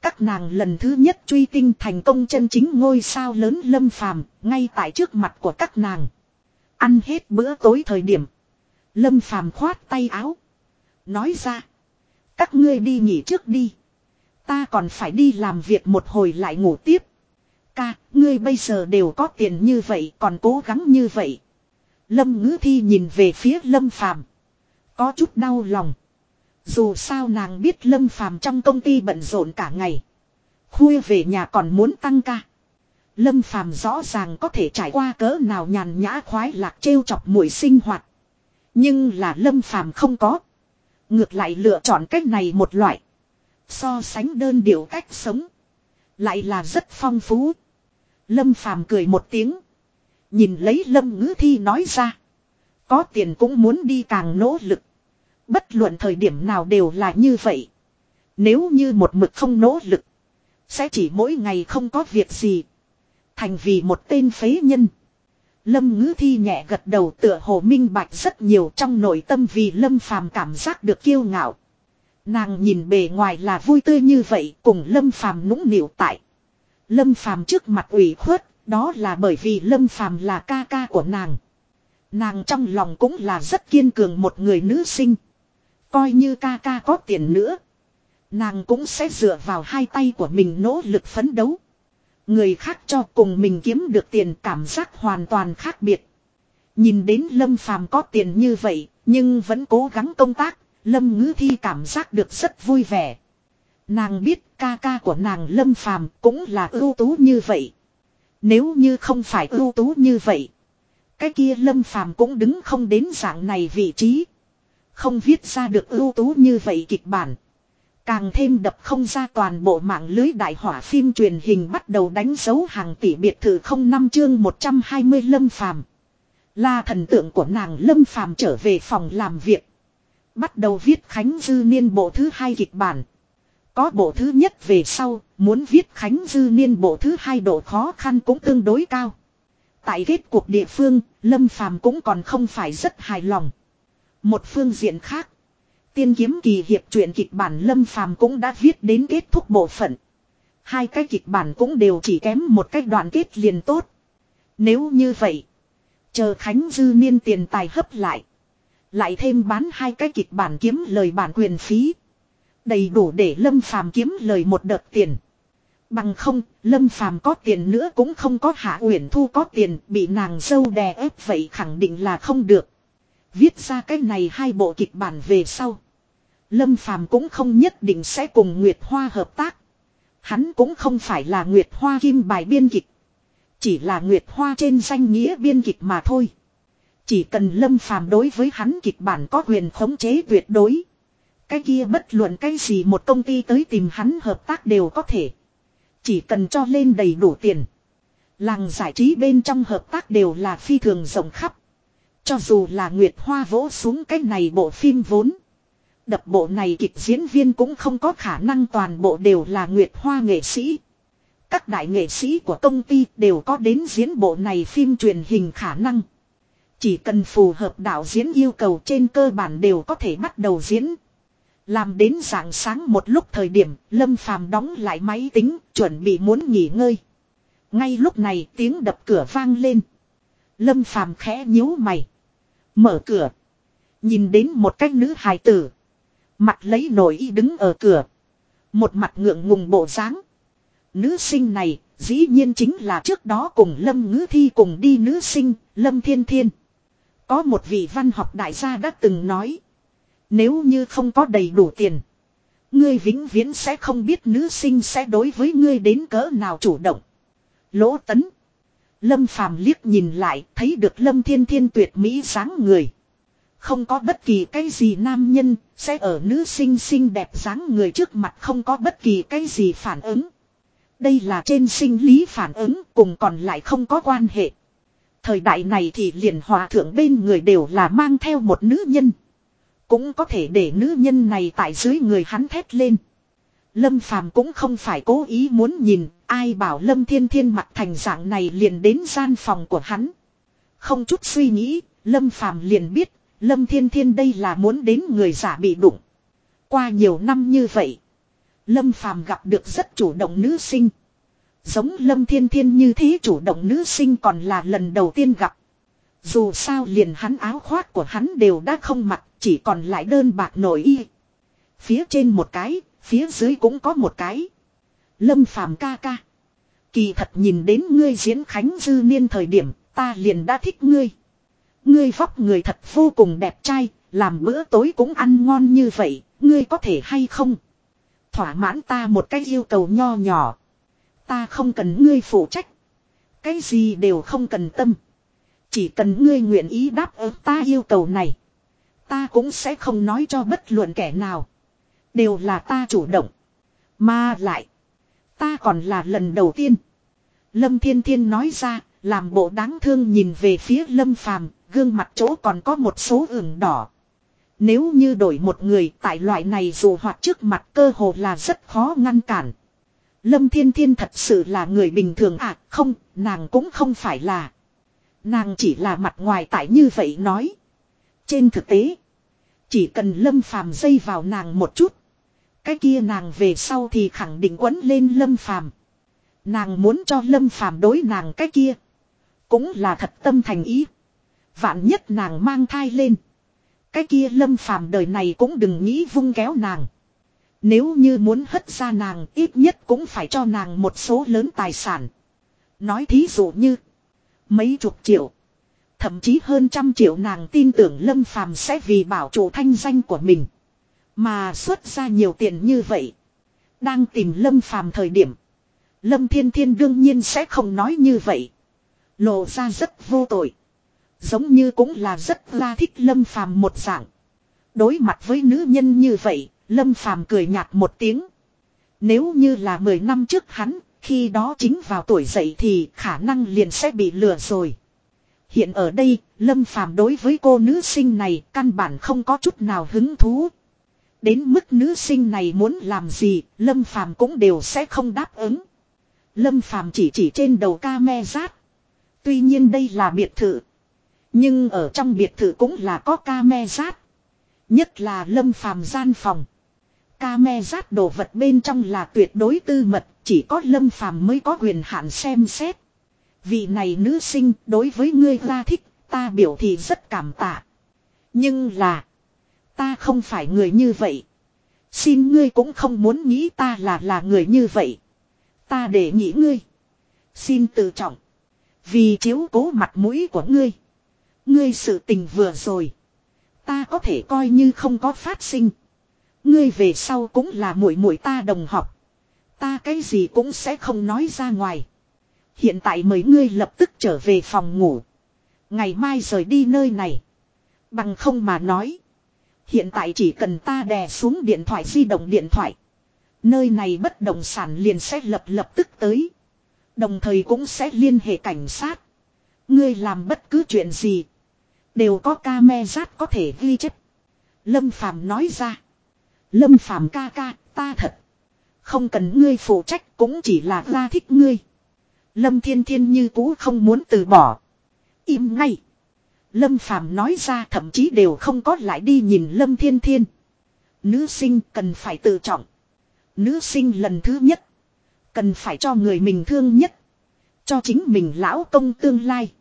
Các nàng lần thứ nhất truy tinh thành công chân chính ngôi sao lớn lâm phàm, ngay tại trước mặt của các nàng. Ăn hết bữa tối thời điểm. Lâm phàm khoát tay áo. Nói ra. Các ngươi đi nghỉ trước đi. Ta còn phải đi làm việc một hồi lại ngủ tiếp. Ca, ngươi bây giờ đều có tiền như vậy còn cố gắng như vậy. Lâm ngữ thi nhìn về phía lâm phàm. Có chút đau lòng. Dù sao nàng biết lâm phàm trong công ty bận rộn cả ngày. Khuya về nhà còn muốn tăng ca. Lâm phàm rõ ràng có thể trải qua cỡ nào nhàn nhã khoái lạc trêu chọc mùi sinh hoạt. Nhưng là lâm phàm không có. Ngược lại lựa chọn cách này một loại. So sánh đơn điệu cách sống. Lại là rất phong phú. Lâm phàm cười một tiếng. Nhìn lấy lâm ngữ thi nói ra. Có tiền cũng muốn đi càng nỗ lực. Bất luận thời điểm nào đều là như vậy. Nếu như một mực không nỗ lực. Sẽ chỉ mỗi ngày không có việc gì. Thành vì một tên phế nhân. Lâm ngữ thi nhẹ gật đầu tựa hồ minh bạch rất nhiều trong nội tâm vì lâm phàm cảm giác được kiêu ngạo. Nàng nhìn bề ngoài là vui tươi như vậy, cùng lâm phàm nũng nịu tại. Lâm phàm trước mặt ủy khuất đó là bởi vì Lâm Phàm là ca ca của nàng. Nàng trong lòng cũng là rất kiên cường một người nữ sinh. Coi như ca ca có tiền nữa. Nàng cũng sẽ dựa vào hai tay của mình nỗ lực phấn đấu. Người khác cho cùng mình kiếm được tiền cảm giác hoàn toàn khác biệt. Nhìn đến Lâm Phàm có tiền như vậy, nhưng vẫn cố gắng công tác, Lâm Ngữ Thi cảm giác được rất vui vẻ. Nàng biết ca ca của nàng Lâm Phàm cũng là ưu tú như vậy. Nếu như không phải ưu tú như vậy. Cái kia lâm phàm cũng đứng không đến dạng này vị trí. Không viết ra được ưu tú như vậy kịch bản. Càng thêm đập không ra toàn bộ mạng lưới đại hỏa phim truyền hình bắt đầu đánh dấu hàng tỷ biệt thự không năm chương 120 lâm phàm. Là thần tượng của nàng lâm phàm trở về phòng làm việc. Bắt đầu viết Khánh Dư Niên bộ thứ hai kịch bản. Có bộ thứ nhất về sau, muốn viết Khánh Dư Niên bộ thứ hai độ khó khăn cũng tương đối cao. Tại kết cuộc địa phương, Lâm Phàm cũng còn không phải rất hài lòng. Một phương diện khác, tiên kiếm kỳ hiệp truyện kịch bản Lâm Phàm cũng đã viết đến kết thúc bộ phận. Hai cái kịch bản cũng đều chỉ kém một cách đoạn kết liền tốt. Nếu như vậy, chờ Khánh Dư Niên tiền tài hấp lại. Lại thêm bán hai cái kịch bản kiếm lời bản quyền phí. Đầy đủ để Lâm Phàm kiếm lời một đợt tiền. Bằng không, Lâm Phàm có tiền nữa cũng không có Hạ Uyển Thu có tiền, bị nàng dâu đè ép vậy khẳng định là không được. Viết ra cái này hai bộ kịch bản về sau. Lâm Phàm cũng không nhất định sẽ cùng Nguyệt Hoa hợp tác. Hắn cũng không phải là Nguyệt Hoa kim bài biên kịch. Chỉ là Nguyệt Hoa trên danh nghĩa biên kịch mà thôi. Chỉ cần Lâm Phàm đối với hắn kịch bản có quyền khống chế tuyệt đối. Cái kia bất luận cái gì một công ty tới tìm hắn hợp tác đều có thể. Chỉ cần cho lên đầy đủ tiền. Làng giải trí bên trong hợp tác đều là phi thường rộng khắp. Cho dù là Nguyệt Hoa vỗ xuống cái này bộ phim vốn. Đập bộ này kịch diễn viên cũng không có khả năng toàn bộ đều là Nguyệt Hoa nghệ sĩ. Các đại nghệ sĩ của công ty đều có đến diễn bộ này phim truyền hình khả năng. Chỉ cần phù hợp đạo diễn yêu cầu trên cơ bản đều có thể bắt đầu diễn. Làm đến dạng sáng một lúc thời điểm, Lâm Phàm đóng lại máy tính, chuẩn bị muốn nghỉ ngơi. Ngay lúc này tiếng đập cửa vang lên. Lâm Phàm khẽ nhíu mày. Mở cửa. Nhìn đến một cái nữ hài tử. Mặt lấy nổi y đứng ở cửa. Một mặt ngượng ngùng bộ dáng. Nữ sinh này, dĩ nhiên chính là trước đó cùng Lâm Ngữ Thi cùng đi nữ sinh, Lâm Thiên Thiên. Có một vị văn học đại gia đã từng nói. Nếu như không có đầy đủ tiền. Ngươi vĩnh viễn sẽ không biết nữ sinh sẽ đối với ngươi đến cỡ nào chủ động. Lỗ tấn. Lâm phàm liếc nhìn lại, thấy được lâm thiên thiên tuyệt mỹ dáng người. Không có bất kỳ cái gì nam nhân, sẽ ở nữ sinh xinh đẹp dáng người trước mặt không có bất kỳ cái gì phản ứng. Đây là trên sinh lý phản ứng, cùng còn lại không có quan hệ. Thời đại này thì liền hòa thượng bên người đều là mang theo một nữ nhân. Cũng có thể để nữ nhân này tại dưới người hắn thét lên. Lâm Phàm cũng không phải cố ý muốn nhìn, ai bảo Lâm Thiên Thiên mặt thành dạng này liền đến gian phòng của hắn. Không chút suy nghĩ, Lâm Phàm liền biết, Lâm Thiên Thiên đây là muốn đến người giả bị đụng. Qua nhiều năm như vậy, Lâm Phàm gặp được rất chủ động nữ sinh. Giống Lâm Thiên Thiên như thế chủ động nữ sinh còn là lần đầu tiên gặp. Dù sao liền hắn áo khoác của hắn đều đã không mặc, chỉ còn lại đơn bạc nổi y. Phía trên một cái, phía dưới cũng có một cái. Lâm phàm ca ca. Kỳ thật nhìn đến ngươi diễn khánh dư niên thời điểm, ta liền đã thích ngươi. Ngươi vóc người thật vô cùng đẹp trai, làm bữa tối cũng ăn ngon như vậy, ngươi có thể hay không? Thỏa mãn ta một cái yêu cầu nho nhỏ. Ta không cần ngươi phụ trách. Cái gì đều không cần tâm. Chỉ cần ngươi nguyện ý đáp ứng ta yêu cầu này. Ta cũng sẽ không nói cho bất luận kẻ nào. Đều là ta chủ động. Mà lại. Ta còn là lần đầu tiên. Lâm Thiên Thiên nói ra, làm bộ đáng thương nhìn về phía Lâm Phàm, gương mặt chỗ còn có một số ửng đỏ. Nếu như đổi một người tại loại này dù hoạt trước mặt cơ hồ là rất khó ngăn cản. Lâm Thiên Thiên thật sự là người bình thường à, không, nàng cũng không phải là. Nàng chỉ là mặt ngoài tại như vậy nói. Trên thực tế, chỉ cần Lâm Phàm dây vào nàng một chút. Cái kia nàng về sau thì khẳng định quấn lên Lâm Phàm. Nàng muốn cho Lâm Phàm đối nàng cái kia. Cũng là thật tâm thành ý. Vạn nhất nàng mang thai lên. Cái kia Lâm Phàm đời này cũng đừng nghĩ vung kéo nàng. Nếu như muốn hất ra nàng, ít nhất cũng phải cho nàng một số lớn tài sản. Nói thí dụ như. Mấy chục triệu. Thậm chí hơn trăm triệu nàng tin tưởng Lâm Phàm sẽ vì bảo trụ thanh danh của mình. Mà xuất ra nhiều tiền như vậy. Đang tìm Lâm Phàm thời điểm. Lâm Thiên Thiên đương nhiên sẽ không nói như vậy. Lộ ra rất vô tội. Giống như cũng là rất la thích Lâm Phàm một dạng. Đối mặt với nữ nhân như vậy, Lâm Phàm cười nhạt một tiếng. Nếu như là 10 năm trước hắn, khi đó chính vào tuổi dậy thì khả năng liền sẽ bị lừa rồi. Hiện ở đây, Lâm Phàm đối với cô nữ sinh này căn bản không có chút nào hứng thú. Đến mức nữ sinh này muốn làm gì, Lâm Phàm cũng đều sẽ không đáp ứng. Lâm Phàm chỉ chỉ trên đầu ca me rát. Tuy nhiên đây là biệt thự. Nhưng ở trong biệt thự cũng là có ca me rát. Nhất là Lâm Phàm gian phòng. Ca me rát đồ vật bên trong là tuyệt đối tư mật, chỉ có Lâm Phàm mới có quyền hạn xem xét. Vị này nữ sinh đối với ngươi ra thích, ta biểu thị rất cảm tạ. Nhưng là, ta không phải người như vậy. Xin ngươi cũng không muốn nghĩ ta là là người như vậy. Ta để nghĩ ngươi. Xin tự trọng. Vì chiếu cố mặt mũi của ngươi. Ngươi sự tình vừa rồi. Ta có thể coi như không có phát sinh. Ngươi về sau cũng là muội muội ta đồng học. Ta cái gì cũng sẽ không nói ra ngoài. Hiện tại mời ngươi lập tức trở về phòng ngủ. Ngày mai rời đi nơi này. Bằng không mà nói. Hiện tại chỉ cần ta đè xuống điện thoại di động điện thoại. Nơi này bất động sản liền sẽ lập lập tức tới. Đồng thời cũng sẽ liên hệ cảnh sát. Ngươi làm bất cứ chuyện gì. Đều có ca me rát có thể ghi chép Lâm Phàm nói ra. Lâm Phàm ca ca, ta thật. Không cần ngươi phụ trách cũng chỉ là ra thích ngươi. Lâm Thiên Thiên như cũ không muốn từ bỏ. Im ngay. Lâm Phàm nói ra thậm chí đều không có lại đi nhìn Lâm Thiên Thiên. Nữ sinh cần phải tự trọng. Nữ sinh lần thứ nhất. Cần phải cho người mình thương nhất. Cho chính mình lão công tương lai.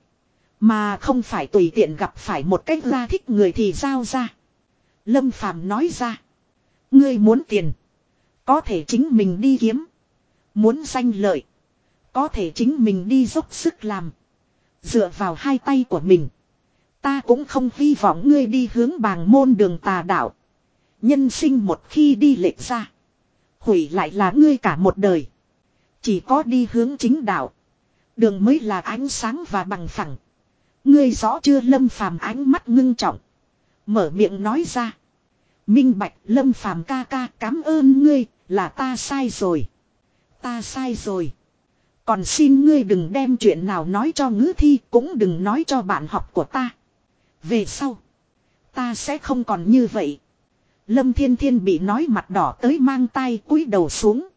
Mà không phải tùy tiện gặp phải một cách ra thích người thì giao ra. Lâm Phàm nói ra. Ngươi muốn tiền. Có thể chính mình đi kiếm. Muốn danh lợi. Có thể chính mình đi dốc sức làm. Dựa vào hai tay của mình. Ta cũng không hy vọng ngươi đi hướng bàng môn đường tà đạo. Nhân sinh một khi đi lệch ra. Hủy lại là ngươi cả một đời. Chỉ có đi hướng chính đạo. Đường mới là ánh sáng và bằng phẳng. Ngươi rõ chưa lâm phàm ánh mắt ngưng trọng. Mở miệng nói ra. Minh bạch, lâm phàm ca ca, cảm ơn ngươi, là ta sai rồi. Ta sai rồi. Còn xin ngươi đừng đem chuyện nào nói cho ngữ thi cũng đừng nói cho bạn học của ta. Về sau. Ta sẽ không còn như vậy. Lâm Thiên Thiên bị nói mặt đỏ tới mang tay cúi đầu xuống.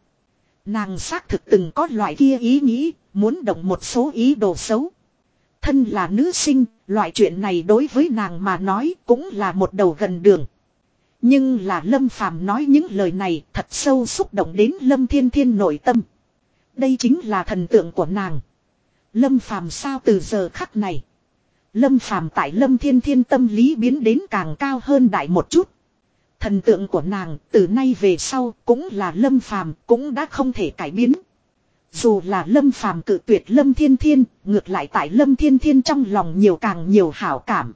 Nàng xác thực từng có loại kia ý nghĩ, muốn động một số ý đồ xấu. Thân là nữ sinh, loại chuyện này đối với nàng mà nói cũng là một đầu gần đường. Nhưng là Lâm Phàm nói những lời này thật sâu xúc động đến Lâm Thiên Thiên nội tâm. Đây chính là thần tượng của nàng. Lâm Phàm sao từ giờ khắc này. Lâm Phàm tại Lâm Thiên Thiên tâm lý biến đến càng cao hơn đại một chút. Thần tượng của nàng từ nay về sau cũng là Lâm Phàm cũng đã không thể cải biến. Dù là Lâm Phàm cự tuyệt Lâm Thiên Thiên, ngược lại tại Lâm Thiên Thiên trong lòng nhiều càng nhiều hảo cảm.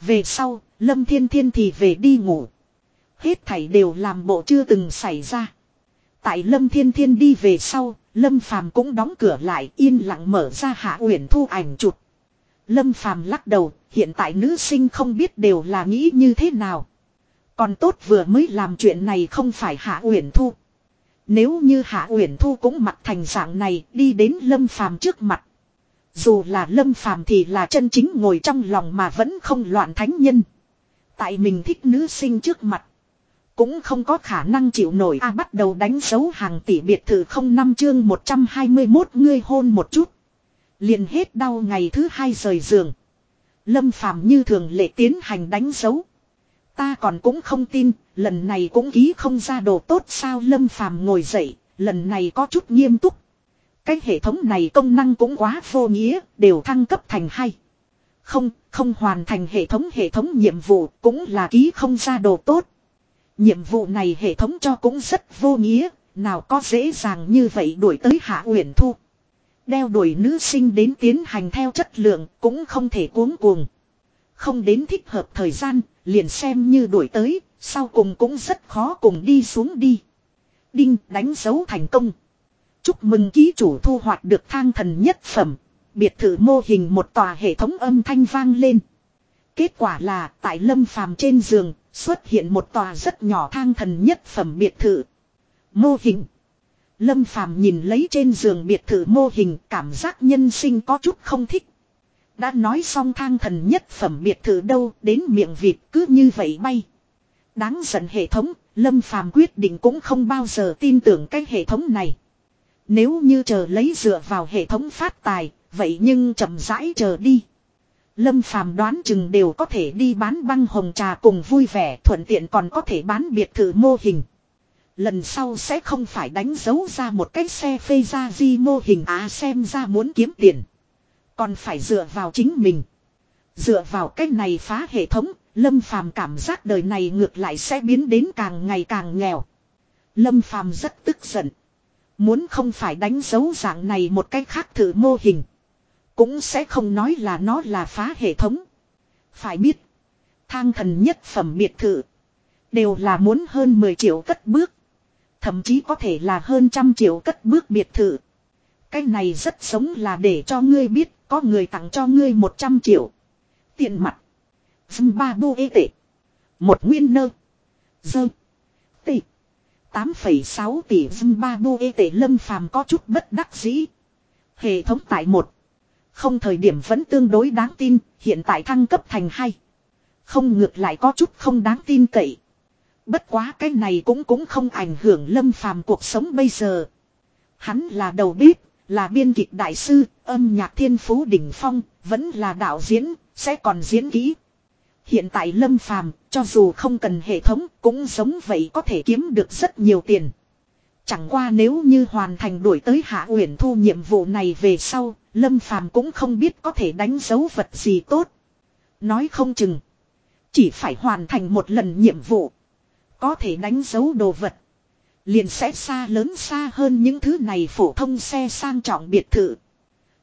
Về sau, Lâm Thiên Thiên thì về đi ngủ. Hết thảy đều làm bộ chưa từng xảy ra. Tại Lâm Thiên Thiên đi về sau, Lâm Phàm cũng đóng cửa lại yên lặng mở ra Hạ Uyển Thu ảnh chụp. Lâm Phàm lắc đầu, hiện tại nữ sinh không biết đều là nghĩ như thế nào. Còn tốt vừa mới làm chuyện này không phải Hạ Uyển Thu. Nếu như Hạ Uyển Thu cũng mặt thành dạng này, đi đến Lâm Phàm trước mặt. Dù là Lâm Phàm thì là chân chính ngồi trong lòng mà vẫn không loạn thánh nhân. Tại mình thích nữ sinh trước mặt. Cũng không có khả năng chịu nổi a bắt đầu đánh dấu hàng tỷ biệt thự không năm chương 121 ngươi hôn một chút. liền hết đau ngày thứ hai rời giường. Lâm phàm như thường lệ tiến hành đánh dấu. Ta còn cũng không tin, lần này cũng ký không ra đồ tốt sao Lâm phàm ngồi dậy, lần này có chút nghiêm túc. Cái hệ thống này công năng cũng quá vô nghĩa, đều thăng cấp thành hay. Không, không hoàn thành hệ thống hệ thống nhiệm vụ cũng là ký không ra đồ tốt. Nhiệm vụ này hệ thống cho cũng rất vô nghĩa, nào có dễ dàng như vậy đuổi tới Hạ Uyển Thu. Đeo đuổi nữ sinh đến tiến hành theo chất lượng cũng không thể cuống cuồng. Không đến thích hợp thời gian, liền xem như đuổi tới, sau cùng cũng rất khó cùng đi xuống đi. Đinh đánh dấu thành công. Chúc mừng ký chủ thu hoạch được thang thần nhất phẩm. Biệt thự mô hình một tòa hệ thống âm thanh vang lên. Kết quả là tại lâm phàm trên giường, Xuất hiện một tòa rất nhỏ thang thần nhất phẩm biệt thự. Mô hình. Lâm Phàm nhìn lấy trên giường biệt thự mô hình cảm giác nhân sinh có chút không thích. Đã nói xong thang thần nhất phẩm biệt thự đâu đến miệng vịt cứ như vậy bay. Đáng giận hệ thống, Lâm Phàm quyết định cũng không bao giờ tin tưởng cái hệ thống này. Nếu như chờ lấy dựa vào hệ thống phát tài, vậy nhưng chậm rãi chờ đi. Lâm Phàm đoán chừng đều có thể đi bán băng hồng trà cùng vui vẻ thuận tiện còn có thể bán biệt thự mô hình. Lần sau sẽ không phải đánh dấu ra một cái xe phê ra di mô hình á xem ra muốn kiếm tiền. Còn phải dựa vào chính mình. Dựa vào cách này phá hệ thống, Lâm Phàm cảm giác đời này ngược lại sẽ biến đến càng ngày càng nghèo. Lâm Phàm rất tức giận. Muốn không phải đánh dấu dạng này một cách khác thử mô hình. Cũng sẽ không nói là nó là phá hệ thống. Phải biết. Thang thần nhất phẩm biệt thự. Đều là muốn hơn 10 triệu cất bước. Thậm chí có thể là hơn trăm triệu cất bước biệt thự. Cái này rất giống là để cho ngươi biết có người tặng cho ngươi 100 triệu. Tiền mặt. Zimbabwe tệ. Một nguyên nơ. Dơ. Tệ. 8,6 tỷ Zimbabwe tệ lâm phàm có chút bất đắc dĩ. Hệ thống tại một. Không thời điểm vẫn tương đối đáng tin, hiện tại thăng cấp thành hai. Không ngược lại có chút không đáng tin cậy. Bất quá cái này cũng cũng không ảnh hưởng lâm phàm cuộc sống bây giờ. Hắn là đầu bếp, là biên kịch đại sư, âm nhạc thiên phú đỉnh phong, vẫn là đạo diễn, sẽ còn diễn kỹ. Hiện tại lâm phàm, cho dù không cần hệ thống, cũng giống vậy có thể kiếm được rất nhiều tiền. Chẳng qua nếu như hoàn thành đuổi tới Hạ Uyển Thu nhiệm vụ này về sau, Lâm Phàm cũng không biết có thể đánh dấu vật gì tốt. Nói không chừng, chỉ phải hoàn thành một lần nhiệm vụ, có thể đánh dấu đồ vật, liền sẽ xa lớn xa hơn những thứ này phổ thông xe sang trọng biệt thự.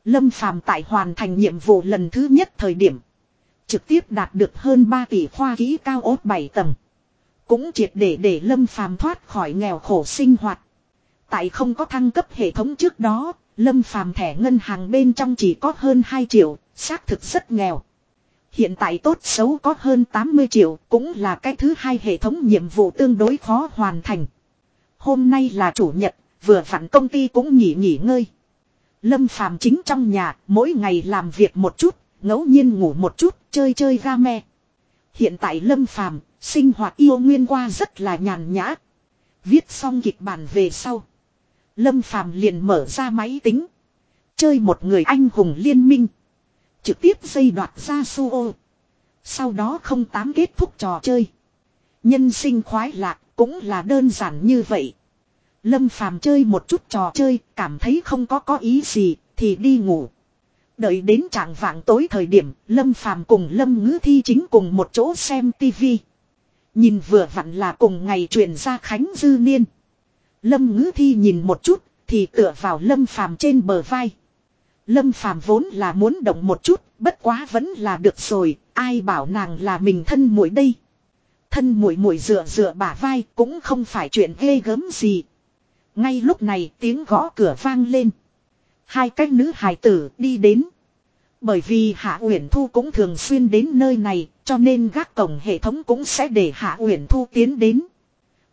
Lâm Phàm tại hoàn thành nhiệm vụ lần thứ nhất thời điểm, trực tiếp đạt được hơn 3 tỷ khoa ký cao ốt 7 tầng. Cũng triệt để để Lâm Phàm thoát khỏi nghèo khổ sinh hoạt. Tại không có thăng cấp hệ thống trước đó, Lâm Phàm thẻ ngân hàng bên trong chỉ có hơn 2 triệu, xác thực rất nghèo. Hiện tại tốt xấu có hơn 80 triệu, cũng là cái thứ hai hệ thống nhiệm vụ tương đối khó hoàn thành. Hôm nay là chủ nhật, vừa vặn công ty cũng nghỉ nghỉ ngơi. Lâm Phàm chính trong nhà, mỗi ngày làm việc một chút, ngẫu nhiên ngủ một chút, chơi chơi game. Hiện tại Lâm Phàm sinh hoạt yêu nguyên qua rất là nhàn nhã. Viết xong kịch bản về sau. Lâm Phàm liền mở ra máy tính. Chơi một người anh hùng liên minh. Trực tiếp dây đoạt ra su ô. Sau đó không tám kết thúc trò chơi. Nhân sinh khoái lạc cũng là đơn giản như vậy. Lâm Phàm chơi một chút trò chơi, cảm thấy không có có ý gì, thì đi ngủ. Đợi đến trạng vạng tối thời điểm, Lâm Phàm cùng Lâm Ngữ Thi chính cùng một chỗ xem tivi. Nhìn vừa vặn là cùng ngày truyền ra Khánh Dư Niên. Lâm ngữ thi nhìn một chút, thì tựa vào lâm phàm trên bờ vai. Lâm phàm vốn là muốn động một chút, bất quá vẫn là được rồi, ai bảo nàng là mình thân muội đây. Thân muội muội dựa dựa bả vai cũng không phải chuyện ghê gớm gì. Ngay lúc này tiếng gõ cửa vang lên. Hai cái nữ hài tử đi đến. Bởi vì Hạ Uyển Thu cũng thường xuyên đến nơi này, cho nên gác cổng hệ thống cũng sẽ để Hạ Uyển Thu tiến đến.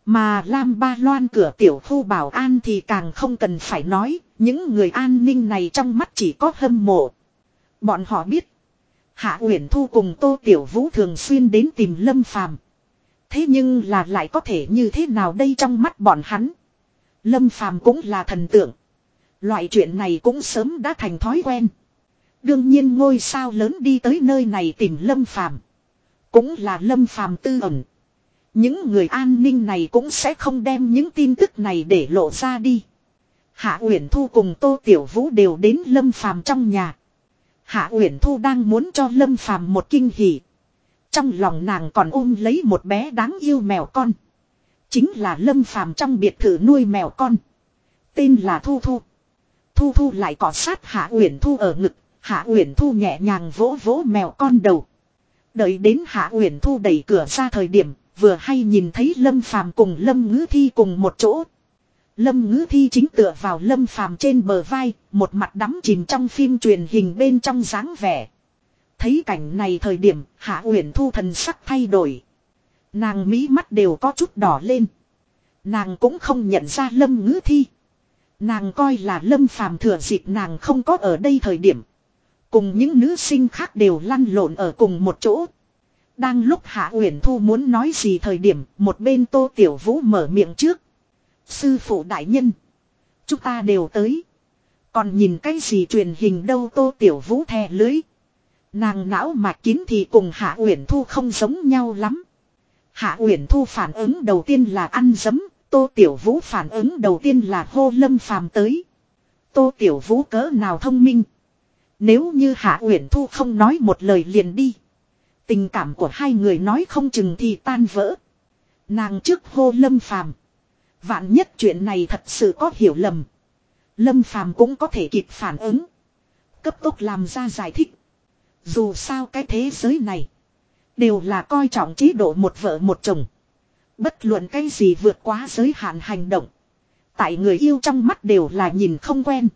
Mà Lam Ba Loan cửa tiểu khu bảo an thì càng không cần phải nói, những người an ninh này trong mắt chỉ có hâm mộ. Bọn họ biết, Hạ Uyển Thu cùng Tô Tiểu Vũ thường xuyên đến tìm Lâm Phàm. Thế nhưng là lại có thể như thế nào đây trong mắt bọn hắn? Lâm Phàm cũng là thần tượng. Loại chuyện này cũng sớm đã thành thói quen. Đương nhiên ngôi sao lớn đi tới nơi này tìm Lâm Phàm, cũng là Lâm Phàm tư ẩn. Những người an ninh này cũng sẽ không đem những tin tức này để lộ ra đi. Hạ Uyển Thu cùng Tô Tiểu Vũ đều đến Lâm Phàm trong nhà. Hạ Uyển Thu đang muốn cho Lâm Phàm một kinh hỉ. Trong lòng nàng còn ôm lấy một bé đáng yêu mèo con. Chính là Lâm Phàm trong biệt thự nuôi mèo con. Tên là Thu Thu. Thu Thu lại cọ sát Hạ Uyển Thu ở ngực, Hạ Uyển Thu nhẹ nhàng vỗ vỗ mèo con đầu. Đợi đến Hạ Uyển Thu đẩy cửa ra thời điểm, vừa hay nhìn thấy Lâm Phàm cùng Lâm Ngữ Thi cùng một chỗ. Lâm Ngữ Thi chính tựa vào Lâm Phàm trên bờ vai, một mặt đắm chìm trong phim truyền hình bên trong dáng vẻ. Thấy cảnh này thời điểm, Hạ Uyển Thu thần sắc thay đổi. Nàng mí mắt đều có chút đỏ lên. Nàng cũng không nhận ra lâm ngữ thi. Nàng coi là lâm phàm thừa dịp nàng không có ở đây thời điểm. Cùng những nữ sinh khác đều lăn lộn ở cùng một chỗ. Đang lúc Hạ Uyển Thu muốn nói gì thời điểm, một bên Tô Tiểu Vũ mở miệng trước. Sư phụ đại nhân, chúng ta đều tới. Còn nhìn cái gì truyền hình đâu Tô Tiểu Vũ thè lưới. Nàng não mạch kín thì cùng Hạ Uyển Thu không giống nhau lắm. Hạ Uyển Thu phản ứng đầu tiên là ăn dấm, Tô Tiểu Vũ phản ứng đầu tiên là hô Lâm Phàm tới. Tô Tiểu Vũ cỡ nào thông minh. Nếu như Hạ Uyển Thu không nói một lời liền đi. Tình cảm của hai người nói không chừng thì tan vỡ. Nàng trước hô Lâm Phàm. Vạn nhất chuyện này thật sự có hiểu lầm. Lâm Phàm cũng có thể kịp phản ứng. Cấp tốc làm ra giải thích. Dù sao cái thế giới này. Đều là coi trọng chế độ một vợ một chồng. Bất luận cái gì vượt quá giới hạn hành động. Tại người yêu trong mắt đều là nhìn không quen.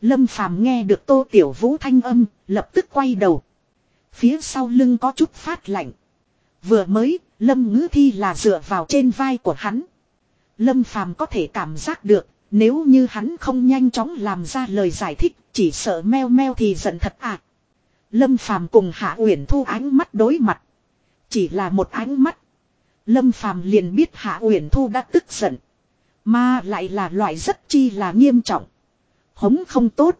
Lâm Phàm nghe được Tô Tiểu Vũ thanh âm, lập tức quay đầu. Phía sau lưng có chút phát lạnh. Vừa mới, Lâm Ngữ Thi là dựa vào trên vai của hắn. Lâm Phàm có thể cảm giác được, nếu như hắn không nhanh chóng làm ra lời giải thích, chỉ sợ meo meo thì giận thật à. Lâm Phàm cùng Hạ Uyển Thu ánh mắt đối mặt. Chỉ là một ánh mắt. Lâm Phàm liền biết Hạ Uyển Thu đã tức giận. Mà lại là loại rất chi là nghiêm trọng. Hống không tốt.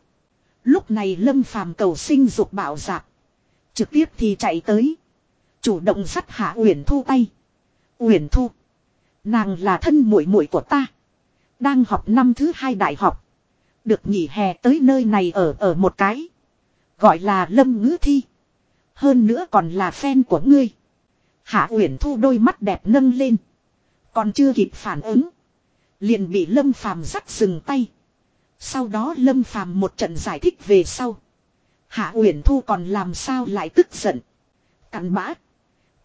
Lúc này Lâm Phàm cầu sinh dục bạo dạp. Trực tiếp thì chạy tới. Chủ động sắt Hạ Uyển Thu tay. Uyển Thu. Nàng là thân muội muội của ta. Đang học năm thứ hai đại học. Được nghỉ hè tới nơi này ở ở một cái. Gọi là Lâm Ngữ Thi. Hơn nữa còn là fan của ngươi. Hạ Uyển Thu đôi mắt đẹp nâng lên. Còn chưa kịp phản ứng. Liền bị Lâm Phàm dắt dừng tay. Sau đó Lâm Phàm một trận giải thích về sau. Hạ Uyển Thu còn làm sao lại tức giận. Cặn bã.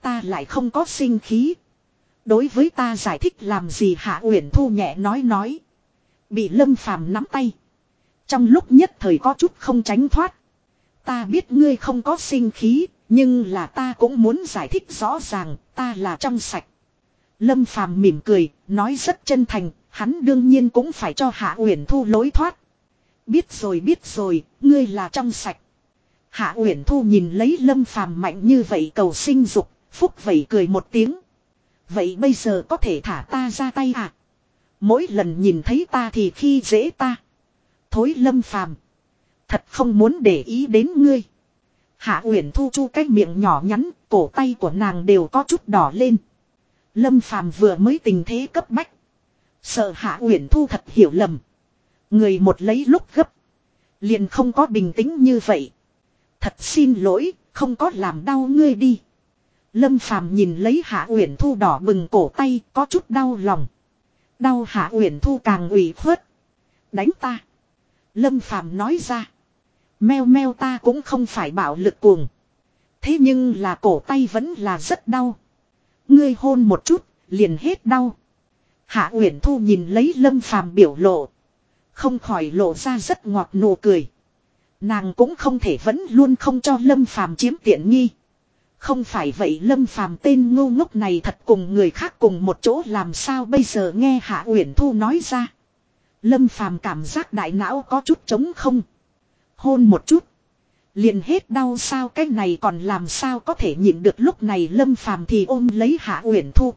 Ta lại không có sinh khí. Đối với ta giải thích làm gì Hạ Uyển Thu nhẹ nói nói. Bị Lâm Phàm nắm tay. Trong lúc nhất thời có chút không tránh thoát. Ta biết ngươi không có sinh khí, nhưng là ta cũng muốn giải thích rõ ràng, ta là trong sạch. Lâm Phàm mỉm cười, nói rất chân thành, hắn đương nhiên cũng phải cho Hạ Uyển Thu lối thoát. Biết rồi biết rồi, ngươi là trong sạch. Hạ Uyển Thu nhìn lấy Lâm Phàm mạnh như vậy cầu sinh dục, phúc vậy cười một tiếng. Vậy bây giờ có thể thả ta ra tay à? Mỗi lần nhìn thấy ta thì khi dễ ta. Thối Lâm Phàm Thật không muốn để ý đến ngươi. Hạ Uyển Thu chu cái miệng nhỏ nhắn, cổ tay của nàng đều có chút đỏ lên. Lâm Phàm vừa mới tình thế cấp bách. Sợ Hạ Uyển Thu thật hiểu lầm. Người một lấy lúc gấp. Liền không có bình tĩnh như vậy. Thật xin lỗi, không có làm đau ngươi đi. Lâm Phàm nhìn lấy Hạ Uyển Thu đỏ bừng cổ tay, có chút đau lòng. Đau Hạ Uyển Thu càng ủy khuất. Đánh ta. Lâm Phàm nói ra. Meo meo ta cũng không phải bạo lực cuồng. Thế nhưng là cổ tay vẫn là rất đau. Ngươi hôn một chút, liền hết đau. Hạ Uyển Thu nhìn lấy Lâm Phàm biểu lộ, không khỏi lộ ra rất ngọt nụ cười. Nàng cũng không thể vẫn luôn không cho Lâm Phàm chiếm tiện nghi. Không phải vậy Lâm Phàm tên ngu ngốc này thật cùng người khác cùng một chỗ làm sao bây giờ nghe Hạ Uyển Thu nói ra. Lâm Phàm cảm giác đại não có chút trống không. Hôn một chút. Liền hết đau sao cái này còn làm sao có thể nhịn được lúc này Lâm Phàm thì ôm lấy Hạ Uyển Thu.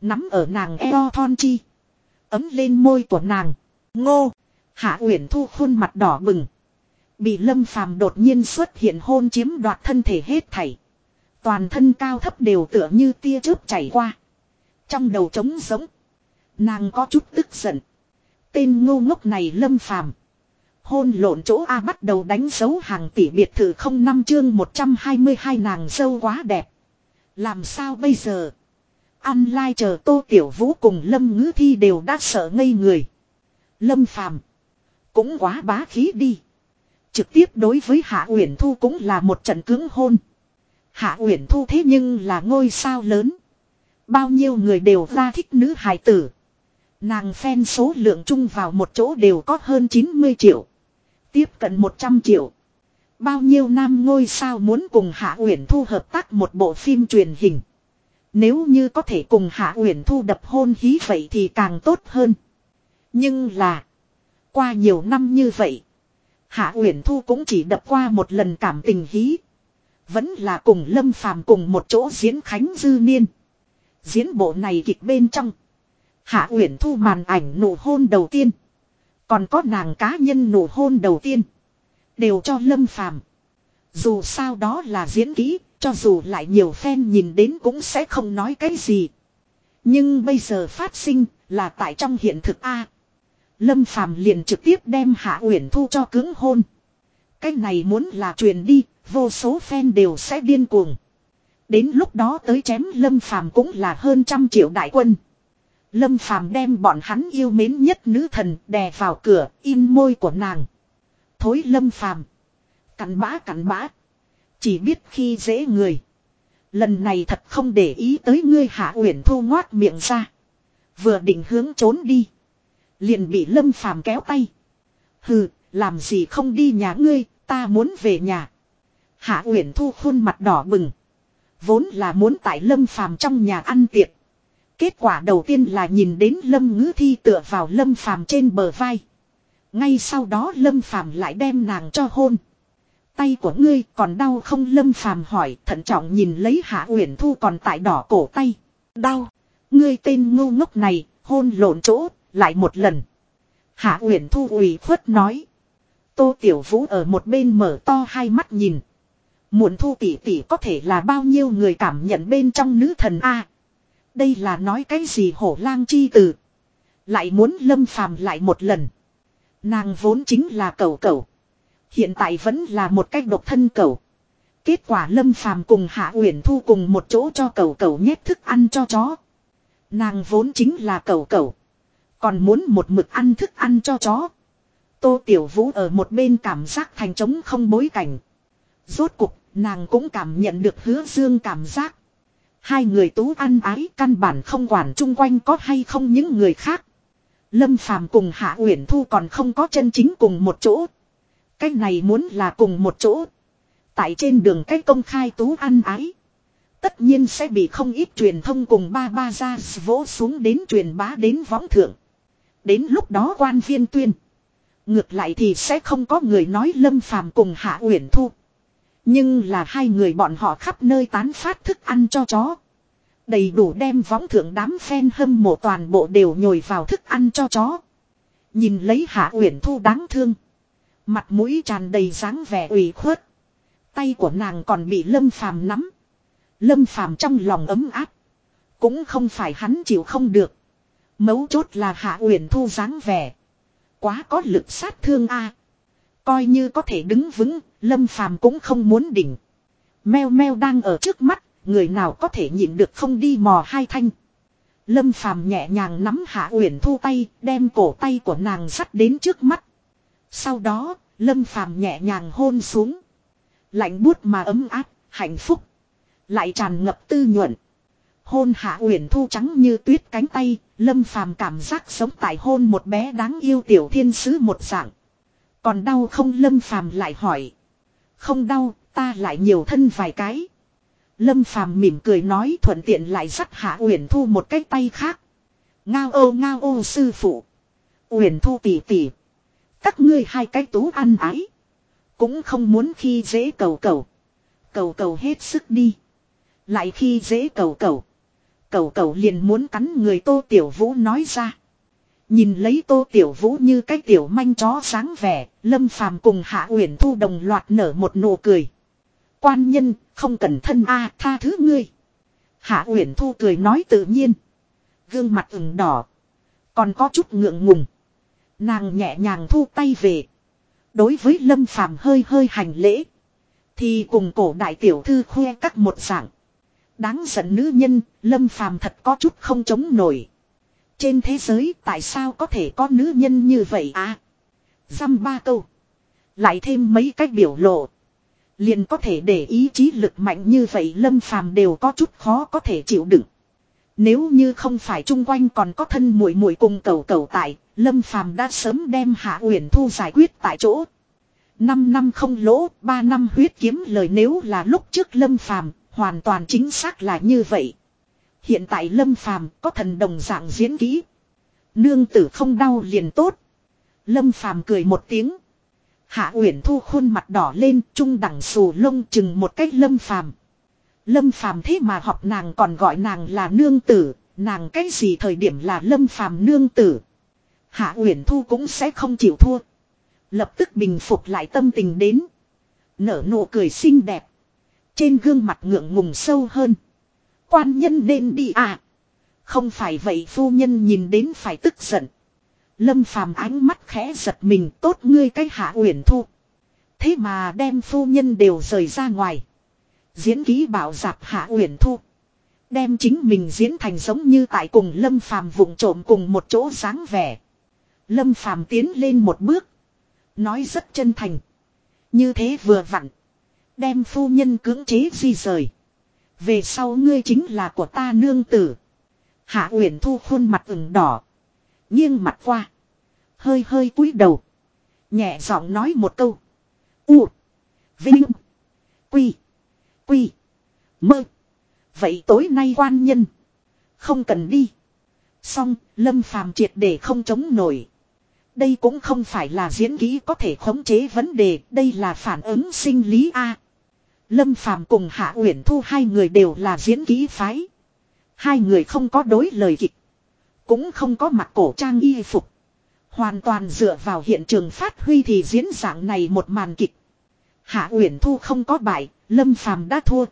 Nắm ở nàng eo thon chi. Ấm lên môi của nàng. Ngô. Hạ Uyển Thu khuôn mặt đỏ bừng. Bị Lâm Phàm đột nhiên xuất hiện hôn chiếm đoạt thân thể hết thảy. Toàn thân cao thấp đều tựa như tia chớp chảy qua. Trong đầu trống giống. Nàng có chút tức giận. Tên ngu ngốc này Lâm Phàm, Hôn lộn chỗ A bắt đầu đánh dấu hàng tỷ biệt thự không năm chương 122 nàng dâu quá đẹp. Làm sao bây giờ? Ăn lai chờ tô tiểu vũ cùng lâm ngữ thi đều đã sợ ngây người. Lâm phàm. Cũng quá bá khí đi. Trực tiếp đối với Hạ Uyển Thu cũng là một trận cưỡng hôn. Hạ Uyển Thu thế nhưng là ngôi sao lớn. Bao nhiêu người đều ra thích nữ hài tử. Nàng phen số lượng chung vào một chỗ đều có hơn 90 triệu. Tiếp cận 100 triệu. Bao nhiêu nam ngôi sao muốn cùng Hạ Uyển Thu hợp tác một bộ phim truyền hình. Nếu như có thể cùng Hạ Uyển Thu đập hôn hí vậy thì càng tốt hơn. Nhưng là. Qua nhiều năm như vậy. Hạ Uyển Thu cũng chỉ đập qua một lần cảm tình hí. Vẫn là cùng Lâm Phàm cùng một chỗ diễn Khánh Dư Niên. Diễn bộ này kịch bên trong. Hạ Uyển Thu màn ảnh nụ hôn đầu tiên. Còn có nàng cá nhân nụ hôn đầu tiên. Đều cho Lâm Phàm Dù sao đó là diễn kỹ, cho dù lại nhiều fan nhìn đến cũng sẽ không nói cái gì. Nhưng bây giờ phát sinh là tại trong hiện thực A. Lâm Phàm liền trực tiếp đem Hạ Uyển Thu cho cứng hôn. Cái này muốn là truyền đi, vô số fan đều sẽ điên cuồng. Đến lúc đó tới chém Lâm Phàm cũng là hơn trăm triệu đại quân. Lâm Phàm đem bọn hắn yêu mến nhất nữ thần đè vào cửa, in môi của nàng. Thối Lâm Phàm, cặn bã cặn bã, chỉ biết khi dễ người. Lần này thật không để ý tới ngươi Hạ Uyển Thu ngoát miệng ra, vừa định hướng trốn đi, liền bị Lâm Phàm kéo tay. Hừ, làm gì không đi nhà ngươi, ta muốn về nhà. Hạ Uyển Thu khuôn mặt đỏ bừng, vốn là muốn tại Lâm Phàm trong nhà ăn tiệc. Kết quả đầu tiên là nhìn đến Lâm Ngữ Thi tựa vào Lâm Phàm trên bờ vai. Ngay sau đó Lâm Phàm lại đem nàng cho hôn. Tay của ngươi còn đau không Lâm Phàm hỏi thận trọng nhìn lấy Hạ Uyển Thu còn tại đỏ cổ tay. Đau. Ngươi tên ngu ngốc này, hôn lộn chỗ, lại một lần. Hạ Uyển Thu ủy khuất nói. Tô Tiểu Vũ ở một bên mở to hai mắt nhìn. Muộn thu tỷ tỷ có thể là bao nhiêu người cảm nhận bên trong nữ thần A. Đây là nói cái gì hổ lang chi từ. Lại muốn lâm phàm lại một lần. Nàng vốn chính là cầu cầu. Hiện tại vẫn là một cách độc thân cầu. Kết quả lâm phàm cùng hạ uyển thu cùng một chỗ cho cầu cầu nhét thức ăn cho chó. Nàng vốn chính là cầu cầu. Còn muốn một mực ăn thức ăn cho chó. Tô Tiểu Vũ ở một bên cảm giác thành trống không bối cảnh. Rốt cục, nàng cũng cảm nhận được hứa dương cảm giác. Hai người tú ăn ái căn bản không quản chung quanh có hay không những người khác. Lâm Phàm cùng Hạ Uyển Thu còn không có chân chính cùng một chỗ. Cái này muốn là cùng một chỗ. Tại trên đường cách công khai tú ăn ái. Tất nhiên sẽ bị không ít truyền thông cùng ba ba ra vỗ xuống đến truyền bá đến võng thượng. Đến lúc đó quan viên tuyên. Ngược lại thì sẽ không có người nói Lâm Phàm cùng Hạ Uyển Thu. Nhưng là hai người bọn họ khắp nơi tán phát thức ăn cho chó. Đầy đủ đem võng thượng đám phen hâm mộ toàn bộ đều nhồi vào thức ăn cho chó. Nhìn lấy Hạ Uyển Thu đáng thương. Mặt mũi tràn đầy dáng vẻ ủy khuất. Tay của nàng còn bị Lâm Phàm nắm. Lâm Phàm trong lòng ấm áp. Cũng không phải hắn chịu không được. Mấu chốt là Hạ Uyển Thu dáng vẻ. Quá có lực sát thương a. Coi như có thể đứng vững, Lâm Phàm cũng không muốn đỉnh. Meo meo đang ở trước mắt, người nào có thể nhịn được không đi mò hai thanh. Lâm Phàm nhẹ nhàng nắm Hạ Uyển Thu tay, đem cổ tay của nàng sắt đến trước mắt. Sau đó, Lâm Phàm nhẹ nhàng hôn xuống. Lạnh buốt mà ấm áp, hạnh phúc. Lại tràn ngập tư nhuận. Hôn Hạ Uyển Thu trắng như tuyết cánh tay, Lâm Phàm cảm giác sống tại hôn một bé đáng yêu tiểu thiên sứ một dạng. Còn đau không Lâm Phàm lại hỏi. Không đau, ta lại nhiều thân vài cái. Lâm Phàm mỉm cười nói thuận tiện lại dắt Hạ Uyển Thu một cái tay khác. Ngao ô ngao ô sư phụ. Uyển Thu tỉ tỉ. Các ngươi hai cái tú ăn ái. Cũng không muốn khi dễ cầu cầu. Cầu cầu hết sức đi. Lại khi dễ cầu cầu. Cầu cầu liền muốn cắn người Tô Tiểu Vũ nói ra. Nhìn lấy Tô Tiểu Vũ như cái tiểu manh chó sáng vẻ, Lâm Phàm cùng Hạ Uyển Thu đồng loạt nở một nụ cười. Quan nhân, không cần thân a, tha thứ ngươi. Hạ Uyển Thu cười nói tự nhiên. Gương mặt ửng đỏ, còn có chút ngượng ngùng. Nàng nhẹ nhàng thu tay về. Đối với Lâm Phàm hơi hơi hành lễ, thì cùng cổ đại tiểu thư khoe các một dạng. Đáng giận nữ nhân, Lâm Phàm thật có chút không chống nổi. Trên thế giới tại sao có thể có nữ nhân như vậy à? Dăm ba câu. Lại thêm mấy cách biểu lộ. Liền có thể để ý chí lực mạnh như vậy Lâm Phàm đều có chút khó có thể chịu đựng. Nếu như không phải chung quanh còn có thân muội muội cùng cầu cầu tại, Lâm Phàm đã sớm đem Hạ Uyển Thu giải quyết tại chỗ. Năm năm không lỗ, ba năm huyết kiếm lời nếu là lúc trước Lâm Phàm, hoàn toàn chính xác là như vậy. Hiện tại Lâm Phàm có thần đồng dạng diễn kỹ. Nương tử không đau liền tốt. Lâm Phàm cười một tiếng. Hạ Uyển Thu khuôn mặt đỏ lên, trung đẳng sù lông chừng một cách Lâm Phàm. Lâm Phàm thế mà học nàng còn gọi nàng là nương tử, nàng cái gì thời điểm là Lâm Phàm nương tử. Hạ Uyển Thu cũng sẽ không chịu thua. Lập tức bình phục lại tâm tình đến. Nở nụ cười xinh đẹp. Trên gương mặt ngượng ngùng sâu hơn. Quan nhân nên đi à. Không phải vậy phu nhân nhìn đến phải tức giận. Lâm phàm ánh mắt khẽ giật mình, tốt ngươi cái hạ uyển thu. Thế mà đem phu nhân đều rời ra ngoài. Diễn ký bảo giạp hạ uyển thu. Đem chính mình diễn thành giống như tại cùng Lâm phàm vụng trộm cùng một chỗ dáng vẻ. Lâm phàm tiến lên một bước. Nói rất chân thành. Như thế vừa vặn. Đem phu nhân cưỡng chế di rời. Về sau ngươi chính là của ta nương tử. Hạ Uyển Thu khuôn mặt ửng đỏ. Nghiêng mặt qua. Hơi hơi cúi đầu. Nhẹ giọng nói một câu. U. Vinh. Quy. Quy. Mơ. Vậy tối nay quan nhân. Không cần đi. Xong, Lâm Phàm triệt để không chống nổi. Đây cũng không phải là diễn kỹ có thể khống chế vấn đề, đây là phản ứng sinh lý A. Lâm Phàm cùng Hạ Uyển Thu hai người đều là diễn kỹ phái. Hai người không có đối lời kịch. Cũng không có mặc cổ trang y phục. Hoàn toàn dựa vào hiện trường phát huy thì diễn dạng này một màn kịch. Hạ Uyển Thu không có bại, Lâm Phàm đã thua.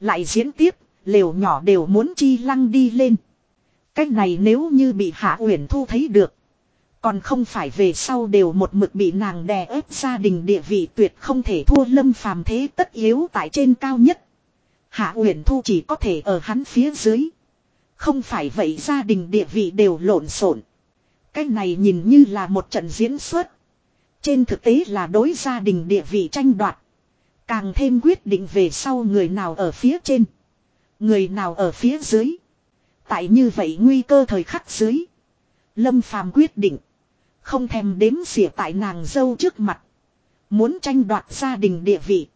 Lại diễn tiếp, lều nhỏ đều muốn chi lăng đi lên. Cách này nếu như bị Hạ Uyển Thu thấy được. Còn không phải về sau đều một mực bị nàng đè ép gia đình địa vị tuyệt không thể thua lâm phàm thế tất yếu tại trên cao nhất. Hạ Uyển Thu chỉ có thể ở hắn phía dưới. Không phải vậy gia đình địa vị đều lộn xộn. Cái này nhìn như là một trận diễn xuất. Trên thực tế là đối gia đình địa vị tranh đoạt. Càng thêm quyết định về sau người nào ở phía trên. Người nào ở phía dưới. Tại như vậy nguy cơ thời khắc dưới. Lâm Phàm quyết định. Không thèm đếm xỉa tại nàng dâu trước mặt. Muốn tranh đoạt gia đình địa vị.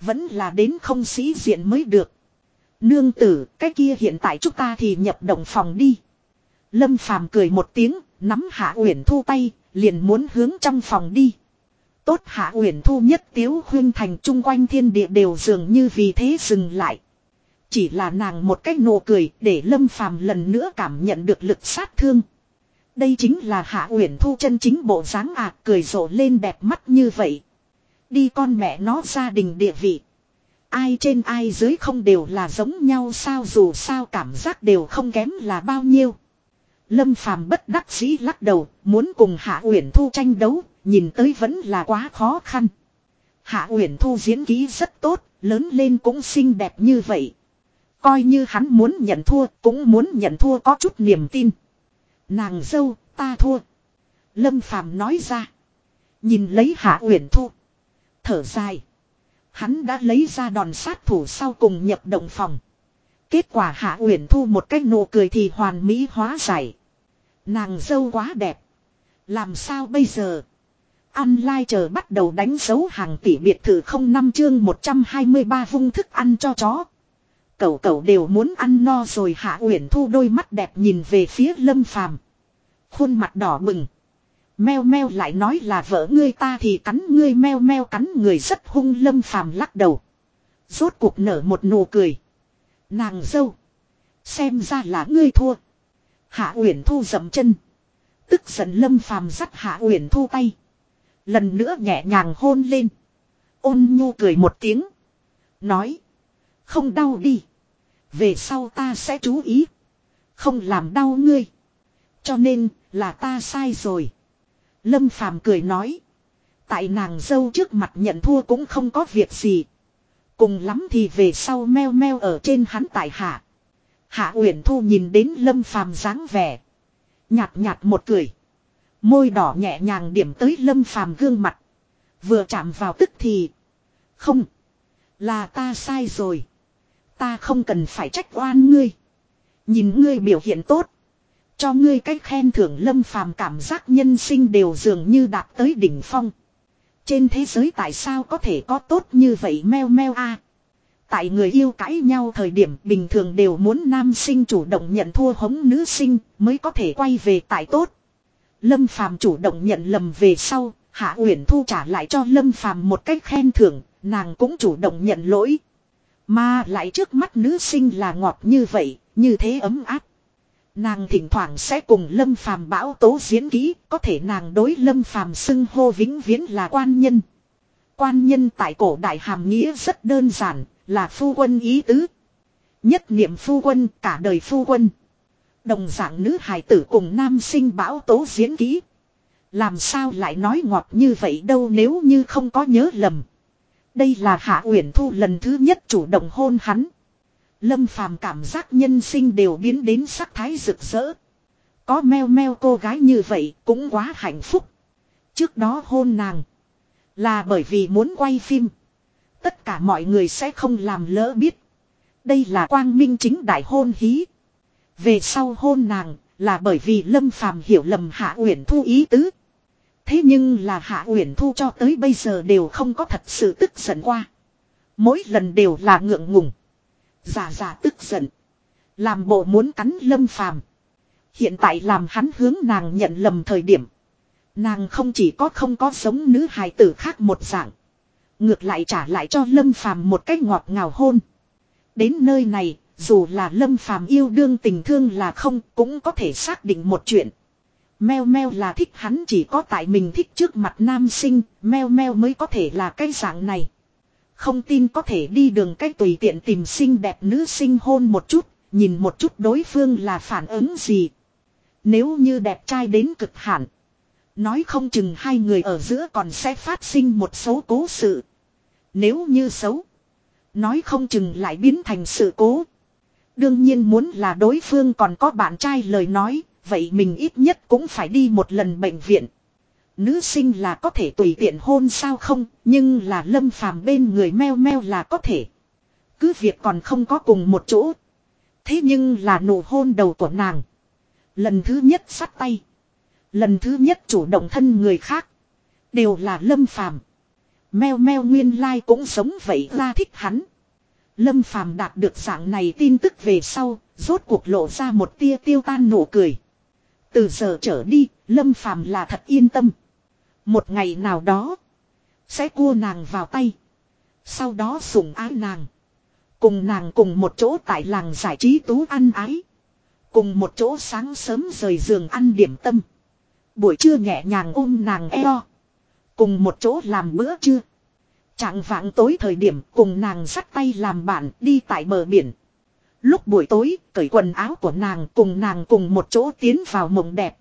Vẫn là đến không sĩ diện mới được. Nương tử, cái kia hiện tại chúng ta thì nhập động phòng đi. Lâm Phàm cười một tiếng, nắm Hạ Uyển Thu tay, liền muốn hướng trong phòng đi. Tốt Hạ Uyển Thu nhất tiếu khuyên thành chung quanh thiên địa đều dường như vì thế dừng lại. Chỉ là nàng một cách nụ cười để Lâm Phàm lần nữa cảm nhận được lực sát thương. Đây chính là Hạ Uyển Thu chân chính bộ dáng à, cười rộ lên đẹp mắt như vậy. Đi con mẹ nó gia đình địa vị. Ai trên ai dưới không đều là giống nhau sao dù sao cảm giác đều không kém là bao nhiêu. Lâm Phàm bất đắc dĩ lắc đầu, muốn cùng Hạ Uyển Thu tranh đấu, nhìn tới vẫn là quá khó khăn. Hạ Uyển Thu diễn kỹ rất tốt, lớn lên cũng xinh đẹp như vậy. Coi như hắn muốn nhận thua, cũng muốn nhận thua có chút niềm tin. Nàng dâu, ta thua. Lâm Phàm nói ra. Nhìn lấy Hạ Uyển Thu. Thở dài. Hắn đã lấy ra đòn sát thủ sau cùng nhập động phòng. Kết quả Hạ Uyển Thu một cách nụ cười thì hoàn mỹ hóa giải. Nàng dâu quá đẹp. Làm sao bây giờ? Ăn lai chờ bắt đầu đánh dấu hàng tỷ biệt thự không năm chương 123 vung thức ăn cho chó. Cậu cậu đều muốn ăn no rồi Hạ Uyển Thu đôi mắt đẹp nhìn về phía Lâm Phàm. Khuôn mặt đỏ bừng. Meo meo lại nói là vợ ngươi ta thì cắn ngươi, meo meo cắn người rất hung, Lâm Phàm lắc đầu. Rốt cuộc nở một nụ cười. Nàng dâu. Xem ra là ngươi thua. Hạ Uyển Thu dậm chân. Tức giận Lâm Phàm dắt Hạ Uyển Thu tay. Lần nữa nhẹ nhàng hôn lên. Ôn nhu cười một tiếng. Nói. Không đau đi. Về sau ta sẽ chú ý. Không làm đau ngươi. Cho nên là ta sai rồi. Lâm Phàm cười nói. Tại nàng dâu trước mặt nhận thua cũng không có việc gì. Cùng lắm thì về sau meo meo ở trên hắn tại hạ. Hạ Uyển Thu nhìn đến Lâm Phàm dáng vẻ. Nhạt nhạt một cười. Môi đỏ nhẹ nhàng điểm tới Lâm Phàm gương mặt. Vừa chạm vào tức thì. Không. Là ta sai rồi. Ta không cần phải trách oan ngươi. Nhìn ngươi biểu hiện tốt. Cho ngươi cách khen thưởng lâm phàm cảm giác nhân sinh đều dường như đạt tới đỉnh phong. Trên thế giới tại sao có thể có tốt như vậy meo meo a Tại người yêu cãi nhau thời điểm bình thường đều muốn nam sinh chủ động nhận thua hống nữ sinh mới có thể quay về tại tốt. Lâm Phàm chủ động nhận lầm về sau, Hạ Uyển Thu trả lại cho Lâm Phàm một cách khen thưởng, nàng cũng chủ động nhận lỗi. Mà lại trước mắt nữ sinh là ngọt như vậy, như thế ấm áp. Nàng thỉnh thoảng sẽ cùng Lâm Phàm bão tố diễn kỹ, có thể nàng đối Lâm Phàm xưng hô vĩnh viễn là quan nhân. Quan nhân tại cổ đại hàm nghĩa rất đơn giản, là phu quân ý tứ. Nhất niệm phu quân, cả đời phu quân. Đồng dạng nữ hài tử cùng nam sinh bão tố diễn kỹ. Làm sao lại nói ngọt như vậy đâu nếu như không có nhớ lầm. Đây là Hạ Uyển Thu lần thứ nhất chủ động hôn hắn. Lâm Phàm cảm giác nhân sinh đều biến đến sắc thái rực rỡ. Có meo meo cô gái như vậy cũng quá hạnh phúc. Trước đó hôn nàng. Là bởi vì muốn quay phim. Tất cả mọi người sẽ không làm lỡ biết. Đây là quang minh chính đại hôn hí. Về sau hôn nàng là bởi vì Lâm Phàm hiểu lầm Hạ Uyển Thu ý tứ. Thế nhưng là Hạ Uyển Thu cho tới bây giờ đều không có thật sự tức giận qua. Mỗi lần đều là ngượng ngùng. Giả giả tức giận. Làm bộ muốn cắn Lâm Phàm. Hiện tại làm hắn hướng nàng nhận lầm thời điểm. Nàng không chỉ có không có giống nữ hài tử khác một dạng. Ngược lại trả lại cho Lâm Phàm một cách ngọt ngào hôn. Đến nơi này, dù là Lâm Phàm yêu đương tình thương là không, cũng có thể xác định một chuyện. Meo meo là thích hắn chỉ có tại mình thích trước mặt nam sinh, meo meo mới có thể là cái dạng này. Không tin có thể đi đường cách tùy tiện tìm xinh đẹp nữ sinh hôn một chút, nhìn một chút đối phương là phản ứng gì. Nếu như đẹp trai đến cực hạn. Nói không chừng hai người ở giữa còn sẽ phát sinh một số cố sự. Nếu như xấu. Nói không chừng lại biến thành sự cố. Đương nhiên muốn là đối phương còn có bạn trai lời nói, vậy mình ít nhất cũng phải đi một lần bệnh viện. Nữ sinh là có thể tùy tiện hôn sao không, nhưng là lâm phàm bên người meo meo là có thể. Cứ việc còn không có cùng một chỗ. Thế nhưng là nụ hôn đầu của nàng. Lần thứ nhất sát tay. Lần thứ nhất chủ động thân người khác. Đều là lâm phàm. Meo meo nguyên lai like cũng sống vậy ra thích hắn. Lâm phàm đạt được dạng này tin tức về sau, rốt cuộc lộ ra một tia tiêu tan nụ cười. Từ giờ trở đi, Lâm phàm là thật yên tâm. Một ngày nào đó, sẽ cua nàng vào tay. Sau đó sủng ái nàng. Cùng nàng cùng một chỗ tại làng giải trí tú ăn ái. Cùng một chỗ sáng sớm rời giường ăn điểm tâm. Buổi trưa nhẹ nhàng ôm nàng eo. Cùng một chỗ làm bữa trưa. Trạng vạng tối thời điểm cùng nàng dắt tay làm bạn đi tại bờ biển. Lúc buổi tối, cởi quần áo của nàng cùng nàng cùng một chỗ tiến vào mộng đẹp.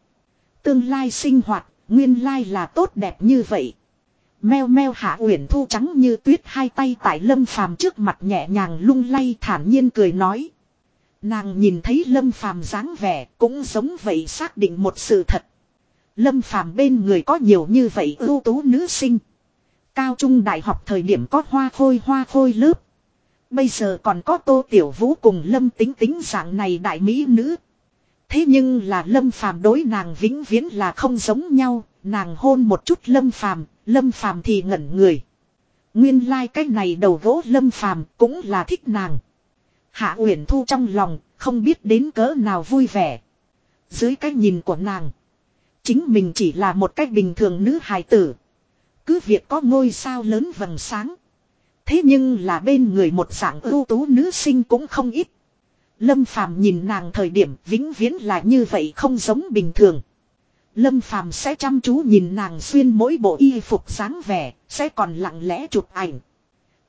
Tương lai sinh hoạt, nguyên lai là tốt đẹp như vậy. Meo meo hạ uyển thu trắng như tuyết hai tay tại lâm phàm trước mặt nhẹ nhàng lung lay thản nhiên cười nói. Nàng nhìn thấy lâm phàm dáng vẻ cũng giống vậy xác định một sự thật. Lâm phàm bên người có nhiều như vậy ưu tú nữ sinh. Cao trung đại học thời điểm có hoa khôi hoa khôi lớp. Bây giờ còn có tô tiểu vũ cùng lâm tính tính dạng này đại mỹ nữ. Thế nhưng là lâm phàm đối nàng vĩnh viễn là không giống nhau, nàng hôn một chút lâm phàm, lâm phàm thì ngẩn người. Nguyên lai like cái này đầu gỗ lâm phàm cũng là thích nàng. Hạ Uyển Thu trong lòng không biết đến cỡ nào vui vẻ. Dưới cái nhìn của nàng, chính mình chỉ là một cách bình thường nữ hài tử. Cứ việc có ngôi sao lớn vầng sáng. Thế nhưng là bên người một dạng ưu tú nữ sinh cũng không ít. Lâm Phàm nhìn nàng thời điểm vĩnh viễn là như vậy không giống bình thường. Lâm Phàm sẽ chăm chú nhìn nàng xuyên mỗi bộ y phục sáng vẻ, sẽ còn lặng lẽ chụp ảnh.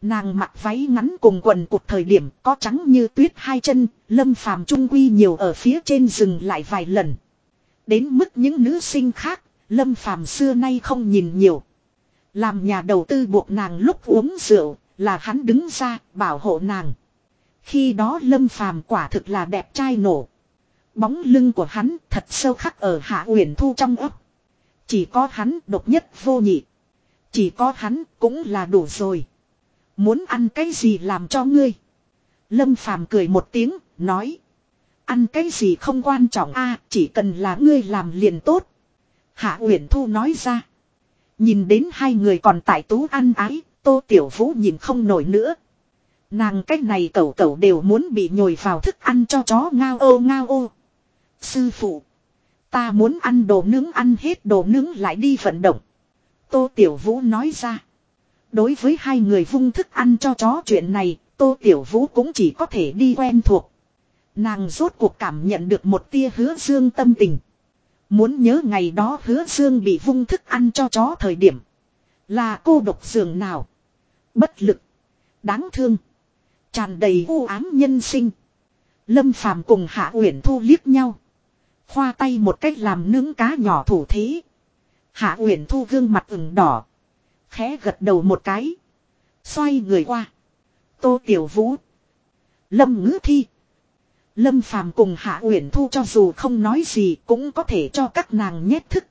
Nàng mặc váy ngắn cùng quần cục thời điểm có trắng như tuyết hai chân, Lâm Phàm trung quy nhiều ở phía trên dừng lại vài lần. Đến mức những nữ sinh khác, Lâm Phàm xưa nay không nhìn nhiều. Làm nhà đầu tư buộc nàng lúc uống rượu, là hắn đứng ra bảo hộ nàng. Khi đó Lâm Phàm quả thực là đẹp trai nổ. Bóng lưng của hắn thật sâu khắc ở Hạ Uyển Thu trong ấp. Chỉ có hắn độc nhất vô nhị. Chỉ có hắn cũng là đủ rồi. Muốn ăn cái gì làm cho ngươi? Lâm Phàm cười một tiếng, nói. Ăn cái gì không quan trọng a, chỉ cần là ngươi làm liền tốt. Hạ Uyển Thu nói ra. Nhìn đến hai người còn tại tú ăn ái, Tô Tiểu Vũ nhìn không nổi nữa. Nàng cách này cẩu cẩu đều muốn bị nhồi vào thức ăn cho chó ngao ô ngao ô. Sư phụ. Ta muốn ăn đồ nướng ăn hết đồ nướng lại đi vận động. Tô Tiểu Vũ nói ra. Đối với hai người vung thức ăn cho chó chuyện này, Tô Tiểu Vũ cũng chỉ có thể đi quen thuộc. Nàng rốt cuộc cảm nhận được một tia hứa dương tâm tình. Muốn nhớ ngày đó hứa dương bị vung thức ăn cho chó thời điểm. Là cô độc giường nào. Bất lực. Đáng thương. Tràn đầy u ám nhân sinh. Lâm Phàm cùng Hạ Uyển Thu liếc nhau. Khoa tay một cách làm nướng cá nhỏ thủ thế. Hạ Uyển Thu gương mặt ửng đỏ. Khẽ gật đầu một cái. Xoay người qua. Tô Tiểu Vũ. Lâm Ngữ Thi. Lâm Phàm cùng Hạ Uyển Thu cho dù không nói gì cũng có thể cho các nàng nhét thức.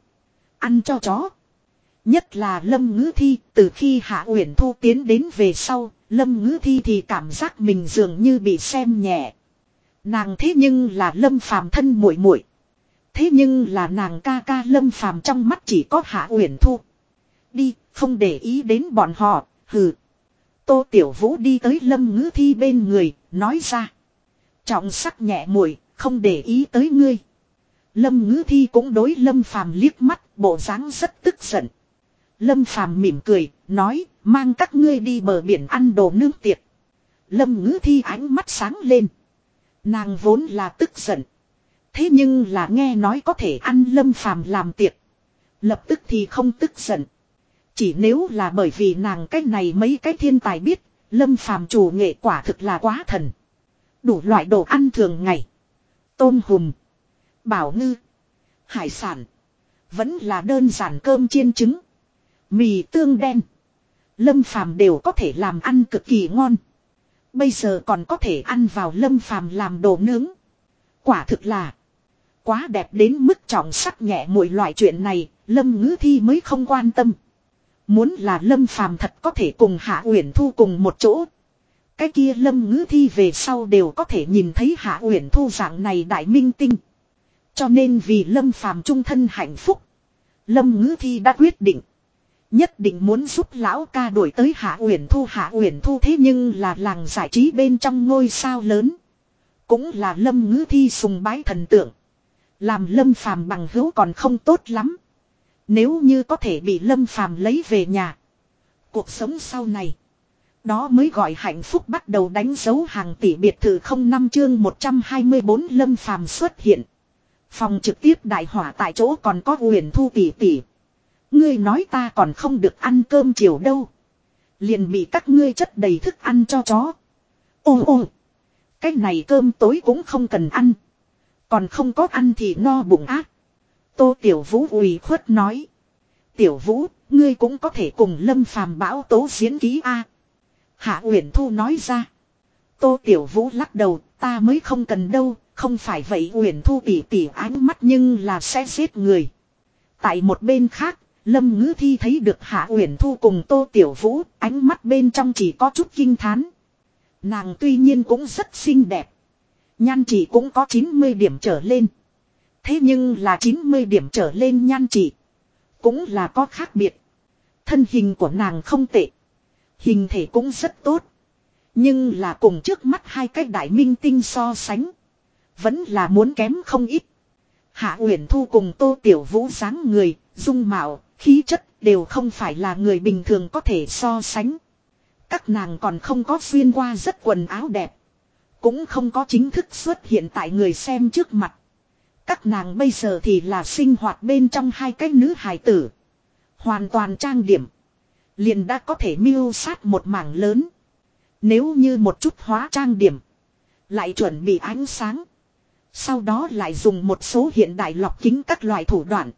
Ăn cho chó. Nhất là Lâm Ngữ Thi, từ khi Hạ Uyển Thu tiến đến về sau, Lâm Ngữ Thi thì cảm giác mình dường như bị xem nhẹ. Nàng thế nhưng là Lâm Phàm thân muội muội. Thế nhưng là nàng ca ca Lâm Phàm trong mắt chỉ có Hạ Uyển Thu. Đi, không để ý đến bọn họ, hừ. Tô Tiểu Vũ đi tới Lâm Ngữ Thi bên người, nói ra. Trọng sắc nhẹ muội không để ý tới ngươi. Lâm Ngữ Thi cũng đối Lâm Phàm liếc mắt, bộ dáng rất tức giận. Lâm Phàm mỉm cười, nói, mang các ngươi đi bờ biển ăn đồ nướng tiệc. Lâm Ngữ Thi ánh mắt sáng lên. Nàng vốn là tức giận. Thế nhưng là nghe nói có thể ăn Lâm Phàm làm tiệc. Lập tức thì không tức giận. Chỉ nếu là bởi vì nàng cách này mấy cái thiên tài biết, Lâm Phàm chủ nghệ quả thực là quá thần. Đủ loại đồ ăn thường ngày. Tôm hùm. Bảo ngư. Hải sản. Vẫn là đơn giản cơm chiên trứng. Mì tương đen. Lâm phàm đều có thể làm ăn cực kỳ ngon. Bây giờ còn có thể ăn vào lâm phàm làm đồ nướng. Quả thực là. Quá đẹp đến mức trọng sắc nhẹ mỗi loại chuyện này. Lâm ngữ thi mới không quan tâm. Muốn là lâm phàm thật có thể cùng hạ uyển thu cùng một chỗ. Cái kia lâm ngữ thi về sau đều có thể nhìn thấy hạ uyển thu dạng này đại minh tinh. Cho nên vì lâm phàm trung thân hạnh phúc. Lâm ngữ thi đã quyết định. Nhất định muốn giúp lão ca đuổi tới Hạ Uyển Thu Hạ Uyển Thu thế nhưng là làng giải trí bên trong ngôi sao lớn. Cũng là lâm ngữ thi sùng bái thần tượng. Làm lâm phàm bằng hữu còn không tốt lắm. Nếu như có thể bị lâm phàm lấy về nhà. Cuộc sống sau này. Đó mới gọi hạnh phúc bắt đầu đánh dấu hàng tỷ biệt thự không năm chương 124 lâm phàm xuất hiện. Phòng trực tiếp đại hỏa tại chỗ còn có huyền thu tỷ tỷ. Ngươi nói ta còn không được ăn cơm chiều đâu. Liền bị các ngươi chất đầy thức ăn cho chó. Ô ô. Cái này cơm tối cũng không cần ăn. Còn không có ăn thì no bụng ác. Tô Tiểu Vũ ủy khuất nói. Tiểu Vũ, ngươi cũng có thể cùng Lâm Phàm bão tố diễn ký A. Hạ Uyển Thu nói ra. Tô Tiểu Vũ lắc đầu, ta mới không cần đâu, không phải vậy Uyển Thu tỉ tỉ ánh mắt nhưng là sẽ giết người. Tại một bên khác, Lâm Ngữ Thi thấy được Hạ Uyển Thu cùng Tô Tiểu Vũ, ánh mắt bên trong chỉ có chút kinh thán. Nàng tuy nhiên cũng rất xinh đẹp. Nhan chỉ cũng có 90 điểm trở lên. Thế nhưng là 90 điểm trở lên nhan chỉ. Cũng là có khác biệt. Thân hình của nàng không tệ. Hình thể cũng rất tốt. Nhưng là cùng trước mắt hai cái đại minh tinh so sánh. Vẫn là muốn kém không ít. Hạ Uyển Thu cùng Tô Tiểu Vũ dáng người, dung mạo, khí chất đều không phải là người bình thường có thể so sánh. Các nàng còn không có xuyên qua rất quần áo đẹp. Cũng không có chính thức xuất hiện tại người xem trước mặt. Các nàng bây giờ thì là sinh hoạt bên trong hai cái nữ hài tử. Hoàn toàn trang điểm. Liền đã có thể miêu sát một mảng lớn. Nếu như một chút hóa trang điểm. Lại chuẩn bị ánh sáng. Sau đó lại dùng một số hiện đại lọc kính các loại thủ đoạn.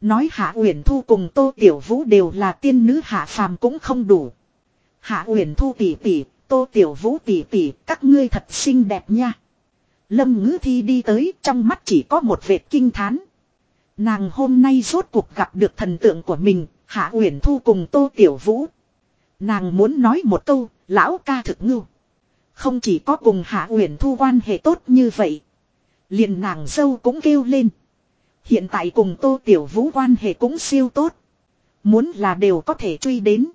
Nói Hạ Uyển Thu cùng Tô Tiểu Vũ đều là tiên nữ hạ phàm cũng không đủ. Hạ Uyển Thu tỷ tỷ, Tô Tiểu Vũ tỷ tỷ, các ngươi thật xinh đẹp nha. Lâm Ngữ Thi đi tới, trong mắt chỉ có một vệt kinh thán. Nàng hôm nay rốt cuộc gặp được thần tượng của mình, Hạ Uyển Thu cùng Tô Tiểu Vũ. Nàng muốn nói một câu, lão ca thực ngưu. Không chỉ có cùng Hạ Uyển Thu quan hệ tốt như vậy, liền nàng dâu cũng kêu lên. Hiện tại cùng Tô Tiểu Vũ quan hệ cũng siêu tốt. Muốn là đều có thể truy đến.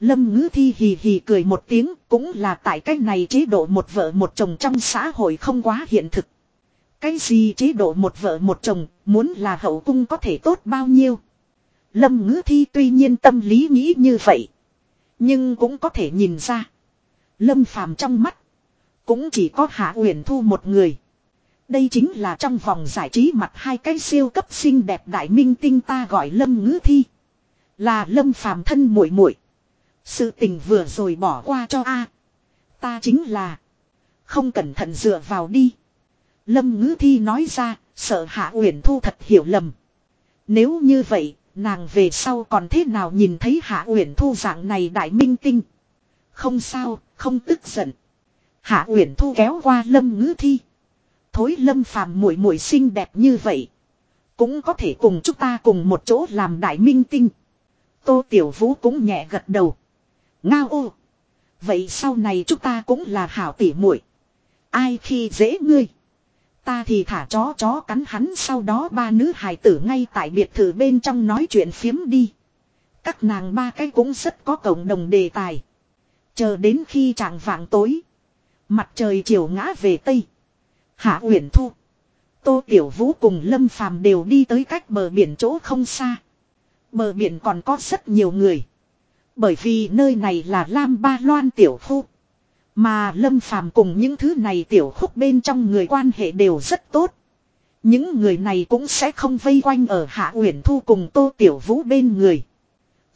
Lâm ngữ thi hì hì cười một tiếng, cũng là tại cách này chế độ một vợ một chồng trong xã hội không quá hiện thực. Cái gì chế độ một vợ một chồng, muốn là hậu cung có thể tốt bao nhiêu. Lâm ngữ thi tuy nhiên tâm lý nghĩ như vậy. Nhưng cũng có thể nhìn ra. Lâm phàm trong mắt. Cũng chỉ có Hạ Uyển Thu một người. Đây chính là trong vòng giải trí mặt hai cái siêu cấp xinh đẹp đại minh tinh ta gọi Lâm Ngữ Thi. Là Lâm phàm thân muội muội. Sự tình vừa rồi bỏ qua cho a. Ta chính là. Không cẩn thận dựa vào đi. Lâm Ngữ Thi nói ra, sợ Hạ Uyển Thu thật hiểu lầm. Nếu như vậy, nàng về sau còn thế nào nhìn thấy Hạ Uyển Thu dạng này đại minh tinh. Không sao, không tức giận. Hạ Uyển Thu kéo qua Lâm Ngữ Thi. Thối Lâm Phàm muội muội xinh đẹp như vậy, cũng có thể cùng chúng ta cùng một chỗ làm đại minh tinh. Tô Tiểu Vũ cũng nhẹ gật đầu. Ngao ô. Vậy sau này chúng ta cũng là hảo tỉ muội. Ai khi dễ ngươi. Ta thì thả chó chó cắn hắn sau đó ba nữ hài tử ngay tại biệt thự bên trong nói chuyện phiếm đi. Các nàng ba cái cũng rất có cộng đồng đề tài. Chờ đến khi trạng vạng tối. Mặt trời chiều ngã về Tây. Hạ Uyển Thu. Tô Tiểu Vũ cùng Lâm Phàm đều đi tới cách bờ biển chỗ không xa. Bờ biển còn có rất nhiều người. Bởi vì nơi này là Lam Ba Loan Tiểu Khu. Mà Lâm Phàm cùng những thứ này tiểu khúc bên trong người quan hệ đều rất tốt. Những người này cũng sẽ không vây quanh ở Hạ Uyển Thu cùng Tô Tiểu Vũ bên người.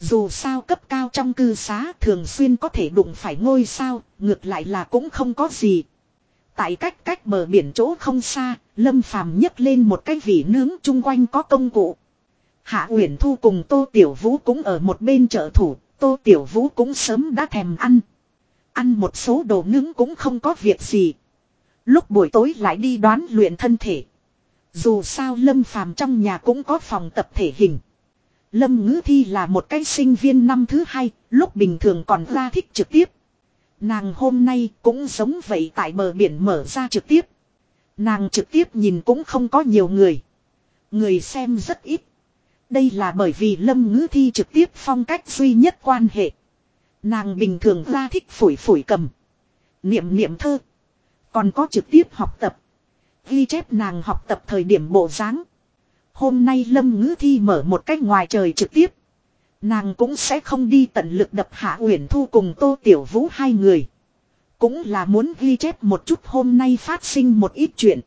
Dù sao cấp cao trong cư xá thường xuyên có thể đụng phải ngôi sao, ngược lại là cũng không có gì. Tại cách cách bờ biển chỗ không xa, Lâm Phàm nhấc lên một cái vỉ nướng chung quanh có công cụ. Hạ Uyển Thu cùng Tô Tiểu Vũ cũng ở một bên trợ thủ, Tô Tiểu Vũ cũng sớm đã thèm ăn. Ăn một số đồ nướng cũng không có việc gì. Lúc buổi tối lại đi đoán luyện thân thể. Dù sao Lâm Phàm trong nhà cũng có phòng tập thể hình. Lâm Ngữ Thi là một cái sinh viên năm thứ hai, lúc bình thường còn ra thích trực tiếp. Nàng hôm nay cũng giống vậy tại bờ biển mở ra trực tiếp. Nàng trực tiếp nhìn cũng không có nhiều người. Người xem rất ít. Đây là bởi vì Lâm Ngữ Thi trực tiếp phong cách duy nhất quan hệ. Nàng bình thường ra thích phủi phủi cầm. Niệm niệm thơ. Còn có trực tiếp học tập. Ghi chép nàng học tập thời điểm bộ dáng. Hôm nay Lâm Ngữ Thi mở một cách ngoài trời trực tiếp. Nàng cũng sẽ không đi tận lực đập hạ Uyển Thu cùng Tô Tiểu Vũ hai người. Cũng là muốn ghi chép một chút hôm nay phát sinh một ít chuyện.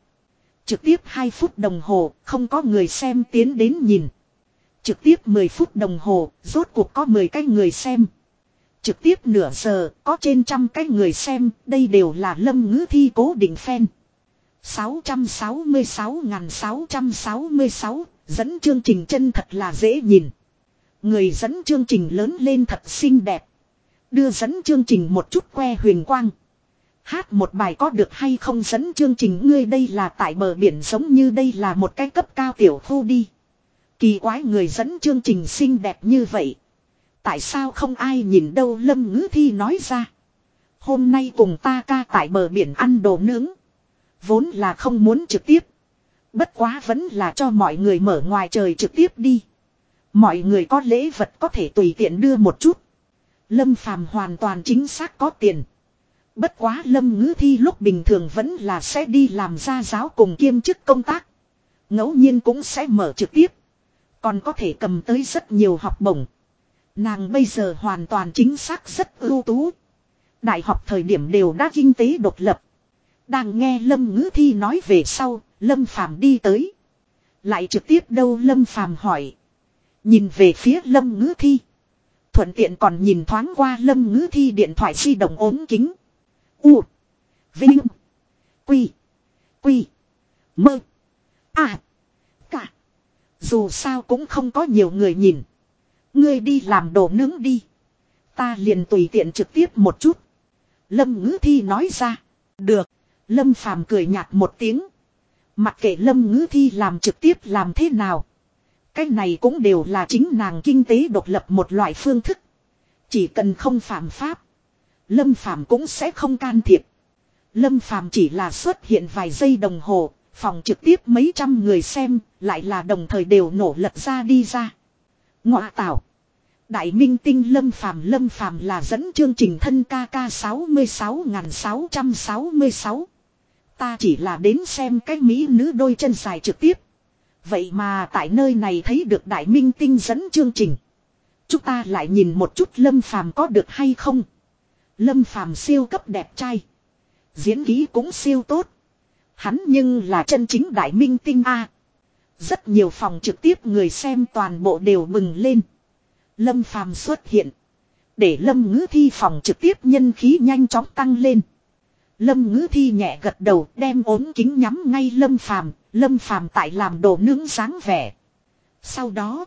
Trực tiếp 2 phút đồng hồ, không có người xem tiến đến nhìn. Trực tiếp 10 phút đồng hồ, rốt cuộc có 10 cái người xem. Trực tiếp nửa giờ, có trên trăm cái người xem, đây đều là lâm ngữ thi cố định fan. 666.666, dẫn chương trình chân thật là dễ nhìn. Người dẫn chương trình lớn lên thật xinh đẹp. Đưa dẫn chương trình một chút que huyền quang. Hát một bài có được hay không dẫn chương trình ngươi đây là tại bờ biển giống như đây là một cái cấp cao tiểu khu đi. Kỳ quái người dẫn chương trình xinh đẹp như vậy. Tại sao không ai nhìn đâu Lâm Ngữ Thi nói ra. Hôm nay cùng ta ca tại bờ biển ăn đồ nướng. Vốn là không muốn trực tiếp. Bất quá vẫn là cho mọi người mở ngoài trời trực tiếp đi. Mọi người có lễ vật có thể tùy tiện đưa một chút. Lâm Phàm hoàn toàn chính xác có tiền. Bất quá Lâm Ngữ Thi lúc bình thường vẫn là sẽ đi làm gia giáo cùng kiêm chức công tác. ngẫu nhiên cũng sẽ mở trực tiếp. Còn có thể cầm tới rất nhiều học bổng. Nàng bây giờ hoàn toàn chính xác rất ưu tú. Đại học thời điểm đều đã kinh tế độc lập. Đang nghe Lâm Ngữ Thi nói về sau, Lâm Phàm đi tới. Lại trực tiếp đâu Lâm Phàm hỏi. Nhìn về phía Lâm Ngữ Thi. Thuận tiện còn nhìn thoáng qua Lâm Ngữ Thi điện thoại di động ốm kính. U. Vinh. Quy. Quy. Mơ. À. Cả. Dù sao cũng không có nhiều người nhìn. Ngươi đi làm đồ nướng đi. Ta liền tùy tiện trực tiếp một chút. Lâm ngữ thi nói ra. Được. Lâm phàm cười nhạt một tiếng. Mặc kệ lâm ngữ thi làm trực tiếp làm thế nào. Cái này cũng đều là chính nàng kinh tế độc lập một loại phương thức. Chỉ cần không phạm pháp. Lâm phàm cũng sẽ không can thiệp. Lâm phàm chỉ là xuất hiện vài giây đồng hồ. Phòng trực tiếp mấy trăm người xem. Lại là đồng thời đều nổ lật ra đi ra. Ngọa tảo Đại minh tinh lâm phàm lâm phàm là dẫn chương trình thân ca ca 66.666. Ta chỉ là đến xem cái mỹ nữ đôi chân dài trực tiếp. Vậy mà tại nơi này thấy được đại minh tinh dẫn chương trình. Chúng ta lại nhìn một chút lâm phàm có được hay không. Lâm phàm siêu cấp đẹp trai. Diễn ký cũng siêu tốt. Hắn nhưng là chân chính đại minh tinh A. Rất nhiều phòng trực tiếp người xem toàn bộ đều bừng lên. Lâm phàm xuất hiện. Để lâm ngữ thi phòng trực tiếp nhân khí nhanh chóng tăng lên. Lâm ngữ thi nhẹ gật đầu, đem ốm kính nhắm ngay lâm phàm. Lâm phàm tại làm đồ nướng sáng vẻ. Sau đó.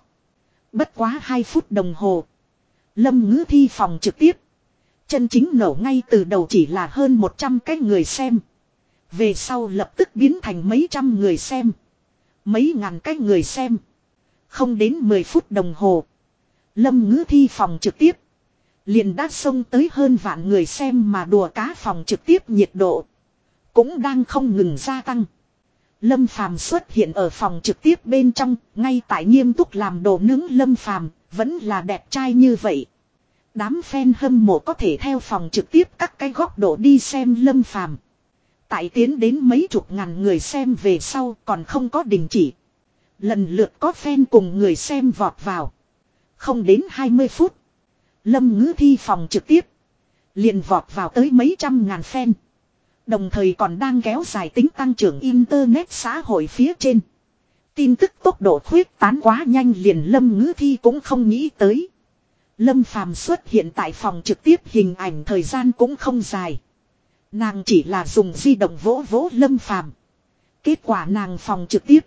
Bất quá 2 phút đồng hồ. Lâm ngữ thi phòng trực tiếp. Chân chính nổ ngay từ đầu chỉ là hơn 100 cái người xem. Về sau lập tức biến thành mấy trăm người xem. Mấy ngàn cái người xem. Không đến 10 phút đồng hồ. Lâm ngữ thi phòng trực tiếp. Liền đã xông tới hơn vạn người xem mà đùa cá phòng trực tiếp nhiệt độ. Cũng đang không ngừng gia tăng. Lâm Phàm xuất hiện ở phòng trực tiếp bên trong, ngay tại nghiêm túc làm đồ nướng Lâm Phàm, vẫn là đẹp trai như vậy. Đám fan hâm mộ có thể theo phòng trực tiếp các cái góc độ đi xem Lâm Phàm. Tại tiến đến mấy chục ngàn người xem về sau còn không có đình chỉ. Lần lượt có fan cùng người xem vọt vào. Không đến 20 phút. Lâm ngữ thi phòng trực tiếp. Liền vọt vào tới mấy trăm ngàn fan. Đồng thời còn đang kéo dài tính tăng trưởng Internet xã hội phía trên. Tin tức tốc độ khuyết tán quá nhanh liền Lâm ngữ thi cũng không nghĩ tới. Lâm phàm xuất hiện tại phòng trực tiếp hình ảnh thời gian cũng không dài. Nàng chỉ là dùng di động vỗ vỗ lâm phàm. Kết quả nàng phòng trực tiếp.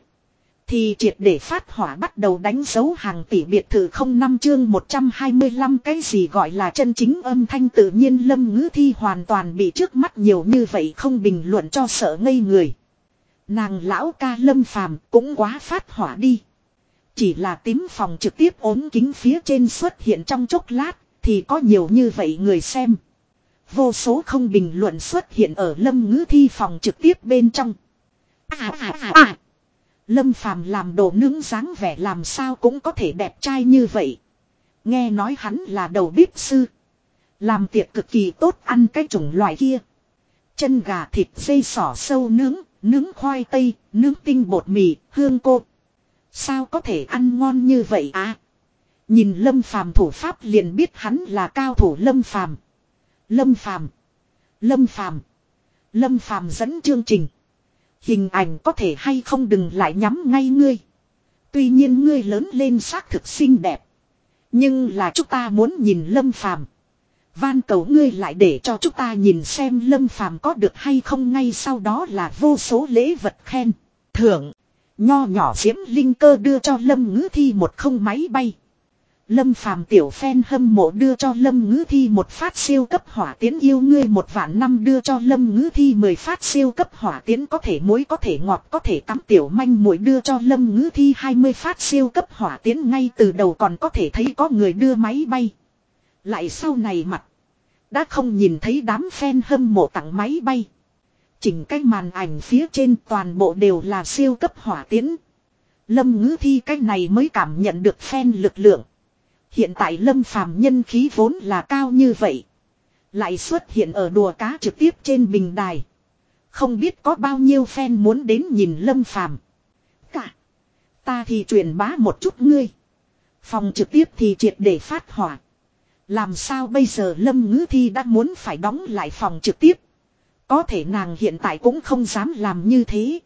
Thì triệt để phát hỏa bắt đầu đánh dấu hàng tỷ biệt thự không năm chương 125 cái gì gọi là chân chính âm thanh tự nhiên lâm ngữ thi hoàn toàn bị trước mắt nhiều như vậy không bình luận cho sợ ngây người. Nàng lão ca lâm phàm cũng quá phát hỏa đi. Chỉ là tím phòng trực tiếp ốm kính phía trên xuất hiện trong chốc lát, thì có nhiều như vậy người xem. Vô số không bình luận xuất hiện ở lâm ngữ thi phòng trực tiếp bên trong. À à à à. Lâm phàm làm đồ nướng dáng vẻ làm sao cũng có thể đẹp trai như vậy. Nghe nói hắn là đầu bếp sư. Làm tiệc cực kỳ tốt ăn cái chủng loại kia. Chân gà thịt dây sỏ sâu nướng, nướng khoai tây, nướng tinh bột mì, hương cô. Sao có thể ăn ngon như vậy à? Nhìn lâm phàm thủ pháp liền biết hắn là cao thủ lâm phàm. Lâm Phàm Lâm Phàm Lâm Phàm dẫn chương trình. Hình ảnh có thể hay không đừng lại nhắm ngay ngươi. Tuy nhiên ngươi lớn lên xác thực xinh đẹp. Nhưng là chúng ta muốn nhìn Lâm Phàm Van cầu ngươi lại để cho chúng ta nhìn xem Lâm Phàm có được hay không ngay sau đó là vô số lễ vật khen. Thưởng. Nho nhỏ diễm linh cơ đưa cho Lâm ngữ thi một không máy bay. Lâm phàm tiểu phen hâm mộ đưa cho Lâm ngữ thi một phát siêu cấp hỏa tiến yêu ngươi một vạn năm đưa cho Lâm ngữ thi mười phát siêu cấp hỏa tiến có thể muối, có thể ngọt, có thể tắm tiểu manh muội đưa cho Lâm ngữ thi hai mươi phát siêu cấp hỏa tiến ngay từ đầu còn có thể thấy có người đưa máy bay. Lại sau này mặt. Đã không nhìn thấy đám phen hâm mộ tặng máy bay. Chỉnh cái màn ảnh phía trên toàn bộ đều là siêu cấp hỏa tiến. Lâm ngữ thi cái này mới cảm nhận được phen lực lượng. Hiện tại lâm phàm nhân khí vốn là cao như vậy. Lại xuất hiện ở đùa cá trực tiếp trên bình đài. Không biết có bao nhiêu fan muốn đến nhìn lâm phàm. Cả. Ta thì truyền bá một chút ngươi. Phòng trực tiếp thì triệt để phát hỏa. Làm sao bây giờ lâm ngữ thi đã muốn phải đóng lại phòng trực tiếp. Có thể nàng hiện tại cũng không dám làm như thế.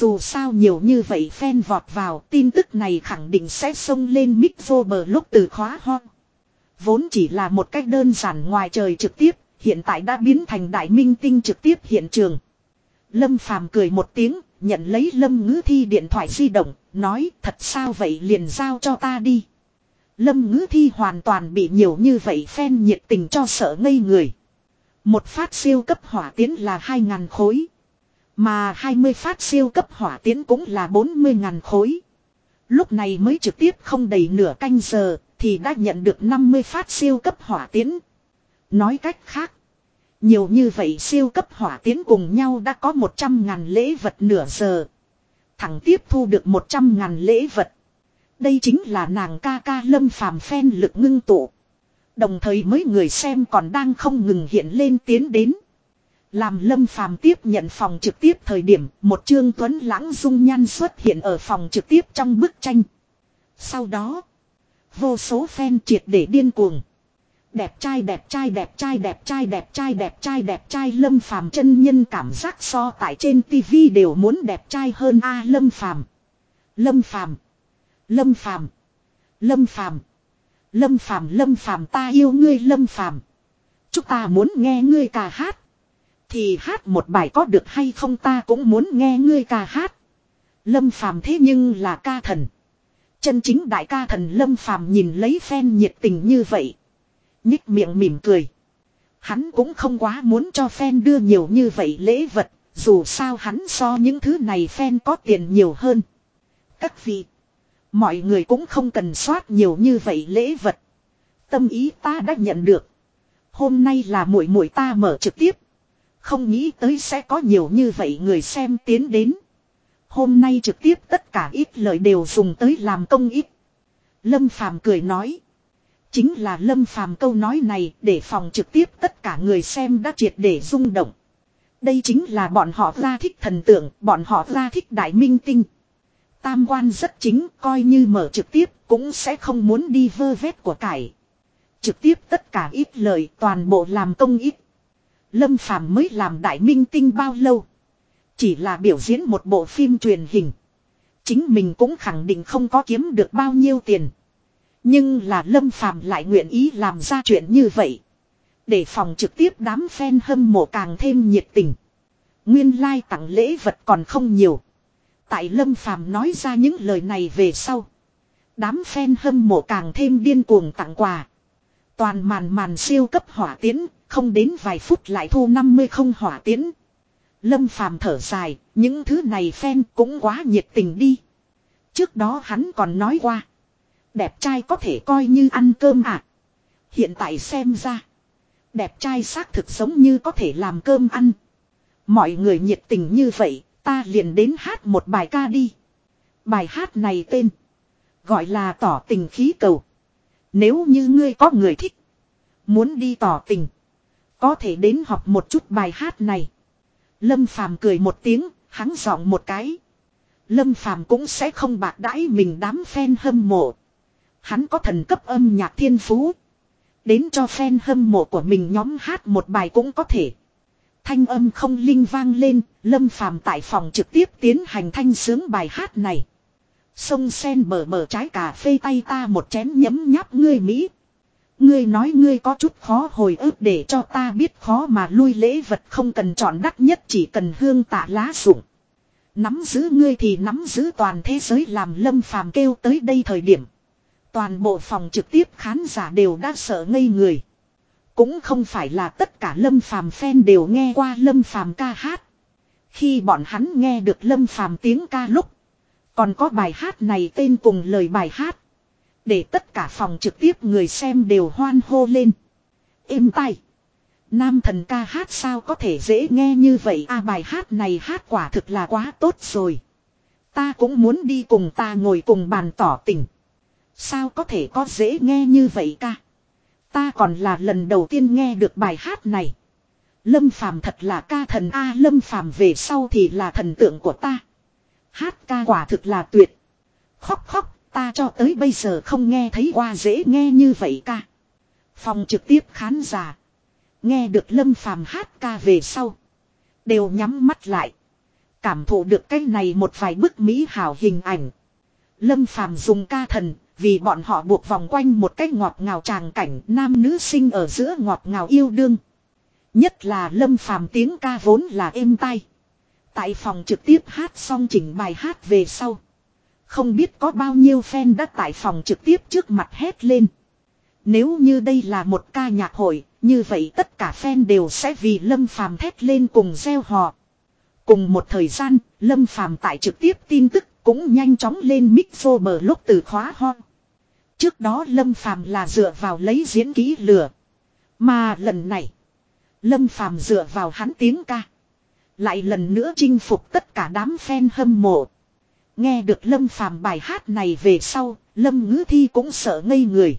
Dù sao nhiều như vậy phen vọt vào tin tức này khẳng định sẽ xông lên mic vô bờ lúc từ khóa ho. Vốn chỉ là một cách đơn giản ngoài trời trực tiếp, hiện tại đã biến thành đại minh tinh trực tiếp hiện trường. Lâm Phàm cười một tiếng, nhận lấy Lâm Ngữ Thi điện thoại di động, nói thật sao vậy liền giao cho ta đi. Lâm Ngữ Thi hoàn toàn bị nhiều như vậy phen nhiệt tình cho sợ ngây người. Một phát siêu cấp hỏa tiến là 2.000 khối. Mà 20 phát siêu cấp hỏa tiến cũng là 40 ngàn khối. Lúc này mới trực tiếp không đầy nửa canh giờ thì đã nhận được 50 phát siêu cấp hỏa tiến. Nói cách khác. Nhiều như vậy siêu cấp hỏa tiến cùng nhau đã có 100 ngàn lễ vật nửa giờ. Thẳng tiếp thu được 100 ngàn lễ vật. Đây chính là nàng ca ca lâm phàm phen lực ngưng tụ. Đồng thời mấy người xem còn đang không ngừng hiện lên tiến đến. Làm lâm phàm tiếp nhận phòng trực tiếp thời điểm một trương tuấn lãng dung nhan xuất hiện ở phòng trực tiếp trong bức tranh. Sau đó, vô số fan triệt để điên cuồng. Đẹp trai đẹp trai đẹp trai đẹp trai đẹp trai đẹp trai đẹp trai lâm phàm chân nhân cảm giác so tại trên tivi đều muốn đẹp trai hơn a lâm phàm. Lâm phàm. Lâm phàm. Lâm phàm. Lâm phàm lâm phàm ta yêu ngươi lâm phàm. Chúng ta muốn nghe ngươi ca hát. Thì hát một bài có được hay không ta cũng muốn nghe ngươi ca hát. Lâm phàm thế nhưng là ca thần. Chân chính đại ca thần lâm phàm nhìn lấy phen nhiệt tình như vậy. Nhích miệng mỉm cười. Hắn cũng không quá muốn cho fan đưa nhiều như vậy lễ vật, dù sao hắn so những thứ này fan có tiền nhiều hơn. Các vị, mọi người cũng không cần soát nhiều như vậy lễ vật. Tâm ý ta đã nhận được. Hôm nay là muội muội ta mở trực tiếp. Không nghĩ tới sẽ có nhiều như vậy người xem tiến đến. Hôm nay trực tiếp tất cả ít lời đều dùng tới làm công ít. Lâm Phàm cười nói. Chính là lâm phàm câu nói này để phòng trực tiếp tất cả người xem đã triệt để rung động. Đây chính là bọn họ ra thích thần tượng, bọn họ ra thích đại minh tinh. Tam quan rất chính, coi như mở trực tiếp, cũng sẽ không muốn đi vơ vét của cải. Trực tiếp tất cả ít lời, toàn bộ làm công ít. Lâm Phàm mới làm đại minh tinh bao lâu? Chỉ là biểu diễn một bộ phim truyền hình. Chính mình cũng khẳng định không có kiếm được bao nhiêu tiền. Nhưng là Lâm Phàm lại nguyện ý làm ra chuyện như vậy. Để phòng trực tiếp đám fan hâm mộ càng thêm nhiệt tình. Nguyên lai like tặng lễ vật còn không nhiều. Tại Lâm Phàm nói ra những lời này về sau. Đám fan hâm mộ càng thêm điên cuồng tặng quà. Toàn màn màn siêu cấp hỏa tiến, không đến vài phút lại thu 50 không hỏa tiến. Lâm Phàm thở dài, những thứ này phen cũng quá nhiệt tình đi. Trước đó hắn còn nói qua. Đẹp trai có thể coi như ăn cơm à. Hiện tại xem ra. Đẹp trai xác thực giống như có thể làm cơm ăn. Mọi người nhiệt tình như vậy, ta liền đến hát một bài ca đi. Bài hát này tên. Gọi là tỏ tình khí cầu. Nếu như ngươi có người thích. Muốn đi tỏ tình. Có thể đến học một chút bài hát này. Lâm Phàm cười một tiếng, hắn giọng một cái. Lâm Phàm cũng sẽ không bạc đãi mình đám fan hâm mộ. Hắn có thần cấp âm nhạc thiên phú. Đến cho fan hâm mộ của mình nhóm hát một bài cũng có thể. Thanh âm không linh vang lên, lâm phàm tại phòng trực tiếp tiến hành thanh sướng bài hát này. Sông sen bờ bờ trái cà phê tay ta một chén nhấm nháp ngươi Mỹ. Ngươi nói ngươi có chút khó hồi ức để cho ta biết khó mà lui lễ vật không cần chọn đắt nhất, chỉ cần hương tạ lá sủng Nắm giữ ngươi thì nắm giữ toàn thế giới làm lâm phàm kêu tới đây thời điểm. Toàn bộ phòng trực tiếp khán giả đều đã sợ ngây người. Cũng không phải là tất cả lâm phàm fan đều nghe qua lâm phàm ca hát. Khi bọn hắn nghe được lâm phàm tiếng ca lúc. Còn có bài hát này tên cùng lời bài hát. Để tất cả phòng trực tiếp người xem đều hoan hô lên. Êm tay. Nam thần ca hát sao có thể dễ nghe như vậy à bài hát này hát quả thực là quá tốt rồi. Ta cũng muốn đi cùng ta ngồi cùng bàn tỏ tình. Sao có thể có dễ nghe như vậy ca. Ta còn là lần đầu tiên nghe được bài hát này. Lâm Phàm thật là ca thần A Lâm Phàm về sau thì là thần tượng của ta. Hát ca quả thực là tuyệt. Khóc khóc, ta cho tới bây giờ không nghe thấy qua dễ nghe như vậy ca. Phòng trực tiếp khán giả. Nghe được Lâm Phàm hát ca về sau. Đều nhắm mắt lại. Cảm thụ được cái này một vài bức mỹ hảo hình ảnh. Lâm Phàm dùng ca thần, vì bọn họ buộc vòng quanh một cái ngọt ngào tràng cảnh nam nữ sinh ở giữa ngọt ngào yêu đương. Nhất là lâm phàm tiếng ca vốn là êm tai. Tại phòng trực tiếp hát xong chỉnh bài hát về sau. Không biết có bao nhiêu fan đã tại phòng trực tiếp trước mặt hét lên. Nếu như đây là một ca nhạc hội, như vậy tất cả fan đều sẽ vì Lâm Phàm thét lên cùng gieo họ. Cùng một thời gian, Lâm Phàm tại trực tiếp tin tức cũng nhanh chóng lên mixo mở bờ lúc từ khóa ho. Trước đó Lâm Phàm là dựa vào lấy diễn kỹ lừa. Mà lần này, Lâm Phàm dựa vào hắn tiếng ca. Lại lần nữa chinh phục tất cả đám fan hâm mộ. Nghe được Lâm Phàm bài hát này về sau, Lâm ngữ thi cũng sợ ngây người.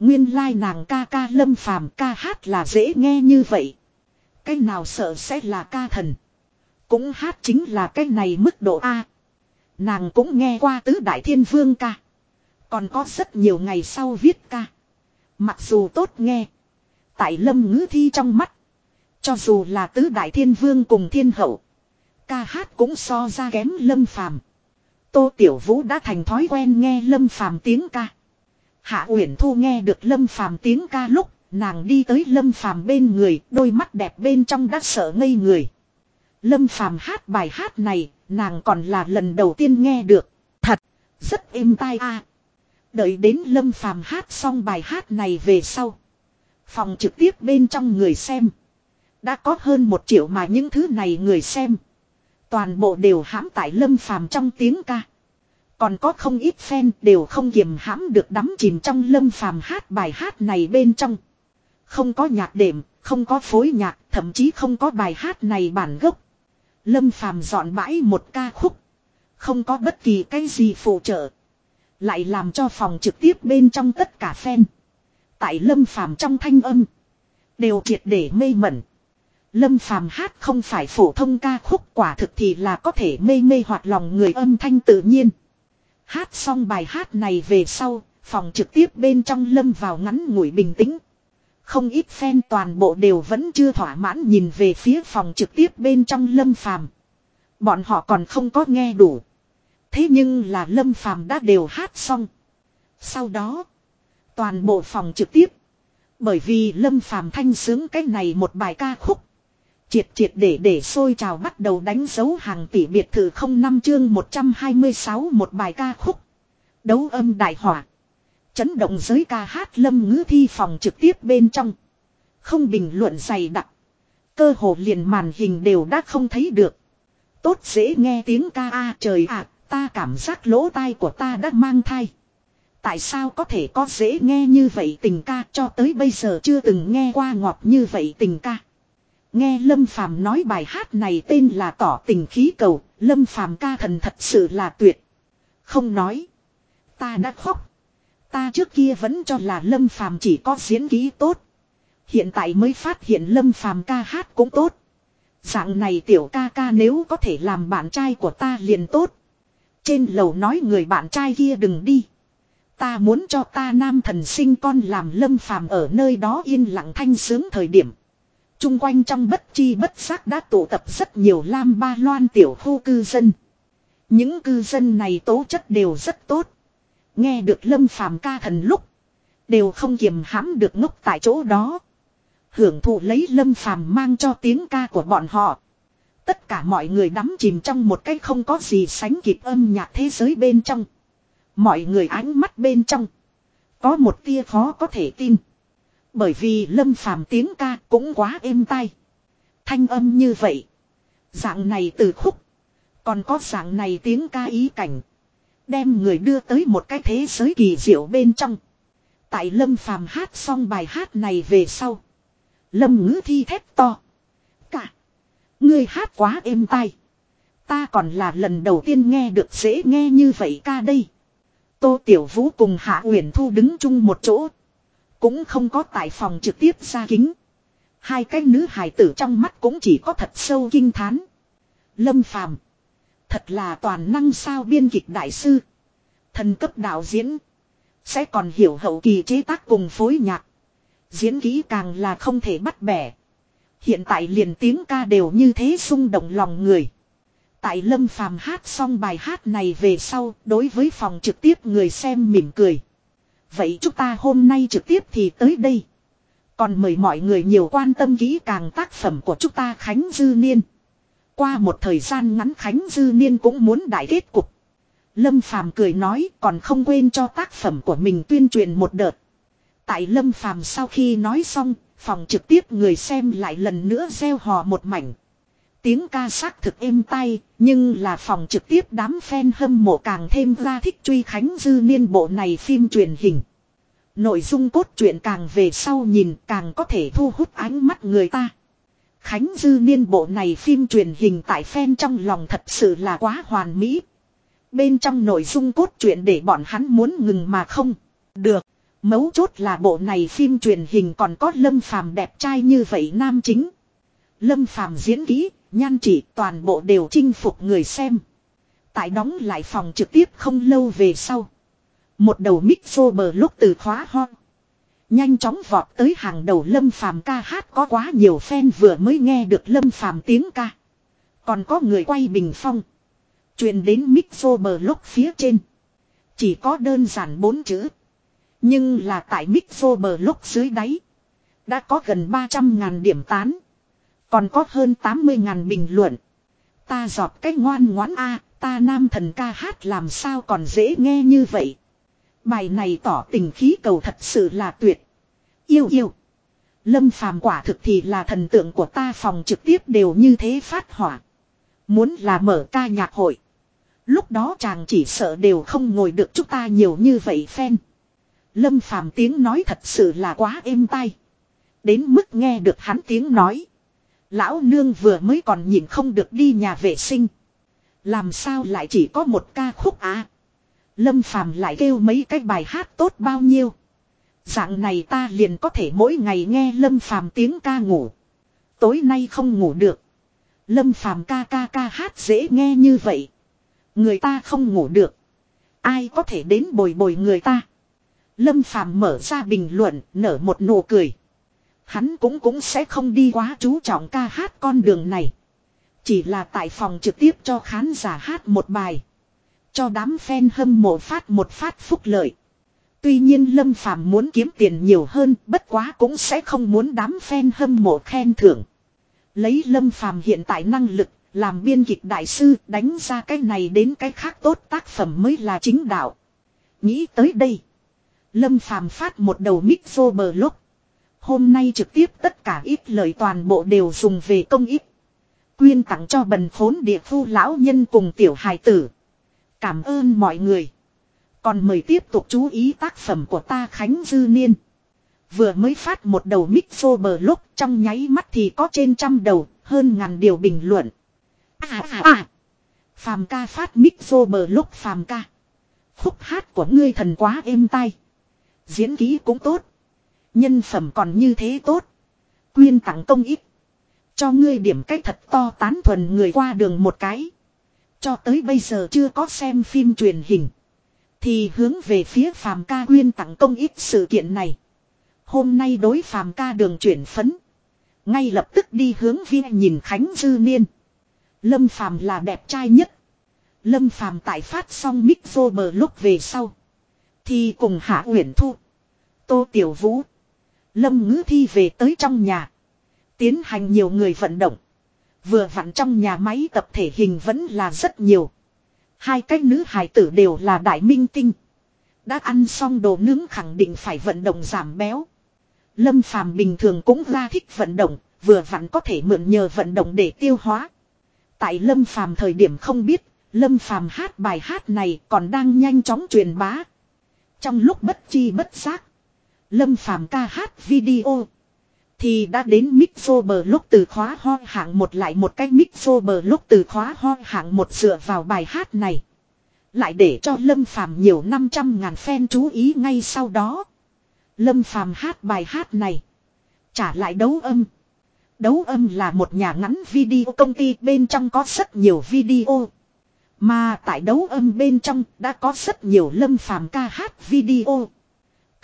Nguyên lai nàng ca ca lâm phàm ca hát là dễ nghe như vậy. Cái nào sợ sẽ là ca thần. Cũng hát chính là cái này mức độ A. Nàng cũng nghe qua tứ đại thiên vương ca. Còn có rất nhiều ngày sau viết ca. Mặc dù tốt nghe. Tại lâm ngữ thi trong mắt. Cho dù là tứ đại thiên vương cùng thiên hậu. Ca hát cũng so ra kém lâm phàm. Tô Tiểu Vũ đã thành thói quen nghe lâm phàm tiếng ca. Hạ Uyển Thu nghe được lâm phàm tiếng ca lúc nàng đi tới lâm phàm bên người đôi mắt đẹp bên trong đã sợ ngây người. Lâm phàm hát bài hát này nàng còn là lần đầu tiên nghe được. Thật, rất êm tai a. Đợi đến lâm phàm hát xong bài hát này về sau. Phòng trực tiếp bên trong người xem. Đã có hơn một triệu mà những thứ này người xem. Toàn bộ đều hãm tại lâm phàm trong tiếng ca. Còn có không ít fan đều không kiềm hãm được đắm chìm trong lâm phàm hát bài hát này bên trong. Không có nhạc đệm, không có phối nhạc, thậm chí không có bài hát này bản gốc. Lâm phàm dọn bãi một ca khúc. Không có bất kỳ cái gì phụ trợ. Lại làm cho phòng trực tiếp bên trong tất cả fan. Tại lâm phàm trong thanh âm. Đều triệt để mê mẩn. Lâm phàm hát không phải phổ thông ca khúc quả thực thì là có thể mê mê hoạt lòng người âm thanh tự nhiên. Hát xong bài hát này về sau, phòng trực tiếp bên trong lâm vào ngắn ngủi bình tĩnh. Không ít fan toàn bộ đều vẫn chưa thỏa mãn nhìn về phía phòng trực tiếp bên trong lâm phàm. Bọn họ còn không có nghe đủ. Thế nhưng là lâm phàm đã đều hát xong. Sau đó, toàn bộ phòng trực tiếp. Bởi vì lâm phàm thanh sướng cái này một bài ca khúc. Triệt triệt để để sôi trào bắt đầu đánh dấu hàng tỷ biệt thự không năm chương 126 một bài ca khúc. Đấu âm đại hỏa. Chấn động giới ca hát lâm ngữ thi phòng trực tiếp bên trong. Không bình luận dày đặc. Cơ hồ liền màn hình đều đã không thấy được. Tốt dễ nghe tiếng ca a trời ạ, ta cảm giác lỗ tai của ta đã mang thai. Tại sao có thể có dễ nghe như vậy tình ca cho tới bây giờ chưa từng nghe qua ngọt như vậy tình ca. Nghe Lâm Phàm nói bài hát này tên là tỏ tình khí cầu, Lâm Phàm ca thần thật sự là tuyệt. Không nói. Ta đã khóc. Ta trước kia vẫn cho là Lâm Phàm chỉ có diễn ký tốt. Hiện tại mới phát hiện Lâm Phàm ca hát cũng tốt. Dạng này tiểu ca ca nếu có thể làm bạn trai của ta liền tốt. Trên lầu nói người bạn trai kia đừng đi. Ta muốn cho ta nam thần sinh con làm Lâm Phàm ở nơi đó yên lặng thanh sướng thời điểm. Trung quanh trong bất chi bất giác đã tụ tập rất nhiều lam ba loan tiểu khu cư dân. Những cư dân này tố chất đều rất tốt. Nghe được lâm phàm ca thần lúc. Đều không kiềm hãm được ngốc tại chỗ đó. Hưởng thụ lấy lâm phàm mang cho tiếng ca của bọn họ. Tất cả mọi người đắm chìm trong một cái không có gì sánh kịp âm nhạc thế giới bên trong. Mọi người ánh mắt bên trong. Có một tia khó có thể tin. Bởi vì lâm phàm tiếng ca cũng quá êm tai. Thanh âm như vậy. Dạng này từ khúc. Còn có dạng này tiếng ca ý cảnh. Đem người đưa tới một cái thế giới kỳ diệu bên trong. Tại lâm phàm hát xong bài hát này về sau. Lâm ngữ thi thét to. Cả. Người hát quá êm tai. Ta còn là lần đầu tiên nghe được dễ nghe như vậy ca đây. Tô Tiểu Vũ cùng Hạ Uyển Thu đứng chung một chỗ. Cũng không có tại phòng trực tiếp ra kính. Hai cái nữ hài tử trong mắt cũng chỉ có thật sâu kinh thán. Lâm Phàm Thật là toàn năng sao biên kịch đại sư. Thần cấp đạo diễn. Sẽ còn hiểu hậu kỳ chế tác cùng phối nhạc. Diễn kỹ càng là không thể bắt bẻ. Hiện tại liền tiếng ca đều như thế xung động lòng người. Tại Lâm Phàm hát xong bài hát này về sau, đối với phòng trực tiếp người xem mỉm cười. Vậy chúng ta hôm nay trực tiếp thì tới đây. Còn mời mọi người nhiều quan tâm kỹ càng tác phẩm của chúng ta Khánh Dư Niên. Qua một thời gian ngắn Khánh Dư Niên cũng muốn đại kết cục. Lâm Phàm cười nói còn không quên cho tác phẩm của mình tuyên truyền một đợt. Tại Lâm Phàm sau khi nói xong, phòng trực tiếp người xem lại lần nữa gieo hò một mảnh. Tiếng ca xác thực êm tay, nhưng là phòng trực tiếp đám fan hâm mộ càng thêm ra thích truy Khánh Dư Niên bộ này phim truyền hình. Nội dung cốt truyện càng về sau nhìn càng có thể thu hút ánh mắt người ta. Khánh Dư Niên bộ này phim truyền hình tại fan trong lòng thật sự là quá hoàn mỹ. Bên trong nội dung cốt truyện để bọn hắn muốn ngừng mà không. Được. Mấu chốt là bộ này phim truyền hình còn có lâm phàm đẹp trai như vậy nam chính. Lâm phàm diễn kỹ, nhan chỉ toàn bộ đều chinh phục người xem. Tại đóng lại phòng trực tiếp không lâu về sau. Một đầu mic bờ lúc từ khóa ho. Nhanh chóng vọt tới hàng đầu lâm phàm ca hát có quá nhiều fan vừa mới nghe được lâm phàm tiếng ca. Còn có người quay bình phong. truyền đến mic bờ lúc phía trên. Chỉ có đơn giản bốn chữ. Nhưng là tại mic bờ lúc dưới đáy. Đã có gần 300 ngàn điểm tán. Còn có hơn 80 ngàn bình luận. Ta giọt cách ngoan ngoãn a, ta nam thần ca hát làm sao còn dễ nghe như vậy. Bài này tỏ tình khí cầu thật sự là tuyệt. Yêu yêu. Lâm phàm quả thực thì là thần tượng của ta phòng trực tiếp đều như thế phát hỏa. Muốn là mở ca nhạc hội. Lúc đó chàng chỉ sợ đều không ngồi được chúng ta nhiều như vậy phen. Lâm phàm tiếng nói thật sự là quá êm tai. Đến mức nghe được hắn tiếng nói. Lão nương vừa mới còn nhìn không được đi nhà vệ sinh. Làm sao lại chỉ có một ca khúc à? Lâm Phàm lại kêu mấy cái bài hát tốt bao nhiêu. Dạng này ta liền có thể mỗi ngày nghe Lâm Phàm tiếng ca ngủ. Tối nay không ngủ được. Lâm Phàm ca ca ca hát dễ nghe như vậy. Người ta không ngủ được. Ai có thể đến bồi bồi người ta. Lâm Phàm mở ra bình luận, nở một nụ cười. Hắn cũng cũng sẽ không đi quá chú trọng ca hát con đường này. Chỉ là tại phòng trực tiếp cho khán giả hát một bài. Cho đám fan hâm mộ phát một phát phúc lợi. Tuy nhiên Lâm Phàm muốn kiếm tiền nhiều hơn, bất quá cũng sẽ không muốn đám fan hâm mộ khen thưởng. Lấy Lâm Phàm hiện tại năng lực, làm biên kịch đại sư, đánh ra cái này đến cái khác tốt tác phẩm mới là chính đạo. Nghĩ tới đây, Lâm Phàm phát một đầu mic vô bờ lúc. Hôm nay trực tiếp tất cả ít lời toàn bộ đều dùng về công ít. Quyên tặng cho bần khốn địa phu lão nhân cùng tiểu hài tử. Cảm ơn mọi người. Còn mời tiếp tục chú ý tác phẩm của ta Khánh Dư Niên. Vừa mới phát một đầu mic phô bờ lúc trong nháy mắt thì có trên trăm đầu, hơn ngàn điều bình luận. À à à. Phàm ca phát mic phô bờ lúc phàm ca. Khúc hát của ngươi thần quá êm tai. Diễn ký cũng tốt. Nhân phẩm còn như thế tốt. Quyên tặng công ít. Cho ngươi điểm cách thật to tán thuần người qua đường một cái. Cho tới bây giờ chưa có xem phim truyền hình. Thì hướng về phía phàm ca quyên tặng công ít sự kiện này. Hôm nay đối phàm ca đường chuyển phấn. Ngay lập tức đi hướng viên nhìn Khánh Dư Niên. Lâm phàm là đẹp trai nhất. Lâm phàm tại phát xong mic vô bờ lúc về sau. Thì cùng Hạ Uyển Thu. Tô Tiểu Vũ. Lâm ngữ thi về tới trong nhà. Tiến hành nhiều người vận động. Vừa vặn trong nhà máy tập thể hình vẫn là rất nhiều. Hai cái nữ hài tử đều là đại minh tinh. Đã ăn xong đồ nướng khẳng định phải vận động giảm béo. Lâm phàm bình thường cũng ra thích vận động, vừa vặn có thể mượn nhờ vận động để tiêu hóa. Tại Lâm phàm thời điểm không biết, Lâm phàm hát bài hát này còn đang nhanh chóng truyền bá. Trong lúc bất chi bất giác, Lâm phàm ca hát video thì đã đến Mixo bờ lúc từ khóa ho hạng một lại một cái Mixo bờ lúc từ khóa ho hạng một dựa vào bài hát này. Lại để cho Lâm Phàm nhiều 500 ngàn fan chú ý ngay sau đó. Lâm Phàm hát bài hát này. Trả lại đấu âm. Đấu âm là một nhà ngắn video, công ty bên trong có rất nhiều video. Mà tại đấu âm bên trong đã có rất nhiều Lâm Phàm ca hát video.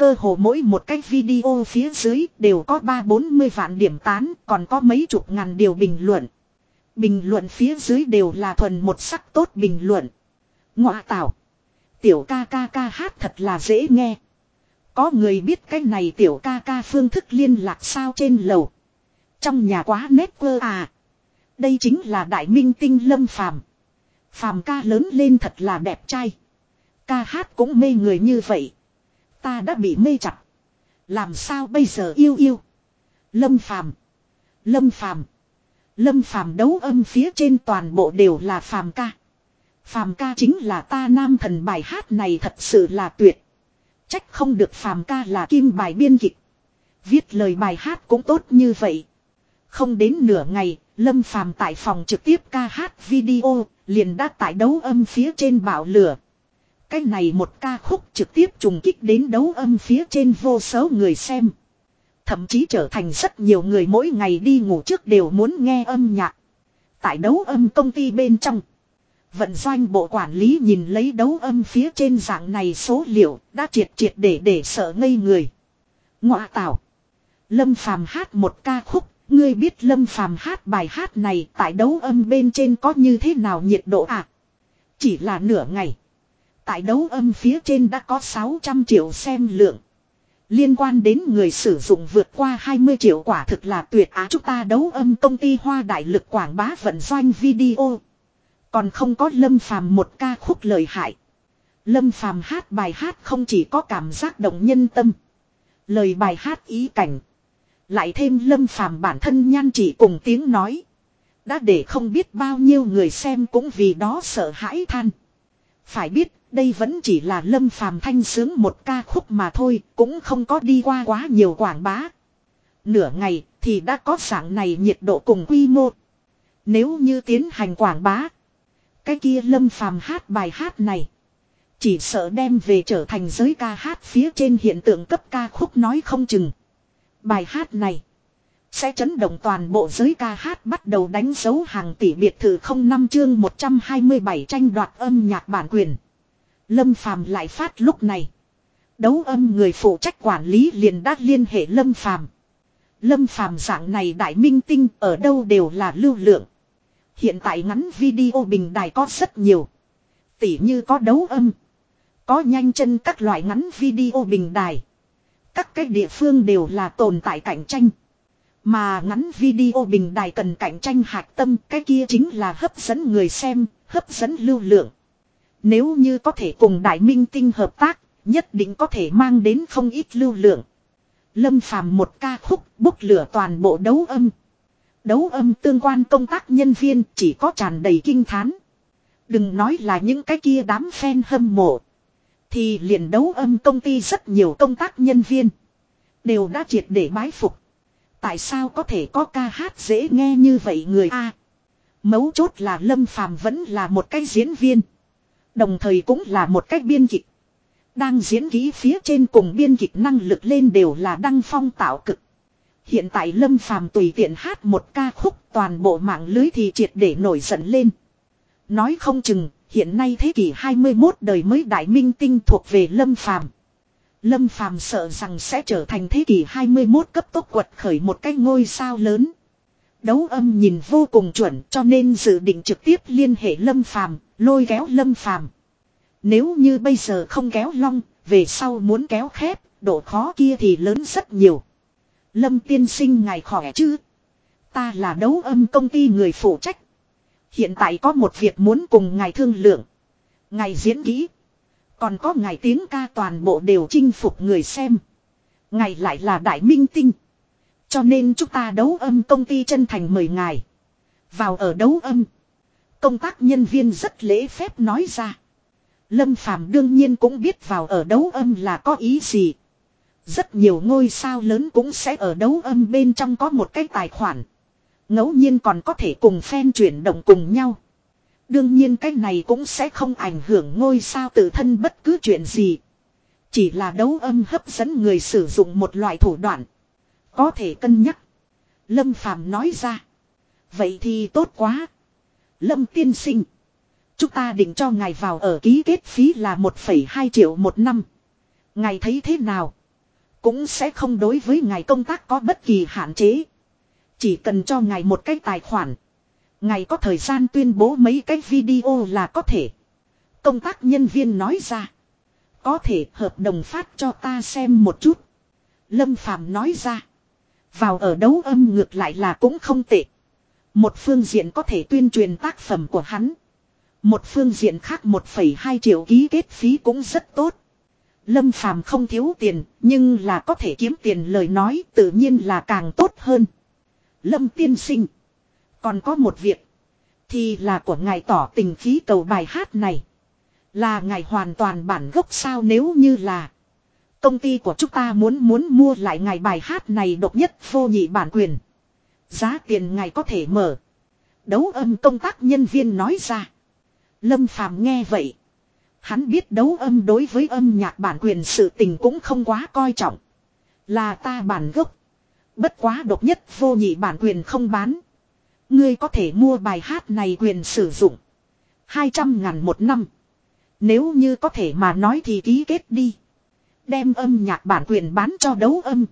Cơ hồ mỗi một cái video phía dưới đều có ba bốn mươi vạn điểm tán, còn có mấy chục ngàn điều bình luận. Bình luận phía dưới đều là thuần một sắc tốt bình luận. Ngọa tạo. Tiểu ca ca ca hát thật là dễ nghe. Có người biết cái này tiểu ca ca phương thức liên lạc sao trên lầu. Trong nhà quá nét quơ à. Đây chính là đại minh tinh lâm phàm. Phàm ca lớn lên thật là đẹp trai. Ca hát cũng mê người như vậy. Ta đã bị mê chặt. Làm sao bây giờ yêu yêu. Lâm phàm. Lâm phàm. Lâm phàm đấu âm phía trên toàn bộ đều là phàm ca. Phàm ca chính là ta nam thần bài hát này thật sự là tuyệt. Trách không được phàm ca là kim bài biên kịch. Viết lời bài hát cũng tốt như vậy. Không đến nửa ngày, Lâm Phàm tại phòng trực tiếp ca hát video, liền đã tại đấu âm phía trên bạo lửa. Cái này một ca khúc trực tiếp trùng kích đến đấu âm phía trên vô số người xem. Thậm chí trở thành rất nhiều người mỗi ngày đi ngủ trước đều muốn nghe âm nhạc. Tại đấu âm công ty bên trong. Vận doanh bộ quản lý nhìn lấy đấu âm phía trên dạng này số liệu đã triệt triệt để để sợ ngây người. Ngoạ tạo. Lâm Phàm hát một ca khúc, ngươi biết Lâm Phàm hát bài hát này tại đấu âm bên trên có như thế nào nhiệt độ à? Chỉ là nửa ngày. Tại đấu âm phía trên đã có 600 triệu xem lượng. Liên quan đến người sử dụng vượt qua 20 triệu quả thực là tuyệt á chúng ta đấu âm công ty hoa đại lực quảng bá vận doanh video. Còn không có Lâm Phàm một ca khúc lời hại. Lâm Phàm hát bài hát không chỉ có cảm giác động nhân tâm. Lời bài hát ý cảnh. Lại thêm Lâm Phàm bản thân nhan chỉ cùng tiếng nói. Đã để không biết bao nhiêu người xem cũng vì đó sợ hãi than. Phải biết, đây vẫn chỉ là Lâm Phàm thanh sướng một ca khúc mà thôi, cũng không có đi qua quá nhiều quảng bá. Nửa ngày thì đã có dạng này nhiệt độ cùng quy mô. Nếu như tiến hành quảng bá, cái kia Lâm Phàm hát bài hát này, chỉ sợ đem về trở thành giới ca hát phía trên hiện tượng cấp ca khúc nói không chừng. Bài hát này sẽ chấn động toàn bộ giới ca hát bắt đầu đánh dấu hàng tỷ biệt thự không năm chương 127 tranh đoạt âm nhạc bản quyền. Lâm Phàm lại phát lúc này. Đấu âm người phụ trách quản lý liền đã liên hệ Lâm Phàm. Lâm Phàm dạng này đại minh tinh ở đâu đều là lưu lượng. Hiện tại ngắn video bình đài có rất nhiều. Tỉ như có đấu âm. Có nhanh chân các loại ngắn video bình đài. Các cái địa phương đều là tồn tại cạnh tranh. Mà ngắn video bình đài cần cạnh tranh hạt tâm cái kia chính là hấp dẫn người xem, hấp dẫn lưu lượng. Nếu như có thể cùng đại minh tinh hợp tác, nhất định có thể mang đến không ít lưu lượng. Lâm phàm một ca khúc bốc lửa toàn bộ đấu âm. Đấu âm tương quan công tác nhân viên chỉ có tràn đầy kinh thán. Đừng nói là những cái kia đám fan hâm mộ. Thì liền đấu âm công ty rất nhiều công tác nhân viên. Đều đã triệt để bái phục. Tại sao có thể có ca hát dễ nghe như vậy người A. Mấu chốt là Lâm Phàm vẫn là một cái diễn viên. Đồng thời cũng là một cách biên kịch. Đang diễn ký phía trên cùng biên kịch năng lực lên đều là đăng phong tạo cực. Hiện tại Lâm Phàm tùy tiện hát một ca khúc toàn bộ mạng lưới thì triệt để nổi giận lên. Nói không chừng, hiện nay thế kỷ 21 đời mới đại minh tinh thuộc về Lâm Phàm Lâm Phàm sợ rằng sẽ trở thành thế kỷ 21 cấp tốc quật khởi một cái ngôi sao lớn. Đấu âm nhìn vô cùng chuẩn cho nên dự định trực tiếp liên hệ Lâm Phàm lôi kéo Lâm Phàm Nếu như bây giờ không kéo long, về sau muốn kéo khép, độ khó kia thì lớn rất nhiều. Lâm tiên sinh ngài khỏe chứ? Ta là đấu âm công ty người phụ trách. Hiện tại có một việc muốn cùng ngài thương lượng. Ngài diễn kỹ. Còn có ngài tiếng ca toàn bộ đều chinh phục người xem. Ngài lại là đại minh tinh. Cho nên chúng ta đấu âm công ty chân thành mời ngài. Vào ở đấu âm. Công tác nhân viên rất lễ phép nói ra. Lâm Phàm đương nhiên cũng biết vào ở đấu âm là có ý gì. Rất nhiều ngôi sao lớn cũng sẽ ở đấu âm bên trong có một cái tài khoản. ngẫu nhiên còn có thể cùng fan chuyển động cùng nhau. Đương nhiên cái này cũng sẽ không ảnh hưởng ngôi sao tự thân bất cứ chuyện gì. Chỉ là đấu âm hấp dẫn người sử dụng một loại thủ đoạn. Có thể cân nhắc. Lâm Phàm nói ra. Vậy thì tốt quá. Lâm tiên sinh. Chúng ta định cho ngài vào ở ký kết phí là 1,2 triệu một năm. Ngài thấy thế nào? Cũng sẽ không đối với ngài công tác có bất kỳ hạn chế. Chỉ cần cho ngài một cái tài khoản. Ngài có thời gian tuyên bố mấy cái video là có thể. Công tác nhân viên nói ra. Có thể hợp đồng phát cho ta xem một chút. Lâm Phàm nói ra. Vào ở đấu âm ngược lại là cũng không tệ. Một phương diện có thể tuyên truyền tác phẩm của hắn. Một phương diện khác 1,2 triệu ký kết phí cũng rất tốt. Lâm Phàm không thiếu tiền, nhưng là có thể kiếm tiền lời nói tự nhiên là càng tốt hơn. Lâm tiên sinh. Còn có một việc. Thì là của ngài tỏ tình khí cầu bài hát này. Là ngài hoàn toàn bản gốc sao nếu như là. Công ty của chúng ta muốn muốn mua lại ngài bài hát này độc nhất vô nhị bản quyền. Giá tiền ngài có thể mở. đấu âm công tác nhân viên nói ra. Lâm Phàm nghe vậy. Hắn biết đấu âm đối với âm nhạc bản quyền sự tình cũng không quá coi trọng. Là ta bản gốc. Bất quá độc nhất vô nhị bản quyền không bán. Ngươi có thể mua bài hát này quyền sử dụng. 200 ngàn một năm. Nếu như có thể mà nói thì ký kết đi. Đem âm nhạc bản quyền bán cho đấu âm.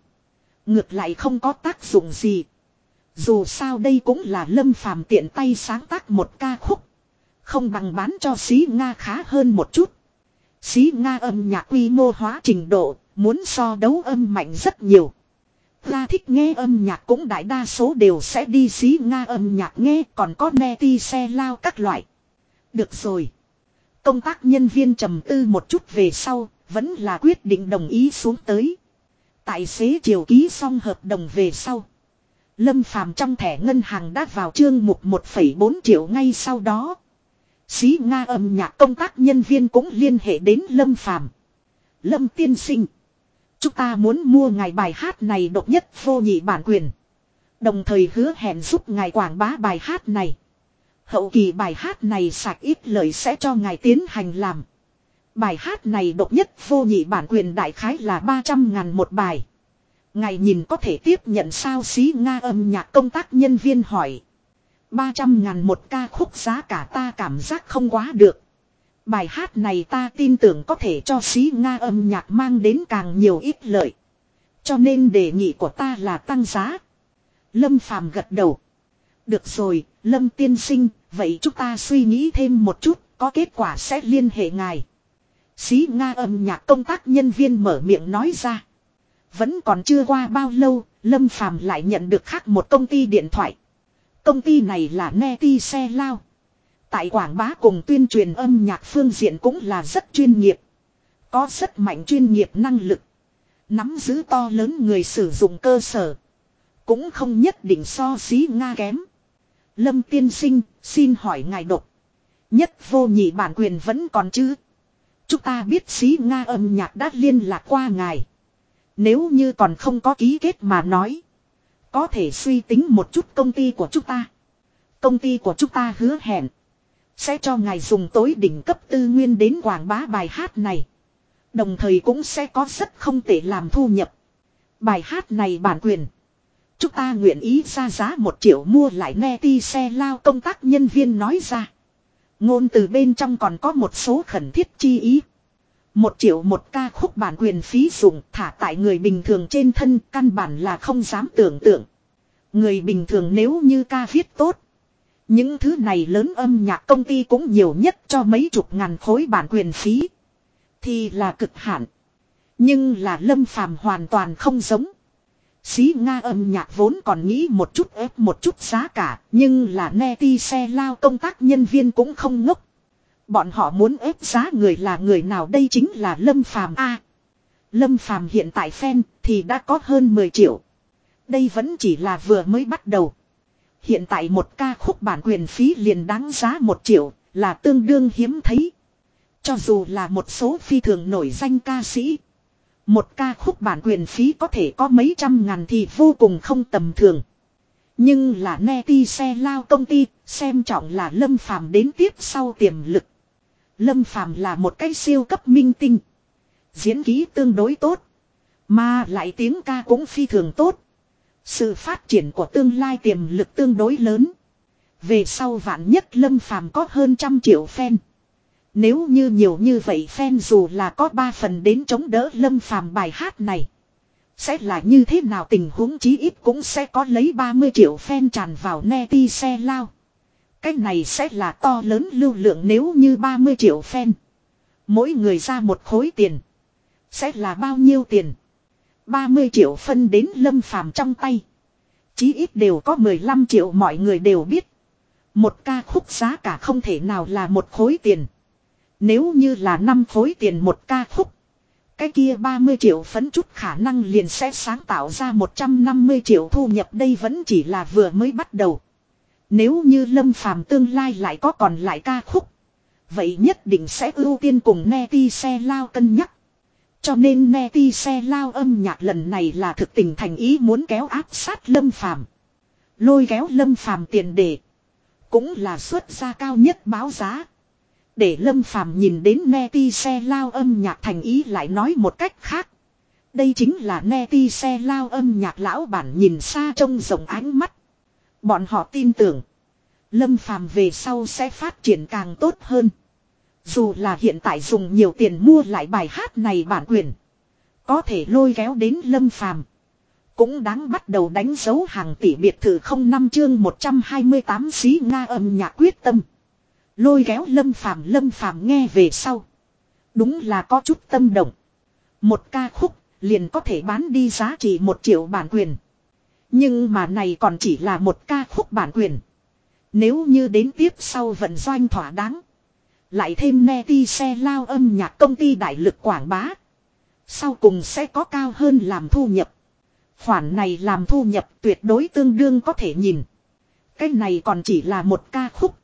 Ngược lại không có tác dụng gì. Dù sao đây cũng là lâm phàm tiện tay sáng tác một ca khúc. Không bằng bán cho xí Nga khá hơn một chút. Xí Nga âm nhạc quy mô hóa trình độ, muốn so đấu âm mạnh rất nhiều. Ra thích nghe âm nhạc cũng đại đa số đều sẽ đi xí Nga âm nhạc nghe còn có nghe ti xe lao các loại. Được rồi. Công tác nhân viên trầm tư một chút về sau, vẫn là quyết định đồng ý xuống tới. Tài xế chiều ký xong hợp đồng về sau. Lâm Phàm trong thẻ ngân hàng đã vào chương mục 1,4 triệu ngay sau đó. Xí Nga âm nhạc công tác nhân viên cũng liên hệ đến Lâm Phàm Lâm tiên sinh. Chúng ta muốn mua ngài bài hát này độc nhất vô nhị bản quyền. Đồng thời hứa hẹn giúp ngài quảng bá bài hát này. Hậu kỳ bài hát này sạc ít lời sẽ cho ngài tiến hành làm. Bài hát này độc nhất vô nhị bản quyền đại khái là 300 ngàn một bài. Ngài nhìn có thể tiếp nhận sao xí Nga âm nhạc công tác nhân viên hỏi. 300 ngàn một ca khúc giá cả ta cảm giác không quá được. Bài hát này ta tin tưởng có thể cho xí Nga âm nhạc mang đến càng nhiều ít lợi. Cho nên đề nghị của ta là tăng giá. Lâm Phàm gật đầu. Được rồi, Lâm tiên sinh, vậy chúng ta suy nghĩ thêm một chút, có kết quả sẽ liên hệ ngài. Xí Nga âm nhạc công tác nhân viên mở miệng nói ra. Vẫn còn chưa qua bao lâu, Lâm Phàm lại nhận được khác một công ty điện thoại. Công ty này là Neti Xe Lao. Tại quảng bá cùng tuyên truyền âm nhạc phương diện cũng là rất chuyên nghiệp. Có rất mạnh chuyên nghiệp năng lực. Nắm giữ to lớn người sử dụng cơ sở. Cũng không nhất định so xí Nga kém. Lâm tiên sinh, xin hỏi ngài độc. Nhất vô nhị bản quyền vẫn còn chứ. Chúng ta biết xí Nga âm nhạc đã liên lạc qua ngài. Nếu như còn không có ký kết mà nói. Có thể suy tính một chút công ty của chúng ta. Công ty của chúng ta hứa hẹn. Sẽ cho ngài dùng tối đỉnh cấp tư nguyên đến quảng bá bài hát này. Đồng thời cũng sẽ có rất không tệ làm thu nhập. Bài hát này bản quyền. Chúng ta nguyện ý ra giá một triệu mua lại nghe ti xe lao công tác nhân viên nói ra. Ngôn từ bên trong còn có một số khẩn thiết chi ý. Một triệu một ca khúc bản quyền phí dùng thả tại người bình thường trên thân căn bản là không dám tưởng tượng. Người bình thường nếu như ca viết tốt. Những thứ này lớn âm nhạc công ty cũng nhiều nhất cho mấy chục ngàn khối bản quyền phí. Thì là cực hạn. Nhưng là lâm phàm hoàn toàn không giống. Xí Nga âm nhạc vốn còn nghĩ một chút ép một chút giá cả, nhưng là Neti xe lao công tác nhân viên cũng không ngốc. Bọn họ muốn ép giá người là người nào đây chính là Lâm Phàm A. Lâm Phàm hiện tại fan thì đã có hơn 10 triệu. Đây vẫn chỉ là vừa mới bắt đầu. Hiện tại một ca khúc bản quyền phí liền đáng giá một triệu là tương đương hiếm thấy. Cho dù là một số phi thường nổi danh ca sĩ. Một ca khúc bản quyền phí có thể có mấy trăm ngàn thì vô cùng không tầm thường. Nhưng là Neti xe lao công ty, xem trọng là Lâm Phàm đến tiếp sau tiềm lực. Lâm Phàm là một cái siêu cấp minh tinh. Diễn ký tương đối tốt. Mà lại tiếng ca cũng phi thường tốt. Sự phát triển của tương lai tiềm lực tương đối lớn. Về sau vạn nhất Lâm Phàm có hơn trăm triệu fan. Nếu như nhiều như vậy fan dù là có ba phần đến chống đỡ Lâm Phàm bài hát này. Sẽ là như thế nào tình huống chí ít cũng sẽ có lấy 30 triệu fan tràn vào neti xe lao. Cái này sẽ là to lớn lưu lượng nếu như 30 triệu fan. Mỗi người ra một khối tiền. Sẽ là bao nhiêu tiền? 30 triệu phân đến lâm phàm trong tay. Chí ít đều có 15 triệu mọi người đều biết. Một ca khúc giá cả không thể nào là một khối tiền. Nếu như là năm khối tiền một ca khúc. Cái kia 30 triệu phấn chút khả năng liền sẽ sáng tạo ra 150 triệu thu nhập đây vẫn chỉ là vừa mới bắt đầu. Nếu như lâm phàm tương lai lại có còn lại ca khúc. Vậy nhất định sẽ ưu tiên cùng Neti xe lao cân nhắc. Cho nên Neti xe lao âm nhạc lần này là thực tình thành ý muốn kéo áp sát lâm phàm. Lôi kéo lâm phàm tiền đề. Cũng là xuất ra cao nhất báo giá. Để Lâm Phàm nhìn đến Neti xe lao âm nhạc thành ý lại nói một cách khác. Đây chính là Neti xe lao âm nhạc lão bản nhìn xa trông rộng ánh mắt. Bọn họ tin tưởng. Lâm Phàm về sau sẽ phát triển càng tốt hơn. Dù là hiện tại dùng nhiều tiền mua lại bài hát này bản quyền. Có thể lôi kéo đến Lâm Phàm Cũng đáng bắt đầu đánh dấu hàng tỷ biệt thự không năm chương 128 xí Nga âm nhạc quyết tâm. Lôi kéo Lâm Phàm Lâm Phàm nghe về sau. Đúng là có chút tâm động. Một ca khúc liền có thể bán đi giá trị một triệu bản quyền. Nhưng mà này còn chỉ là một ca khúc bản quyền. Nếu như đến tiếp sau vận doanh thỏa đáng. Lại thêm nghe ti xe lao âm nhạc công ty đại lực quảng bá. Sau cùng sẽ có cao hơn làm thu nhập. Khoản này làm thu nhập tuyệt đối tương đương có thể nhìn. Cái này còn chỉ là một ca khúc.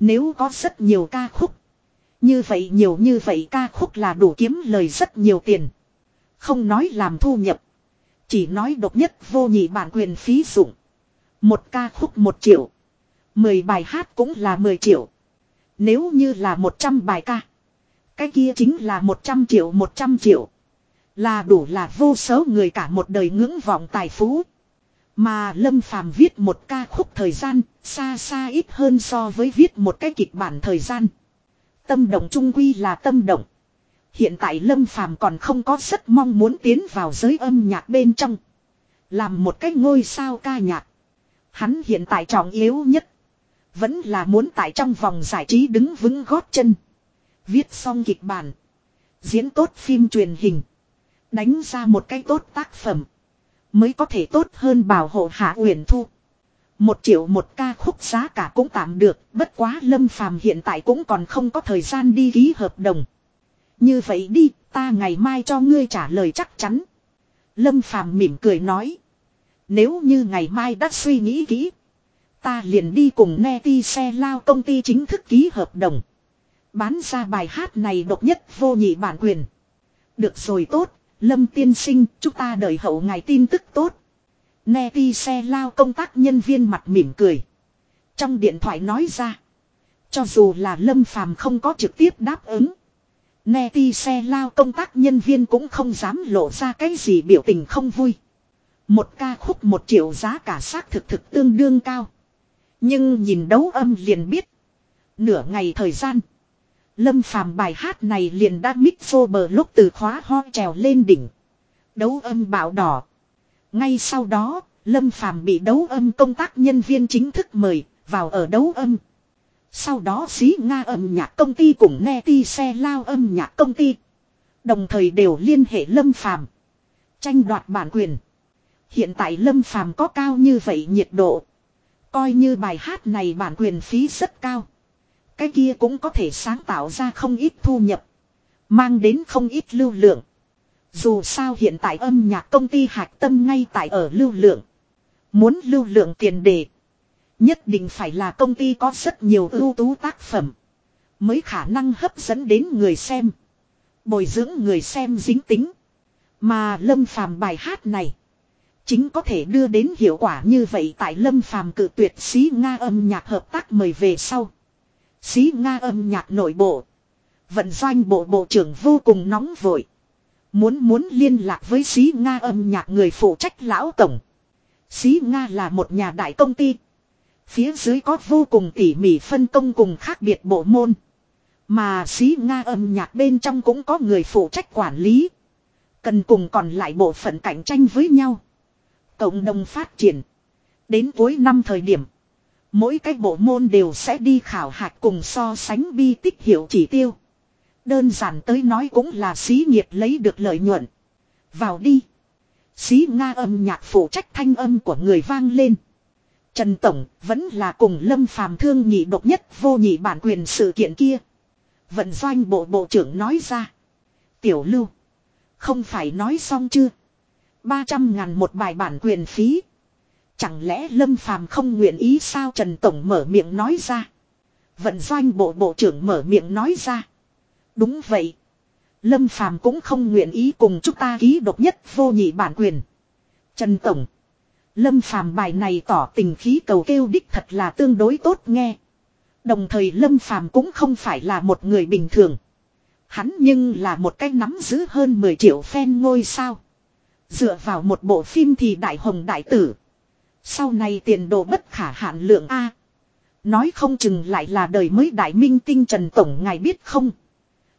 Nếu có rất nhiều ca khúc. Như vậy nhiều như vậy ca khúc là đủ kiếm lời rất nhiều tiền. Không nói làm thu nhập. Chỉ nói độc nhất vô nhị bản quyền phí dụng. Một ca khúc một triệu. Mười bài hát cũng là mười triệu. Nếu như là một trăm bài ca. Cái kia chính là một trăm triệu, một trăm triệu. Là đủ là vô số người cả một đời ngưỡng vọng tài phú. Mà Lâm Phàm viết một ca khúc thời gian, xa xa ít hơn so với viết một cái kịch bản thời gian. Tâm động trung quy là tâm động. Hiện tại Lâm Phàm còn không có rất mong muốn tiến vào giới âm nhạc bên trong. Làm một cái ngôi sao ca nhạc. Hắn hiện tại trọng yếu nhất. Vẫn là muốn tại trong vòng giải trí đứng vững gót chân. Viết xong kịch bản. Diễn tốt phim truyền hình. Đánh ra một cái tốt tác phẩm. Mới có thể tốt hơn bảo hộ Hạ Uyển Thu. Một triệu một ca khúc giá cả cũng tạm được, bất quá Lâm Phàm hiện tại cũng còn không có thời gian đi ký hợp đồng. Như vậy đi, ta ngày mai cho ngươi trả lời chắc chắn. Lâm Phàm mỉm cười nói. Nếu như ngày mai đã suy nghĩ kỹ. Ta liền đi cùng nghe ti xe lao công ty chính thức ký hợp đồng. Bán ra bài hát này độc nhất vô nhị bản quyền. Được rồi tốt, Lâm tiên sinh, chúng ta đợi hậu ngày tin tức tốt. Neti xe lao công tác nhân viên mặt mỉm cười. Trong điện thoại nói ra. Cho dù là Lâm Phàm không có trực tiếp đáp ứng. Neti xe lao công tác nhân viên cũng không dám lộ ra cái gì biểu tình không vui. Một ca khúc một triệu giá cả xác thực thực tương đương cao. Nhưng nhìn đấu âm liền biết. Nửa ngày thời gian. Lâm phàm bài hát này liền đã mít vô bờ lúc từ khóa ho trèo lên đỉnh. Đấu âm bạo đỏ. Ngay sau đó, Lâm phàm bị đấu âm công tác nhân viên chính thức mời vào ở đấu âm. Sau đó xí Nga âm nhạc công ty cùng Neti xe lao âm nhạc công ty. Đồng thời đều liên hệ Lâm Phàm Tranh đoạt bản quyền. Hiện tại Lâm Phàm có cao như vậy nhiệt độ. Coi như bài hát này bản quyền phí rất cao. Cái kia cũng có thể sáng tạo ra không ít thu nhập. Mang đến không ít lưu lượng. Dù sao hiện tại âm nhạc công ty hạch tâm ngay tại ở lưu lượng. Muốn lưu lượng tiền đề. Nhất định phải là công ty có rất nhiều ưu tú tác phẩm. Mới khả năng hấp dẫn đến người xem. Bồi dưỡng người xem dính tính. Mà lâm phàm bài hát này. Chính có thể đưa đến hiệu quả như vậy tại lâm phàm cự tuyệt sĩ Nga âm nhạc hợp tác mời về sau. Xí Nga âm nhạc nội bộ. Vận doanh bộ bộ trưởng vô cùng nóng vội. Muốn muốn liên lạc với xí Nga âm nhạc người phụ trách lão tổng. Xí Nga là một nhà đại công ty. Phía dưới có vô cùng tỉ mỉ phân công cùng khác biệt bộ môn. Mà xí Nga âm nhạc bên trong cũng có người phụ trách quản lý. Cần cùng còn lại bộ phận cạnh tranh với nhau. Cộng đồng phát triển. Đến cuối năm thời điểm. Mỗi cái bộ môn đều sẽ đi khảo hạch cùng so sánh bi tích hiệu chỉ tiêu. Đơn giản tới nói cũng là xí nghiệp lấy được lợi nhuận. Vào đi. Xí Nga âm nhạc phụ trách thanh âm của người vang lên. Trần Tổng vẫn là cùng Lâm Phàm thương nhị độc nhất vô nhị bản quyền sự kiện kia. Vận doanh bộ bộ trưởng nói ra. Tiểu lưu. Không phải nói xong chưa. 300 ngàn một bài bản quyền phí. Chẳng lẽ Lâm Phàm không nguyện ý sao Trần Tổng mở miệng nói ra. Vận doanh bộ bộ trưởng mở miệng nói ra. Đúng vậy. Lâm Phàm cũng không nguyện ý cùng chúng ta ký độc nhất vô nhị bản quyền. Trần Tổng. Lâm phàm bài này tỏ tình khí cầu kêu đích thật là tương đối tốt nghe. Đồng thời Lâm phàm cũng không phải là một người bình thường. Hắn nhưng là một cái nắm giữ hơn 10 triệu fan ngôi sao. Dựa vào một bộ phim thì đại hồng đại tử. Sau này tiền đồ bất khả hạn lượng A. Nói không chừng lại là đời mới đại minh tinh Trần Tổng, ngài biết không.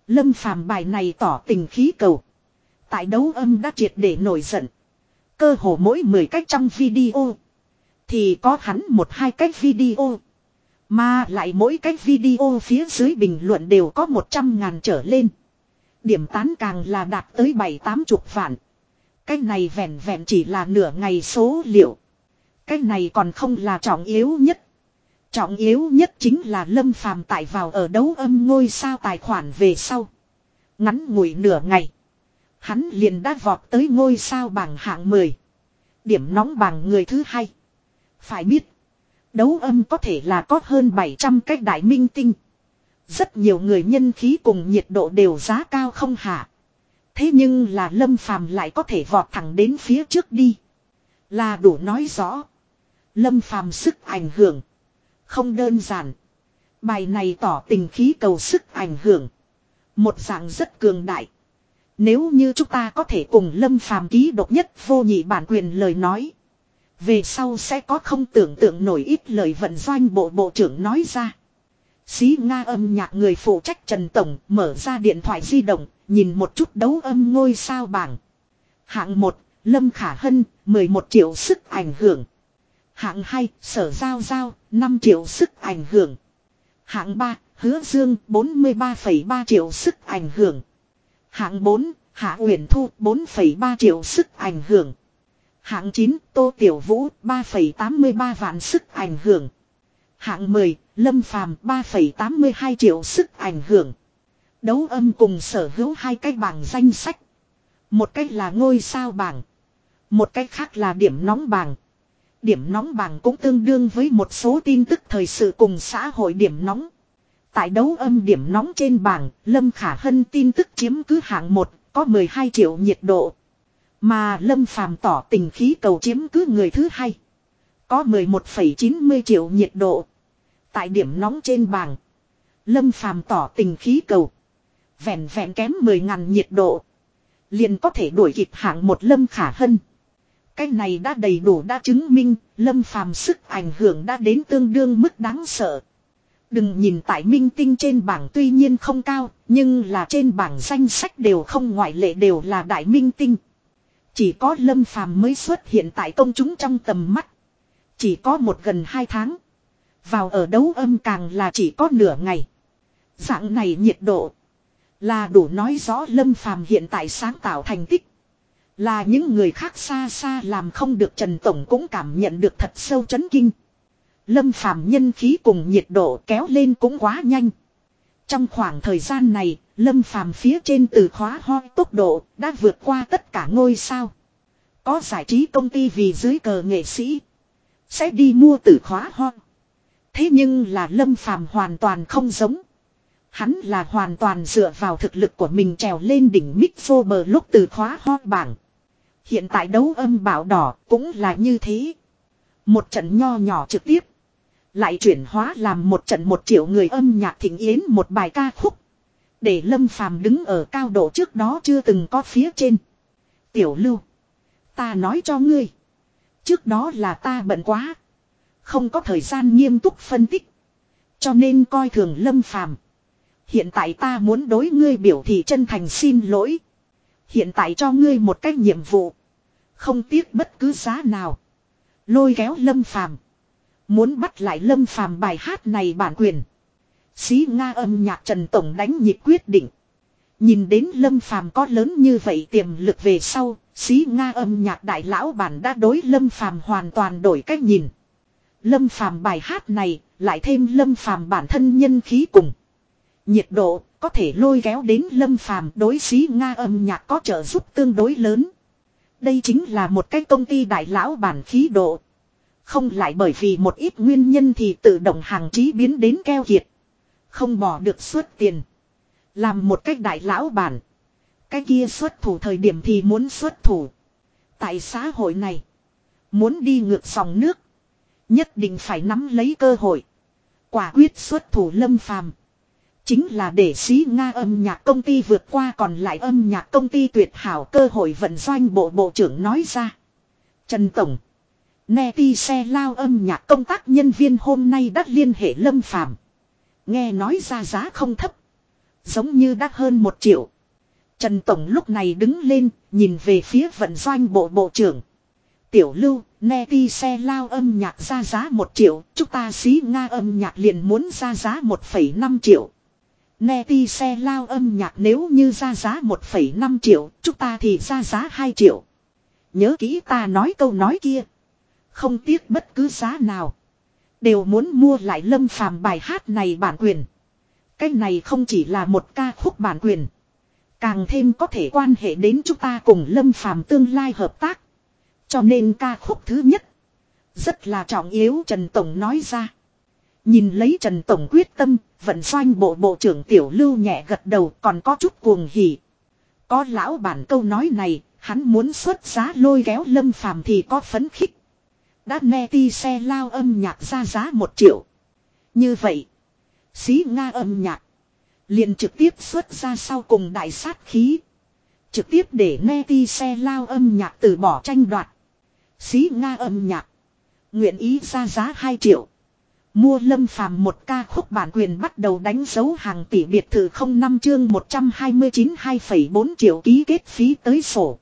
Lâm phàm bài này tỏ tình khí cầu. Tại đấu âm đã triệt để nổi giận. Cơ hồ mỗi 10 cách trong video. Thì có hắn một hai cách video. Mà lại mỗi cách video phía dưới bình luận đều có 100 ngàn trở lên. Điểm tán càng là đạt tới 7-8 chục vạn. cách này vẹn vẹn chỉ là nửa ngày số liệu. Cái này còn không là trọng yếu nhất. Trọng yếu nhất chính là Lâm Phàm tại vào ở đấu âm ngôi sao tài khoản về sau. Ngắn ngủi nửa ngày. Hắn liền đã vọt tới ngôi sao bảng hạng 10. Điểm nóng bằng người thứ hai. Phải biết. Đấu âm có thể là có hơn 700 cách đại minh tinh. Rất nhiều người nhân khí cùng nhiệt độ đều giá cao không hạ. Thế nhưng là Lâm Phàm lại có thể vọt thẳng đến phía trước đi. Là đủ nói rõ. Lâm Phàm sức ảnh hưởng. Không đơn giản. Bài này tỏ tình khí cầu sức ảnh hưởng. Một dạng rất cường đại. Nếu như chúng ta có thể cùng Lâm Phàm ký độc nhất vô nhị bản quyền lời nói. Về sau sẽ có không tưởng tượng nổi ít lời vận doanh bộ bộ trưởng nói ra. Xí Nga âm nhạc người phụ trách Trần Tổng mở ra điện thoại di động, nhìn một chút đấu âm ngôi sao bảng. Hạng 1, Lâm Khả Hân, 11 triệu sức ảnh hưởng. Hạng 2, Sở Giao Giao, 5 triệu sức ảnh hưởng. Hạng 3, Hứa Dương, 43,3 triệu sức ảnh hưởng. Hạng 4, Hạ Uyển Thu, 4,3 triệu sức ảnh hưởng. Hạng 9, Tô Tiểu Vũ, 3,83 vạn sức ảnh hưởng. Hạng 10, Lâm Phàm 3,82 triệu sức ảnh hưởng. Đấu âm cùng sở hữu hai cái bảng danh sách. Một cách là ngôi sao bảng. Một cách khác là điểm nóng bảng. Điểm nóng bảng cũng tương đương với một số tin tức thời sự cùng xã hội điểm nóng. Tại đấu âm điểm nóng trên bảng, Lâm Khả Hân tin tức chiếm cứ hạng 1, có 12 triệu nhiệt độ. Mà Lâm Phàm tỏ tình khí cầu chiếm cứ người thứ hai. Có 11,90 triệu nhiệt độ. Tại điểm nóng trên bảng. Lâm Phàm tỏ tình khí cầu. Vẹn vẹn kém 10 ngàn nhiệt độ. Liền có thể đuổi kịp hạng một Lâm Khả Hân. Cái này đã đầy đủ đã chứng minh Lâm Phàm sức ảnh hưởng đã đến tương đương mức đáng sợ. Đừng nhìn tại minh tinh trên bảng tuy nhiên không cao, nhưng là trên bảng danh sách đều không ngoại lệ đều là đại minh tinh. Chỉ có Lâm Phàm mới xuất hiện tại công chúng trong tầm mắt. Chỉ có một gần hai tháng. Vào ở đấu âm càng là chỉ có nửa ngày. Dạng này nhiệt độ. Là đủ nói rõ Lâm Phàm hiện tại sáng tạo thành tích. Là những người khác xa xa làm không được Trần Tổng cũng cảm nhận được thật sâu chấn kinh. Lâm Phàm nhân khí cùng nhiệt độ kéo lên cũng quá nhanh. Trong khoảng thời gian này, Lâm Phàm phía trên từ khóa ho tốc độ đã vượt qua tất cả ngôi sao. Có giải trí công ty vì dưới cờ nghệ sĩ sẽ đi mua từ khóa ho. Thế nhưng là Lâm Phàm hoàn toàn không giống. Hắn là hoàn toàn dựa vào thực lực của mình trèo lên đỉnh Mixo bờ lúc từ khóa ho bảng. Hiện tại đấu âm bảo đỏ cũng là như thế. Một trận nho nhỏ trực tiếp. Lại chuyển hóa làm một trận một triệu người âm nhạc thịnh yến một bài ca khúc. Để Lâm Phàm đứng ở cao độ trước đó chưa từng có phía trên. Tiểu lưu. Ta nói cho ngươi. Trước đó là ta bận quá. Không có thời gian nghiêm túc phân tích. Cho nên coi thường Lâm Phàm Hiện tại ta muốn đối ngươi biểu thị chân thành xin lỗi. Hiện tại cho ngươi một cách nhiệm vụ. Không tiếc bất cứ giá nào. Lôi kéo Lâm Phàm Muốn bắt lại Lâm Phàm bài hát này bản quyền. Xí Nga âm nhạc Trần Tổng đánh nhịp quyết định. Nhìn đến Lâm Phàm có lớn như vậy tiềm lực về sau, xí Nga âm nhạc đại lão bản đã đối Lâm Phàm hoàn toàn đổi cách nhìn. Lâm Phàm bài hát này, lại thêm Lâm Phàm bản thân nhân khí cùng. Nhiệt độ, có thể lôi kéo đến Lâm Phàm đối xí Nga âm nhạc có trợ giúp tương đối lớn. Đây chính là một cái công ty đại lão bản khí độ. Không lại bởi vì một ít nguyên nhân thì tự động hàng trí biến đến keo kiệt. Không bỏ được xuất tiền. Làm một cách đại lão bản. Cái kia xuất thủ thời điểm thì muốn xuất thủ. Tại xã hội này. Muốn đi ngược dòng nước. Nhất định phải nắm lấy cơ hội. Quả quyết xuất thủ lâm phàm. Chính là để xí Nga âm nhạc công ty vượt qua còn lại âm nhạc công ty tuyệt hảo cơ hội vận doanh bộ bộ trưởng nói ra. Trần Tổng. Nè ti xe lao âm nhạc công tác nhân viên hôm nay đã liên hệ lâm phàm. Nghe nói ra giá không thấp. Giống như đắt hơn một triệu. Trần Tổng lúc này đứng lên, nhìn về phía vận doanh bộ bộ trưởng. Tiểu lưu, nè ti xe lao âm nhạc ra giá một triệu, chúng ta xí Nga âm nhạc liền muốn ra giá 1,5 triệu. Ne ti xe lao âm nhạc nếu như ra giá 1,5 triệu, chúng ta thì ra giá 2 triệu. Nhớ kỹ ta nói câu nói kia. Không tiếc bất cứ giá nào. Đều muốn mua lại lâm phàm bài hát này bản quyền. Cái này không chỉ là một ca khúc bản quyền. Càng thêm có thể quan hệ đến chúng ta cùng lâm phàm tương lai hợp tác. Cho nên ca khúc thứ nhất. Rất là trọng yếu Trần Tổng nói ra. Nhìn lấy Trần Tổng quyết tâm, vận doanh bộ bộ trưởng Tiểu Lưu nhẹ gật đầu còn có chút cuồng hỉ. Có lão bản câu nói này, hắn muốn xuất giá lôi kéo lâm phàm thì có phấn khích. Đã nghe ti xe lao âm nhạc ra giá một triệu. Như vậy, xí Nga âm nhạc. liền trực tiếp xuất ra sau cùng đại sát khí. Trực tiếp để nghe ti xe lao âm nhạc từ bỏ tranh đoạt. Xí Nga âm nhạc. Nguyện ý ra giá 2 triệu. Mua lâm phàm một ca khúc bản quyền bắt đầu đánh dấu hàng tỷ biệt thự không năm chương 129 2,4 triệu ký kết phí tới sổ.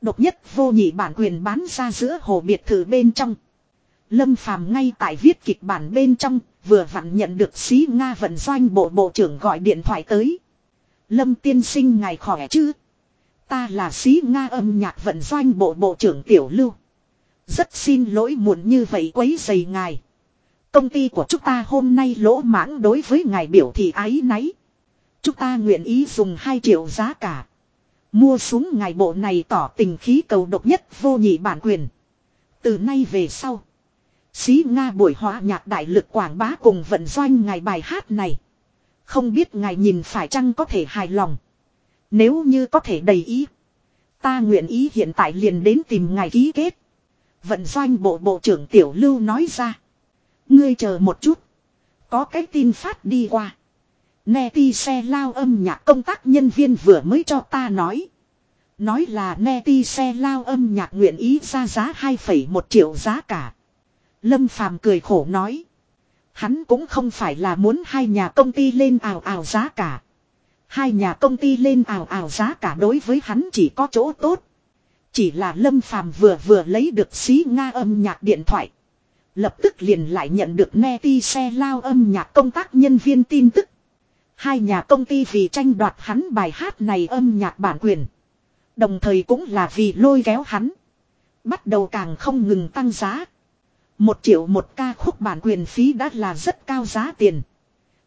Độc nhất vô nhị bản quyền bán ra giữa hồ biệt thự bên trong. Lâm phàm ngay tại viết kịch bản bên trong, vừa vặn nhận được xí Nga vận doanh bộ bộ trưởng gọi điện thoại tới. Lâm tiên sinh ngài khỏe chứ? Ta là xí Nga âm nhạc vận doanh bộ bộ trưởng Tiểu Lưu. Rất xin lỗi muộn như vậy quấy dày ngài. Công ty của chúng ta hôm nay lỗ mãng đối với ngài biểu thị ái náy. Chúng ta nguyện ý dùng 2 triệu giá cả. Mua xuống ngài bộ này tỏ tình khí cầu độc nhất vô nhị bản quyền. Từ nay về sau. Xí Nga buổi hóa nhạc đại lực quảng bá cùng vận doanh ngài bài hát này. Không biết ngài nhìn phải chăng có thể hài lòng. Nếu như có thể đầy ý. Ta nguyện ý hiện tại liền đến tìm ngài ký kết. Vận doanh bộ bộ trưởng Tiểu Lưu nói ra. Ngươi chờ một chút. Có cái tin phát đi qua. Nè ti xe lao âm nhạc công tác nhân viên vừa mới cho ta nói. Nói là nè ti xe lao âm nhạc nguyện ý ra giá 2,1 triệu giá cả. Lâm Phàm cười khổ nói. Hắn cũng không phải là muốn hai nhà công ty lên ảo ảo giá cả. Hai nhà công ty lên ảo ảo giá cả đối với hắn chỉ có chỗ tốt. Chỉ là Lâm Phàm vừa vừa lấy được xí Nga âm nhạc điện thoại. Lập tức liền lại nhận được ne ti xe lao âm nhạc công tác nhân viên tin tức. Hai nhà công ty vì tranh đoạt hắn bài hát này âm nhạc bản quyền. Đồng thời cũng là vì lôi kéo hắn. Bắt đầu càng không ngừng tăng giá. Một triệu một ca khúc bản quyền phí đã là rất cao giá tiền.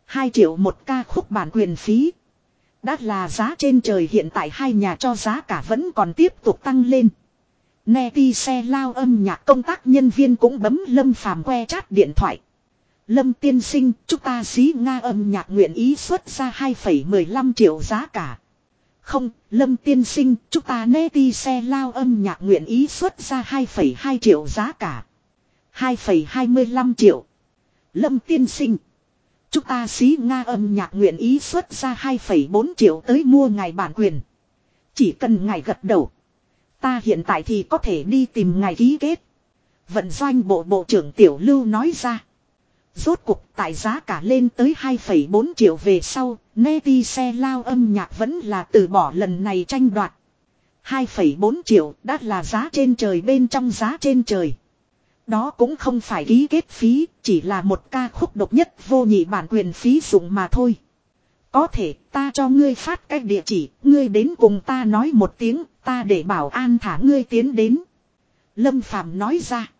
Hai triệu một ca khúc bản quyền phí. Đã là giá trên trời hiện tại hai nhà cho giá cả vẫn còn tiếp tục tăng lên. Nè ti xe lao âm nhạc công tác nhân viên cũng bấm lâm phàm que chat điện thoại. Lâm tiên sinh, chúng ta xí Nga âm nhạc nguyện ý xuất ra 2,15 triệu giá cả. Không, Lâm tiên sinh, chúng ta nê ti xe lao âm nhạc nguyện ý xuất ra 2,2 triệu giá cả. 2,25 triệu. Lâm tiên sinh. Chúng ta xí Nga âm nhạc nguyện ý xuất ra 2,4 triệu tới mua ngài bản quyền. Chỉ cần ngài gật đầu. Ta hiện tại thì có thể đi tìm ngài ký kết. Vận doanh bộ bộ trưởng Tiểu Lưu nói ra. Rốt cục tại giá cả lên tới 2,4 triệu về sau, Neti xe lao âm nhạc vẫn là từ bỏ lần này tranh đoạt. 2,4 triệu đã là giá trên trời bên trong giá trên trời. Đó cũng không phải ký kết phí, chỉ là một ca khúc độc nhất vô nhị bản quyền phí dụng mà thôi. Có thể ta cho ngươi phát cách địa chỉ, ngươi đến cùng ta nói một tiếng, ta để bảo an thả ngươi tiến đến. Lâm Phàm nói ra.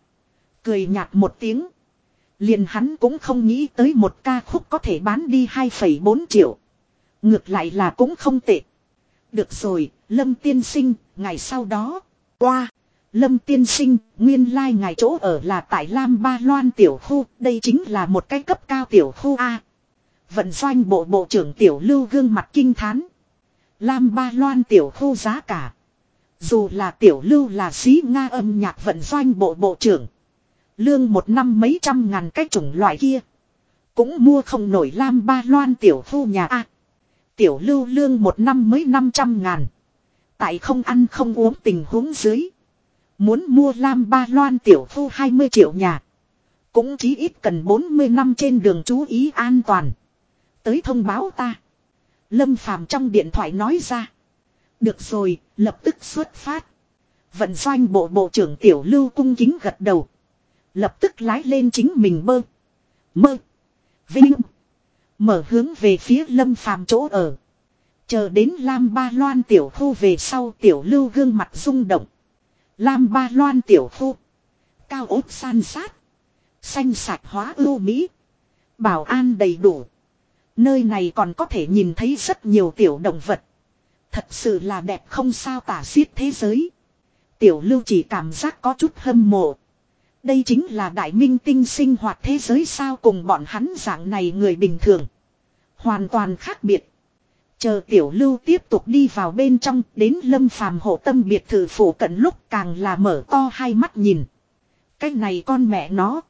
Cười nhạt một tiếng. Liền hắn cũng không nghĩ tới một ca khúc có thể bán đi 2,4 triệu. Ngược lại là cũng không tệ. Được rồi, Lâm tiên sinh, ngày sau đó. Qua. Lâm tiên sinh, nguyên lai like ngài chỗ ở là tại Lam Ba Loan tiểu khu, đây chính là một cái cấp cao tiểu khu A. Vận doanh bộ bộ trưởng tiểu lưu gương mặt kinh thán. Lam Ba Loan tiểu khu giá cả. Dù là tiểu lưu là sĩ Nga âm nhạc vận doanh bộ bộ trưởng. Lương một năm mấy trăm ngàn cái chủng loại kia. Cũng mua không nổi lam ba loan tiểu thu nhà A. tiểu lưu lương một năm mới năm trăm ngàn. Tại không ăn không uống tình huống dưới. Muốn mua lam ba loan tiểu phu 20 triệu nhà. Cũng chí ít cần 40 năm trên đường chú ý an toàn. Tới thông báo ta. Lâm Phàm trong điện thoại nói ra. Được rồi, lập tức xuất phát. Vận doanh bộ bộ trưởng Tiểu Lưu cung kính gật đầu. Lập tức lái lên chính mình bơ. Mơ. Vinh. Mở hướng về phía Lâm Phàm chỗ ở. Chờ đến Lam Ba Loan tiểu khu về sau tiểu lưu gương mặt rung động. Lam Ba Loan tiểu khu. Cao ốt san sát. Xanh sạch hóa ưu mỹ. Bảo an đầy đủ. Nơi này còn có thể nhìn thấy rất nhiều tiểu động vật. Thật sự là đẹp không sao tả xiết thế giới. Tiểu lưu chỉ cảm giác có chút hâm mộ. Đây chính là đại minh tinh sinh hoạt thế giới sao cùng bọn hắn dạng này người bình thường. Hoàn toàn khác biệt. Chờ tiểu lưu tiếp tục đi vào bên trong, đến lâm phàm hộ tâm biệt thự phủ cận lúc càng là mở to hai mắt nhìn. Cái này con mẹ nó.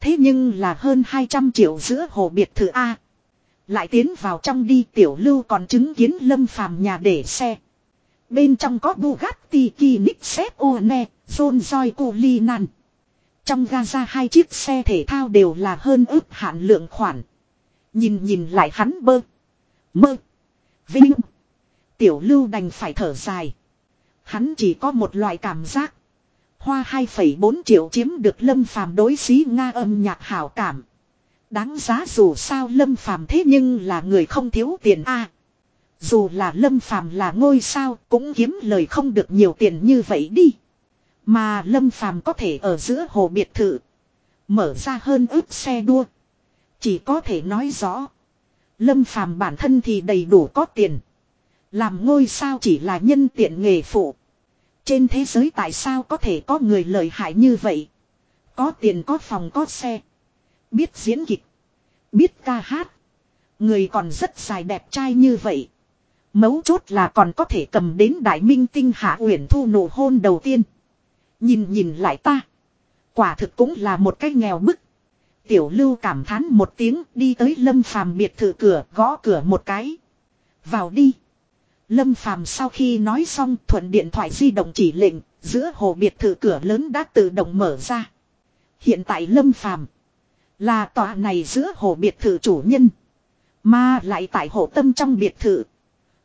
Thế nhưng là hơn 200 triệu giữa hồ biệt thự A. Lại tiến vào trong đi tiểu lưu còn chứng kiến lâm phàm nhà để xe. Bên trong có Bugatti Kinexet One, John Joy Culinan. Trong Gaza hai chiếc xe thể thao đều là hơn ước hạn lượng khoản. Nhìn nhìn lại hắn bơ. Mơ. Vinh. Tiểu lưu đành phải thở dài. Hắn chỉ có một loại cảm giác. Hoa 2,4 triệu chiếm được lâm phàm đối xí Nga âm nhạc hảo cảm. Đáng giá dù sao lâm phàm thế nhưng là người không thiếu tiền a. dù là lâm phàm là ngôi sao cũng kiếm lời không được nhiều tiền như vậy đi. Mà lâm phàm có thể ở giữa hồ biệt thự. Mở ra hơn ước xe đua. Chỉ có thể nói rõ. Lâm phàm bản thân thì đầy đủ có tiền. Làm ngôi sao chỉ là nhân tiện nghề phụ. Trên thế giới tại sao có thể có người lợi hại như vậy? Có tiền, có phòng, có xe. Biết diễn kịch. Biết ca hát. Người còn rất dài đẹp trai như vậy. Mấu chốt là còn có thể cầm đến đại minh tinh hạ uyển thu nụ hôn đầu tiên. Nhìn nhìn lại ta. Quả thực cũng là một cái nghèo bức. Tiểu lưu cảm thán một tiếng, đi tới lâm phàm biệt thự cửa, gõ cửa một cái. Vào đi. Lâm phàm sau khi nói xong, thuận điện thoại di động chỉ lệnh, giữa hồ biệt thự cửa lớn đã tự động mở ra. Hiện tại lâm phàm là tòa này giữa hồ biệt thự chủ nhân. Mà lại tại hồ tâm trong biệt thự.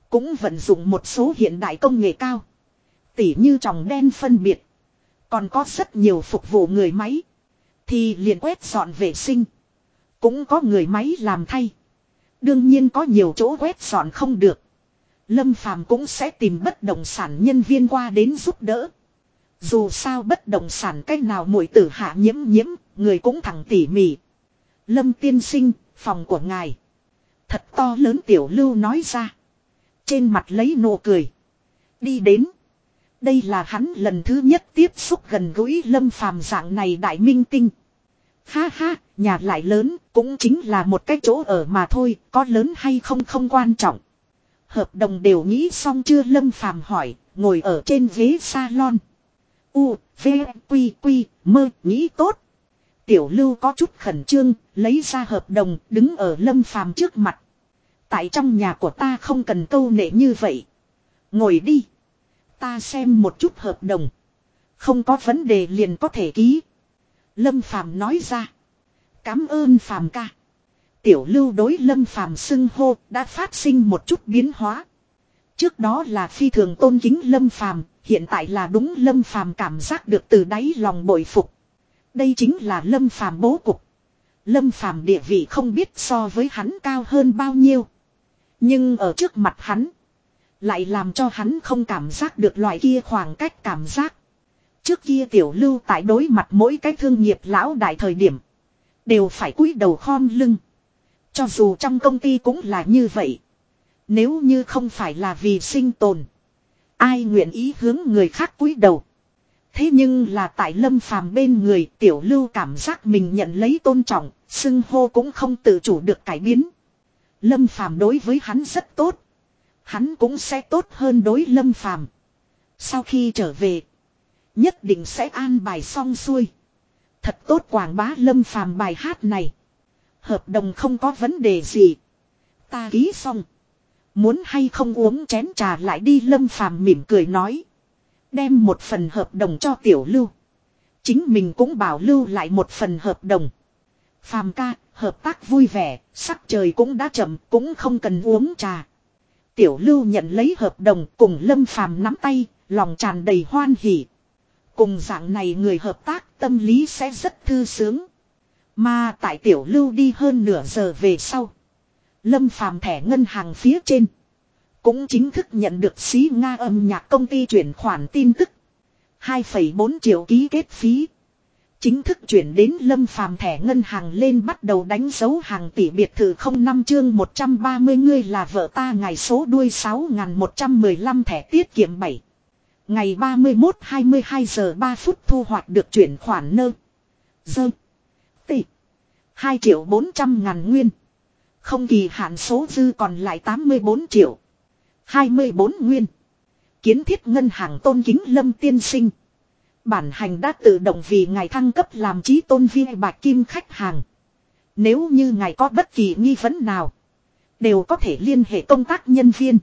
Cũng vận dụng một số hiện đại công nghệ cao. Tỉ như tròng đen phân biệt. Còn có rất nhiều phục vụ người máy. Thì liền quét dọn vệ sinh. Cũng có người máy làm thay. Đương nhiên có nhiều chỗ quét dọn không được. Lâm Phàm cũng sẽ tìm bất động sản nhân viên qua đến giúp đỡ. Dù sao bất động sản cách nào mũi tử hạ nhiễm nhiễm, người cũng thẳng tỉ mỉ. Lâm tiên sinh, phòng của ngài. Thật to lớn tiểu lưu nói ra. Trên mặt lấy nụ cười. Đi đến. Đây là hắn lần thứ nhất tiếp xúc gần gũi lâm phàm dạng này đại minh tinh. Ha ha, nhà lại lớn, cũng chính là một cái chỗ ở mà thôi, có lớn hay không không quan trọng. Hợp đồng đều nghĩ xong chưa lâm phàm hỏi, ngồi ở trên ghế salon. U, V, Quy, Quy, mơ, nghĩ tốt. Tiểu lưu có chút khẩn trương, lấy ra hợp đồng, đứng ở lâm phàm trước mặt. Tại trong nhà của ta không cần câu nệ như vậy. Ngồi đi. Ta xem một chút hợp đồng. Không có vấn đề liền có thể ký. Lâm Phàm nói ra. Cám ơn Phàm ca. Tiểu lưu đối Lâm Phàm xưng hô đã phát sinh một chút biến hóa. Trước đó là phi thường tôn kính Lâm Phàm, hiện tại là đúng Lâm Phàm cảm giác được từ đáy lòng bội phục. Đây chính là Lâm Phàm bố cục. Lâm Phàm địa vị không biết so với hắn cao hơn bao nhiêu. Nhưng ở trước mặt hắn, lại làm cho hắn không cảm giác được loại kia khoảng cách cảm giác. Trước kia tiểu lưu tại đối mặt mỗi cái thương nghiệp lão đại thời điểm. Đều phải cúi đầu khom lưng. Cho dù trong công ty cũng là như vậy. Nếu như không phải là vì sinh tồn. Ai nguyện ý hướng người khác cúi đầu. Thế nhưng là tại lâm phàm bên người, tiểu lưu cảm giác mình nhận lấy tôn trọng. Xưng hô cũng không tự chủ được cải biến. Lâm phàm đối với hắn rất tốt. Hắn cũng sẽ tốt hơn đối lâm phàm. Sau khi trở về. Nhất định sẽ an bài xong xuôi. Thật tốt quảng bá lâm phàm bài hát này. Hợp đồng không có vấn đề gì. Ta ký xong. Muốn hay không uống chén trà lại đi, lâm phàm mỉm cười nói. Đem một phần hợp đồng cho tiểu lưu. Chính mình cũng bảo lưu lại một phần hợp đồng. Phàm ca, hợp tác vui vẻ, sắc trời cũng đã chậm, cũng không cần uống trà. Tiểu lưu nhận lấy hợp đồng cùng lâm phàm nắm tay, lòng tràn đầy hoan hỉ. Cùng dạng này người hợp tác tâm lý sẽ rất thư sướng. Mà tại tiểu lưu đi hơn nửa giờ về sau. Lâm phàm thẻ ngân hàng phía trên. Cũng chính thức nhận được xí Nga âm nhạc công ty chuyển khoản tin tức. 2,4 triệu ký kết phí. Chính thức chuyển đến lâm phàm thẻ ngân hàng lên bắt đầu đánh dấu hàng tỷ biệt thự không năm chương 130 người là vợ ta ngày số đuôi 6115 thẻ tiết kiệm 7. Ngày 31 22 giờ 3 phút thu hoạch được chuyển khoản nơ. Dơ. Tỷ. 2 triệu 400 ngàn nguyên. Không kỳ hạn số dư còn lại 84 triệu. 24 nguyên. Kiến thiết ngân hàng tôn kính lâm tiên sinh. Bản hành đã tự động vì ngài thăng cấp làm trí tôn viên bạc kim khách hàng. Nếu như ngài có bất kỳ nghi vấn nào. Đều có thể liên hệ công tác nhân viên.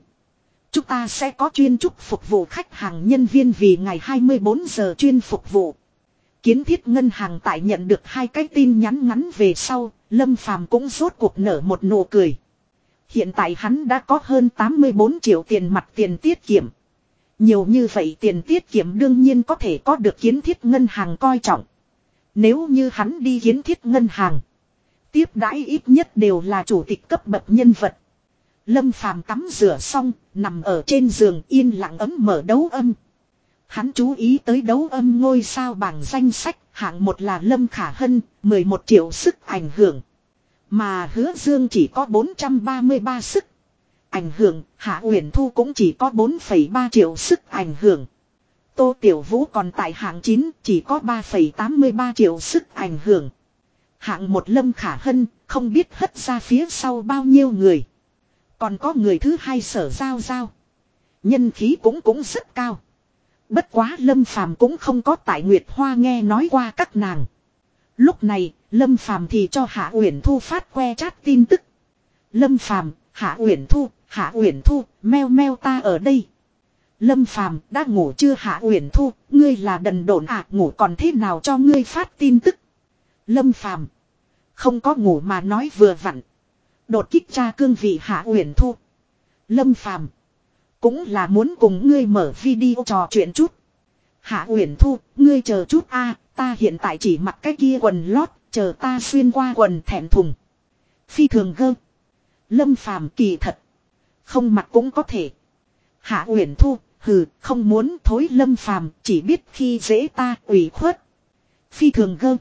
Chúng ta sẽ có chuyên trúc phục vụ khách hàng nhân viên vì ngày 24 giờ chuyên phục vụ. Kiến thiết ngân hàng tại nhận được hai cái tin nhắn ngắn về sau, Lâm Phàm cũng rốt cuộc nở một nụ cười. Hiện tại hắn đã có hơn 84 triệu tiền mặt tiền tiết kiệm. Nhiều như vậy tiền tiết kiệm đương nhiên có thể có được kiến thiết ngân hàng coi trọng. Nếu như hắn đi kiến thiết ngân hàng. Tiếp đãi ít nhất đều là chủ tịch cấp bậc nhân vật. Lâm phàm tắm rửa xong, nằm ở trên giường yên lặng ấm mở đấu âm. Hắn chú ý tới đấu âm ngôi sao bảng danh sách, hạng một là Lâm Khả Hân, 11 triệu sức ảnh hưởng. Mà hứa dương chỉ có 433 sức. Ảnh hưởng, Hạ Uyển Thu cũng chỉ có 4,3 triệu sức ảnh hưởng. Tô Tiểu Vũ còn tại hạng 9 chỉ có 3,83 triệu sức ảnh hưởng. Hạng một lâm khả hân, không biết hất ra phía sau bao nhiêu người. Còn có người thứ hai sở giao giao. Nhân khí cũng cũng rất cao. Bất quá lâm phàm cũng không có tại Nguyệt Hoa nghe nói qua các nàng. Lúc này, lâm phàm thì cho Hạ Uyển Thu phát que chat tin tức. Lâm phàm, Hạ Uyển Thu, Hạ Uyển Thu, meo meo ta ở đây. Lâm Phàm đã ngủ chưa Hạ Uyển Thu, ngươi là đần độn à, ngủ còn thế nào cho ngươi phát tin tức. Lâm Phàm không có ngủ mà nói vừa vặn. Đột kích tra cương vị Hạ Uyển Thu. Lâm Phàm cũng là muốn cùng ngươi mở video trò chuyện chút. Hạ Uyển Thu, ngươi chờ chút a, ta hiện tại chỉ mặc cái kia quần lót, chờ ta xuyên qua quần thẹn thùng. Phi thường gơ. Lâm Phàm kỳ thật không mặc cũng có thể. Hạ Uyển Thu, hừ, không muốn thối lâm phàm, chỉ biết khi dễ ta ủy khuất. Phi thường gơ.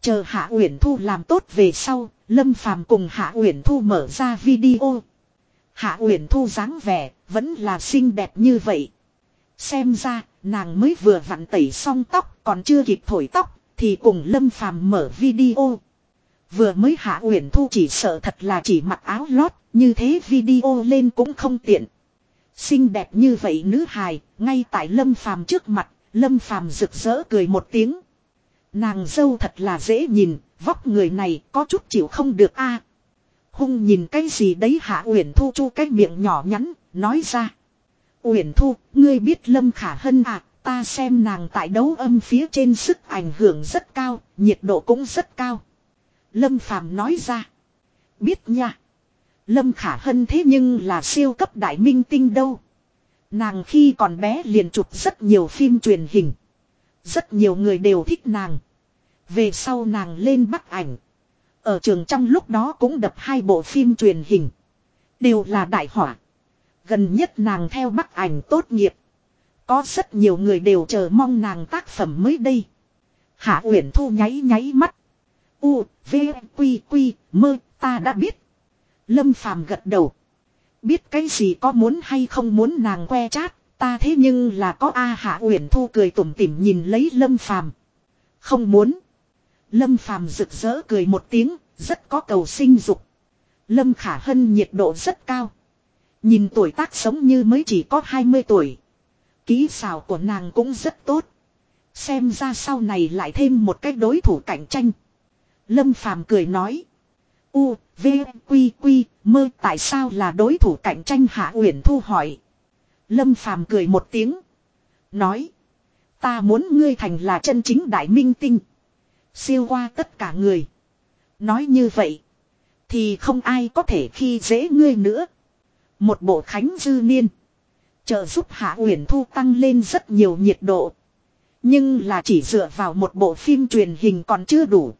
Chờ Hạ Uyển Thu làm tốt về sau, Lâm Phàm cùng Hạ Uyển Thu mở ra video. Hạ Uyển Thu dáng vẻ, vẫn là xinh đẹp như vậy. Xem ra, nàng mới vừa vặn tẩy xong tóc, còn chưa kịp thổi tóc, thì cùng Lâm Phàm mở video. Vừa mới Hạ Uyển Thu chỉ sợ thật là chỉ mặc áo lót, như thế video lên cũng không tiện. Xinh đẹp như vậy nữ hài, ngay tại Lâm Phàm trước mặt, Lâm Phàm rực rỡ cười một tiếng. Nàng dâu thật là dễ nhìn, vóc người này có chút chịu không được a. Hung nhìn cái gì đấy Hạ Uyển Thu chu cái miệng nhỏ nhắn, nói ra. Uyển Thu, ngươi biết Lâm Khả Hân à, ta xem nàng tại đấu âm phía trên sức ảnh hưởng rất cao, nhiệt độ cũng rất cao. Lâm Phàm nói ra. Biết nha. Lâm Khả Hân thế nhưng là siêu cấp đại minh tinh đâu. Nàng khi còn bé liền chụp rất nhiều phim truyền hình. Rất nhiều người đều thích nàng. Về sau nàng lên bắc ảnh. Ở trường trong lúc đó cũng đập hai bộ phim truyền hình. Đều là đại họa. Gần nhất nàng theo bắc ảnh tốt nghiệp. Có rất nhiều người đều chờ mong nàng tác phẩm mới đây. Hạ Uyển Thu nháy nháy mắt. U, V, Quy, Quy, mơ, ta đã biết. Lâm Phàm gật đầu. Biết cái gì có muốn hay không muốn nàng que chát, ta thế nhưng là có A Hạ Uyển Thu cười tủm tỉm nhìn lấy Lâm Phàm. Không muốn. Lâm Phàm rực rỡ cười một tiếng, rất có cầu sinh dục. Lâm Khả Hân nhiệt độ rất cao. Nhìn tuổi tác sống như mới chỉ có 20 tuổi. Ký xào của nàng cũng rất tốt. Xem ra sau này lại thêm một cách đối thủ cạnh tranh. Lâm Phàm cười nói. U, V, Quy, Quy, mơ tại sao là đối thủ cạnh tranh Hạ Uyển Thu hỏi. Lâm Phàm cười một tiếng. Nói. Ta muốn ngươi thành là chân chính đại minh tinh. Siêu qua tất cả người. Nói như vậy. Thì không ai có thể khi dễ ngươi nữa. Một bộ khánh dư niên. Trợ giúp Hạ Uyển Thu tăng lên rất nhiều nhiệt độ. Nhưng là chỉ dựa vào một bộ phim truyền hình còn chưa đủ.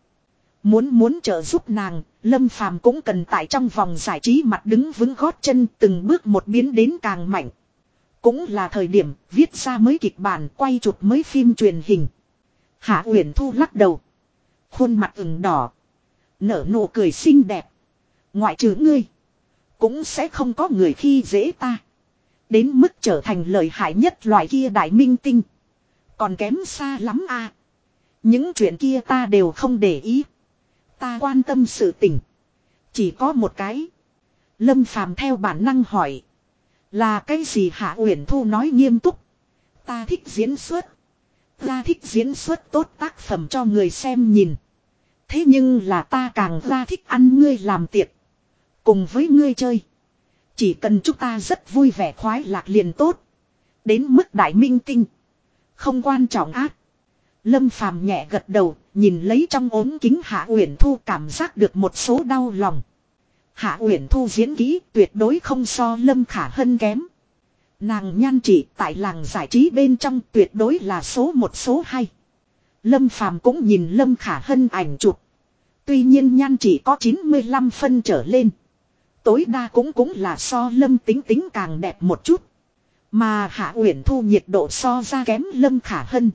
Muốn muốn trợ giúp nàng, Lâm Phàm cũng cần tại trong vòng giải trí mặt đứng vững gót chân từng bước một biến đến càng mạnh. Cũng là thời điểm viết ra mới kịch bản quay chụp mới phim truyền hình. Hạ Uyển Thu lắc đầu. Khuôn mặt ửng đỏ. Nở nụ cười xinh đẹp. Ngoại trừ ngươi. Cũng sẽ không có người khi dễ ta. Đến mức trở thành lợi hại nhất loại kia đại minh tinh. Còn kém xa lắm à? Những chuyện kia ta đều không để ý. Ta quan tâm sự tình. Chỉ có một cái. Lâm Phàm theo bản năng hỏi. Là cái gì Hạ Uyển Thu nói nghiêm túc. Ta thích diễn xuất. Ta thích diễn xuất tốt tác phẩm cho người xem nhìn. Thế nhưng là ta càng ra thích ăn ngươi làm tiệc. Cùng với ngươi chơi. Chỉ cần chúng ta rất vui vẻ khoái lạc liền tốt. Đến mức đại minh tinh. Không quan trọng ác. Lâm phàm nhẹ gật đầu, nhìn lấy trong ốm kính Hạ Uyển Thu cảm giác được một số đau lòng. Hạ Uyển Thu diễn kỹ tuyệt đối không so Lâm Khả Hân kém. Nàng nhan trị tại làng giải trí bên trong tuyệt đối là số một số hai. Lâm Phàm cũng nhìn Lâm Khả Hân ảnh chụp. Tuy nhiên nhan chỉ có 95 phân trở lên. Tối đa cũng cũng là so Lâm tính tính càng đẹp một chút. Mà Hạ Uyển Thu nhiệt độ so ra kém Lâm Khả Hân.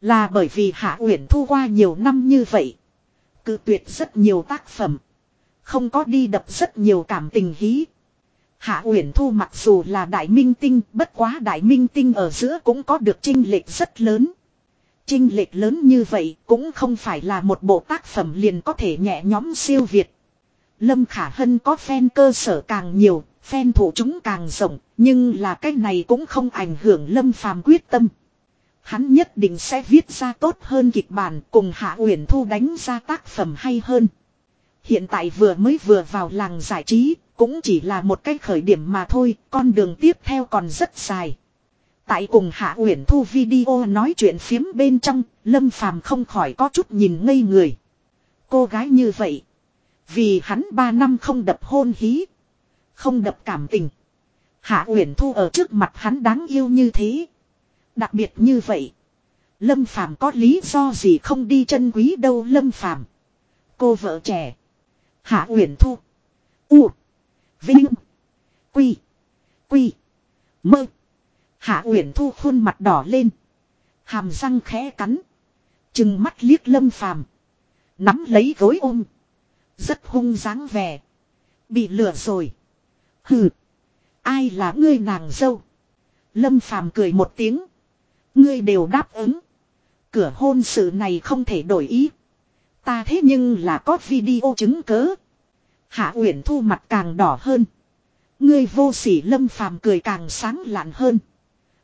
Là bởi vì Hạ Uyển Thu qua nhiều năm như vậy. Cự tuyệt rất nhiều tác phẩm. Không có đi đập rất nhiều cảm tình hí. Hạ Uyển Thu mặc dù là đại minh tinh, bất quá đại minh tinh ở giữa cũng có được trinh lệch rất lớn. Trinh lệch lớn như vậy cũng không phải là một bộ tác phẩm liền có thể nhẹ nhóm siêu việt. Lâm Khả Hân có fan cơ sở càng nhiều, fan thủ chúng càng rộng, nhưng là cái này cũng không ảnh hưởng Lâm Phàm quyết tâm. Hắn nhất định sẽ viết ra tốt hơn kịch bản cùng Hạ Uyển Thu đánh ra tác phẩm hay hơn. Hiện tại vừa mới vừa vào làng giải trí, cũng chỉ là một cái khởi điểm mà thôi, con đường tiếp theo còn rất dài. Tại cùng Hạ Uyển Thu video nói chuyện phiếm bên trong, Lâm Phàm không khỏi có chút nhìn ngây người. Cô gái như vậy, vì hắn ba năm không đập hôn hí, không đập cảm tình. Hạ Uyển Thu ở trước mặt hắn đáng yêu như thế. Đặc biệt như vậy, Lâm Phàm có lý do gì không đi chân quý đâu Lâm Phàm. Cô vợ trẻ, Hạ Uyển Thu, U, Vinh, Quy, Quy, Mơ. Hạ Uyển Thu khuôn mặt đỏ lên, hàm răng khẽ cắn, chừng mắt liếc Lâm Phàm, nắm lấy gối ôm, rất hung dáng vẻ, bị lừa rồi. Hừ, ai là ngươi nàng dâu? Lâm Phàm cười một tiếng, ngươi đều đáp ứng. Cửa hôn sự này không thể đổi ý. Ta thế nhưng là có video chứng cớ. Hạ Uyển Thu mặt càng đỏ hơn. Ngươi vô sỉ Lâm Phàm cười càng sáng lạn hơn.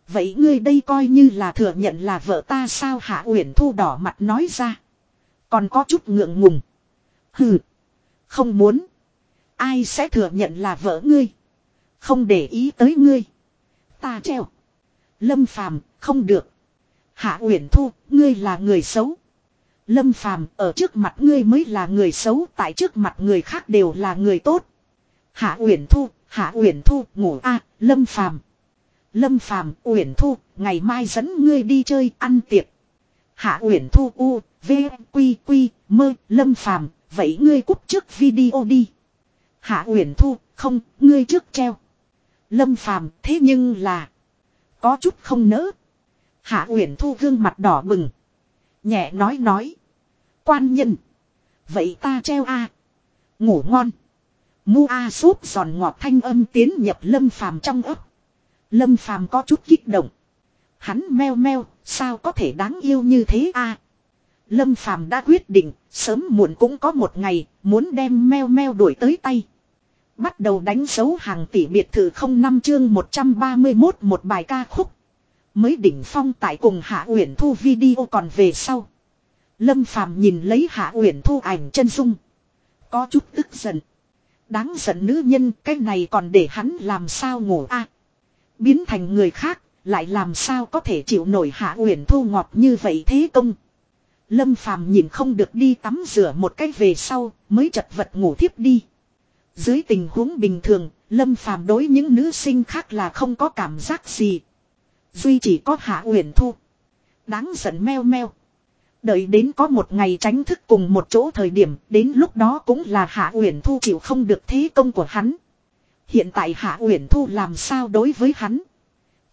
Vậy ngươi đây coi như là thừa nhận là vợ ta sao Hạ Uyển Thu đỏ mặt nói ra. Còn có chút ngượng ngùng. Hừ. Không muốn. Ai sẽ thừa nhận là vợ ngươi. Không để ý tới ngươi. Ta treo. Lâm Phàm không được. Hạ Uyển Thu, ngươi là người xấu. Lâm Phàm ở trước mặt ngươi mới là người xấu, tại trước mặt người khác đều là người tốt. Hạ Uyển Thu, Hạ Uyển Thu, ngủ a, Lâm Phàm. Lâm Phàm, Uyển Thu, ngày mai dẫn ngươi đi chơi ăn tiệc. Hạ Uyển Thu u, v, quy quy, mơ, Lâm Phàm, vậy ngươi cúp trước video đi. Hạ Uyển Thu, không, ngươi trước treo. Lâm Phàm, thế nhưng là có chút không nỡ. Hạ Uyển Thu gương mặt đỏ bừng, nhẹ nói nói, quan nhân, vậy ta treo a, ngủ ngon. Mu a súp giòn ngọt thanh âm tiến nhập Lâm Phàm trong ấp. Lâm Phàm có chút kích động. Hắn meo meo, sao có thể đáng yêu như thế a? Lâm Phàm đã quyết định, sớm muộn cũng có một ngày, muốn đem meo meo đuổi tới tay. Bắt đầu đánh dấu hàng tỷ biệt thự không năm chương 131 một bài ca khúc. Mới đỉnh phong tại cùng Hạ Uyển Thu video còn về sau. Lâm Phàm nhìn lấy Hạ Uyển Thu ảnh chân dung. Có chút tức giận. Đáng giận nữ nhân cái này còn để hắn làm sao ngủ a Biến thành người khác lại làm sao có thể chịu nổi Hạ Uyển Thu ngọt như vậy thế công. Lâm Phàm nhìn không được đi tắm rửa một cách về sau mới chật vật ngủ thiếp đi. Dưới tình huống bình thường, Lâm Phàm đối những nữ sinh khác là không có cảm giác gì. Duy chỉ có Hạ Uyển Thu. Đáng giận meo meo. Đợi đến có một ngày tránh thức cùng một chỗ thời điểm, đến lúc đó cũng là Hạ Uyển Thu chịu không được thế công của hắn. Hiện tại Hạ Uyển Thu làm sao đối với hắn?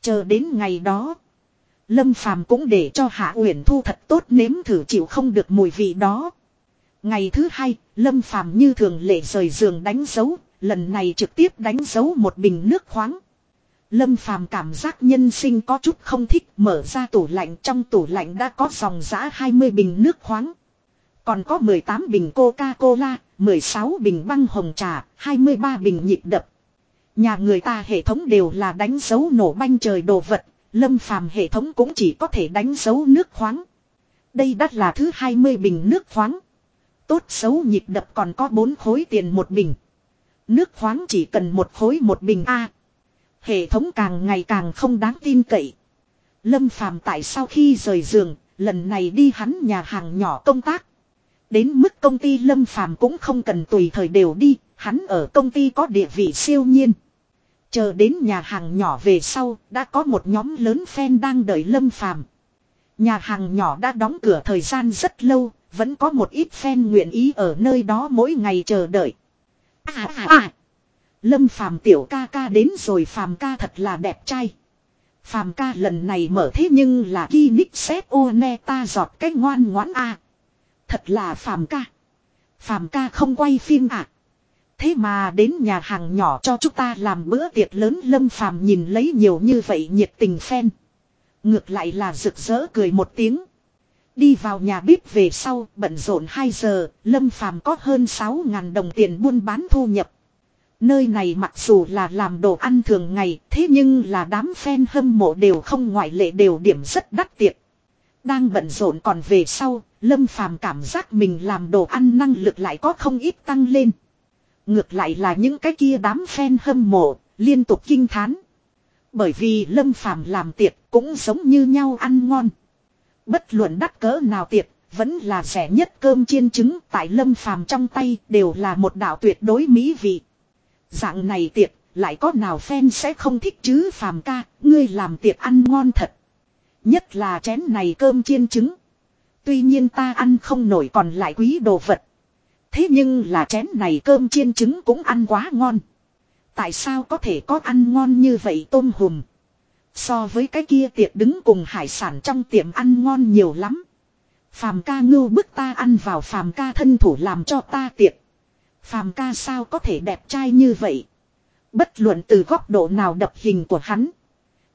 Chờ đến ngày đó, Lâm Phàm cũng để cho Hạ Uyển Thu thật tốt nếm thử chịu không được mùi vị đó. Ngày thứ hai, Lâm Phàm như thường lệ rời giường đánh dấu, lần này trực tiếp đánh dấu một bình nước khoáng. Lâm Phàm cảm giác nhân sinh có chút không thích, mở ra tủ lạnh, trong tủ lạnh đã có dòng giã 20 bình nước khoáng. Còn có 18 bình Coca-Cola, 16 bình băng hồng trà, 23 bình nhịp đập. Nhà người ta hệ thống đều là đánh dấu nổ banh trời đồ vật, Lâm Phàm hệ thống cũng chỉ có thể đánh dấu nước khoáng. Đây đắt là thứ 20 bình nước khoáng. Tốt xấu nhịp đập còn có 4 khối tiền một bình. Nước khoáng chỉ cần một khối một bình A. Hệ thống càng ngày càng không đáng tin cậy. Lâm Phàm tại sau khi rời giường, lần này đi hắn nhà hàng nhỏ công tác. Đến mức công ty Lâm Phàm cũng không cần tùy thời đều đi, hắn ở công ty có địa vị siêu nhiên. Chờ đến nhà hàng nhỏ về sau, đã có một nhóm lớn fan đang đợi Lâm Phàm. Nhà hàng nhỏ đã đóng cửa thời gian rất lâu, vẫn có một ít fan nguyện ý ở nơi đó mỗi ngày chờ đợi. À à à! Lâm Phàm tiểu ca ca đến rồi Phàm ca thật là đẹp trai. Phàm ca lần này mở thế nhưng là ghi nick xét ô ne ta giọt cái ngoan ngoãn a. Thật là Phàm ca. Phàm ca không quay phim à. Thế mà đến nhà hàng nhỏ cho chúng ta làm bữa tiệc lớn Lâm Phàm nhìn lấy nhiều như vậy nhiệt tình phen. Ngược lại là rực rỡ cười một tiếng. Đi vào nhà bếp về sau, bận rộn 2 giờ, Lâm Phàm có hơn 6.000 đồng tiền buôn bán thu nhập. Nơi này mặc dù là làm đồ ăn thường ngày, thế nhưng là đám fan hâm mộ đều không ngoại lệ đều điểm rất đắt tiệc. Đang bận rộn còn về sau, Lâm Phàm cảm giác mình làm đồ ăn năng lực lại có không ít tăng lên. Ngược lại là những cái kia đám fan hâm mộ, liên tục kinh thán. Bởi vì Lâm Phàm làm tiệc cũng giống như nhau ăn ngon. Bất luận đắt cỡ nào tiệc, vẫn là rẻ nhất cơm chiên trứng tại Lâm Phàm trong tay đều là một đạo tuyệt đối mỹ vị. Dạng này tiệc, lại có nào fan sẽ không thích chứ Phàm ca, ngươi làm tiệc ăn ngon thật. Nhất là chén này cơm chiên trứng. Tuy nhiên ta ăn không nổi còn lại quý đồ vật. Thế nhưng là chén này cơm chiên trứng cũng ăn quá ngon. Tại sao có thể có ăn ngon như vậy tôm hùm. So với cái kia tiệc đứng cùng hải sản trong tiệm ăn ngon nhiều lắm. Phàm ca ngưu bức ta ăn vào phàm ca thân thủ làm cho ta tiệc. Phàm ca sao có thể đẹp trai như vậy. Bất luận từ góc độ nào đập hình của hắn.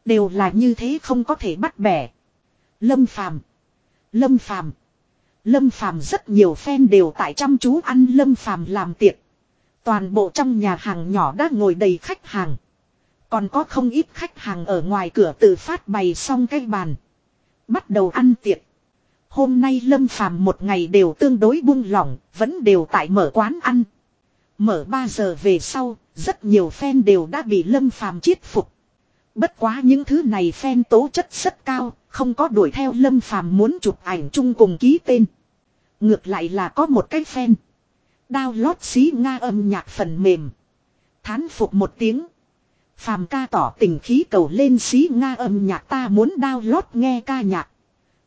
Đều là như thế không có thể bắt bẻ. Lâm phàm. Lâm phàm. Lâm Phàm rất nhiều fan đều tại chăm chú ăn Lâm Phàm làm tiệc. Toàn bộ trong nhà hàng nhỏ đã ngồi đầy khách hàng. Còn có không ít khách hàng ở ngoài cửa tự phát bày xong cái bàn. Bắt đầu ăn tiệc. Hôm nay Lâm Phàm một ngày đều tương đối buông lỏng, vẫn đều tại mở quán ăn. Mở 3 giờ về sau, rất nhiều fan đều đã bị Lâm Phàm chiết phục. Bất quá những thứ này fan tố chất rất cao, không có đuổi theo Lâm Phàm muốn chụp ảnh chung cùng ký tên. Ngược lại là có một cái fan. Download xí Nga âm nhạc phần mềm. Thán phục một tiếng. Phàm ca tỏ tình khí cầu lên xí Nga âm nhạc ta muốn download nghe ca nhạc.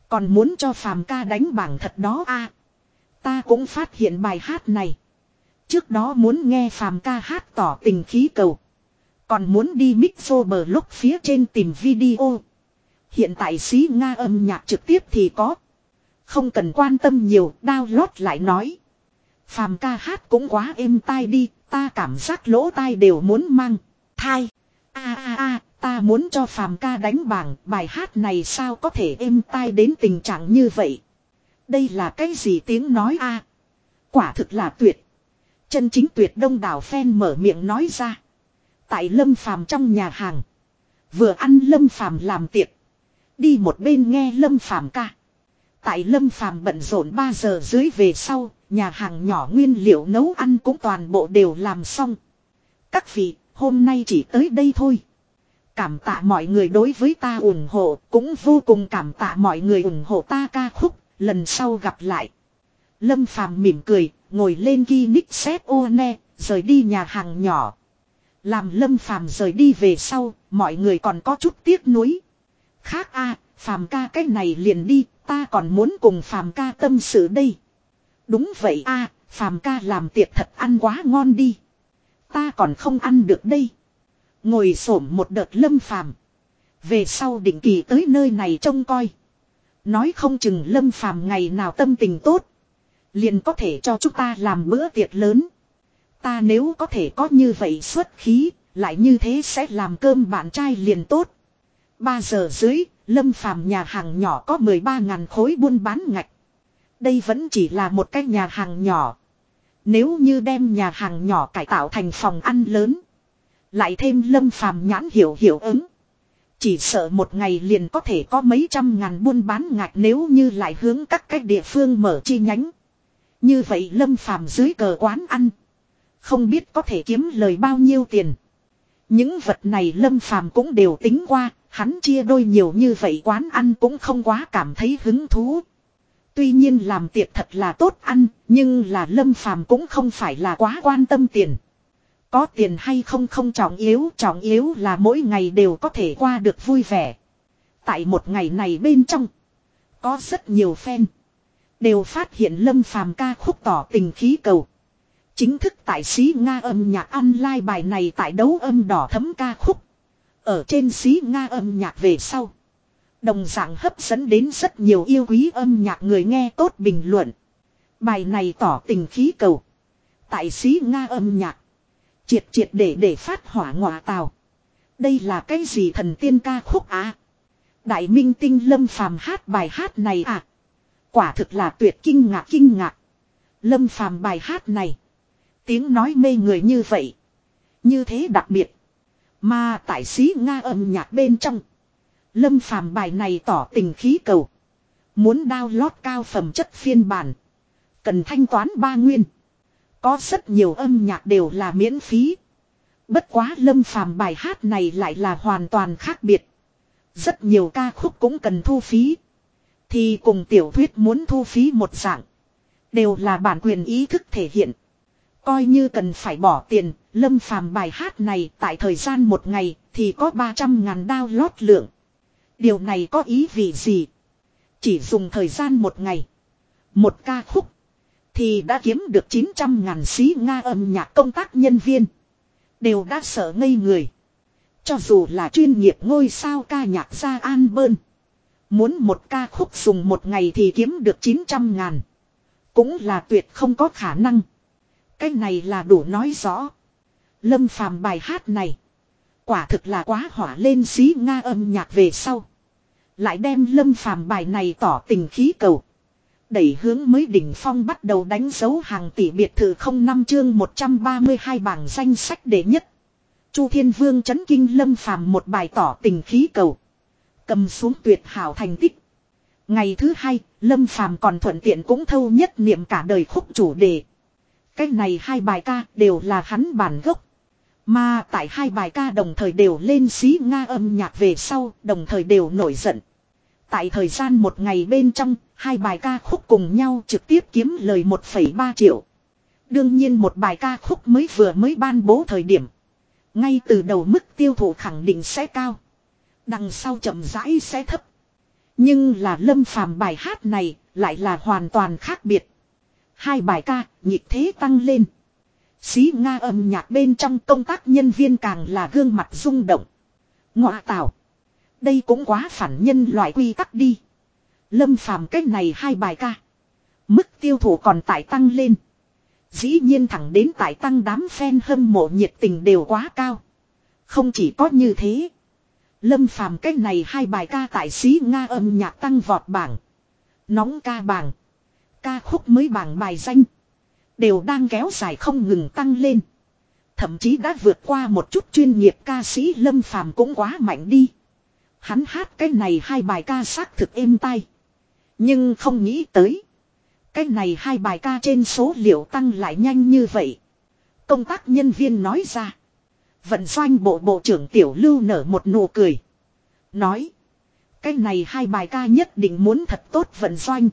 Còn muốn cho phàm ca đánh bảng thật đó a Ta cũng phát hiện bài hát này. Trước đó muốn nghe phàm ca hát tỏ tình khí cầu. Còn muốn đi mixo bờ lúc phía trên tìm video. Hiện tại xí Nga âm nhạc trực tiếp thì có. Không cần quan tâm nhiều, download lại nói. Phàm ca hát cũng quá êm tai đi, ta cảm giác lỗ tai đều muốn mang. Thai. a a a ta muốn cho phàm ca đánh bảng, bài hát này sao có thể êm tai đến tình trạng như vậy. Đây là cái gì tiếng nói a Quả thực là tuyệt. Chân chính tuyệt đông đảo phen mở miệng nói ra. Tại lâm phàm trong nhà hàng. Vừa ăn lâm phàm làm tiệc. Đi một bên nghe Lâm Phàm ca. Tại Lâm Phàm bận rộn 3 giờ dưới về sau, nhà hàng nhỏ nguyên liệu nấu ăn cũng toàn bộ đều làm xong. Các vị, hôm nay chỉ tới đây thôi. Cảm tạ mọi người đối với ta ủng hộ, cũng vô cùng cảm tạ mọi người ủng hộ ta ca khúc, lần sau gặp lại. Lâm Phàm mỉm cười, ngồi lên ghi nick xếp ô ne, rời đi nhà hàng nhỏ. Làm Lâm Phàm rời đi về sau, mọi người còn có chút tiếc nuối. Khác a, Phàm ca cái này liền đi, ta còn muốn cùng Phàm ca tâm sự đây. Đúng vậy a, Phàm ca làm tiệc thật ăn quá ngon đi. Ta còn không ăn được đây. Ngồi xổm một đợt Lâm Phàm. Về sau định kỳ tới nơi này trông coi. Nói không chừng Lâm Phàm ngày nào tâm tình tốt, liền có thể cho chúng ta làm bữa tiệc lớn. Ta nếu có thể có như vậy xuất khí, lại như thế sẽ làm cơm bạn trai liền tốt. 3 giờ dưới, Lâm Phàm nhà hàng nhỏ có 13.000 khối buôn bán ngạch. Đây vẫn chỉ là một cái nhà hàng nhỏ. Nếu như đem nhà hàng nhỏ cải tạo thành phòng ăn lớn. Lại thêm Lâm Phàm nhãn hiểu hiểu ứng. Chỉ sợ một ngày liền có thể có mấy trăm ngàn buôn bán ngạch nếu như lại hướng các cách địa phương mở chi nhánh. Như vậy Lâm Phàm dưới cờ quán ăn. Không biết có thể kiếm lời bao nhiêu tiền. Những vật này Lâm Phàm cũng đều tính qua, hắn chia đôi nhiều như vậy quán ăn cũng không quá cảm thấy hứng thú. Tuy nhiên làm tiệc thật là tốt ăn, nhưng là Lâm Phàm cũng không phải là quá quan tâm tiền. Có tiền hay không không trọng yếu, trọng yếu là mỗi ngày đều có thể qua được vui vẻ. Tại một ngày này bên trong, có rất nhiều fan đều phát hiện Lâm Phàm ca khúc tỏ tình khí cầu. Chính thức tại xí Nga âm nhạc online bài này tại đấu âm đỏ thấm ca khúc. Ở trên xí Nga âm nhạc về sau. Đồng dạng hấp dẫn đến rất nhiều yêu quý âm nhạc người nghe tốt bình luận. Bài này tỏ tình khí cầu. Tại xí Nga âm nhạc. Triệt triệt để để phát hỏa ngọa tào. Đây là cái gì thần tiên ca khúc á? Đại minh tinh lâm phàm hát bài hát này à? Quả thực là tuyệt kinh ngạc kinh ngạc. Lâm phàm bài hát này. Tiếng nói mê người như vậy. Như thế đặc biệt. Mà tại sĩ Nga âm nhạc bên trong. Lâm phàm bài này tỏ tình khí cầu. Muốn download cao phẩm chất phiên bản. Cần thanh toán ba nguyên. Có rất nhiều âm nhạc đều là miễn phí. Bất quá lâm phàm bài hát này lại là hoàn toàn khác biệt. Rất nhiều ca khúc cũng cần thu phí. Thì cùng tiểu thuyết muốn thu phí một dạng. Đều là bản quyền ý thức thể hiện. Coi như cần phải bỏ tiền, lâm phàm bài hát này tại thời gian một ngày thì có 300 ngàn download lượng. Điều này có ý vị gì? Chỉ dùng thời gian một ngày. Một ca khúc. Thì đã kiếm được 900 ngàn xí Nga âm nhạc công tác nhân viên. Đều đã sợ ngây người. Cho dù là chuyên nghiệp ngôi sao ca nhạc gia An Bơn. Muốn một ca khúc dùng một ngày thì kiếm được 900 ngàn. Cũng là tuyệt không có khả năng. Cái này là đủ nói rõ. Lâm phàm bài hát này. Quả thực là quá hỏa lên xí Nga âm nhạc về sau. Lại đem lâm phàm bài này tỏ tình khí cầu. Đẩy hướng mới đỉnh phong bắt đầu đánh dấu hàng tỷ biệt thự không năm chương 132 bảng danh sách đệ nhất. Chu Thiên Vương chấn kinh lâm phàm một bài tỏ tình khí cầu. Cầm xuống tuyệt hảo thành tích. Ngày thứ hai, Lâm Phàm còn thuận tiện cũng thâu nhất niệm cả đời khúc chủ đề. Cái này hai bài ca đều là hắn bản gốc. Mà tại hai bài ca đồng thời đều lên xí Nga âm nhạc về sau, đồng thời đều nổi giận. Tại thời gian một ngày bên trong, hai bài ca khúc cùng nhau trực tiếp kiếm lời 1,3 triệu. Đương nhiên một bài ca khúc mới vừa mới ban bố thời điểm. Ngay từ đầu mức tiêu thụ khẳng định sẽ cao. Đằng sau chậm rãi sẽ thấp. Nhưng là lâm phàm bài hát này lại là hoàn toàn khác biệt. Hai bài ca, nhịp thế tăng lên. Xí Nga âm nhạc bên trong công tác nhân viên càng là gương mặt rung động. Ngọa tạo. Đây cũng quá phản nhân loại quy tắc đi. Lâm phàm cách này hai bài ca. Mức tiêu thụ còn tại tăng lên. Dĩ nhiên thẳng đến tại tăng đám fan hâm mộ nhiệt tình đều quá cao. Không chỉ có như thế. Lâm phàm cách này hai bài ca tại sĩ Nga âm nhạc tăng vọt bảng. Nóng ca bảng. Ca khúc mới bảng bài danh. Đều đang kéo dài không ngừng tăng lên. Thậm chí đã vượt qua một chút chuyên nghiệp ca sĩ Lâm phàm cũng quá mạnh đi. Hắn hát cái này hai bài ca xác thực êm tai. Nhưng không nghĩ tới. Cái này hai bài ca trên số liệu tăng lại nhanh như vậy. Công tác nhân viên nói ra. Vận doanh bộ bộ trưởng Tiểu Lưu nở một nụ cười. Nói. Cái này hai bài ca nhất định muốn thật tốt vận doanh.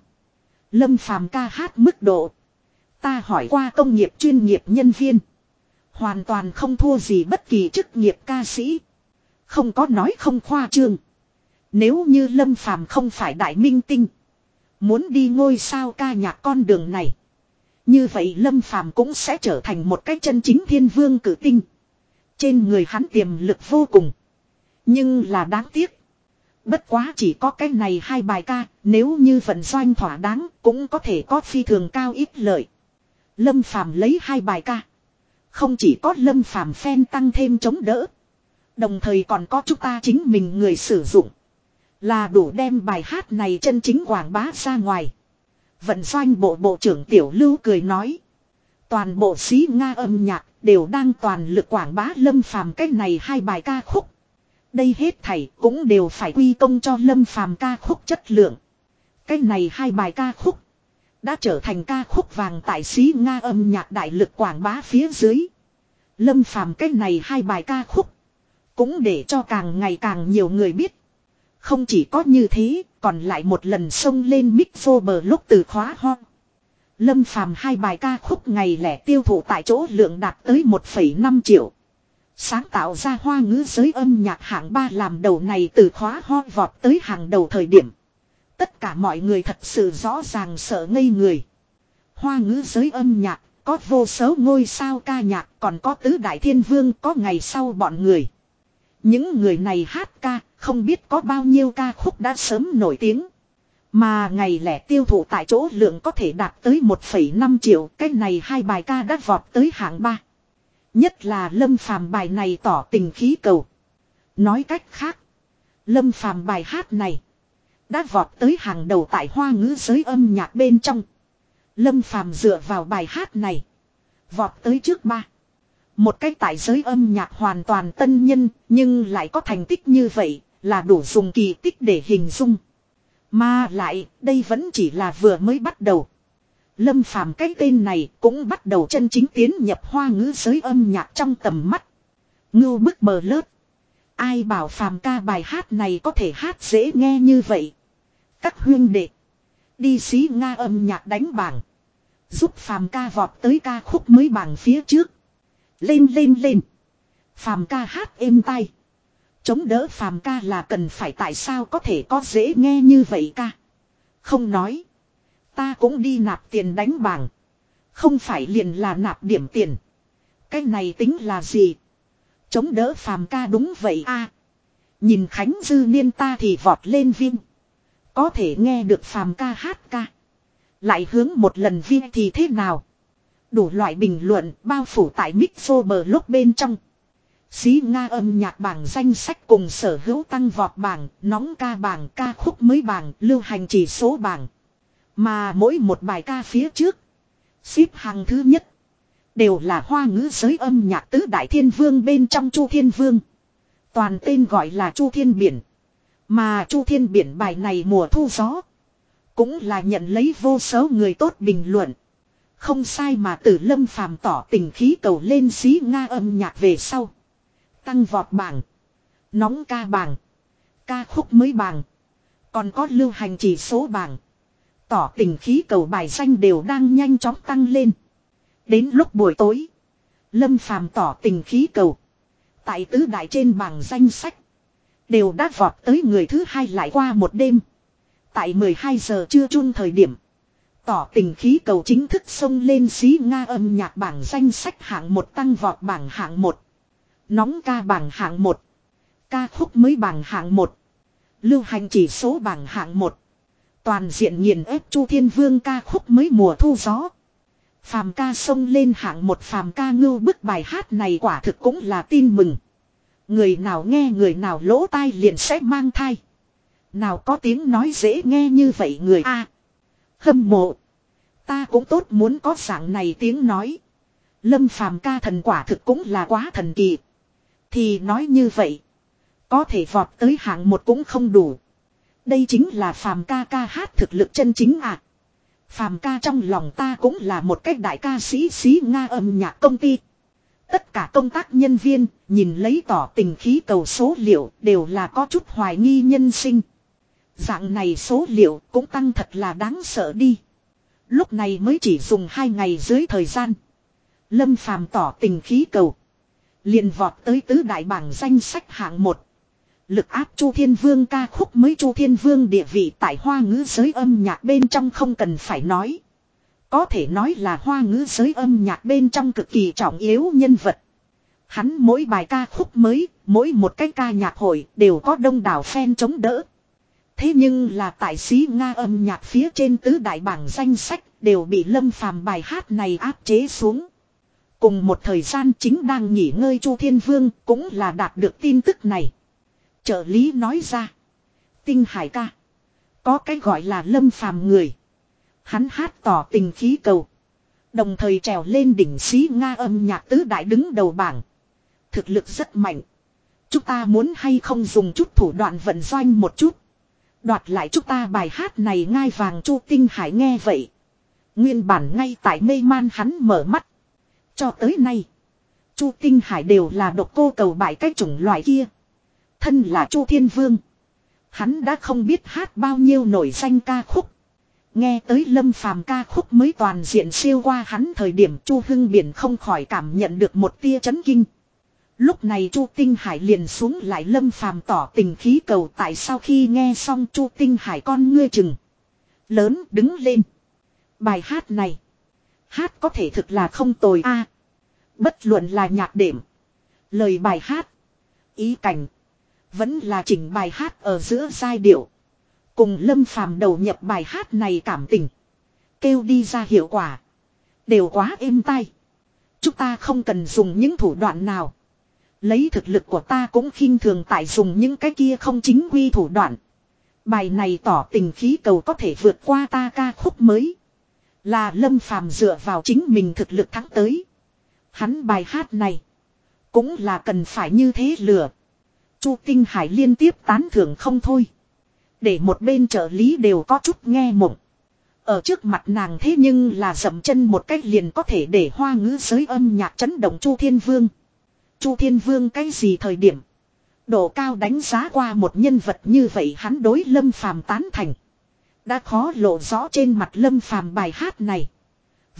Lâm phàm ca hát mức độ. Ta hỏi qua công nghiệp chuyên nghiệp nhân viên. Hoàn toàn không thua gì bất kỳ chức nghiệp ca sĩ. Không có nói không khoa trương. Nếu như Lâm Phàm không phải đại minh tinh. Muốn đi ngôi sao ca nhạc con đường này. Như vậy Lâm Phàm cũng sẽ trở thành một cái chân chính thiên vương cử tinh. Trên người hắn tiềm lực vô cùng. Nhưng là đáng tiếc. Bất quá chỉ có cái này hai bài ca, nếu như vận doanh thỏa đáng cũng có thể có phi thường cao ít lợi. Lâm Phàm lấy hai bài ca. Không chỉ có Lâm Phàm phen tăng thêm chống đỡ. Đồng thời còn có chúng ta chính mình người sử dụng. Là đủ đem bài hát này chân chính quảng bá ra ngoài. Vận doanh bộ bộ trưởng Tiểu Lưu cười nói. Toàn bộ sĩ Nga âm nhạc đều đang toàn lực quảng bá Lâm Phàm cách này hai bài ca khúc. Đây hết thảy cũng đều phải quy công cho Lâm Phàm ca khúc chất lượng. Cái này hai bài ca khúc đã trở thành ca khúc vàng tại sĩ Nga âm nhạc đại lực quảng bá phía dưới. Lâm Phàm cái này hai bài ca khúc cũng để cho càng ngày càng nhiều người biết. Không chỉ có như thế, còn lại một lần xông lên mic vô bờ lúc từ khóa ho. Lâm phàm hai bài ca khúc ngày lẻ tiêu thụ tại chỗ lượng đạt tới 1,5 triệu. Sáng tạo ra hoa ngữ giới âm nhạc hạng ba làm đầu này từ khóa ho vọt tới hàng đầu thời điểm. Tất cả mọi người thật sự rõ ràng sợ ngây người. Hoa ngữ giới âm nhạc, có vô số ngôi sao ca nhạc, còn có tứ đại thiên vương có ngày sau bọn người. Những người này hát ca, không biết có bao nhiêu ca khúc đã sớm nổi tiếng. Mà ngày lẻ tiêu thụ tại chỗ lượng có thể đạt tới 1,5 triệu, cái này hai bài ca đã vọt tới hạng 3. Nhất là lâm phàm bài này tỏ tình khí cầu. Nói cách khác, lâm phàm bài hát này đã vọt tới hàng đầu tại hoa ngữ giới âm nhạc bên trong. Lâm phàm dựa vào bài hát này, vọt tới trước ba. Một cách tại giới âm nhạc hoàn toàn tân nhân, nhưng lại có thành tích như vậy, là đủ dùng kỳ tích để hình dung. Mà lại, đây vẫn chỉ là vừa mới bắt đầu. Lâm phàm cái tên này cũng bắt đầu chân chính tiến nhập hoa ngữ giới âm nhạc trong tầm mắt. Ngưu bức bờ lớt. Ai bảo phàm ca bài hát này có thể hát dễ nghe như vậy. Các huyên đệ. Đi xí Nga âm nhạc đánh bảng. Giúp phàm ca vọt tới ca khúc mới bảng phía trước. Lên lên lên. Phàm ca hát êm tai. Chống đỡ phàm ca là cần phải tại sao có thể có dễ nghe như vậy ca. Không nói. Ta cũng đi nạp tiền đánh bảng. Không phải liền là nạp điểm tiền. Cái này tính là gì? Chống đỡ phàm ca đúng vậy a. nhìn Khánh Dư Niên ta thì vọt lên viên. Có thể nghe được phàm ca hát ca. Lại hướng một lần viên thì thế nào? Đủ loại bình luận bao phủ tại mixo bờ lúc bên trong. Xí Nga âm nhạc bảng danh sách cùng sở hữu tăng vọt bảng, nóng ca bảng, ca khúc mới bảng, lưu hành chỉ số bảng. Mà mỗi một bài ca phía trước, xếp hàng thứ nhất, đều là hoa ngữ giới âm nhạc tứ đại thiên vương bên trong Chu Thiên Vương. Toàn tên gọi là Chu Thiên Biển. Mà Chu Thiên Biển bài này mùa thu gió, cũng là nhận lấy vô số người tốt bình luận. Không sai mà tử lâm phàm tỏ tình khí cầu lên xí Nga âm nhạc về sau. Tăng vọt bảng. Nóng ca bảng. Ca khúc mới bảng. Còn có lưu hành chỉ số bảng. Tỏ tình khí cầu bài danh đều đang nhanh chóng tăng lên. Đến lúc buổi tối. Lâm phàm tỏ tình khí cầu. Tại tứ đại trên bảng danh sách. Đều đã vọt tới người thứ hai lại qua một đêm. Tại 12 giờ trưa chung thời điểm. Tỏ tình khí cầu chính thức xông lên xí Nga âm nhạc bảng danh sách hạng một tăng vọt bảng hạng một Nóng ca bảng hạng một, Ca khúc mới bảng hạng một, Lưu hành chỉ số bảng hạng một Toàn diện nghiền ép Chu Thiên Vương ca khúc mới mùa thu gió. Phàm ca xông lên hạng một phàm ca ngưu bức bài hát này quả thực cũng là tin mừng. Người nào nghe người nào lỗ tai liền sẽ mang thai. Nào có tiếng nói dễ nghe như vậy người a Hâm mộ. Ta cũng tốt muốn có dạng này tiếng nói. Lâm phàm ca thần quả thực cũng là quá thần kỳ. Thì nói như vậy. Có thể vọt tới hạng một cũng không đủ. Đây chính là phàm ca ca hát thực lực chân chính ạ. À. Phàm ca trong lòng ta cũng là một cách đại ca sĩ sĩ Nga âm nhạc công ty. Tất cả công tác nhân viên, nhìn lấy tỏ tình khí cầu số liệu đều là có chút hoài nghi nhân sinh. Dạng này số liệu cũng tăng thật là đáng sợ đi. Lúc này mới chỉ dùng hai ngày dưới thời gian. Lâm phàm tỏ tình khí cầu. liền vọt tới tứ đại bảng danh sách hạng một. Lực áp Chu Thiên Vương ca khúc mới Chu Thiên Vương địa vị tại hoa ngữ giới âm nhạc bên trong không cần phải nói. Có thể nói là hoa ngữ giới âm nhạc bên trong cực kỳ trọng yếu nhân vật. Hắn mỗi bài ca khúc mới, mỗi một cái ca nhạc hội đều có đông đảo fan chống đỡ. Thế nhưng là tại sĩ Nga âm nhạc phía trên tứ đại bảng danh sách đều bị lâm phàm bài hát này áp chế xuống. Cùng một thời gian chính đang nghỉ ngơi Chu Thiên Vương cũng là đạt được tin tức này. Trợ lý nói ra. Tinh hải ca. Có cái gọi là lâm phàm người. Hắn hát tỏ tình khí cầu. Đồng thời trèo lên đỉnh sĩ Nga âm nhạc tứ đại đứng đầu bảng. Thực lực rất mạnh. Chúng ta muốn hay không dùng chút thủ đoạn vận doanh một chút. Đoạt lại chúng ta bài hát này ngai vàng Chu Tinh Hải nghe vậy. Nguyên bản ngay tại mê man hắn mở mắt. Cho tới nay. Chu Tinh Hải đều là độc cô cầu bại cái chủng loại kia. Thân là Chu Thiên Vương. Hắn đã không biết hát bao nhiêu nổi danh ca khúc. Nghe tới lâm phàm ca khúc mới toàn diện siêu qua hắn thời điểm Chu Hưng Biển không khỏi cảm nhận được một tia chấn kinh. Lúc này Chu Tinh Hải liền xuống lại lâm phàm tỏ tình khí cầu tại sau khi nghe xong Chu Tinh Hải con ngươi chừng. Lớn đứng lên. Bài hát này. Hát có thể thực là không tồi a. bất luận là nhạc đệm. Lời bài hát. Ý cảnh. Vẫn là chỉnh bài hát ở giữa giai điệu. Cùng lâm phàm đầu nhập bài hát này cảm tình. Kêu đi ra hiệu quả. Đều quá êm tai. Chúng ta không cần dùng những thủ đoạn nào. Lấy thực lực của ta cũng khinh thường tại dùng những cái kia không chính quy thủ đoạn. Bài này tỏ tình khí cầu có thể vượt qua ta ca khúc mới. Là lâm phàm dựa vào chính mình thực lực thắng tới. Hắn bài hát này. Cũng là cần phải như thế lừa. Chu Tinh Hải liên tiếp tán thưởng không thôi. Để một bên trợ lý đều có chút nghe mộng. Ở trước mặt nàng thế nhưng là dậm chân một cách liền có thể để hoa ngữ giới âm nhạc chấn động Chu Thiên Vương. Chu Thiên Vương cái gì thời điểm. Độ cao đánh giá qua một nhân vật như vậy hắn đối lâm phàm tán thành. Đã khó lộ rõ trên mặt lâm phàm bài hát này.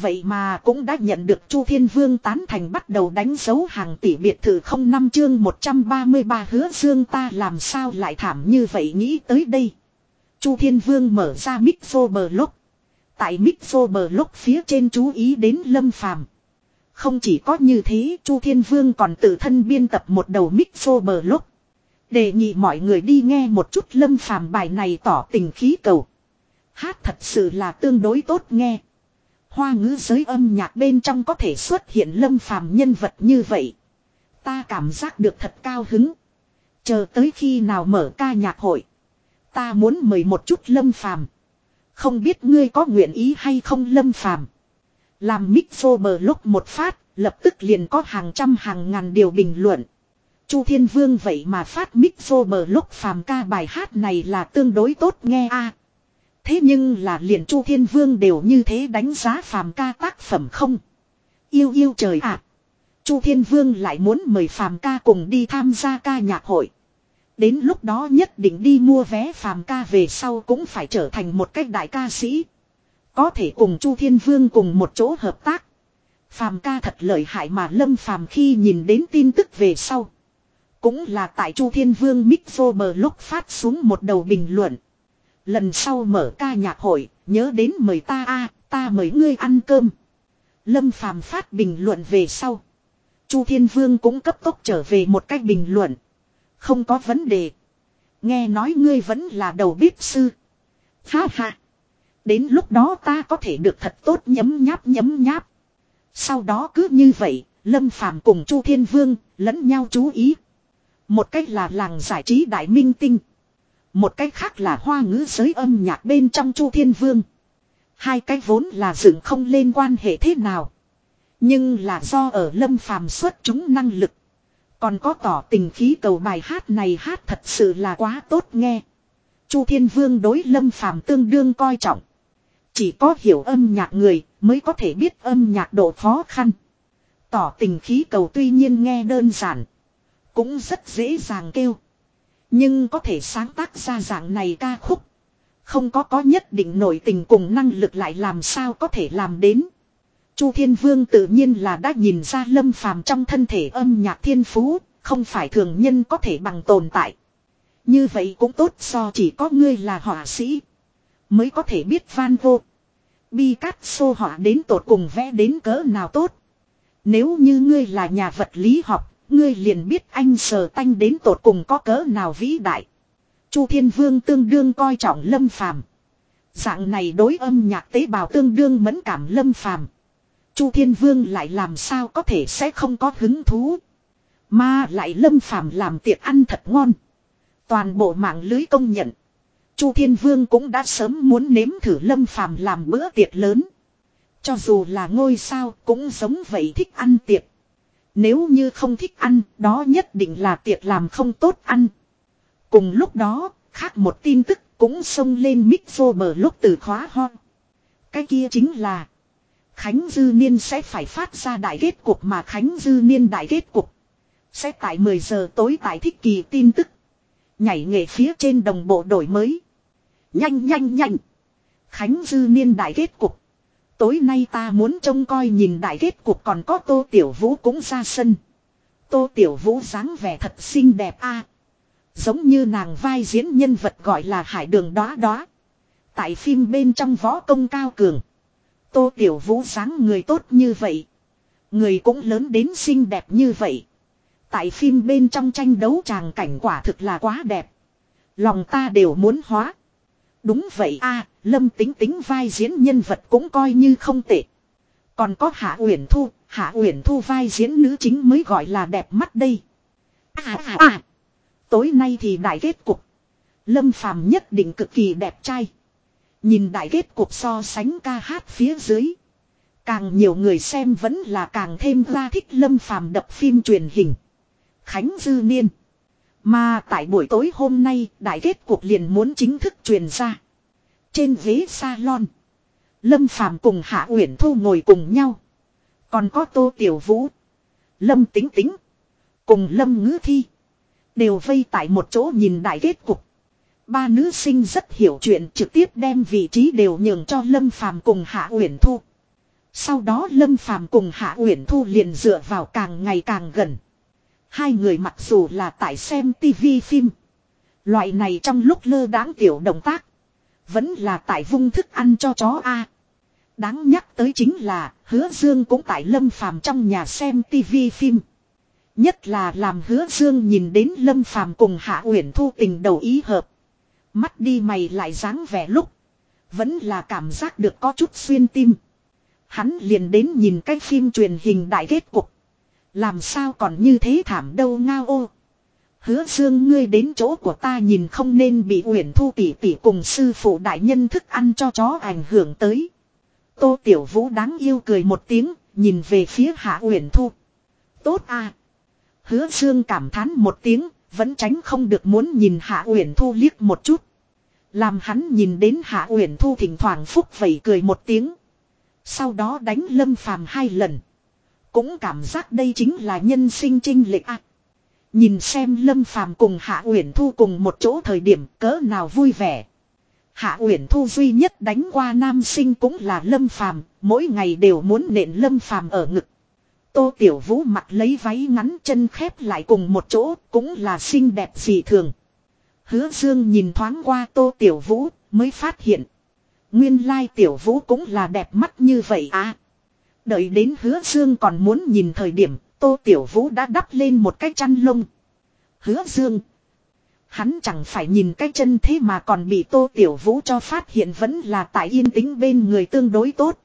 Vậy mà cũng đã nhận được Chu Thiên Vương tán thành bắt đầu đánh dấu hàng tỷ biệt thự không năm chương 133 hứa dương ta làm sao lại thảm như vậy nghĩ tới đây. Chu Thiên Vương mở ra Mixo bờ. Tại Mixo bờ phía trên chú ý đến lâm phàm. Không chỉ có như thế, Chu Thiên Vương còn tự thân biên tập một đầu Mixo bờ lúc. Đề nghị mọi người đi nghe một chút lâm phàm bài này tỏ tình khí cầu. Hát thật sự là tương đối tốt nghe. Hoa ngữ giới âm nhạc bên trong có thể xuất hiện lâm phàm nhân vật như vậy. Ta cảm giác được thật cao hứng. Chờ tới khi nào mở ca nhạc hội. Ta muốn mời một chút lâm phàm. Không biết ngươi có nguyện ý hay không lâm phàm. Làm mic bờ lúc một phát, lập tức liền có hàng trăm hàng ngàn điều bình luận. Chu Thiên Vương vậy mà phát mic bờ lúc phàm ca bài hát này là tương đối tốt nghe a. Thế nhưng là liền Chu Thiên Vương đều như thế đánh giá phàm ca tác phẩm không. Yêu yêu trời ạ. Chu Thiên Vương lại muốn mời phàm ca cùng đi tham gia ca nhạc hội. Đến lúc đó nhất định đi mua vé phàm ca về sau cũng phải trở thành một cách đại ca sĩ. Có thể cùng Chu Thiên Vương cùng một chỗ hợp tác. Phàm ca thật lợi hại mà Lâm Phàm khi nhìn đến tin tức về sau. Cũng là tại Chu Thiên Vương Mixo bờ lúc phát xuống một đầu bình luận. Lần sau mở ca nhạc hội, nhớ đến mời ta a, ta mời ngươi ăn cơm. Lâm Phàm phát bình luận về sau. Chu Thiên Vương cũng cấp tốc trở về một cách bình luận. Không có vấn đề. Nghe nói ngươi vẫn là đầu bếp sư. Ha ha. Đến lúc đó ta có thể được thật tốt nhấm nháp nhấm nháp. Sau đó cứ như vậy, Lâm Phàm cùng Chu Thiên Vương lẫn nhau chú ý. Một cách là làng giải trí đại minh tinh. Một cách khác là hoa ngữ giới âm nhạc bên trong Chu Thiên Vương. Hai cái vốn là dựng không lên quan hệ thế nào. Nhưng là do ở lâm phàm xuất chúng năng lực. Còn có tỏ tình khí cầu bài hát này hát thật sự là quá tốt nghe. Chu Thiên Vương đối Lâm Phàm tương đương coi trọng. Chỉ có hiểu âm nhạc người mới có thể biết âm nhạc độ khó khăn. Tỏ tình khí cầu tuy nhiên nghe đơn giản. Cũng rất dễ dàng kêu. Nhưng có thể sáng tác ra dạng này ca khúc. Không có có nhất định nổi tình cùng năng lực lại làm sao có thể làm đến. Chu Thiên Vương tự nhiên là đã nhìn ra lâm phàm trong thân thể âm nhạc thiên phú, không phải thường nhân có thể bằng tồn tại. Như vậy cũng tốt so chỉ có ngươi là họa sĩ. Mới có thể biết Van cắt sơ họa đến tột cùng vẽ đến cỡ nào tốt. Nếu như ngươi là nhà vật lý học, ngươi liền biết anh sờ tanh đến tột cùng có cỡ nào vĩ đại. Chu Thiên Vương tương đương coi trọng lâm phàm. Dạng này đối âm nhạc tế bào tương đương mẫn cảm lâm phàm. Chu Thiên Vương lại làm sao có thể sẽ không có hứng thú. Mà lại lâm phàm làm tiệc ăn thật ngon. Toàn bộ mạng lưới công nhận. Chu Thiên Vương cũng đã sớm muốn nếm thử lâm phàm làm bữa tiệc lớn. Cho dù là ngôi sao cũng giống vậy thích ăn tiệc. Nếu như không thích ăn, đó nhất định là tiệc làm không tốt ăn. Cùng lúc đó, khác một tin tức cũng xông lên mic bờ lúc từ khóa ho. Cái kia chính là Khánh Dư Niên sẽ phải phát ra đại kết cục mà Khánh Dư Niên đại kết cục. Sẽ tại 10 giờ tối tại thích kỳ tin tức. Nhảy nghệ phía trên đồng bộ đổi mới. Nhanh nhanh nhanh. Khánh Dư Niên đại kết cục. Tối nay ta muốn trông coi nhìn đại kết cục còn có Tô Tiểu Vũ cũng ra sân. Tô Tiểu Vũ dáng vẻ thật xinh đẹp a Giống như nàng vai diễn nhân vật gọi là hải đường đóa đóa. Tại phim bên trong võ công cao cường. Tô Tiểu Vũ dáng người tốt như vậy. Người cũng lớn đến xinh đẹp như vậy. Tại phim bên trong tranh đấu tràng cảnh quả thực là quá đẹp. Lòng ta đều muốn hóa. Đúng vậy a Lâm tính tính vai diễn nhân vật cũng coi như không tệ. Còn có Hạ Uyển Thu, Hạ Uyển Thu vai diễn nữ chính mới gọi là đẹp mắt đây. À à à. Tối nay thì đại kết cục. Lâm Phàm nhất định cực kỳ đẹp trai. Nhìn đại kết cục so sánh ca hát phía dưới. Càng nhiều người xem vẫn là càng thêm ra thích Lâm Phàm đập phim truyền hình. Khánh Dư Niên. Mà tại buổi tối hôm nay, đại kết cuộc liền muốn chính thức truyền ra. Trên ghế salon. Lâm Phàm cùng Hạ Uyển Thu ngồi cùng nhau. Còn có Tô Tiểu Vũ. Lâm Tính Tính. Cùng Lâm Ngữ Thi. Đều vây tại một chỗ nhìn đại kết cục. Ba nữ sinh rất hiểu chuyện trực tiếp đem vị trí đều nhường cho Lâm Phàm cùng Hạ Uyển Thu. Sau đó Lâm Phàm cùng Hạ Uyển Thu liền dựa vào càng ngày càng gần. Hai người mặc dù là tại xem tivi phim. Loại này trong lúc lơ đáng tiểu động tác. Vẫn là tại vung thức ăn cho chó A. Đáng nhắc tới chính là, hứa dương cũng tại lâm phàm trong nhà xem tivi phim. Nhất là làm hứa dương nhìn đến lâm phàm cùng hạ uyển thu tình đầu ý hợp. Mắt đi mày lại dáng vẻ lúc. Vẫn là cảm giác được có chút xuyên tim. Hắn liền đến nhìn cái phim truyền hình đại kết cục. Làm sao còn như thế thảm đâu ngao ô. Hứa dương ngươi đến chỗ của ta nhìn không nên bị uyển thu tỷ tỷ cùng sư phụ đại nhân thức ăn cho chó ảnh hưởng tới. Tô Tiểu Vũ đáng yêu cười một tiếng, nhìn về phía Hạ Uyển Thu. Tốt à. Hứa Dương cảm thán một tiếng, vẫn tránh không được muốn nhìn Hạ Uyển Thu liếc một chút. Làm hắn nhìn đến Hạ Uyển Thu thỉnh thoảng phúc vẩy cười một tiếng. Sau đó đánh Lâm Phàm hai lần. Cũng cảm giác đây chính là nhân sinh trinh lệch ạ. Nhìn xem Lâm Phàm cùng Hạ Uyển Thu cùng một chỗ thời điểm cỡ nào vui vẻ. Hạ Uyển Thu duy nhất đánh qua nam sinh cũng là Lâm Phàm, mỗi ngày đều muốn nện Lâm Phàm ở ngực. Tô Tiểu Vũ mặc lấy váy ngắn chân khép lại cùng một chỗ, cũng là xinh đẹp dị thường. Hứa Dương nhìn thoáng qua Tô Tiểu Vũ, mới phát hiện. Nguyên lai Tiểu Vũ cũng là đẹp mắt như vậy à. Đợi đến Hứa Dương còn muốn nhìn thời điểm, Tô Tiểu Vũ đã đắp lên một cái chăn lông. Hứa Dương. Hắn chẳng phải nhìn cái chân thế mà còn bị Tô Tiểu Vũ cho phát hiện vẫn là tại yên tĩnh bên người tương đối tốt.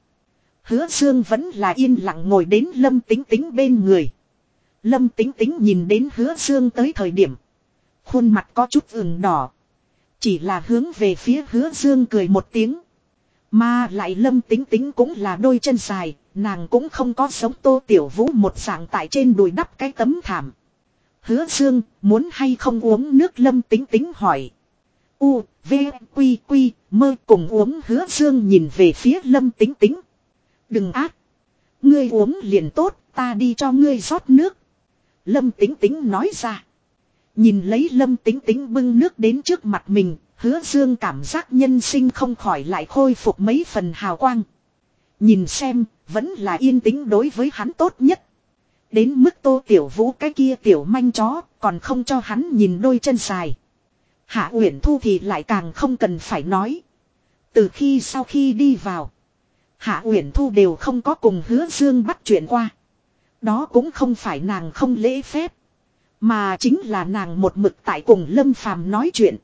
Hứa Dương vẫn là yên lặng ngồi đến Lâm Tính Tính bên người. Lâm Tính Tính nhìn đến Hứa Dương tới thời điểm. Khuôn mặt có chút ửng đỏ. Chỉ là hướng về phía Hứa Dương cười một tiếng. Mà lại Lâm Tính Tính cũng là đôi chân dài, nàng cũng không có sống Tô Tiểu Vũ một dạng tại trên đùi đắp cái tấm thảm. Hứa Dương, muốn hay không uống nước lâm tính tính hỏi. U, V, Quy, Quy, mơ cùng uống hứa Dương nhìn về phía lâm tính tính. Đừng ác. Ngươi uống liền tốt, ta đi cho ngươi rót nước. Lâm tính tính nói ra. Nhìn lấy lâm tính tính bưng nước đến trước mặt mình, hứa dương cảm giác nhân sinh không khỏi lại khôi phục mấy phần hào quang. Nhìn xem, vẫn là yên tĩnh đối với hắn tốt nhất. Đến mức tô tiểu vũ cái kia tiểu manh chó, còn không cho hắn nhìn đôi chân dài. Hạ Uyển Thu thì lại càng không cần phải nói. Từ khi sau khi đi vào, Hạ Uyển Thu đều không có cùng Hứa Dương bắt chuyện qua. Đó cũng không phải nàng không lễ phép, mà chính là nàng một mực tại cùng Lâm Phàm nói chuyện.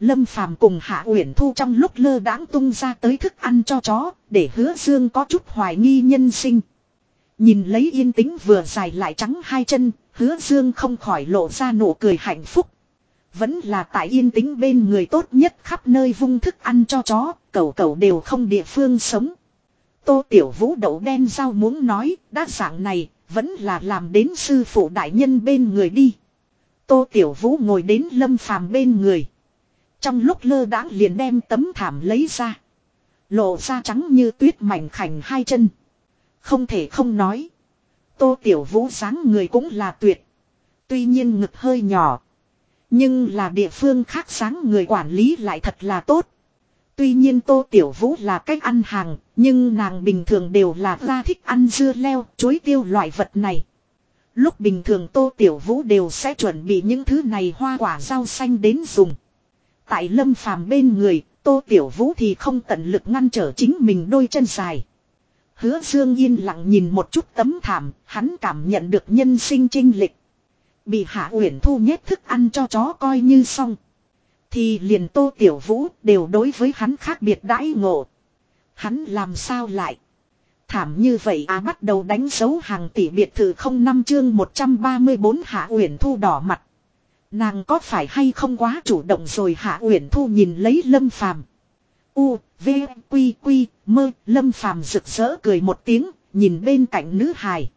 Lâm Phàm cùng Hạ Uyển Thu trong lúc lơ đãng tung ra tới thức ăn cho chó, để Hứa Dương có chút hoài nghi nhân sinh. Nhìn lấy yên tĩnh vừa dài lại trắng hai chân, Hứa Dương không khỏi lộ ra nụ cười hạnh phúc. Vẫn là tại yên tĩnh bên người tốt nhất khắp nơi vung thức ăn cho chó, cầu cầu đều không địa phương sống. Tô Tiểu Vũ đậu đen rau muốn nói, đã dạng này, vẫn là làm đến sư phụ đại nhân bên người đi. Tô Tiểu Vũ ngồi đến lâm phàm bên người. Trong lúc lơ đãng liền đem tấm thảm lấy ra. Lộ ra trắng như tuyết mảnh khảnh hai chân. Không thể không nói. Tô Tiểu Vũ dáng người cũng là tuyệt. Tuy nhiên ngực hơi nhỏ. Nhưng là địa phương khác sáng người quản lý lại thật là tốt. Tuy nhiên Tô Tiểu Vũ là cách ăn hàng, nhưng nàng bình thường đều là ra thích ăn dưa leo, chuối tiêu loại vật này. Lúc bình thường Tô Tiểu Vũ đều sẽ chuẩn bị những thứ này hoa quả rau xanh đến dùng. Tại lâm phàm bên người, Tô Tiểu Vũ thì không tận lực ngăn trở chính mình đôi chân dài. Hứa Dương yên lặng nhìn một chút tấm thảm, hắn cảm nhận được nhân sinh trinh lịch. Bị Hạ Uyển Thu nhét thức ăn cho chó coi như xong. Thì liền Tô Tiểu Vũ đều đối với hắn khác biệt đãi ngộ. Hắn làm sao lại? Thảm như vậy à bắt đầu đánh dấu hàng tỷ biệt thự không năm chương 134 Hạ Uyển Thu đỏ mặt. Nàng có phải hay không quá chủ động rồi Hạ Uyển Thu nhìn lấy Lâm Phàm. U, V, Quy, Quy, mơ, Lâm Phàm rực rỡ cười một tiếng, nhìn bên cạnh nữ hài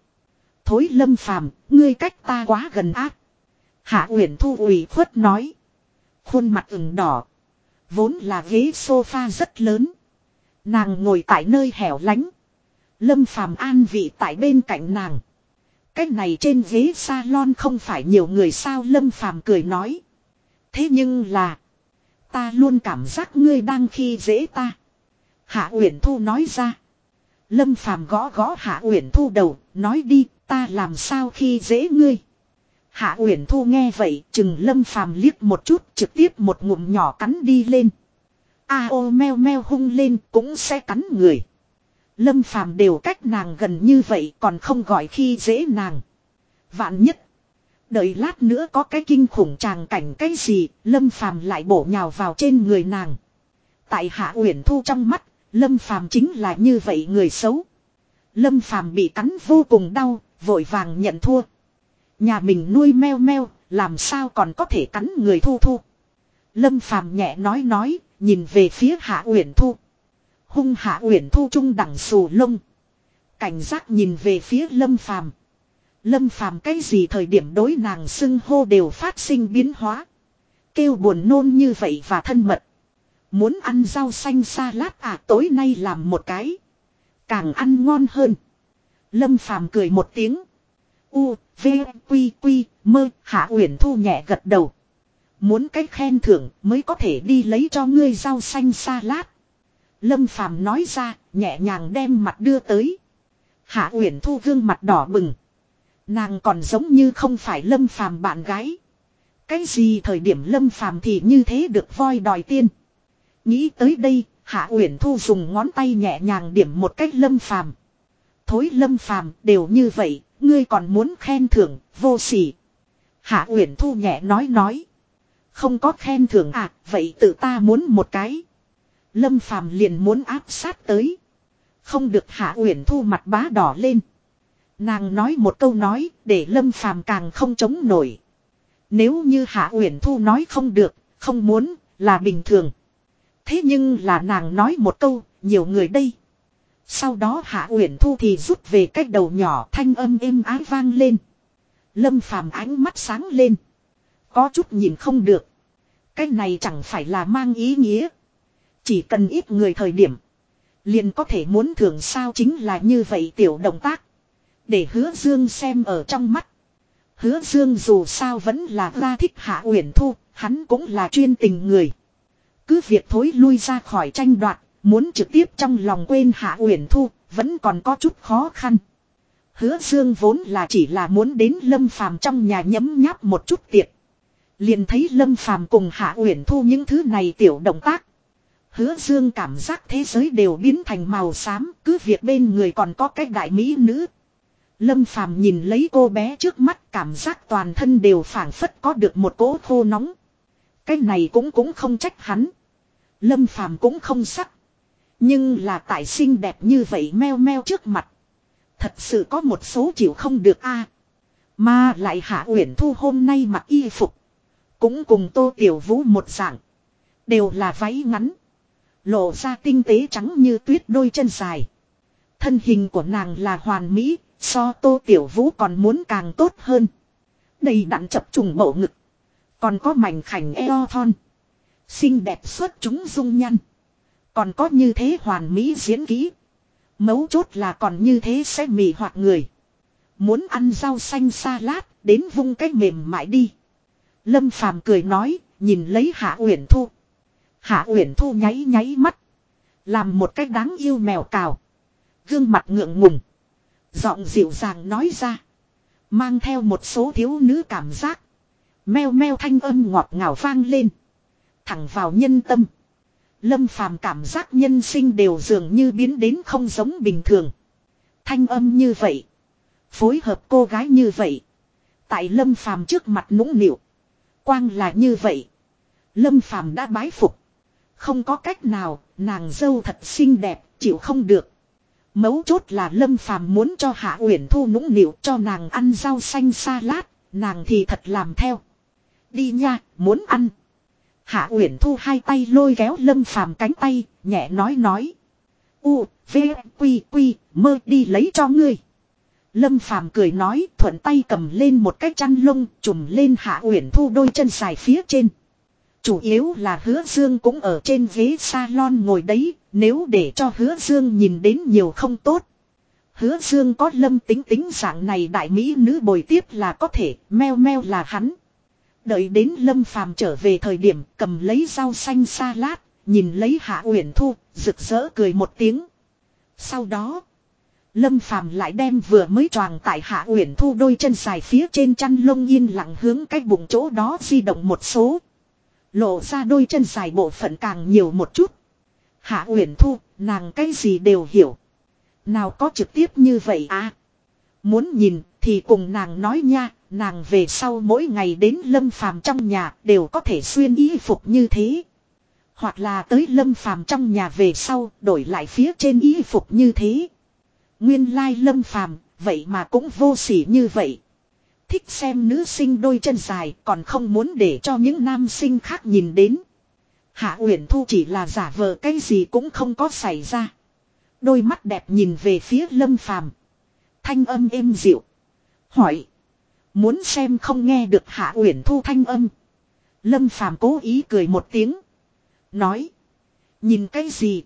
thối lâm phàm, ngươi cách ta quá gần ác. Hạ Uyển Thu ủy khuất nói. Khuôn mặt ửng đỏ. Vốn là ghế sofa rất lớn. Nàng ngồi tại nơi hẻo lánh. Lâm phàm an vị tại bên cạnh nàng. Cách này trên ghế salon không phải nhiều người sao Lâm phàm cười nói. Thế nhưng là. Ta luôn cảm giác ngươi đang khi dễ ta. Hạ Uyển Thu nói ra. Lâm phàm gõ gõ Hạ Uyển Thu đầu, nói đi, Ta làm sao khi dễ ngươi. Hạ Uyển Thu nghe vậy, chừng Lâm Phàm liếc một chút, trực tiếp một ngụm nhỏ cắn đi lên. A ô meo meo hung lên cũng sẽ cắn người. Lâm Phàm đều cách nàng gần như vậy còn không gọi khi dễ nàng. Vạn nhất. Đợi lát nữa có cái kinh khủng tràng cảnh cái gì, Lâm Phàm lại bổ nhào vào trên người nàng. Tại Hạ Uyển Thu trong mắt, Lâm Phàm chính là như vậy người xấu. Lâm Phàm bị cắn vô cùng đau, vội vàng nhận thua. Nhà mình nuôi meo meo, làm sao còn có thể cắn người thu thu. Lâm Phàm nhẹ nói nói, nhìn về phía Hạ Uyển Thu. Hung Hạ Uyển Thu trung đẳng sù lông. Cảnh giác nhìn về phía Lâm Phàm. Lâm Phàm cái gì thời điểm đối nàng xưng hô đều phát sinh biến hóa. Kêu buồn nôn như vậy và thân mật. Muốn ăn rau xanh salad à tối nay làm một cái. Càng ăn ngon hơn. Lâm Phàm cười một tiếng. U, V, Quy, Quy, mơ, Hạ Uyển Thu nhẹ gật đầu. Muốn cái khen thưởng mới có thể đi lấy cho ngươi rau xanh salad. Lâm Phàm nói ra, nhẹ nhàng đem mặt đưa tới. Hạ Uyển Thu gương mặt đỏ bừng. Nàng còn giống như không phải Lâm Phàm bạn gái. Cái gì thời điểm Lâm Phàm thì như thế được voi đòi tiên. Nghĩ tới đây, Hạ Uyển Thu dùng ngón tay nhẹ nhàng điểm một cách Lâm Phàm thối lâm phàm đều như vậy, ngươi còn muốn khen thưởng, vô sỉ. Hạ Uyển Thu nhẹ nói nói. Không có khen thưởng à, vậy tự ta muốn một cái. Lâm phàm liền muốn áp sát tới. Không được Hạ Uyển Thu mặt bá đỏ lên. Nàng nói một câu nói, để Lâm phàm càng không chống nổi. Nếu như Hạ Uyển Thu nói không được, không muốn, là bình thường. Thế nhưng là nàng nói một câu, nhiều người đây. Sau đó Hạ Uyển Thu thì rút về cách đầu nhỏ thanh âm êm ái vang lên. Lâm phàm ánh mắt sáng lên. Có chút nhìn không được. Cái này chẳng phải là mang ý nghĩa. Chỉ cần ít người thời điểm. Liền có thể muốn thưởng sao chính là như vậy tiểu động tác. Để hứa dương xem ở trong mắt. Hứa dương dù sao vẫn là ra thích hạ uyển thu. Hắn cũng là chuyên tình người. Cứ việc thối lui ra khỏi tranh đoạt. Muốn trực tiếp trong lòng quên hạ uyển thu. Vẫn còn có chút khó khăn. Hứa dương vốn là chỉ là muốn đến lâm phàm trong nhà nhấm nháp một chút tiệc. Liền thấy lâm phàm cùng hạ uyển thu những thứ này tiểu động tác. Hứa dương cảm giác thế giới đều biến thành màu xám, cứ việc bên người còn có cái đại mỹ nữ. Lâm phàm nhìn lấy cô bé trước mắt cảm giác toàn thân đều phảng phất có được một cỗ khô nóng. Cái này cũng cũng không trách hắn. Lâm phàm cũng không sắc. Nhưng là tại xinh đẹp như vậy meo meo trước mặt. Thật sự có một số chịu không được a Mà lại hạ uyển thu hôm nay mặc y phục. Cũng cùng tô tiểu vũ một dạng. Đều là váy ngắn. Lộ ra tinh tế trắng như tuyết đôi chân dài. Thân hình của nàng là hoàn mỹ, so tô tiểu vũ còn muốn càng tốt hơn. Đầy đặn chập trùng bộ ngực. Còn có mảnh khảnh eo thon. Xinh đẹp xuất chúng dung nhăn. Còn có như thế hoàn mỹ diễn kỹ. Mấu chốt là còn như thế sẽ mì hoặc người. Muốn ăn rau xanh salad, đến vung cái mềm mại đi. Lâm Phàm cười nói, nhìn lấy Hạ Uyển Thu. Hạ Uyển Thu nháy nháy mắt. Làm một cách đáng yêu mèo cào. Gương mặt ngượng ngùng. Giọng dịu dàng nói ra. Mang theo một số thiếu nữ cảm giác. Meo meo thanh âm ngọt ngào vang lên. Thẳng vào nhân tâm. Lâm phàm cảm giác nhân sinh đều dường như biến đến không giống bình thường. Thanh âm như vậy. Phối hợp cô gái như vậy. Tại lâm phàm trước mặt nũng nịu. Quang là như vậy. Lâm phàm đã bái phục. Không có cách nào, nàng dâu thật xinh đẹp, chịu không được. Mấu chốt là Lâm Phàm muốn cho Hạ Uyển Thu nũng nịu cho nàng ăn rau xanh salad, nàng thì thật làm theo. Đi nha, muốn ăn. Hạ Uyển Thu hai tay lôi kéo Lâm Phàm cánh tay, nhẹ nói nói. U, V, Quy, Quy, mơ đi lấy cho ngươi. Lâm Phàm cười nói, thuận tay cầm lên một cái chăn lông, trùm lên Hạ Uyển Thu đôi chân dài phía trên. Chủ yếu là hứa dương cũng ở trên ghế salon ngồi đấy, nếu để cho hứa dương nhìn đến nhiều không tốt. Hứa dương có lâm tính tính dạng này đại mỹ nữ bồi tiếp là có thể, meo meo là hắn. Đợi đến lâm phàm trở về thời điểm cầm lấy rau xanh salad, nhìn lấy hạ uyển thu, rực rỡ cười một tiếng. Sau đó, lâm phàm lại đem vừa mới choàng tại hạ uyển thu đôi chân dài phía trên chăn lông yên lặng hướng cái bụng chỗ đó di động một số. Lộ ra đôi chân dài bộ phận càng nhiều một chút. Hạ Uyển Thu, nàng cái gì đều hiểu. Nào có trực tiếp như vậy à? Muốn nhìn thì cùng nàng nói nha, nàng về sau mỗi ngày đến lâm phàm trong nhà đều có thể xuyên y phục như thế. Hoặc là tới lâm phàm trong nhà về sau đổi lại phía trên y phục như thế. Nguyên lai lâm phàm, vậy mà cũng vô sỉ như vậy. Thích xem nữ sinh đôi chân dài, còn không muốn để cho những nam sinh khác nhìn đến. Hạ Uyển Thu chỉ là giả vờ cái gì cũng không có xảy ra. Đôi mắt đẹp nhìn về phía Lâm Phàm. Thanh âm êm dịu. Hỏi. Muốn xem không nghe được Hạ Uyển Thu thanh âm. Lâm Phàm cố ý cười một tiếng. Nói. Nhìn cái gì.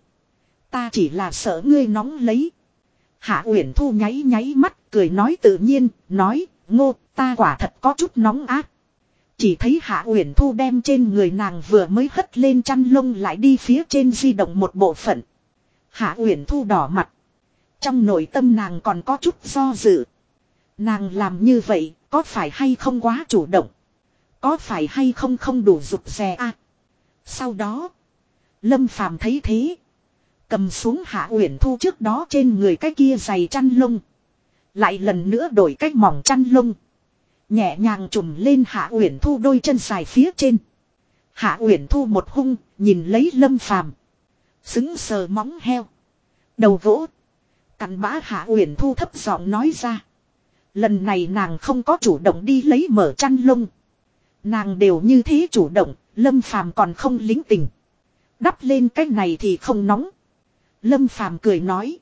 Ta chỉ là sợ ngươi nóng lấy. Hạ Uyển Thu nháy nháy mắt cười nói tự nhiên. Nói. Ngô, ta quả thật có chút nóng ác. Chỉ thấy Hạ Uyển Thu đem trên người nàng vừa mới hất lên chăn lông lại đi phía trên di động một bộ phận. Hạ Uyển Thu đỏ mặt. Trong nội tâm nàng còn có chút do dự. Nàng làm như vậy, có phải hay không quá chủ động. Có phải hay không không đủ rụt rè a Sau đó. Lâm Phàm thấy thế. Cầm xuống Hạ Uyển Thu trước đó trên người cái kia giày chăn lông. Lại lần nữa đổi cách mỏng chăn lông. Nhẹ nhàng trùm lên Hạ Uyển Thu đôi chân dài phía trên. Hạ Uyển Thu một hung, nhìn lấy Lâm Phàm, xứng sờ móng heo, đầu gỗ. Cặn bã Hạ Uyển Thu thấp giọng nói ra. Lần này nàng không có chủ động đi lấy mở chăn lông. Nàng đều như thế chủ động, Lâm Phàm còn không lính tình. Đắp lên cái này thì không nóng. Lâm Phàm cười nói.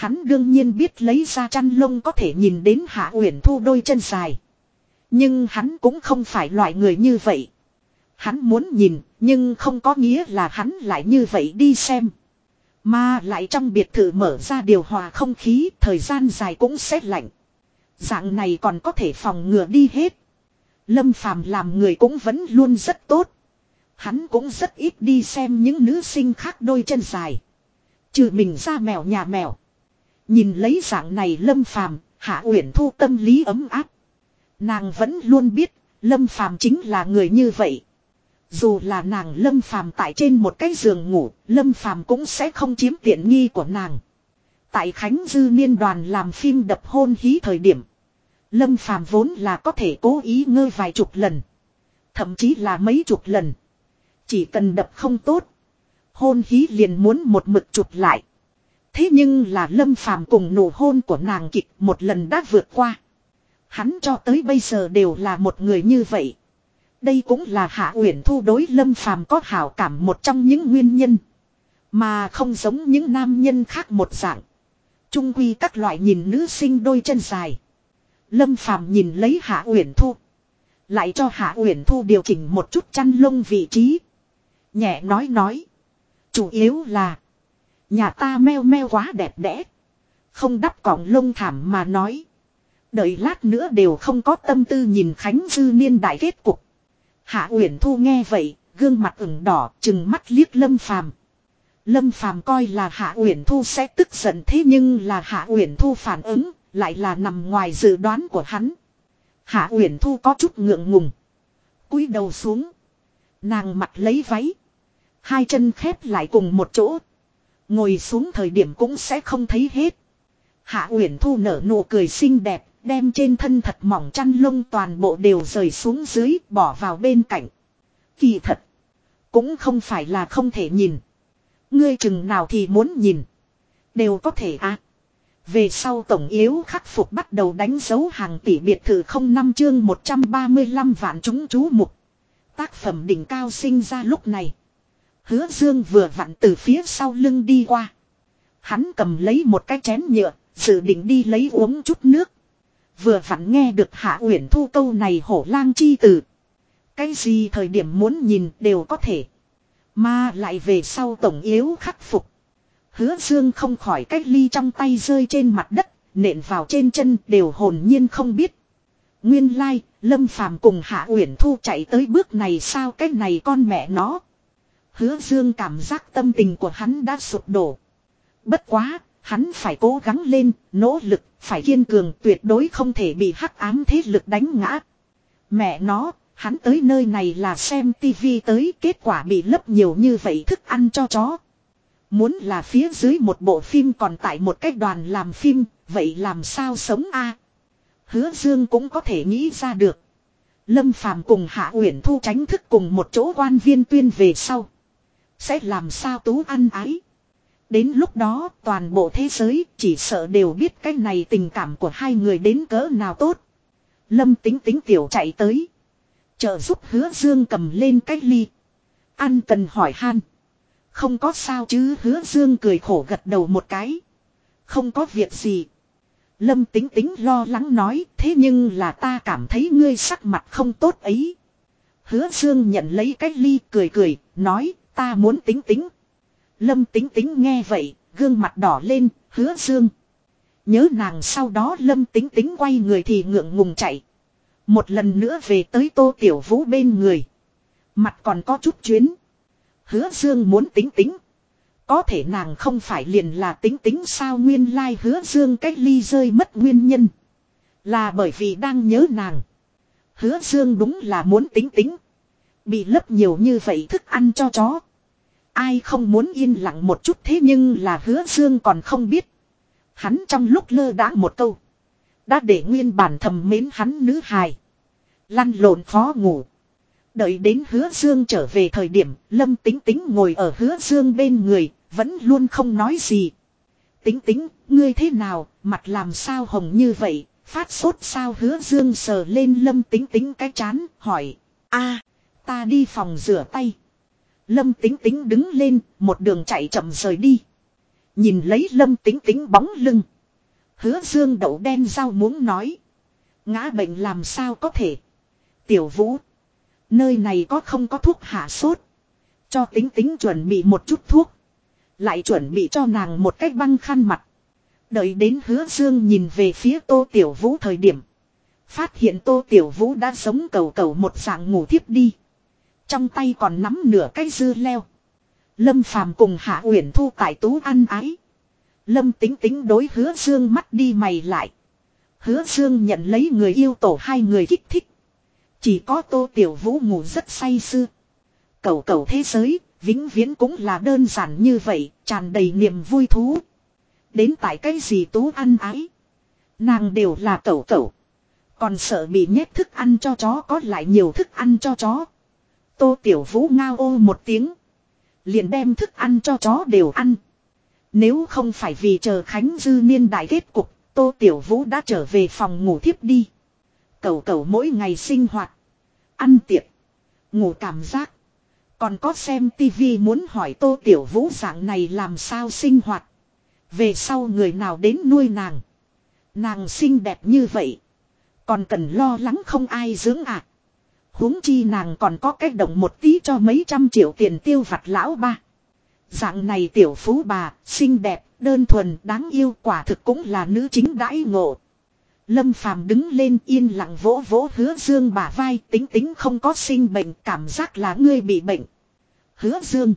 Hắn đương nhiên biết lấy ra chăn lông có thể nhìn đến Hạ Uyển Thu đôi chân dài. Nhưng hắn cũng không phải loại người như vậy. Hắn muốn nhìn, nhưng không có nghĩa là hắn lại như vậy đi xem. Mà lại trong biệt thự mở ra điều hòa không khí, thời gian dài cũng sẽ lạnh. Dạng này còn có thể phòng ngừa đi hết. Lâm Phàm làm người cũng vẫn luôn rất tốt. Hắn cũng rất ít đi xem những nữ sinh khác đôi chân dài. Trừ mình ra mèo nhà mèo. Nhìn lấy dạng này Lâm Phàm, Hạ Uyển Thu tâm lý ấm áp. Nàng vẫn luôn biết, Lâm Phàm chính là người như vậy. Dù là nàng Lâm Phàm tại trên một cái giường ngủ, Lâm Phàm cũng sẽ không chiếm tiện nghi của nàng. Tại Khánh Dư Niên đoàn làm phim đập hôn hí thời điểm, Lâm Phàm vốn là có thể cố ý ngơi vài chục lần, thậm chí là mấy chục lần. Chỉ cần đập không tốt, hôn hí liền muốn một mực chụp lại. Thế nhưng là Lâm Phàm cùng nụ hôn của nàng kịch một lần đã vượt qua. Hắn cho tới bây giờ đều là một người như vậy. Đây cũng là Hạ Uyển Thu đối Lâm Phàm có hảo cảm một trong những nguyên nhân. Mà không giống những nam nhân khác một dạng. Trung quy các loại nhìn nữ sinh đôi chân dài. Lâm Phàm nhìn lấy Hạ Uyển Thu. Lại cho Hạ Uyển Thu điều chỉnh một chút chăn lông vị trí. Nhẹ nói nói. Chủ yếu là. Nhà ta meo meo quá đẹp đẽ. Không đắp cọng lông thảm mà nói. Đợi lát nữa đều không có tâm tư nhìn Khánh Dư Niên đại kết cục. Hạ Uyển Thu nghe vậy, gương mặt ửng đỏ, chừng mắt liếc Lâm Phàm. Lâm Phàm coi là Hạ Uyển Thu sẽ tức giận thế nhưng là Hạ Uyển Thu phản ứng, lại là nằm ngoài dự đoán của hắn. Hạ Uyển Thu có chút ngượng ngùng, cúi đầu xuống, nàng mặt lấy váy, hai chân khép lại cùng một chỗ, ngồi xuống thời điểm cũng sẽ không thấy hết. Hạ Uyển Thu nở nụ cười xinh đẹp, Đem trên thân thật mỏng chăn lông toàn bộ đều rời xuống dưới bỏ vào bên cạnh. Kỳ thật. Cũng không phải là không thể nhìn. Ngươi chừng nào thì muốn nhìn. Đều có thể à. Về sau tổng yếu khắc phục bắt đầu đánh dấu hàng tỷ biệt thự không năm chương 135 vạn chúng chú mục. Tác phẩm đỉnh cao sinh ra lúc này. Hứa Dương vừa vặn từ phía sau lưng đi qua. Hắn cầm lấy một cái chén nhựa, dự định đi lấy uống chút nước. Vừa vặn nghe được Hạ Uyển Thu câu này hổ lang chi từ. Cái gì thời điểm muốn nhìn đều có thể. Mà lại về sau tổng yếu khắc phục. Hứa Dương không khỏi cách ly trong tay rơi trên mặt đất, nện vào trên chân đều hồn nhiên không biết. Nguyên lai, like, Lâm Phàm cùng Hạ Uyển Thu chạy tới bước này sao cái này con mẹ nó. Hứa Dương cảm giác tâm tình của hắn đã sụp đổ. Bất quá, Hắn phải cố gắng lên, nỗ lực, phải kiên cường tuyệt đối không thể bị hắc ám thế lực đánh ngã. Mẹ nó, hắn tới nơi này là xem tivi tới kết quả bị lấp nhiều như vậy thức ăn cho chó. Muốn là phía dưới một bộ phim còn tại một cách đoàn làm phim, vậy làm sao sống a? Hứa Dương cũng có thể nghĩ ra được. Lâm Phàm cùng Hạ Uyển Thu tránh thức cùng một chỗ quan viên tuyên về sau. Sẽ làm sao tú ăn ái. Đến lúc đó, toàn bộ thế giới chỉ sợ đều biết cái này tình cảm của hai người đến cỡ nào tốt. Lâm tính tính tiểu chạy tới. Trợ giúp hứa dương cầm lên cái ly. Ăn cần hỏi han. Không có sao chứ, hứa dương cười khổ gật đầu một cái. Không có việc gì. Lâm tính tính lo lắng nói, thế nhưng là ta cảm thấy ngươi sắc mặt không tốt ấy. Hứa dương nhận lấy cái ly, cười cười, nói ta muốn tính tính Lâm tính tính nghe vậy, gương mặt đỏ lên, hứa dương. Nhớ nàng sau đó lâm tính tính quay người thì ngượng ngùng chạy. Một lần nữa về tới tô tiểu vũ bên người. Mặt còn có chút chuyến. Hứa dương muốn tính tính. Có thể nàng không phải liền là tính tính sao nguyên lai like hứa dương cách ly rơi mất nguyên nhân. Là bởi vì đang nhớ nàng. Hứa dương đúng là muốn tính tính. Bị lấp nhiều như vậy thức ăn cho chó. Ai không muốn yên lặng một chút thế nhưng là hứa dương còn không biết. Hắn trong lúc lơ đãng một câu. Đã để nguyên bản thầm mến hắn nữ hài. Lăn lộn khó ngủ. Đợi đến hứa dương trở về thời điểm lâm tính tính ngồi ở hứa dương bên người. Vẫn luôn không nói gì. Tính tính, ngươi thế nào, mặt làm sao hồng như vậy, phát sốt sao hứa dương sờ lên lâm tính tính cái chán, hỏi. a ta đi phòng rửa tay. Lâm tính tính đứng lên, một đường chạy chậm rời đi. Nhìn lấy lâm tính tính bóng lưng. Hứa dương đậu đen rau muốn nói. Ngã bệnh làm sao có thể. Tiểu vũ. Nơi này có không có thuốc hạ sốt. Cho tính tính chuẩn bị một chút thuốc. Lại chuẩn bị cho nàng một cách băng khăn mặt. Đợi đến hứa dương nhìn về phía tô tiểu vũ thời điểm. Phát hiện tô tiểu vũ đã sống cầu cầu một dạng ngủ thiếp đi. Trong tay còn nắm nửa cái dư leo. Lâm phàm cùng hạ uyển thu tại tú ăn ái. Lâm tính tính đối hứa dương mắt đi mày lại. Hứa dương nhận lấy người yêu tổ hai người kích thích. Chỉ có tô tiểu vũ ngủ rất say sưa. Cầu cầu thế giới, vĩnh viễn cũng là đơn giản như vậy, tràn đầy niềm vui thú. Đến tại cái gì tú ăn ái. Nàng đều là cẩu cẩu. Còn sợ bị nhét thức ăn cho chó có lại nhiều thức ăn cho chó. Tô Tiểu Vũ ngao ô một tiếng. Liền đem thức ăn cho chó đều ăn. Nếu không phải vì chờ Khánh Dư Niên đại kết cục, Tô Tiểu Vũ đã trở về phòng ngủ thiếp đi. Cầu cầu mỗi ngày sinh hoạt. Ăn tiệc. Ngủ cảm giác. Còn có xem tivi muốn hỏi Tô Tiểu Vũ dạng này làm sao sinh hoạt. Về sau người nào đến nuôi nàng. Nàng xinh đẹp như vậy. Còn cần lo lắng không ai dưỡng ạ. À huống chi nàng còn có cách động một tí cho mấy trăm triệu tiền tiêu vặt lão ba. Dạng này tiểu phú bà, xinh đẹp, đơn thuần, đáng yêu quả thực cũng là nữ chính đãi ngộ. Lâm phàm đứng lên yên lặng vỗ vỗ hứa dương bà vai tính tính không có sinh bệnh cảm giác là ngươi bị bệnh. Hứa dương.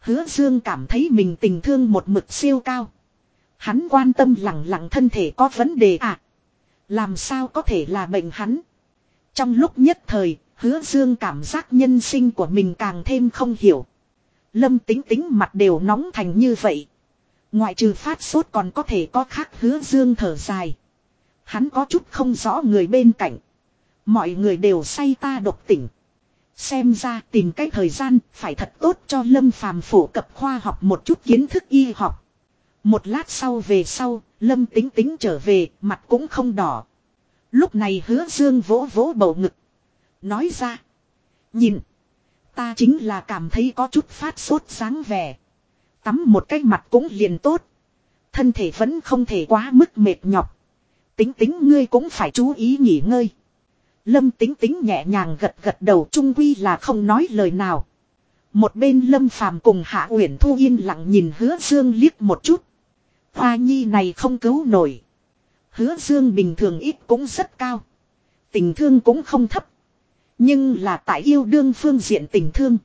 Hứa dương cảm thấy mình tình thương một mực siêu cao. Hắn quan tâm lặng lặng thân thể có vấn đề à. Làm sao có thể là bệnh hắn. Trong lúc nhất thời, hứa dương cảm giác nhân sinh của mình càng thêm không hiểu. Lâm tính tính mặt đều nóng thành như vậy. Ngoại trừ phát sốt còn có thể có khác hứa dương thở dài. Hắn có chút không rõ người bên cạnh. Mọi người đều say ta độc tỉnh. Xem ra tìm cái thời gian phải thật tốt cho Lâm Phàm phổ cập khoa học một chút kiến thức y học. Một lát sau về sau, Lâm tính tính trở về, mặt cũng không đỏ. Lúc này hứa dương vỗ vỗ bầu ngực. Nói ra. Nhìn. Ta chính là cảm thấy có chút phát sốt sáng vẻ. Tắm một cái mặt cũng liền tốt. Thân thể vẫn không thể quá mức mệt nhọc. Tính tính ngươi cũng phải chú ý nghỉ ngơi. Lâm tính tính nhẹ nhàng gật gật đầu trung quy là không nói lời nào. Một bên lâm phàm cùng hạ uyển thu yên lặng nhìn hứa dương liếc một chút. Hoa nhi này không cứu nổi. Hứa dương bình thường ít cũng rất cao. Tình thương cũng không thấp. Nhưng là tại yêu đương phương diện tình thương.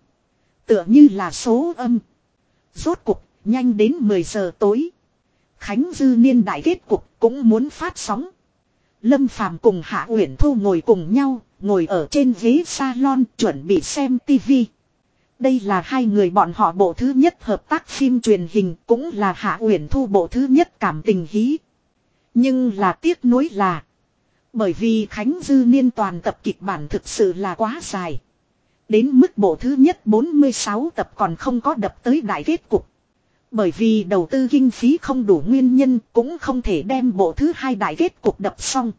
Tựa như là số âm. Rốt cục, nhanh đến 10 giờ tối. Khánh Dư Niên đại kết cục cũng muốn phát sóng. Lâm Phàm cùng Hạ Uyển Thu ngồi cùng nhau, ngồi ở trên ghế salon chuẩn bị xem tivi. Đây là hai người bọn họ bộ thứ nhất hợp tác phim truyền hình cũng là Hạ Uyển Thu bộ thứ nhất cảm tình hí. Nhưng là tiếc nuối là bởi vì Khánh Dư Niên toàn tập kịch bản thực sự là quá dài. Đến mức bộ thứ nhất 46 tập còn không có đập tới đại kết cục. Bởi vì đầu tư kinh phí không đủ nguyên nhân cũng không thể đem bộ thứ hai đại kết cục đập xong.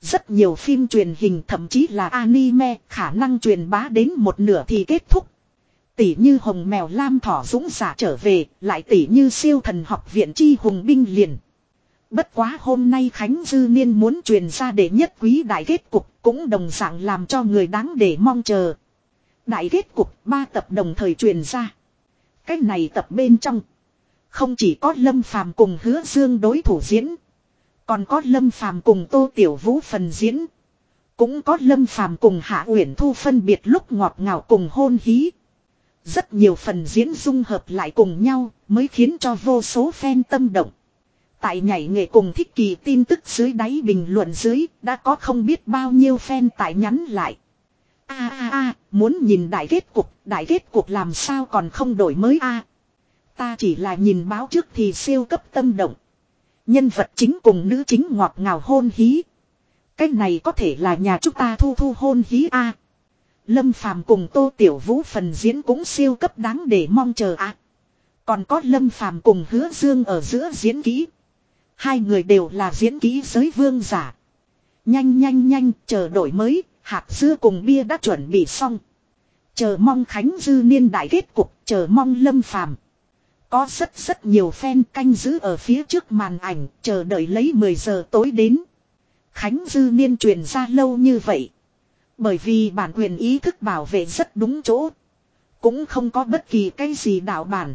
Rất nhiều phim truyền hình thậm chí là anime khả năng truyền bá đến một nửa thì kết thúc. Tỷ như hồng mèo lam thỏ dũng giả trở về, lại tỷ như siêu thần học viện chi hùng binh liền. Bất quá hôm nay Khánh Dư Niên muốn truyền ra để nhất quý đại kết cục cũng đồng dạng làm cho người đáng để mong chờ. Đại kết cục, ba tập đồng thời truyền ra. Cái này tập bên trong. Không chỉ có Lâm Phàm cùng hứa dương đối thủ diễn. Còn có Lâm Phàm cùng Tô Tiểu Vũ phần diễn. Cũng có Lâm Phàm cùng Hạ Uyển Thu phân biệt lúc ngọt ngào cùng hôn hí. Rất nhiều phần diễn dung hợp lại cùng nhau mới khiến cho vô số fan tâm động. Tại nhảy nghệ cùng thích kỳ tin tức dưới đáy bình luận dưới đã có không biết bao nhiêu fan tại nhắn lại. a a a muốn nhìn đại kết cục, đại kết cục làm sao còn không đổi mới a Ta chỉ là nhìn báo trước thì siêu cấp tâm động. Nhân vật chính cùng nữ chính ngọt ngào hôn hí. Cái này có thể là nhà chúng ta thu thu hôn hí a Lâm Phàm cùng Tô Tiểu Vũ phần diễn cũng siêu cấp đáng để mong chờ a Còn có Lâm Phàm cùng Hứa Dương ở giữa diễn kỹ. Hai người đều là diễn kỹ giới vương giả. Nhanh nhanh nhanh, chờ đổi mới, hạt dưa cùng bia đã chuẩn bị xong. Chờ mong Khánh Dư Niên đại kết cục, chờ mong Lâm Phàm. Có rất rất nhiều fan canh giữ ở phía trước màn ảnh, chờ đợi lấy 10 giờ tối đến. Khánh Dư Niên truyền ra lâu như vậy. Bởi vì bản quyền ý thức bảo vệ rất đúng chỗ. Cũng không có bất kỳ cái gì đạo bản.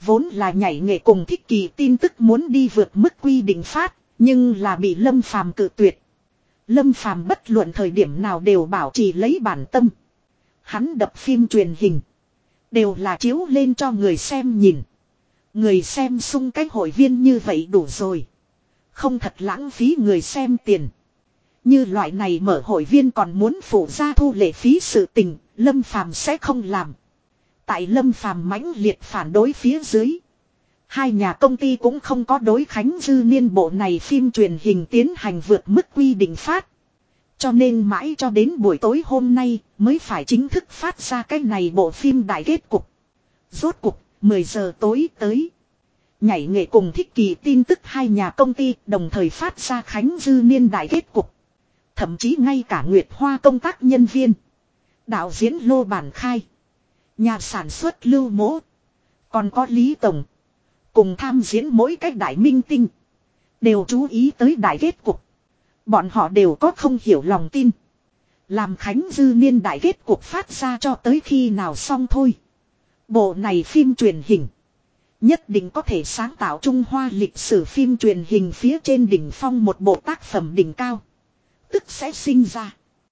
Vốn là nhảy nghệ cùng thích kỳ tin tức muốn đi vượt mức quy định phát, nhưng là bị Lâm Phàm cự tuyệt. Lâm Phàm bất luận thời điểm nào đều bảo trì lấy bản tâm. Hắn đập phim truyền hình. Đều là chiếu lên cho người xem nhìn. Người xem sung cái hội viên như vậy đủ rồi. Không thật lãng phí người xem tiền. Như loại này mở hội viên còn muốn phụ ra thu lệ phí sự tình, Lâm Phàm sẽ không làm. Tại Lâm Phàm mãnh liệt phản đối phía dưới. Hai nhà công ty cũng không có đối Khánh Dư Niên bộ này phim truyền hình tiến hành vượt mức quy định phát. Cho nên mãi cho đến buổi tối hôm nay mới phải chính thức phát ra cái này bộ phim đại kết cục. Rốt cục, 10 giờ tối tới. Nhảy nghệ cùng thích kỳ tin tức hai nhà công ty đồng thời phát ra Khánh Dư Niên đại kết cục. Thậm chí ngay cả Nguyệt Hoa công tác nhân viên. Đạo diễn Lô Bản Khai. Nhà sản xuất Lưu Mỗ. Còn có Lý Tổng. Cùng tham diễn mỗi cách đại minh tinh. Đều chú ý tới đại kết cục. Bọn họ đều có không hiểu lòng tin. Làm Khánh Dư Niên đại kết cục phát ra cho tới khi nào xong thôi. Bộ này phim truyền hình. Nhất định có thể sáng tạo Trung Hoa lịch sử phim truyền hình phía trên đỉnh phong một bộ tác phẩm đỉnh cao. Tức sẽ sinh ra.